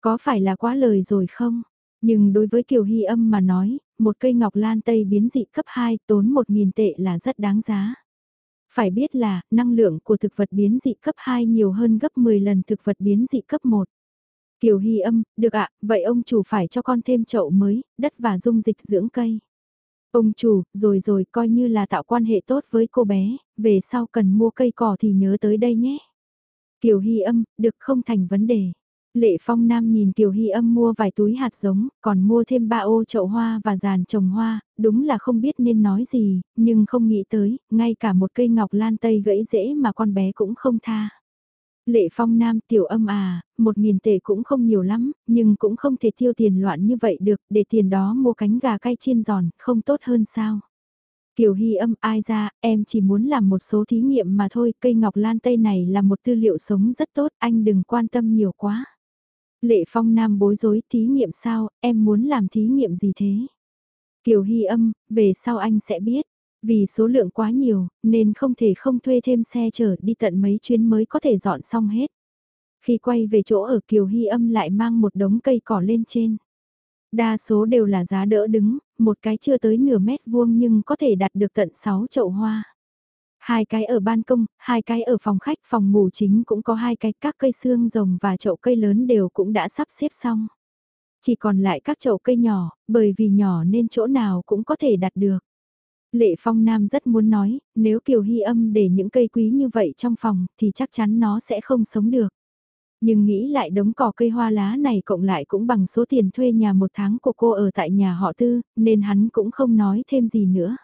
Có phải là quá lời rồi không? Nhưng đối với Kiều Hy âm mà nói, một cây ngọc lan tây biến dị cấp 2 tốn 1.000 tệ là rất đáng giá. Phải biết là, năng lượng của thực vật biến dị cấp 2 nhiều hơn gấp 10 lần thực vật biến dị cấp 1. Kiều Hy âm, được ạ, vậy ông chủ phải cho con thêm chậu mới, đất và dung dịch dưỡng cây. Ông chủ, rồi rồi coi như là tạo quan hệ tốt với cô bé, về sau cần mua cây cỏ thì nhớ tới đây nhé. Kiều Hy âm, được không thành vấn đề. Lệ Phong Nam nhìn Kiều Hy âm mua vài túi hạt giống, còn mua thêm ba ô chậu hoa và giàn trồng hoa, đúng là không biết nên nói gì, nhưng không nghĩ tới, ngay cả một cây ngọc lan tây gãy rễ mà con bé cũng không tha. Lệ Phong Nam tiểu âm à, một nghìn tệ cũng không nhiều lắm, nhưng cũng không thể tiêu tiền loạn như vậy được, để tiền đó mua cánh gà cay chiên giòn, không tốt hơn sao. Kiều Hy âm ai ra, em chỉ muốn làm một số thí nghiệm mà thôi, cây ngọc lan tây này là một tư liệu sống rất tốt, anh đừng quan tâm nhiều quá. Lệ Phong Nam bối rối thí nghiệm sao, em muốn làm thí nghiệm gì thế? Kiều Hy âm, về sau anh sẽ biết. Vì số lượng quá nhiều, nên không thể không thuê thêm xe chở đi tận mấy chuyến mới có thể dọn xong hết. Khi quay về chỗ ở Kiều Hy âm lại mang một đống cây cỏ lên trên. Đa số đều là giá đỡ đứng, một cái chưa tới nửa mét vuông nhưng có thể đặt được tận 6 chậu hoa. Hai cái ở ban công, hai cái ở phòng khách, phòng ngủ chính cũng có hai cái, các cây xương rồng và chậu cây lớn đều cũng đã sắp xếp xong. Chỉ còn lại các chậu cây nhỏ, bởi vì nhỏ nên chỗ nào cũng có thể đặt được. Lệ Phong Nam rất muốn nói, nếu Kiều Hy âm để những cây quý như vậy trong phòng thì chắc chắn nó sẽ không sống được. Nhưng nghĩ lại đống cỏ cây hoa lá này cộng lại cũng bằng số tiền thuê nhà một tháng của cô ở tại nhà họ tư, nên hắn cũng không nói thêm gì nữa.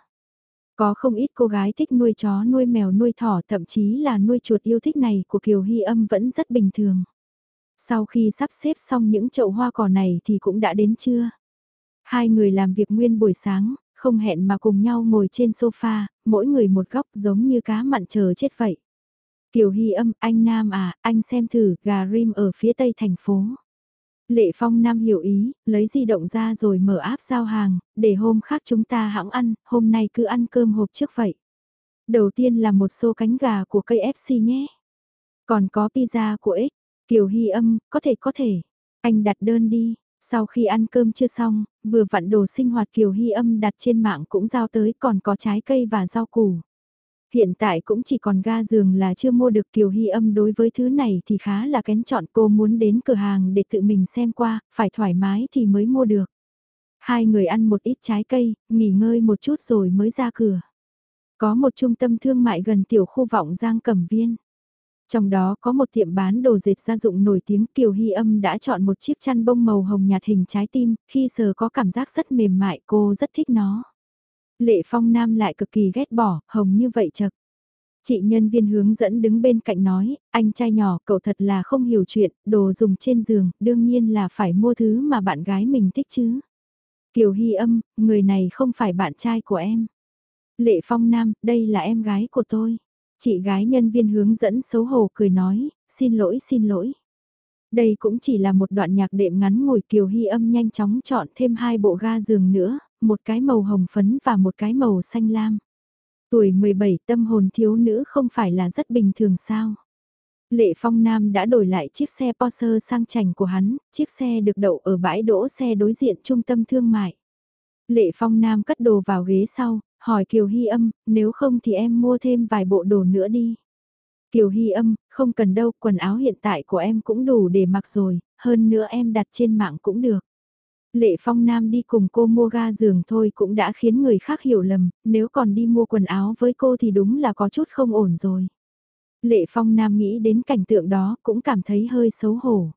Có không ít cô gái thích nuôi chó nuôi mèo nuôi thỏ thậm chí là nuôi chuột yêu thích này của Kiều Hy âm vẫn rất bình thường. Sau khi sắp xếp xong những chậu hoa cỏ này thì cũng đã đến trưa. Hai người làm việc nguyên buổi sáng, không hẹn mà cùng nhau ngồi trên sofa, mỗi người một góc giống như cá mặn chờ chết vậy. Kiều Hy âm, anh Nam à, anh xem thử, gà rim ở phía tây thành phố. Lệ Phong Nam hiểu ý, lấy di động ra rồi mở áp giao hàng, để hôm khác chúng ta hãng ăn, hôm nay cứ ăn cơm hộp trước vậy. Đầu tiên là một xô cánh gà của cây FC nhé. Còn có pizza của X, Kiều Hy âm, có thể có thể. Anh đặt đơn đi, sau khi ăn cơm chưa xong, vừa vặn đồ sinh hoạt Kiều Hy âm đặt trên mạng cũng giao tới còn có trái cây và rau củ. Hiện tại cũng chỉ còn ga giường là chưa mua được Kiều Hy âm đối với thứ này thì khá là kén chọn cô muốn đến cửa hàng để tự mình xem qua, phải thoải mái thì mới mua được. Hai người ăn một ít trái cây, nghỉ ngơi một chút rồi mới ra cửa. Có một trung tâm thương mại gần tiểu khu vọng Giang Cẩm Viên. Trong đó có một tiệm bán đồ dệt gia dụng nổi tiếng Kiều Hy âm đã chọn một chiếc chăn bông màu hồng nhạt hình trái tim, khi sờ có cảm giác rất mềm mại cô rất thích nó. Lệ Phong Nam lại cực kỳ ghét bỏ, hồng như vậy chật. Chị nhân viên hướng dẫn đứng bên cạnh nói, anh trai nhỏ cậu thật là không hiểu chuyện, đồ dùng trên giường, đương nhiên là phải mua thứ mà bạn gái mình thích chứ. Kiều Hy âm, người này không phải bạn trai của em. Lệ Phong Nam, đây là em gái của tôi. Chị gái nhân viên hướng dẫn xấu hổ cười nói, xin lỗi xin lỗi. Đây cũng chỉ là một đoạn nhạc đệm ngắn ngồi Kiều Hy âm nhanh chóng chọn thêm hai bộ ga giường nữa, một cái màu hồng phấn và một cái màu xanh lam. Tuổi 17 tâm hồn thiếu nữ không phải là rất bình thường sao. Lệ Phong Nam đã đổi lại chiếc xe Porsche sang chảnh của hắn, chiếc xe được đậu ở bãi đỗ xe đối diện trung tâm thương mại. Lệ Phong Nam cất đồ vào ghế sau, hỏi Kiều Hy âm, nếu không thì em mua thêm vài bộ đồ nữa đi. Kiều Hy âm, không cần đâu, quần áo hiện tại của em cũng đủ để mặc rồi, hơn nữa em đặt trên mạng cũng được. Lệ Phong Nam đi cùng cô mua ga giường thôi cũng đã khiến người khác hiểu lầm, nếu còn đi mua quần áo với cô thì đúng là có chút không ổn rồi. Lệ Phong Nam nghĩ đến cảnh tượng đó cũng cảm thấy hơi xấu hổ.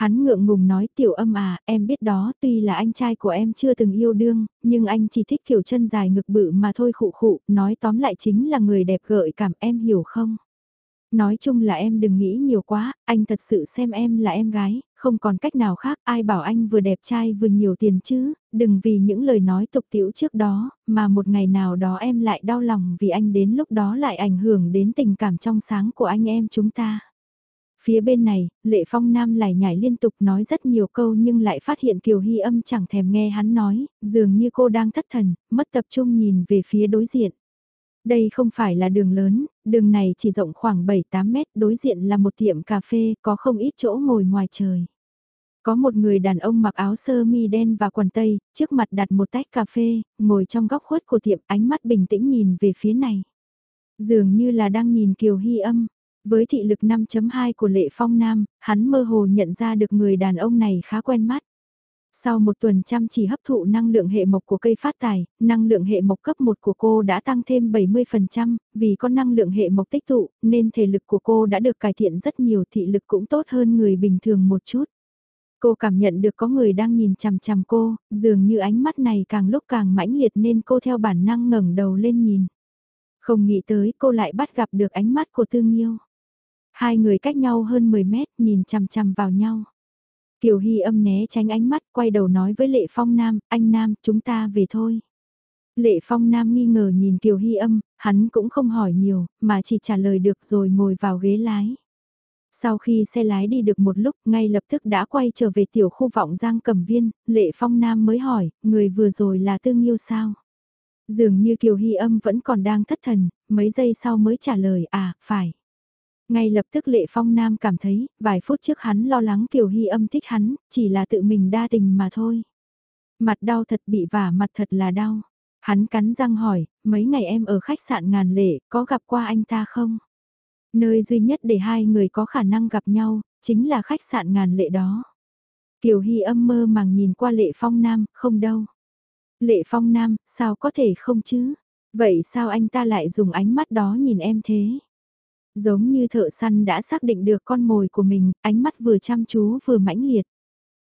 Hắn ngượng ngùng nói tiểu âm à, em biết đó tuy là anh trai của em chưa từng yêu đương, nhưng anh chỉ thích kiểu chân dài ngực bự mà thôi khụ khụ, nói tóm lại chính là người đẹp gợi cảm em hiểu không? Nói chung là em đừng nghĩ nhiều quá, anh thật sự xem em là em gái, không còn cách nào khác, ai bảo anh vừa đẹp trai vừa nhiều tiền chứ, đừng vì những lời nói tục tiễu trước đó, mà một ngày nào đó em lại đau lòng vì anh đến lúc đó lại ảnh hưởng đến tình cảm trong sáng của anh em chúng ta. Phía bên này, Lệ Phong Nam lại nhảy liên tục nói rất nhiều câu nhưng lại phát hiện Kiều Hy âm chẳng thèm nghe hắn nói, dường như cô đang thất thần, mất tập trung nhìn về phía đối diện. Đây không phải là đường lớn, đường này chỉ rộng khoảng 7-8 mét, đối diện là một tiệm cà phê, có không ít chỗ ngồi ngoài trời. Có một người đàn ông mặc áo sơ mi đen và quần tây, trước mặt đặt một tách cà phê, ngồi trong góc khuất của tiệm ánh mắt bình tĩnh nhìn về phía này. Dường như là đang nhìn Kiều Hy âm, với thị lực 5.2 của Lệ Phong Nam, hắn mơ hồ nhận ra được người đàn ông này khá quen mắt. Sau một tuần chăm chỉ hấp thụ năng lượng hệ mộc của cây phát tài, năng lượng hệ mộc cấp 1 của cô đã tăng thêm 70%, vì có năng lượng hệ mộc tích tụ, nên thể lực của cô đã được cải thiện rất nhiều thị lực cũng tốt hơn người bình thường một chút. Cô cảm nhận được có người đang nhìn chằm chằm cô, dường như ánh mắt này càng lúc càng mãnh liệt nên cô theo bản năng ngẩng đầu lên nhìn. Không nghĩ tới cô lại bắt gặp được ánh mắt của Tương Nhiêu. Hai người cách nhau hơn 10 mét nhìn chằm chằm vào nhau. Kiều Hy âm né tránh ánh mắt quay đầu nói với Lệ Phong Nam, anh Nam, chúng ta về thôi. Lệ Phong Nam nghi ngờ nhìn Kiều Hy âm, hắn cũng không hỏi nhiều, mà chỉ trả lời được rồi ngồi vào ghế lái. Sau khi xe lái đi được một lúc, ngay lập tức đã quay trở về tiểu khu vọng Giang Cẩm Viên, Lệ Phong Nam mới hỏi, người vừa rồi là Tương Nhiêu sao? Dường như Kiều Hy âm vẫn còn đang thất thần, mấy giây sau mới trả lời, à, phải. Ngay lập tức Lệ Phong Nam cảm thấy, vài phút trước hắn lo lắng Kiều Hy âm thích hắn, chỉ là tự mình đa tình mà thôi. Mặt đau thật bị vả mặt thật là đau. Hắn cắn răng hỏi, mấy ngày em ở khách sạn ngàn lệ, có gặp qua anh ta không? Nơi duy nhất để hai người có khả năng gặp nhau, chính là khách sạn ngàn lệ đó. Kiều Hy âm mơ màng nhìn qua Lệ Phong Nam, không đâu. Lệ Phong Nam, sao có thể không chứ? Vậy sao anh ta lại dùng ánh mắt đó nhìn em thế? Giống như thợ săn đã xác định được con mồi của mình, ánh mắt vừa chăm chú vừa mãnh liệt.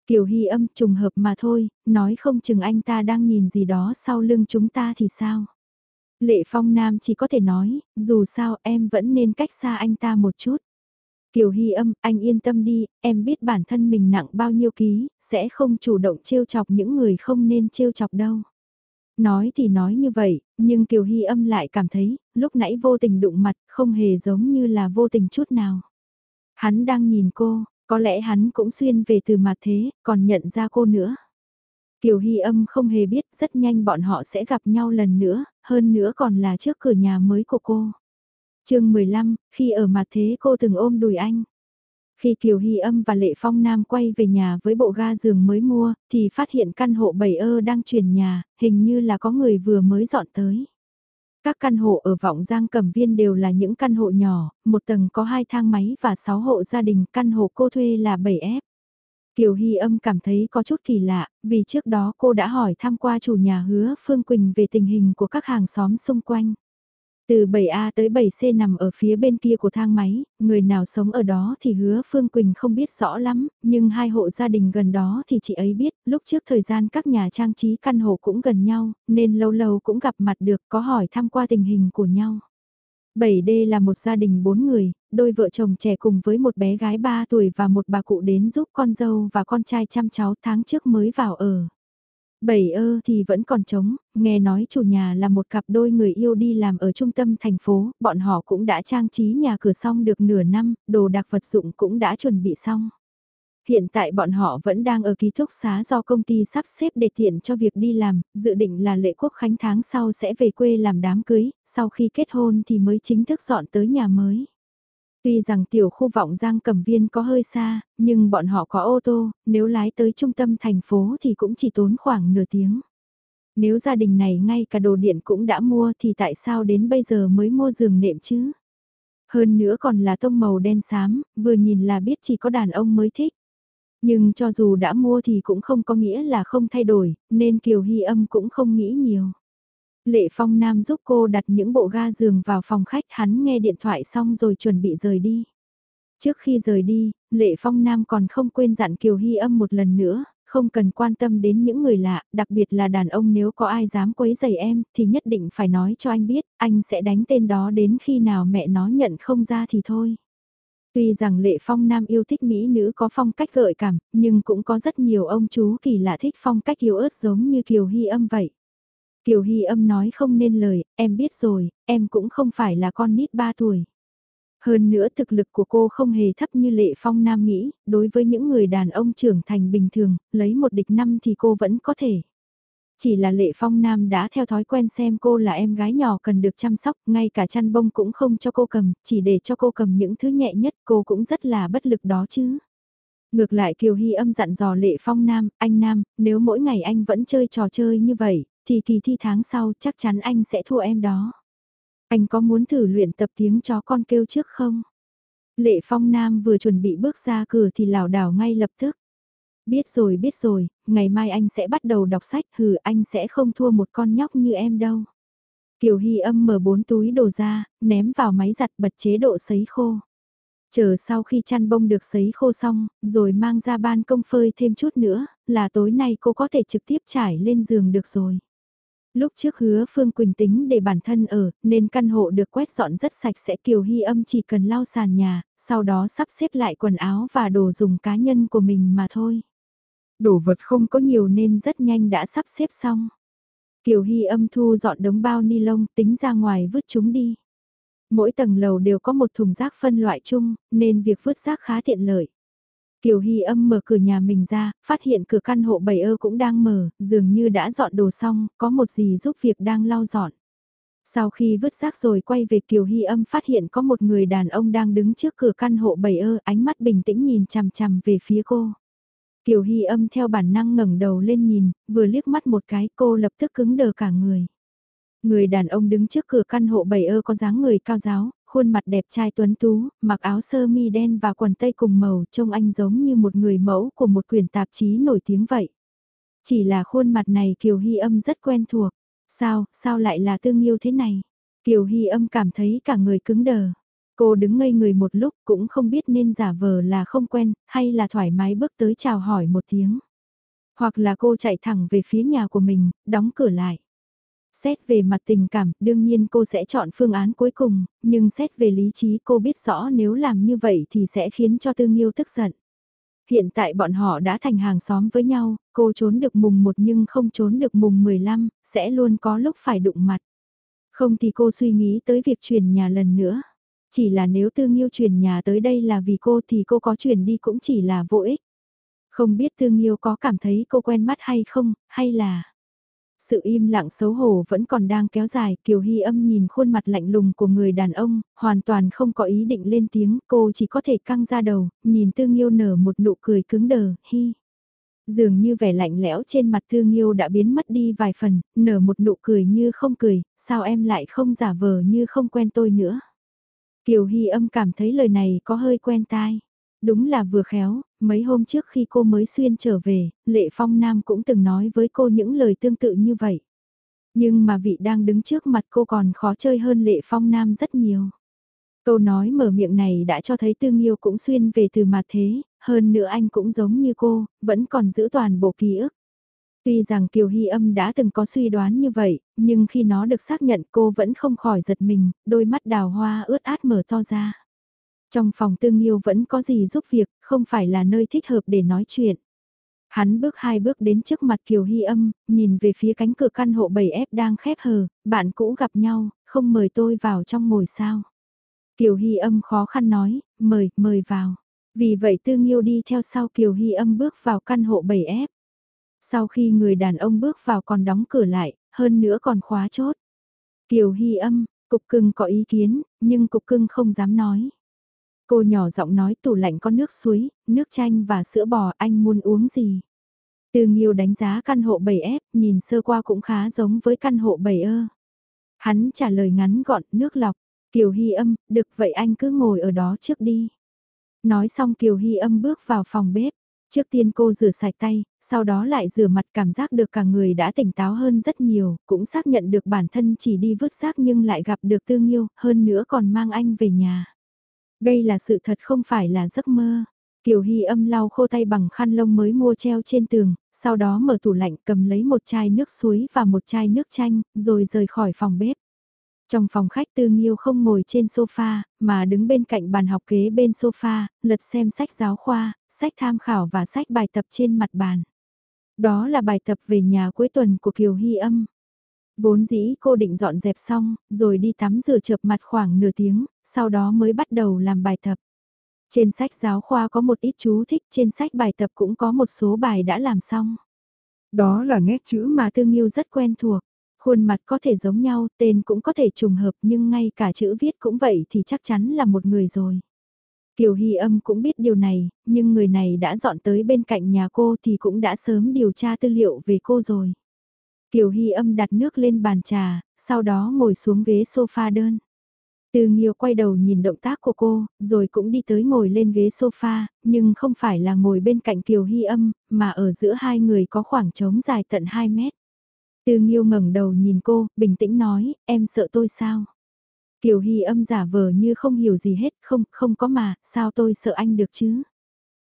Kiều Hy âm trùng hợp mà thôi, nói không chừng anh ta đang nhìn gì đó sau lưng chúng ta thì sao? Lệ Phong Nam chỉ có thể nói, dù sao em vẫn nên cách xa anh ta một chút. Kiều Hy âm, anh yên tâm đi, em biết bản thân mình nặng bao nhiêu ký, sẽ không chủ động trêu chọc những người không nên trêu chọc đâu. Nói thì nói như vậy, nhưng Kiều Hy âm lại cảm thấy, lúc nãy vô tình đụng mặt, không hề giống như là vô tình chút nào. Hắn đang nhìn cô, có lẽ hắn cũng xuyên về từ mặt thế, còn nhận ra cô nữa. Kiều Hy âm không hề biết rất nhanh bọn họ sẽ gặp nhau lần nữa, hơn nữa còn là trước cửa nhà mới của cô. chương 15, khi ở mặt thế cô từng ôm đùi anh. Khi Kiều Hy âm và Lệ Phong Nam quay về nhà với bộ ga giường mới mua, thì phát hiện căn hộ bảy ơ đang chuyển nhà, hình như là có người vừa mới dọn tới. Các căn hộ ở Vọng Giang Cẩm Viên đều là những căn hộ nhỏ, một tầng có hai thang máy và sáu hộ gia đình, căn hộ cô thuê là 7F. Kiều Hy âm cảm thấy có chút kỳ lạ, vì trước đó cô đã hỏi thăm qua chủ nhà hứa Phương Quỳnh về tình hình của các hàng xóm xung quanh. Từ 7A tới 7C nằm ở phía bên kia của thang máy, người nào sống ở đó thì hứa Phương Quỳnh không biết rõ lắm, nhưng hai hộ gia đình gần đó thì chị ấy biết, lúc trước thời gian các nhà trang trí căn hộ cũng gần nhau, nên lâu lâu cũng gặp mặt được có hỏi thăm qua tình hình của nhau. 7D là một gia đình 4 người, đôi vợ chồng trẻ cùng với một bé gái 3 tuổi và một bà cụ đến giúp con dâu và con trai chăm cháu tháng trước mới vào ở. Bảy ơ thì vẫn còn trống, nghe nói chủ nhà là một cặp đôi người yêu đi làm ở trung tâm thành phố, bọn họ cũng đã trang trí nhà cửa xong được nửa năm, đồ đặc vật dụng cũng đã chuẩn bị xong. Hiện tại bọn họ vẫn đang ở ký túc xá do công ty sắp xếp để tiện cho việc đi làm, dự định là lễ quốc khánh tháng sau sẽ về quê làm đám cưới, sau khi kết hôn thì mới chính thức dọn tới nhà mới. Tuy rằng tiểu khu vọng Giang Cẩm Viên có hơi xa, nhưng bọn họ có ô tô, nếu lái tới trung tâm thành phố thì cũng chỉ tốn khoảng nửa tiếng. Nếu gia đình này ngay cả đồ điện cũng đã mua thì tại sao đến bây giờ mới mua giường nệm chứ? Hơn nữa còn là tông màu đen xám, vừa nhìn là biết chỉ có đàn ông mới thích. Nhưng cho dù đã mua thì cũng không có nghĩa là không thay đổi, nên Kiều Hy âm cũng không nghĩ nhiều. Lệ Phong Nam giúp cô đặt những bộ ga giường vào phòng khách hắn nghe điện thoại xong rồi chuẩn bị rời đi. Trước khi rời đi, Lệ Phong Nam còn không quên dặn Kiều Hy âm một lần nữa, không cần quan tâm đến những người lạ, đặc biệt là đàn ông nếu có ai dám quấy giày em, thì nhất định phải nói cho anh biết, anh sẽ đánh tên đó đến khi nào mẹ nó nhận không ra thì thôi. Tuy rằng Lệ Phong Nam yêu thích mỹ nữ có phong cách gợi cảm, nhưng cũng có rất nhiều ông chú kỳ lạ thích phong cách yếu ớt giống như Kiều Hy âm vậy. Kiều Hy âm nói không nên lời, em biết rồi, em cũng không phải là con nít 3 tuổi. Hơn nữa thực lực của cô không hề thấp như Lệ Phong Nam nghĩ, đối với những người đàn ông trưởng thành bình thường, lấy một địch năm thì cô vẫn có thể. Chỉ là Lệ Phong Nam đã theo thói quen xem cô là em gái nhỏ cần được chăm sóc, ngay cả chăn bông cũng không cho cô cầm, chỉ để cho cô cầm những thứ nhẹ nhất cô cũng rất là bất lực đó chứ. Ngược lại Kiều Hy âm dặn dò Lệ Phong Nam, anh Nam, nếu mỗi ngày anh vẫn chơi trò chơi như vậy, thì kỳ thi tháng sau chắc chắn anh sẽ thua em đó. Anh có muốn thử luyện tập tiếng chó con kêu trước không? Lệ Phong Nam vừa chuẩn bị bước ra cửa thì lảo đảo ngay lập tức. Biết rồi biết rồi, ngày mai anh sẽ bắt đầu đọc sách hừ anh sẽ không thua một con nhóc như em đâu. Kiều Hy âm mở bốn túi đồ ra, ném vào máy giặt bật chế độ sấy khô. Chờ sau khi chăn bông được sấy khô xong, rồi mang ra ban công phơi thêm chút nữa, là tối nay cô có thể trực tiếp trải lên giường được rồi. Lúc trước hứa Phương Quỳnh tính để bản thân ở, nên căn hộ được quét dọn rất sạch sẽ Kiều Hy âm chỉ cần lau sàn nhà, sau đó sắp xếp lại quần áo và đồ dùng cá nhân của mình mà thôi. Đồ vật không có nhiều nên rất nhanh đã sắp xếp xong. Kiều Hy âm thu dọn đống bao ni lông tính ra ngoài vứt chúng đi. Mỗi tầng lầu đều có một thùng rác phân loại chung, nên việc vứt rác khá tiện lợi. Kiều Hy âm mở cửa nhà mình ra, phát hiện cửa căn hộ bảy ơ cũng đang mở, dường như đã dọn đồ xong, có một gì giúp việc đang lau dọn. Sau khi vứt rác rồi quay về Kiều Hy âm phát hiện có một người đàn ông đang đứng trước cửa căn hộ bảy ơ, ánh mắt bình tĩnh nhìn chằm chằm về phía cô. Kiều Hy âm theo bản năng ngẩng đầu lên nhìn, vừa liếc mắt một cái cô lập tức cứng đờ cả người. Người đàn ông đứng trước cửa căn hộ bảy ơ có dáng người cao giáo, khuôn mặt đẹp trai tuấn tú, mặc áo sơ mi đen và quần tây cùng màu trông anh giống như một người mẫu của một quyển tạp chí nổi tiếng vậy. Chỉ là khuôn mặt này Kiều Hy âm rất quen thuộc. Sao, sao lại là tương yêu thế này? Kiều Hy âm cảm thấy cả người cứng đờ. Cô đứng ngây người một lúc cũng không biết nên giả vờ là không quen, hay là thoải mái bước tới chào hỏi một tiếng. Hoặc là cô chạy thẳng về phía nhà của mình, đóng cửa lại. Xét về mặt tình cảm, đương nhiên cô sẽ chọn phương án cuối cùng, nhưng xét về lý trí cô biết rõ nếu làm như vậy thì sẽ khiến cho Tương Nghiêu tức giận. Hiện tại bọn họ đã thành hàng xóm với nhau, cô trốn được mùng 1 nhưng không trốn được mùng 15, sẽ luôn có lúc phải đụng mặt. Không thì cô suy nghĩ tới việc chuyển nhà lần nữa. Chỉ là nếu Tương Nghiêu chuyển nhà tới đây là vì cô thì cô có chuyển đi cũng chỉ là vô ích. Không biết Tương Nghiêu có cảm thấy cô quen mắt hay không, hay là... Sự im lặng xấu hổ vẫn còn đang kéo dài, Kiều Hy âm nhìn khuôn mặt lạnh lùng của người đàn ông, hoàn toàn không có ý định lên tiếng, cô chỉ có thể căng ra đầu, nhìn Tương Nghiêu nở một nụ cười cứng đờ, hi. Dường như vẻ lạnh lẽo trên mặt Tương Nghiêu đã biến mất đi vài phần, nở một nụ cười như không cười, sao em lại không giả vờ như không quen tôi nữa. Kiều Hy âm cảm thấy lời này có hơi quen tai. Đúng là vừa khéo, mấy hôm trước khi cô mới xuyên trở về, Lệ Phong Nam cũng từng nói với cô những lời tương tự như vậy. Nhưng mà vị đang đứng trước mặt cô còn khó chơi hơn Lệ Phong Nam rất nhiều. Câu nói mở miệng này đã cho thấy tương yêu cũng xuyên về từ mặt thế, hơn nữa anh cũng giống như cô, vẫn còn giữ toàn bộ ký ức. Tuy rằng Kiều Hy âm đã từng có suy đoán như vậy, nhưng khi nó được xác nhận cô vẫn không khỏi giật mình, đôi mắt đào hoa ướt át mở to ra. Trong phòng tương yêu vẫn có gì giúp việc, không phải là nơi thích hợp để nói chuyện. Hắn bước hai bước đến trước mặt Kiều Hy âm, nhìn về phía cánh cửa căn hộ 7F đang khép hờ, bạn cũ gặp nhau, không mời tôi vào trong ngồi sao. Kiều Hy âm khó khăn nói, mời, mời vào. Vì vậy Tương Nghiêu đi theo sau Kiều Hy âm bước vào căn hộ 7F. Sau khi người đàn ông bước vào còn đóng cửa lại, hơn nữa còn khóa chốt. Kiều Hy âm, cục cưng có ý kiến, nhưng cục cưng không dám nói. Cô nhỏ giọng nói tủ lạnh có nước suối, nước chanh và sữa bò anh muốn uống gì. Từ Nghiêu đánh giá căn hộ 7F, nhìn sơ qua cũng khá giống với căn hộ 7 ơ. Hắn trả lời ngắn gọn, nước lọc. Kiều Hy âm, được vậy anh cứ ngồi ở đó trước đi. Nói xong Kiều Hy âm bước vào phòng bếp. Trước tiên cô rửa sạch tay, sau đó lại rửa mặt cảm giác được cả người đã tỉnh táo hơn rất nhiều, cũng xác nhận được bản thân chỉ đi vứt rác nhưng lại gặp được tương yêu, hơn nữa còn mang anh về nhà. Đây là sự thật không phải là giấc mơ. Kiều Hy âm lau khô tay bằng khăn lông mới mua treo trên tường, sau đó mở tủ lạnh cầm lấy một chai nước suối và một chai nước chanh, rồi rời khỏi phòng bếp. Trong phòng khách Tư Nghiêu không ngồi trên sofa, mà đứng bên cạnh bàn học kế bên sofa, lật xem sách giáo khoa, sách tham khảo và sách bài tập trên mặt bàn. Đó là bài tập về nhà cuối tuần của Kiều Hy âm. Vốn dĩ cô định dọn dẹp xong, rồi đi tắm rửa chợp mặt khoảng nửa tiếng, sau đó mới bắt đầu làm bài tập. Trên sách giáo khoa có một ít chú thích, trên sách bài tập cũng có một số bài đã làm xong. Đó là nét chữ mà Tương Nghiêu rất quen thuộc. Khuôn mặt có thể giống nhau, tên cũng có thể trùng hợp nhưng ngay cả chữ viết cũng vậy thì chắc chắn là một người rồi. Kiều Hy âm cũng biết điều này, nhưng người này đã dọn tới bên cạnh nhà cô thì cũng đã sớm điều tra tư liệu về cô rồi. Kiều Hy âm đặt nước lên bàn trà, sau đó ngồi xuống ghế sofa đơn. Từ Nghiêu quay đầu nhìn động tác của cô, rồi cũng đi tới ngồi lên ghế sofa, nhưng không phải là ngồi bên cạnh Kiều Hy âm, mà ở giữa hai người có khoảng trống dài tận 2 mét. Từ Nghiêu ngẩng đầu nhìn cô, bình tĩnh nói, em sợ tôi sao? Kiều Hy âm giả vờ như không hiểu gì hết, không, không có mà, sao tôi sợ anh được chứ?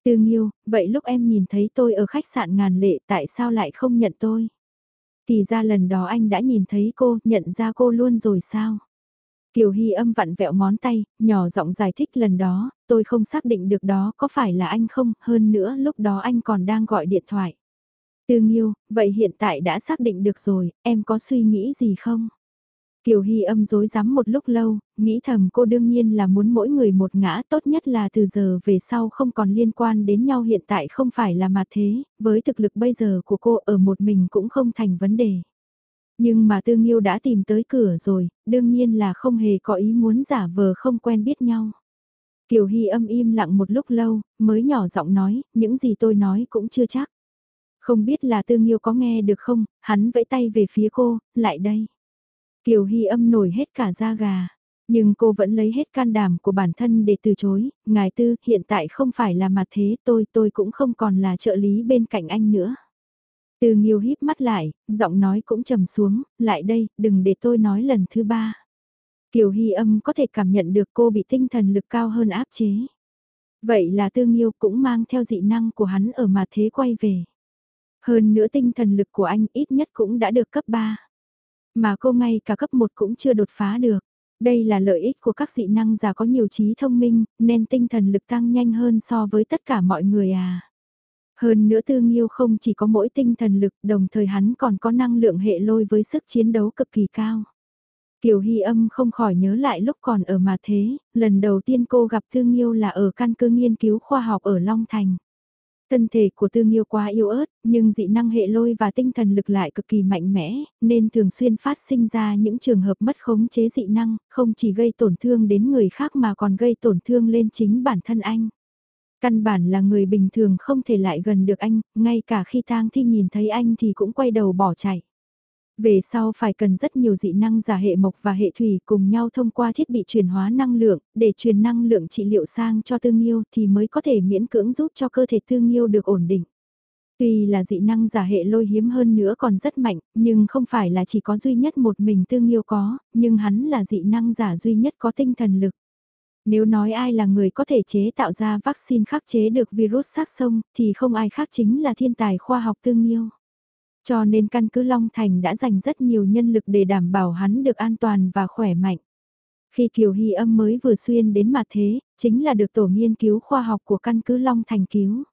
Từ Nghiêu, vậy lúc em nhìn thấy tôi ở khách sạn ngàn lệ tại sao lại không nhận tôi? Thì ra lần đó anh đã nhìn thấy cô, nhận ra cô luôn rồi sao? Kiều Hy âm vặn vẹo ngón tay, nhỏ giọng giải thích lần đó, tôi không xác định được đó có phải là anh không, hơn nữa lúc đó anh còn đang gọi điện thoại. Tương Nghiêu, vậy hiện tại đã xác định được rồi, em có suy nghĩ gì không? Kiều Hy âm dối rắm một lúc lâu, nghĩ thầm cô đương nhiên là muốn mỗi người một ngã tốt nhất là từ giờ về sau không còn liên quan đến nhau hiện tại không phải là mà thế, với thực lực bây giờ của cô ở một mình cũng không thành vấn đề. Nhưng mà Tương Nghiêu đã tìm tới cửa rồi, đương nhiên là không hề có ý muốn giả vờ không quen biết nhau. Kiều Hy âm im lặng một lúc lâu, mới nhỏ giọng nói, những gì tôi nói cũng chưa chắc. Không biết là Tương Nghiêu có nghe được không, hắn vẫy tay về phía cô, lại đây. Kiều Hy âm nổi hết cả da gà. Nhưng cô vẫn lấy hết can đảm của bản thân để từ chối, ngài tư, hiện tại không phải là mặt thế tôi, tôi cũng không còn là trợ lý bên cạnh anh nữa. Từ Nghiêu híp mắt lại, giọng nói cũng trầm xuống, lại đây, đừng để tôi nói lần thứ ba. Kiều Hy âm có thể cảm nhận được cô bị tinh thần lực cao hơn áp chế. Vậy là Tư yêu cũng mang theo dị năng của hắn ở mà thế quay về. Hơn nữa tinh thần lực của anh ít nhất cũng đã được cấp 3. Mà cô ngay cả cấp 1 cũng chưa đột phá được. Đây là lợi ích của các dị năng già có nhiều trí thông minh, nên tinh thần lực tăng nhanh hơn so với tất cả mọi người à. Hơn nữa Tư Nghiêu không chỉ có mỗi tinh thần lực, đồng thời hắn còn có năng lượng hệ lôi với sức chiến đấu cực kỳ cao. Kiều Hy âm không khỏi nhớ lại lúc còn ở mà thế, lần đầu tiên cô gặp Tư Nghiêu là ở căn cứ nghiên cứu khoa học ở Long Thành. Thân thể của Tư Nghiêu quá yếu ớt, nhưng dị năng hệ lôi và tinh thần lực lại cực kỳ mạnh mẽ, nên thường xuyên phát sinh ra những trường hợp mất khống chế dị năng, không chỉ gây tổn thương đến người khác mà còn gây tổn thương lên chính bản thân anh. Căn bản là người bình thường không thể lại gần được anh, ngay cả khi tang thi nhìn thấy anh thì cũng quay đầu bỏ chạy. Về sau phải cần rất nhiều dị năng giả hệ mộc và hệ thủy cùng nhau thông qua thiết bị truyền hóa năng lượng, để truyền năng lượng trị liệu sang cho tương yêu thì mới có thể miễn cưỡng giúp cho cơ thể tương yêu được ổn định. Tuy là dị năng giả hệ lôi hiếm hơn nữa còn rất mạnh, nhưng không phải là chỉ có duy nhất một mình tương yêu có, nhưng hắn là dị năng giả duy nhất có tinh thần lực. Nếu nói ai là người có thể chế tạo ra vaccine khắc chế được virus sát sông, thì không ai khác chính là thiên tài khoa học tương yêu. Cho nên căn cứ Long Thành đã dành rất nhiều nhân lực để đảm bảo hắn được an toàn và khỏe mạnh. Khi Kiều Hy âm mới vừa xuyên đến mặt thế, chính là được tổ nghiên cứu khoa học của căn cứ Long Thành cứu.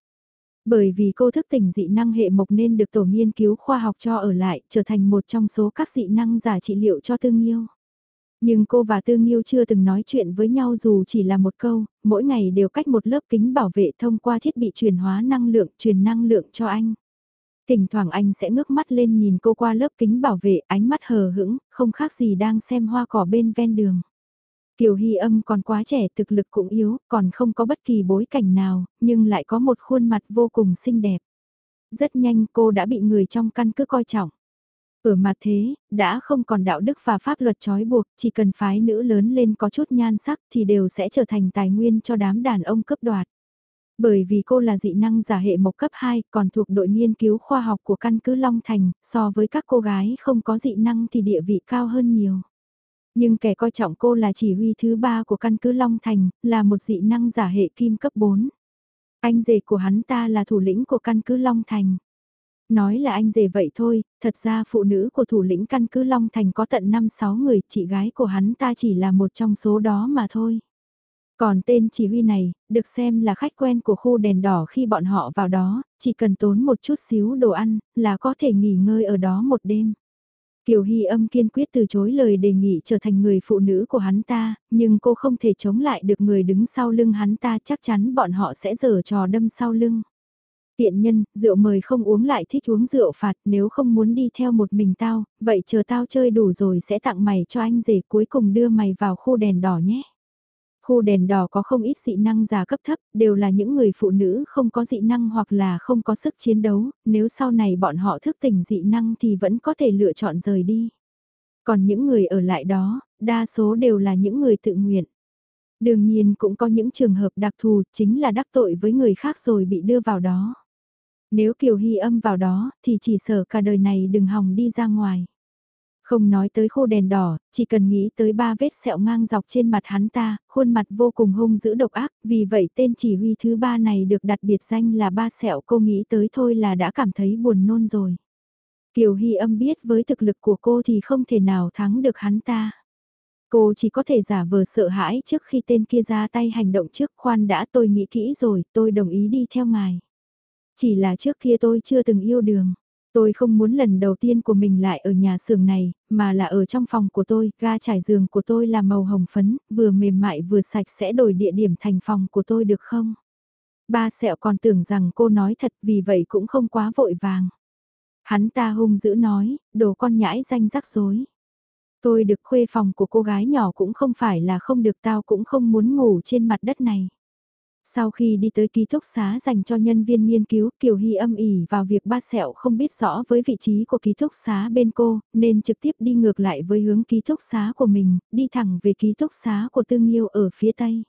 Bởi vì cô thức tỉnh dị năng hệ mộc nên được tổ nghiên cứu khoa học cho ở lại, trở thành một trong số các dị năng giả trị liệu cho tương yêu. Nhưng cô và Tương Nhiêu chưa từng nói chuyện với nhau dù chỉ là một câu, mỗi ngày đều cách một lớp kính bảo vệ thông qua thiết bị truyền hóa năng lượng, truyền năng lượng cho anh. Thỉnh thoảng anh sẽ ngước mắt lên nhìn cô qua lớp kính bảo vệ, ánh mắt hờ hững, không khác gì đang xem hoa cỏ bên ven đường. Kiều Hy âm còn quá trẻ thực lực cũng yếu, còn không có bất kỳ bối cảnh nào, nhưng lại có một khuôn mặt vô cùng xinh đẹp. Rất nhanh cô đã bị người trong căn cứ coi trọng. Ở mặt thế, đã không còn đạo đức và pháp luật trói buộc, chỉ cần phái nữ lớn lên có chút nhan sắc thì đều sẽ trở thành tài nguyên cho đám đàn ông cấp đoạt. Bởi vì cô là dị năng giả hệ mộc cấp 2, còn thuộc đội nghiên cứu khoa học của căn cứ Long Thành, so với các cô gái không có dị năng thì địa vị cao hơn nhiều. Nhưng kẻ coi trọng cô là chỉ huy thứ ba của căn cứ Long Thành, là một dị năng giả hệ kim cấp 4. Anh rể của hắn ta là thủ lĩnh của căn cứ Long Thành. Nói là anh rể vậy thôi, thật ra phụ nữ của thủ lĩnh căn cứ Long Thành có tận 5-6 người, chị gái của hắn ta chỉ là một trong số đó mà thôi. Còn tên chỉ huy này, được xem là khách quen của khu đèn đỏ khi bọn họ vào đó, chỉ cần tốn một chút xíu đồ ăn, là có thể nghỉ ngơi ở đó một đêm. Kiều Hy âm kiên quyết từ chối lời đề nghị trở thành người phụ nữ của hắn ta, nhưng cô không thể chống lại được người đứng sau lưng hắn ta chắc chắn bọn họ sẽ giở trò đâm sau lưng. Tiện nhân, rượu mời không uống lại thích uống rượu phạt nếu không muốn đi theo một mình tao, vậy chờ tao chơi đủ rồi sẽ tặng mày cho anh rể cuối cùng đưa mày vào khu đèn đỏ nhé. Khu đèn đỏ có không ít dị năng già cấp thấp, đều là những người phụ nữ không có dị năng hoặc là không có sức chiến đấu, nếu sau này bọn họ thức tỉnh dị năng thì vẫn có thể lựa chọn rời đi. Còn những người ở lại đó, đa số đều là những người tự nguyện. Đương nhiên cũng có những trường hợp đặc thù chính là đắc tội với người khác rồi bị đưa vào đó. Nếu Kiều Hy âm vào đó thì chỉ sợ cả đời này đừng hòng đi ra ngoài. Không nói tới khô đèn đỏ, chỉ cần nghĩ tới ba vết sẹo ngang dọc trên mặt hắn ta, khuôn mặt vô cùng hung dữ độc ác, vì vậy tên chỉ huy thứ ba này được đặt biệt danh là ba sẹo cô nghĩ tới thôi là đã cảm thấy buồn nôn rồi. Kiều Hy âm biết với thực lực của cô thì không thể nào thắng được hắn ta. Cô chỉ có thể giả vờ sợ hãi trước khi tên kia ra tay hành động trước khoan đã tôi nghĩ kỹ rồi, tôi đồng ý đi theo ngài. Chỉ là trước kia tôi chưa từng yêu đường. Tôi không muốn lần đầu tiên của mình lại ở nhà xưởng này, mà là ở trong phòng của tôi, ga trải giường của tôi là màu hồng phấn, vừa mềm mại vừa sạch sẽ đổi địa điểm thành phòng của tôi được không? Ba sẹo còn tưởng rằng cô nói thật vì vậy cũng không quá vội vàng. Hắn ta hung dữ nói, đồ con nhãi danh rắc rối. Tôi được khuê phòng của cô gái nhỏ cũng không phải là không được tao cũng không muốn ngủ trên mặt đất này. Sau khi đi tới ký túc xá dành cho nhân viên nghiên cứu, Kiều Hy âm ỉ vào việc ba sẹo không biết rõ với vị trí của ký túc xá bên cô, nên trực tiếp đi ngược lại với hướng ký túc xá của mình, đi thẳng về ký túc xá của Tương Nhiêu ở phía Tây.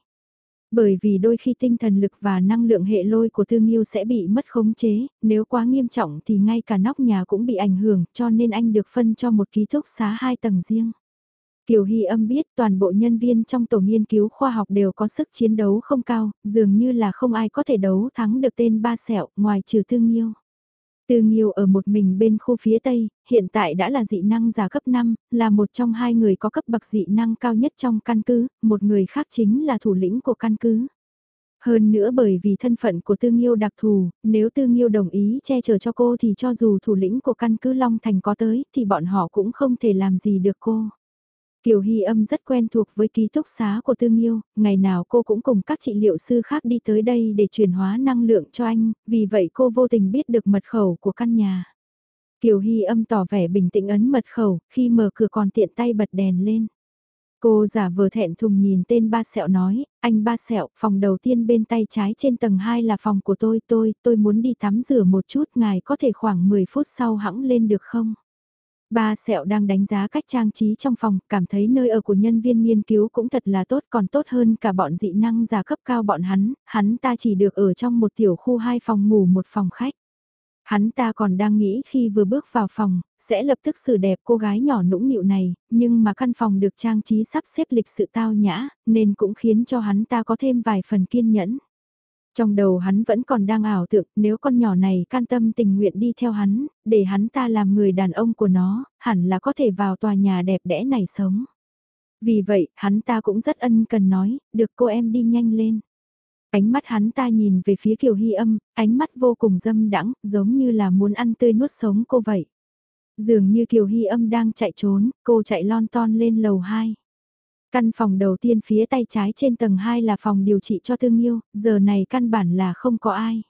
Bởi vì đôi khi tinh thần lực và năng lượng hệ lôi của Tương Nhiêu sẽ bị mất khống chế, nếu quá nghiêm trọng thì ngay cả nóc nhà cũng bị ảnh hưởng, cho nên anh được phân cho một ký túc xá hai tầng riêng. Kiều Hy âm biết toàn bộ nhân viên trong tổ nghiên cứu khoa học đều có sức chiến đấu không cao, dường như là không ai có thể đấu thắng được tên ba sẹo ngoài trừ Tương Nhiêu. Tương Nhiêu ở một mình bên khu phía Tây, hiện tại đã là dị năng giả cấp 5, là một trong hai người có cấp bậc dị năng cao nhất trong căn cứ, một người khác chính là thủ lĩnh của căn cứ. Hơn nữa bởi vì thân phận của Tương Nhiêu đặc thù, nếu Tương Nhiêu đồng ý che chở cho cô thì cho dù thủ lĩnh của căn cứ Long Thành có tới thì bọn họ cũng không thể làm gì được cô. Kiều Hy âm rất quen thuộc với ký túc xá của Tương Yêu, ngày nào cô cũng cùng các trị liệu sư khác đi tới đây để chuyển hóa năng lượng cho anh, vì vậy cô vô tình biết được mật khẩu của căn nhà. Kiều Hy âm tỏ vẻ bình tĩnh ấn mật khẩu, khi mở cửa còn tiện tay bật đèn lên. Cô giả vờ thẹn thùng nhìn tên ba sẹo nói, anh ba sẹo, phòng đầu tiên bên tay trái trên tầng 2 là phòng của tôi, tôi, tôi muốn đi tắm rửa một chút, ngài có thể khoảng 10 phút sau hãng lên được không? Ba sẹo đang đánh giá cách trang trí trong phòng, cảm thấy nơi ở của nhân viên nghiên cứu cũng thật là tốt còn tốt hơn cả bọn dị năng giả cấp cao bọn hắn, hắn ta chỉ được ở trong một tiểu khu hai phòng ngủ một phòng khách. Hắn ta còn đang nghĩ khi vừa bước vào phòng, sẽ lập tức xử đẹp cô gái nhỏ nũng nịu này, nhưng mà căn phòng được trang trí sắp xếp lịch sự tao nhã, nên cũng khiến cho hắn ta có thêm vài phần kiên nhẫn. Trong đầu hắn vẫn còn đang ảo tưởng nếu con nhỏ này can tâm tình nguyện đi theo hắn, để hắn ta làm người đàn ông của nó, hẳn là có thể vào tòa nhà đẹp đẽ này sống. Vì vậy, hắn ta cũng rất ân cần nói, được cô em đi nhanh lên. Ánh mắt hắn ta nhìn về phía Kiều Hy âm, ánh mắt vô cùng dâm đãng giống như là muốn ăn tươi nuốt sống cô vậy. Dường như Kiều Hy âm đang chạy trốn, cô chạy lon ton lên lầu 2. Căn phòng đầu tiên phía tay trái trên tầng 2 là phòng điều trị cho thương yêu, giờ này căn bản là không có ai.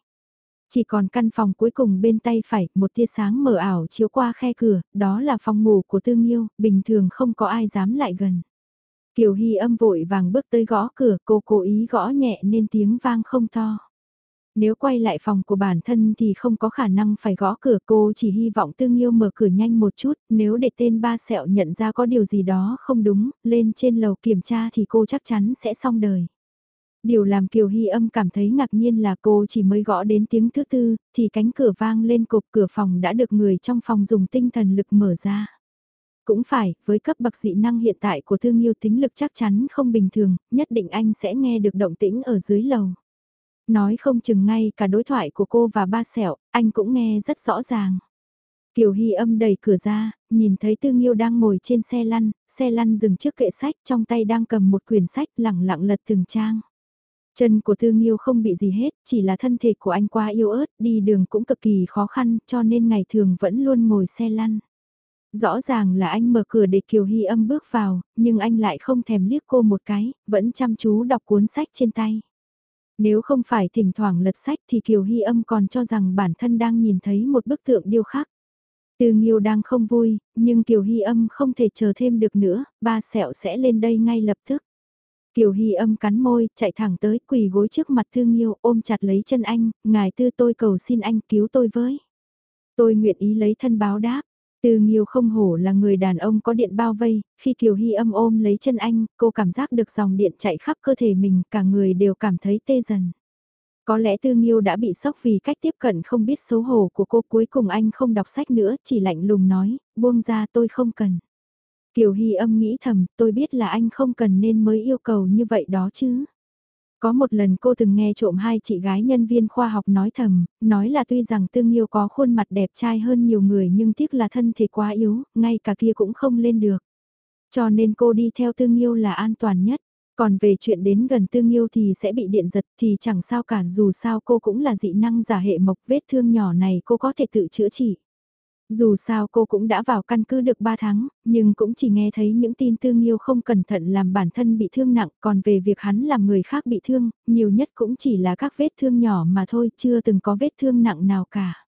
Chỉ còn căn phòng cuối cùng bên tay phải, một tia sáng mờ ảo chiếu qua khe cửa, đó là phòng ngủ của thương yêu, bình thường không có ai dám lại gần. Kiều Hy âm vội vàng bước tới gõ cửa, cô cố ý gõ nhẹ nên tiếng vang không to. Nếu quay lại phòng của bản thân thì không có khả năng phải gõ cửa cô chỉ hy vọng tương yêu mở cửa nhanh một chút, nếu để tên ba sẹo nhận ra có điều gì đó không đúng, lên trên lầu kiểm tra thì cô chắc chắn sẽ xong đời. Điều làm Kiều Hy âm cảm thấy ngạc nhiên là cô chỉ mới gõ đến tiếng thứ tư, thì cánh cửa vang lên cục cửa phòng đã được người trong phòng dùng tinh thần lực mở ra. Cũng phải, với cấp bậc dị năng hiện tại của thương yêu tính lực chắc chắn không bình thường, nhất định anh sẽ nghe được động tĩnh ở dưới lầu. Nói không chừng ngay cả đối thoại của cô và ba sẹo, anh cũng nghe rất rõ ràng. Kiều Hy âm đẩy cửa ra, nhìn thấy Tư Nghiêu đang ngồi trên xe lăn, xe lăn dừng trước kệ sách, trong tay đang cầm một quyển sách lẳng lặng lật từng trang. Chân của Tư Nghiêu không bị gì hết, chỉ là thân thể của anh quá yếu ớt, đi đường cũng cực kỳ khó khăn, cho nên ngày thường vẫn luôn ngồi xe lăn. Rõ ràng là anh mở cửa để Kiều Hy âm bước vào, nhưng anh lại không thèm liếc cô một cái, vẫn chăm chú đọc cuốn sách trên tay. Nếu không phải thỉnh thoảng lật sách thì Kiều Hy âm còn cho rằng bản thân đang nhìn thấy một bức tượng điêu khắc. Từ Nghiêu đang không vui, nhưng Kiều Hy âm không thể chờ thêm được nữa, ba sẹo sẽ lên đây ngay lập tức. Kiều Hy âm cắn môi, chạy thẳng tới quỳ gối trước mặt Thương Nghiêu ôm chặt lấy chân anh, ngài tư tôi cầu xin anh cứu tôi với. Tôi nguyện ý lấy thân báo đáp. Từ nhiều không hổ là người đàn ông có điện bao vây, khi Kiều Hy âm ôm lấy chân anh, cô cảm giác được dòng điện chạy khắp cơ thể mình, cả người đều cảm thấy tê dần. Có lẽ Tư Nghiêu đã bị sốc vì cách tiếp cận không biết xấu hổ của cô cuối cùng anh không đọc sách nữa, chỉ lạnh lùng nói, buông ra tôi không cần. Kiều Hy âm nghĩ thầm, tôi biết là anh không cần nên mới yêu cầu như vậy đó chứ. Có một lần cô từng nghe trộm hai chị gái nhân viên khoa học nói thầm, nói là tuy rằng Tương yêu có khuôn mặt đẹp trai hơn nhiều người nhưng tiếc là thân thể quá yếu, ngay cả kia cũng không lên được. Cho nên cô đi theo Tương yêu là an toàn nhất. Còn về chuyện đến gần tương yêu thì sẽ bị điện giật thì chẳng sao cả dù sao cô cũng là dị năng giả hệ mộc vết thương nhỏ này cô có thể tự chữa trị. Dù sao cô cũng đã vào căn cứ được 3 tháng, nhưng cũng chỉ nghe thấy những tin tương yêu không cẩn thận làm bản thân bị thương nặng, còn về việc hắn làm người khác bị thương, nhiều nhất cũng chỉ là các vết thương nhỏ mà thôi, chưa từng có vết thương nặng nào cả.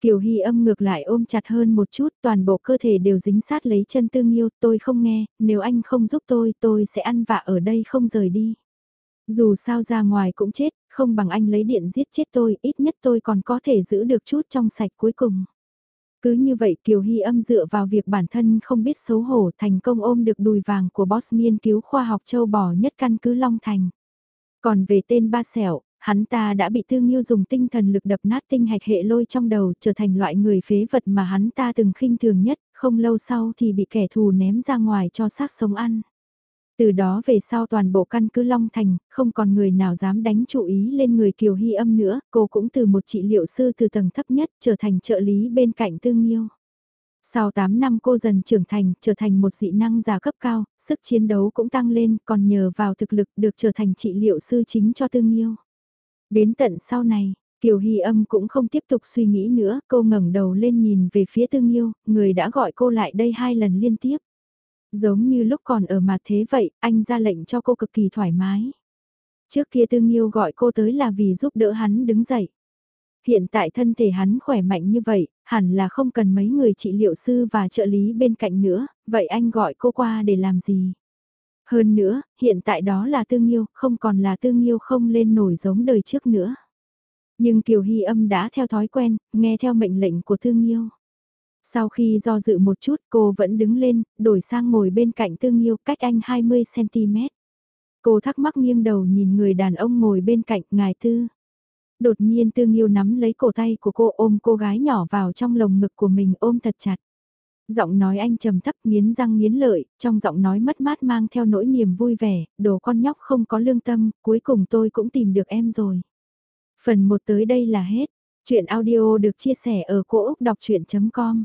Kiều Hy âm ngược lại ôm chặt hơn một chút, toàn bộ cơ thể đều dính sát lấy chân tương yêu, tôi không nghe, nếu anh không giúp tôi, tôi sẽ ăn vạ ở đây không rời đi. Dù sao ra ngoài cũng chết, không bằng anh lấy điện giết chết tôi, ít nhất tôi còn có thể giữ được chút trong sạch cuối cùng. Cứ như vậy Kiều Hy âm dựa vào việc bản thân không biết xấu hổ thành công ôm được đùi vàng của boss nghiên cứu khoa học châu bò nhất căn cứ Long Thành. Còn về tên ba sẹo, hắn ta đã bị Tương Nghiêu dùng tinh thần lực đập nát tinh hạch hệ lôi trong đầu trở thành loại người phế vật mà hắn ta từng khinh thường nhất, không lâu sau thì bị kẻ thù ném ra ngoài cho xác sống ăn. Từ đó về sau toàn bộ căn cứ Long Thành, không còn người nào dám đánh chú ý lên người Kiều Hy âm nữa, cô cũng từ một trị liệu sư từ tầng thấp nhất trở thành trợ lý bên cạnh Tương Yêu Sau 8 năm cô dần trưởng thành, trở thành một dị năng giả cấp cao, sức chiến đấu cũng tăng lên, còn nhờ vào thực lực được trở thành trị liệu sư chính cho Tương Yêu Đến tận sau này, Kiều Hy âm cũng không tiếp tục suy nghĩ nữa, cô ngẩng đầu lên nhìn về phía Tương Yêu, người đã gọi cô lại đây hai lần liên tiếp. Giống như lúc còn ở mặt thế vậy, anh ra lệnh cho cô cực kỳ thoải mái. Trước kia Tương Yêu gọi cô tới là vì giúp đỡ hắn đứng dậy. Hiện tại thân thể hắn khỏe mạnh như vậy, hẳn là không cần mấy người trị liệu sư và trợ lý bên cạnh nữa, vậy anh gọi cô qua để làm gì? Hơn nữa, hiện tại đó là tương yêu, không còn là tương yêu không lên nổi giống đời trước nữa. Nhưng Kiều Hy âm đã theo thói quen, nghe theo mệnh lệnh của tương yêu. Sau khi do dự một chút cô vẫn đứng lên, đổi sang ngồi bên cạnh tương yêu cách anh 20cm. Cô thắc mắc nghiêng đầu nhìn người đàn ông ngồi bên cạnh ngài tư. Đột nhiên tương yêu nắm lấy cổ tay của cô ôm cô gái nhỏ vào trong lồng ngực của mình ôm thật chặt. Giọng nói anh trầm thấp nghiến răng nghiến lợi, trong giọng nói mất mát mang theo nỗi niềm vui vẻ, đồ con nhóc không có lương tâm, cuối cùng tôi cũng tìm được em rồi. Phần 1 tới đây là hết. Chuyện audio được chia sẻ ở cỗ đọc chuyện.com